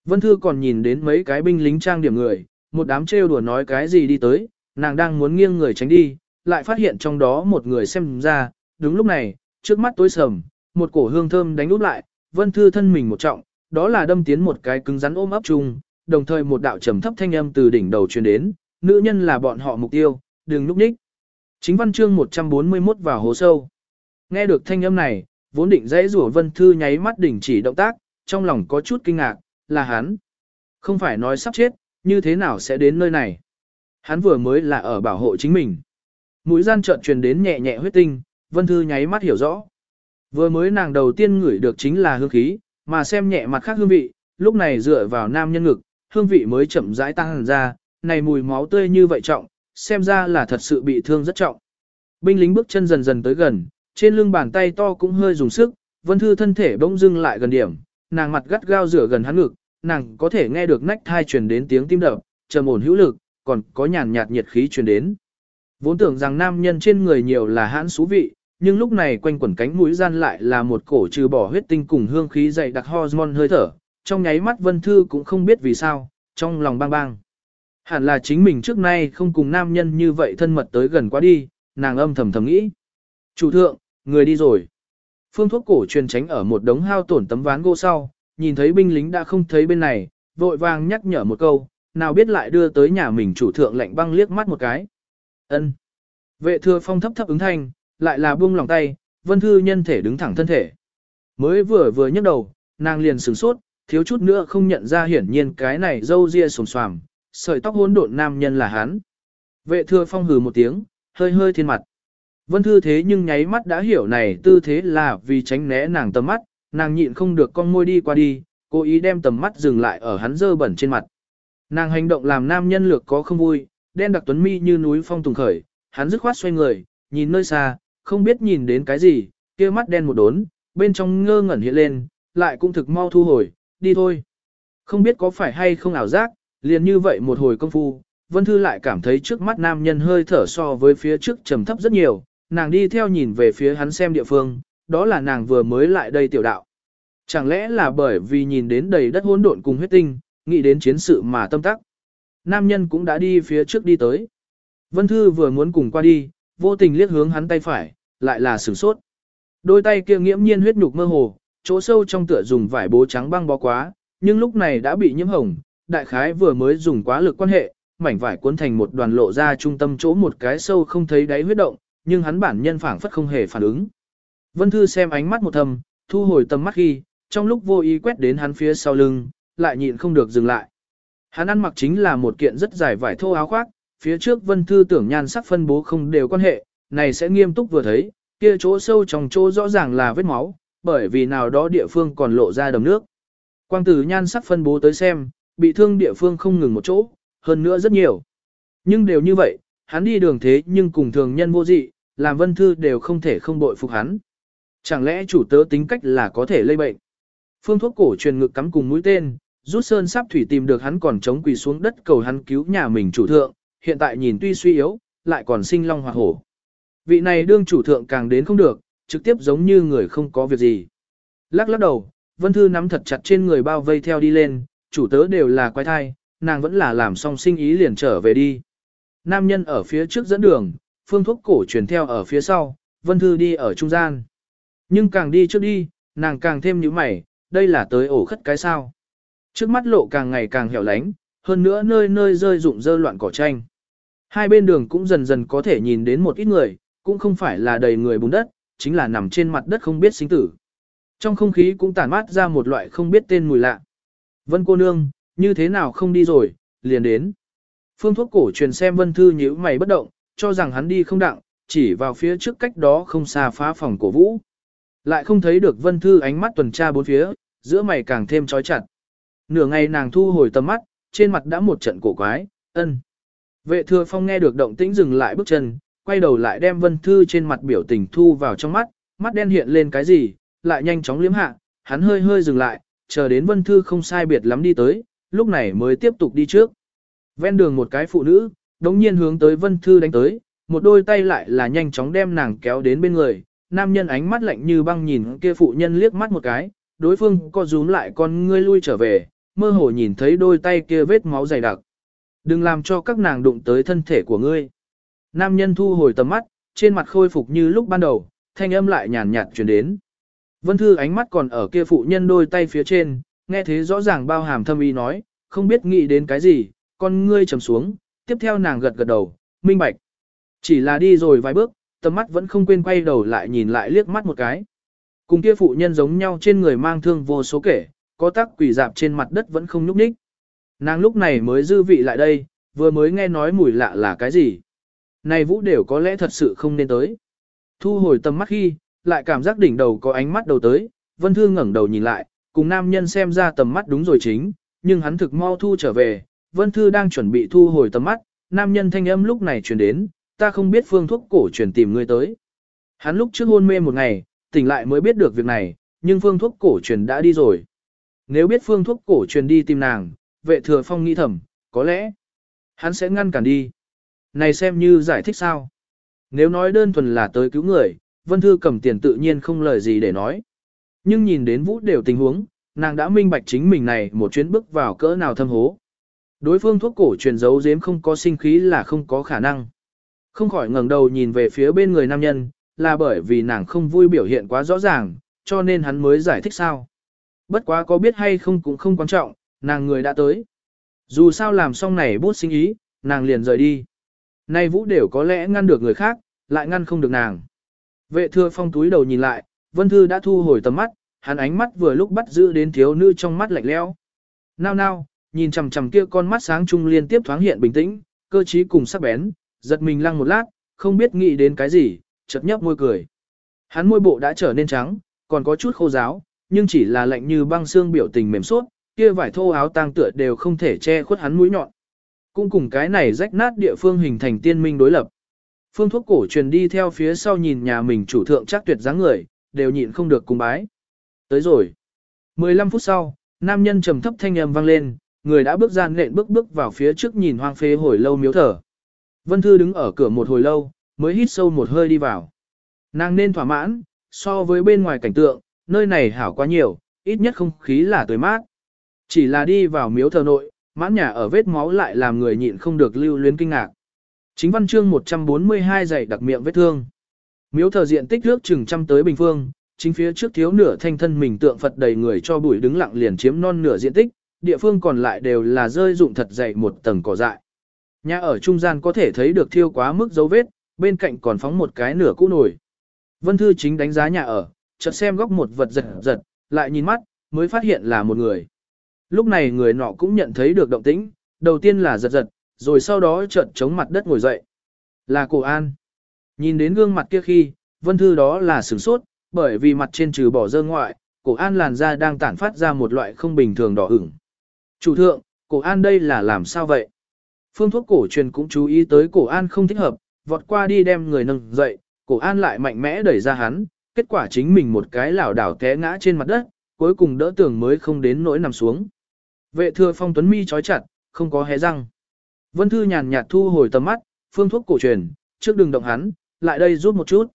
Vân Thư còn nhìn đến mấy cái binh lính trang điểm người, một đám trêu đùa nói cái gì đi tới, nàng đang muốn nghiêng người tránh đi, lại phát hiện trong đó một người xem ra, đúng lúc này, trước mắt tối sầm, một cổ hương thơm đánh úp lại, Vân Thư thân mình một trọng, đó là đâm tiến một cái cứng rắn ôm ấp chung, đồng thời một đạo trầm thấp thanh âm từ đỉnh đầu truyền đến, nữ nhân là bọn họ mục tiêu, đừng lúc ních. Chính văn chương 141 vào hố sâu. Nghe được thanh âm này, vốn định dãy rủa Vân Thư nháy mắt đỉnh chỉ động tác, trong lòng có chút kinh ngạc, là hắn. Không phải nói sắp chết, như thế nào sẽ đến nơi này. Hắn vừa mới là ở bảo hộ chính mình. Mũi gian trợn truyền đến nhẹ nhẹ huyết tinh, Vân Thư nháy mắt hiểu rõ. Vừa mới nàng đầu tiên ngửi được chính là hương khí, mà xem nhẹ mặt khác hương vị, lúc này dựa vào nam nhân ngực, hương vị mới chậm rãi tăng ra, này mùi máu tươi như vậy trọng, xem ra là thật sự bị thương rất trọng. Binh lính bước chân dần dần tới gần, trên lưng bàn tay to cũng hơi dùng sức, Vân Thư thân thể bỗng dưng lại gần điểm, nàng mặt gắt gao rửa gần hắn ngực, nàng có thể nghe được nách thai truyền đến tiếng tim đập, trầm ổn hữu lực, còn có nhàn nhạt nhiệt khí truyền đến. Vốn tưởng rằng nam nhân trên người nhiều là hãn xú vị, nhưng lúc này quanh quẩn cánh mũi gian lại là một cổ trừ bỏ huyết tinh cùng hương khí dày đặc hormone hơi thở, trong nháy mắt Vân Thư cũng không biết vì sao, trong lòng bang bang. Hẳn là chính mình trước nay không cùng nam nhân như vậy thân mật tới gần quá đi, nàng âm thầm thầm nghĩ. Chủ thượng, người đi rồi. Phương thuốc cổ truyền tránh ở một đống hao tổn tấm ván gỗ sau, nhìn thấy binh lính đã không thấy bên này, vội vàng nhắc nhở một câu, nào biết lại đưa tới nhà mình chủ thượng lạnh băng liếc mắt một cái. ân Vệ thừa phong thấp thấp ứng thanh, lại là buông lòng tay, vân thư nhân thể đứng thẳng thân thể. Mới vừa vừa nhấc đầu, nàng liền sửng sốt, thiếu chút nữa không nhận ra hiển nhiên cái này dâu ria sồm xoàm, sợi tóc hỗn độn nam nhân là hắn. Vệ thừa phong hừ một tiếng, hơi hơi thiên mặt. Vân Thư thế nhưng nháy mắt đã hiểu này tư thế là vì tránh né nàng tầm mắt, nàng nhịn không được con môi đi qua đi, cố ý đem tầm mắt dừng lại ở hắn dơ bẩn trên mặt. Nàng hành động làm nam nhân lược có không vui, đen đặc tuấn mi như núi phong tùng khởi, hắn dứt khoát xoay người, nhìn nơi xa, không biết nhìn đến cái gì, kia mắt đen một đốn, bên trong ngơ ngẩn hiện lên, lại cũng thực mau thu hồi, đi thôi. Không biết có phải hay không ảo giác, liền như vậy một hồi công phu, Vân Thư lại cảm thấy trước mắt nam nhân hơi thở so với phía trước trầm thấp rất nhiều, nàng đi theo nhìn về phía hắn xem địa phương, đó là nàng vừa mới lại đây tiểu đạo. Chẳng lẽ là bởi vì nhìn đến đầy đất hỗn độn cùng huyết tinh, nghĩ đến chiến sự mà tâm tắc. Nam nhân cũng đã đi phía trước đi tới. Vân Thư vừa muốn cùng qua đi, vô tình liếc hướng hắn tay phải, lại là sửng sốt. Đôi tay kia nghiễm nhiên huyết nhục mơ hồ, chỗ sâu trong tựa dùng vải bố trắng băng bó quá, nhưng lúc này đã bị nhiễm hồng, đại khái vừa mới dùng quá lực quan hệ, mảnh vải cuốn thành một đoàn lộ ra trung tâm chỗ một cái sâu không thấy đáy huyết động, nhưng hắn bản nhân phảng phất không hề phản ứng. Vân Thư xem ánh mắt một thầm, thu hồi tầm mắt khi, trong lúc vô ý quét đến hắn phía sau lưng, lại nhịn không được dừng lại. Hắn ăn mặc chính là một kiện rất dài vải thô áo khoác, phía trước Vân Thư tưởng nhan sắc phân bố không đều quan hệ, này sẽ nghiêm túc vừa thấy, kia chỗ sâu trong chỗ rõ ràng là vết máu, bởi vì nào đó địa phương còn lộ ra đầm nước. Quang tử nhan sắc phân bố tới xem, bị thương địa phương không ngừng một chỗ, hơn nữa rất nhiều. Nhưng đều như vậy, hắn đi đường thế nhưng cùng thường nhân vô dị, làm vân thư đều không thể không bội phục hắn. Chẳng lẽ chủ tớ tính cách là có thể lây bệnh? Phương thuốc cổ truyền ngực cắm cùng mũi tên, rút sơn sắp thủy tìm được hắn còn chống quỳ xuống đất cầu hắn cứu nhà mình chủ thượng, hiện tại nhìn tuy suy yếu, lại còn sinh long hoa hổ. Vị này đương chủ thượng càng đến không được, trực tiếp giống như người không có việc gì. Lắc lắc đầu, Vân Thư nắm thật chặt trên người bao vây theo đi lên, chủ tớ đều là quái thai, nàng vẫn là làm xong sinh ý liền trở về đi. Nam nhân ở phía trước dẫn đường, phương thuốc cổ truyền theo ở phía sau, Vân Thư đi ở trung gian. Nhưng càng đi trước đi, nàng càng thêm như mày, đây là tới ổ khất cái sao. Trước mắt lộ càng ngày càng hẻo lánh, hơn nữa nơi nơi rơi rụng dơ loạn cỏ tranh. Hai bên đường cũng dần dần có thể nhìn đến một ít người, cũng không phải là đầy người bùn đất, chính là nằm trên mặt đất không biết sinh tử. Trong không khí cũng tản mát ra một loại không biết tên mùi lạ. Vân cô nương, như thế nào không đi rồi, liền đến. Phương thuốc cổ truyền xem vân thư nhíu mày bất động, cho rằng hắn đi không đặng, chỉ vào phía trước cách đó không xa phá phòng cổ vũ. Lại không thấy được vân thư ánh mắt tuần tra bốn phía, giữa mày càng thêm trói chặt. Nửa ngày nàng thu hồi tầm mắt, trên mặt đã một trận cổ quái, ân. Vệ thừa phong nghe được động tĩnh dừng lại bước chân, quay đầu lại đem vân thư trên mặt biểu tình thu vào trong mắt, mắt đen hiện lên cái gì, lại nhanh chóng liếm hạ, hắn hơi hơi dừng lại, chờ đến vân thư không sai biệt lắm đi tới, lúc này mới tiếp tục đi trước. Ven đường một cái phụ nữ, đống nhiên hướng tới vân thư đánh tới, một đôi tay lại là nhanh chóng đem nàng kéo đến bên người, nam nhân ánh mắt lạnh như băng nhìn kia phụ nhân liếc mắt một cái, đối phương co rúm lại con ngươi lui trở về, mơ hồ nhìn thấy đôi tay kia vết máu dày đặc. Đừng làm cho các nàng đụng tới thân thể của ngươi. Nam nhân thu hồi tầm mắt, trên mặt khôi phục như lúc ban đầu, thanh âm lại nhàn nhạt truyền đến. Vân Thư ánh mắt còn ở kia phụ nhân đôi tay phía trên, nghe thế rõ ràng bao hàm thâm ý nói, không biết nghĩ đến cái gì, con ngươi trầm xuống, tiếp theo nàng gật gật đầu, minh bạch. Chỉ là đi rồi vài bước, tầm mắt vẫn không quên quay đầu lại nhìn lại liếc mắt một cái. Cùng kia phụ nhân giống nhau trên người mang thương vô số kể, có tác quỷ dạp trên mặt đất vẫn không nhúc nhích. Nàng lúc này mới dư vị lại đây, vừa mới nghe nói mùi lạ là cái gì. Này vũ đều có lẽ thật sự không nên tới. Thu hồi tầm mắt khi, lại cảm giác đỉnh đầu có ánh mắt đầu tới, Vân Thư ngẩng đầu nhìn lại, cùng nam nhân xem ra tầm mắt đúng rồi chính, nhưng hắn thực mau thu trở về, Vân Thư đang chuẩn bị thu hồi tầm mắt, nam nhân thanh âm lúc này truyền đến, ta không biết phương thuốc cổ truyền tìm ngươi tới. Hắn lúc trước hôn mê một ngày, tỉnh lại mới biết được việc này, nhưng phương thuốc cổ truyền đã đi rồi. Nếu biết phương thuốc cổ truyền đi tìm nàng, vệ thừa phong nghĩ thầm, có lẽ hắn sẽ ngăn cản đi. Này xem như giải thích sao? Nếu nói đơn thuần là tới cứu người, Vân Thư cầm tiền tự nhiên không lời gì để nói. Nhưng nhìn đến Vũ đều tình huống, nàng đã minh bạch chính mình này một chuyến bước vào cỡ nào thâm hố. Đối phương thuốc cổ truyền giấu giếm không có sinh khí là không có khả năng. Không khỏi ngẩng đầu nhìn về phía bên người nam nhân, là bởi vì nàng không vui biểu hiện quá rõ ràng, cho nên hắn mới giải thích sao. Bất quá có biết hay không cũng không quan trọng, nàng người đã tới. Dù sao làm xong này bút sinh ý, nàng liền rời đi. Nay vũ đều có lẽ ngăn được người khác, lại ngăn không được nàng. Vệ thừa phong túi đầu nhìn lại, vân thư đã thu hồi tầm mắt, hắn ánh mắt vừa lúc bắt giữ đến thiếu nữ trong mắt lạnh lẽo. Nao nao, nhìn chằm chằm kia con mắt sáng trung liên tiếp thoáng hiện bình tĩnh, cơ trí cùng sắc bén, giật mình lăng một lát, không biết nghĩ đến cái gì, chợt nhấp môi cười. Hắn môi bộ đã trở nên trắng, còn có chút khô giáo, nhưng chỉ là lạnh như băng xương biểu tình mềm suốt, kia vải thô áo tang tựa đều không thể che khuất hắn mũi nhọn. Cũng cùng cái này rách nát địa phương hình thành tiên minh đối lập. Phương thuốc cổ truyền đi theo phía sau nhìn nhà mình chủ thượng chắc tuyệt dáng người, đều nhịn không được cung bái. Tới rồi. 15 phút sau, nam nhân trầm thấp thanh âm vang lên, người đã bước ra nện bước bước vào phía trước nhìn hoang phế hồi lâu miếu thở. Vân Thư đứng ở cửa một hồi lâu, mới hít sâu một hơi đi vào. Nàng nên thỏa mãn, so với bên ngoài cảnh tượng, nơi này hảo quá nhiều, ít nhất không khí là tươi mát. Chỉ là đi vào miếu thờ nội, mãn nhà ở vết máu lại làm người nhịn không được lưu luyến kinh ngạc. Chính văn chương 142 dạy đặc miệng vết thương. Miếu thờ diện tích nước chừng trăm tới bình phương, chính phía trước thiếu nửa thanh thân mình tượng Phật đầy người cho bụi đứng lặng liền chiếm non nửa diện tích, địa phương còn lại đều là rơi dụng thật dày một tầng cỏ dại. Nhà ở trung gian có thể thấy được thiêu quá mức dấu vết, bên cạnh còn phóng một cái nửa cũ nổi. Vân Thư chính đánh giá nhà ở, chợt xem góc một vật giật giật, lại nhìn mắt, mới phát hiện là một người. Lúc này người nọ cũng nhận thấy được động tĩnh, đầu tiên là giật giật, rồi sau đó chợt chống mặt đất ngồi dậy. Là cổ an. Nhìn đến gương mặt kia khi, Vân Thư đó là sửng sốt, bởi vì mặt trên trừ bỏ dơ ngoại, cổ an làn da đang tản phát ra một loại không bình thường đỏ ửng. Chủ thượng, cổ an đây là làm sao vậy? Phương thuốc cổ truyền cũng chú ý tới cổ an không thích hợp, vọt qua đi đem người nâng dậy, cổ an lại mạnh mẽ đẩy ra hắn, kết quả chính mình một cái lảo đảo té ngã trên mặt đất, cuối cùng đỡ tường mới không đến nỗi nằm xuống. Vệ thừa phong tuấn mi trói chặt, không có hé răng. Vân Thư nhàn nhạt thu hồi tầm mắt, phương thuốc cổ truyền, trước đừng động hắn, lại đây rút một chút.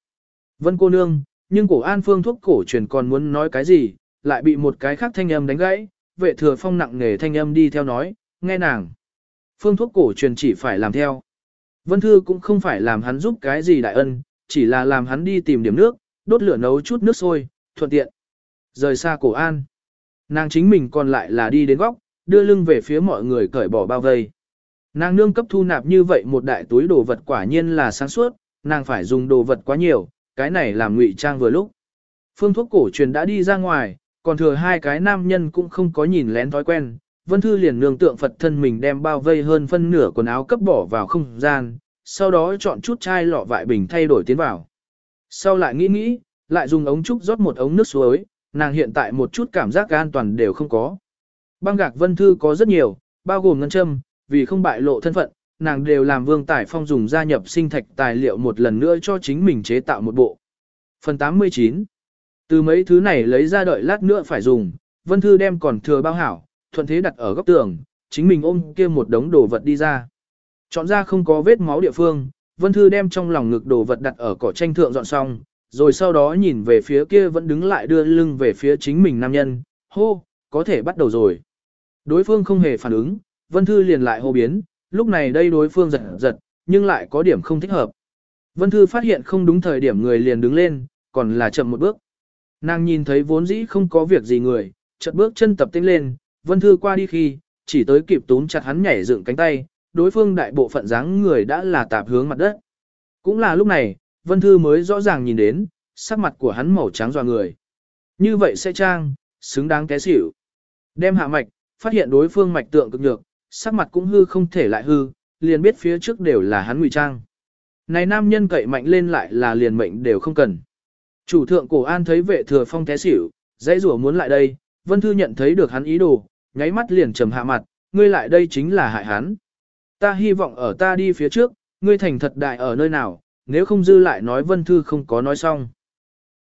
Vân cô nương, nhưng cổ an phương thuốc cổ truyền còn muốn nói cái gì, lại bị một cái khác thanh âm đánh gãy, vệ thừa phong nặng nghề thanh âm đi theo nói, nghe nàng. Phương thuốc cổ truyền chỉ phải làm theo. Vân Thư cũng không phải làm hắn giúp cái gì đại ân, chỉ là làm hắn đi tìm điểm nước, đốt lửa nấu chút nước sôi, thuận tiện. Rời xa cổ an. Nàng chính mình còn lại là đi đến góc, đưa lưng về phía mọi người cởi bỏ bao vây. Nàng nương cấp thu nạp như vậy một đại túi đồ vật quả nhiên là sáng suốt, nàng phải dùng đồ vật quá nhiều, cái này làm ngụy trang vừa lúc. Phương thuốc cổ truyền đã đi ra ngoài, còn thừa hai cái nam nhân cũng không có nhìn lén thói quen. Vân Thư liền nương tượng Phật thân mình đem bao vây hơn phân nửa quần áo cấp bỏ vào không gian, sau đó chọn chút chai lọ vại bình thay đổi tiến vào. Sau lại nghĩ nghĩ, lại dùng ống trúc rót một ống nước suối, nàng hiện tại một chút cảm giác an toàn đều không có. Băng gạc Vân Thư có rất nhiều, bao gồm ngân châm, vì không bại lộ thân phận, nàng đều làm Vương Tải Phong dùng gia nhập sinh thạch tài liệu một lần nữa cho chính mình chế tạo một bộ. Phần 89 Từ mấy thứ này lấy ra đợi lát nữa phải dùng, Vân Thư đem còn thừa bao hảo, thuận thế đặt ở góc tường, chính mình ôm kia một đống đồ vật đi ra. Chọn ra không có vết máu địa phương, Vân Thư đem trong lòng ngực đồ vật đặt ở cỏ tranh thượng dọn xong, rồi sau đó nhìn về phía kia vẫn đứng lại đưa lưng về phía chính mình nam nhân, hô, có thể bắt đầu rồi. Đối phương không hề phản ứng, Vân Thư liền lại hô biến, lúc này đây đối phương giật giật, nhưng lại có điểm không thích hợp. Vân Thư phát hiện không đúng thời điểm người liền đứng lên, còn là chậm một bước. Nàng nhìn thấy vốn dĩ không có việc gì người, chợt bước chân tập tinh lên, Vân Thư qua đi khi, chỉ tới kịp túm chặt hắn nhảy dựng cánh tay, đối phương đại bộ phận dáng người đã là tạp hướng mặt đất. Cũng là lúc này, Vân Thư mới rõ ràng nhìn đến, sắc mặt của hắn màu trắng dò người. Như vậy sẽ trang, xứng đáng té xỉu. Đem hạ mạch, phát hiện đối phương mạch tượng cực nhược, sắc mặt cũng hư không thể lại hư, liền biết phía trước đều là hắn ngụy trang. Này nam nhân cậy mạnh lên lại là liền mệnh đều không cần. Chủ thượng cổ an thấy vệ thừa phong té xỉu, dãy rủa muốn lại đây, Vân Thư nhận thấy được hắn ý đồ, nháy mắt liền trầm hạ mặt, ngươi lại đây chính là hại hắn. Ta hy vọng ở ta đi phía trước, ngươi thành thật đại ở nơi nào, nếu không dư lại nói Vân Thư không có nói xong.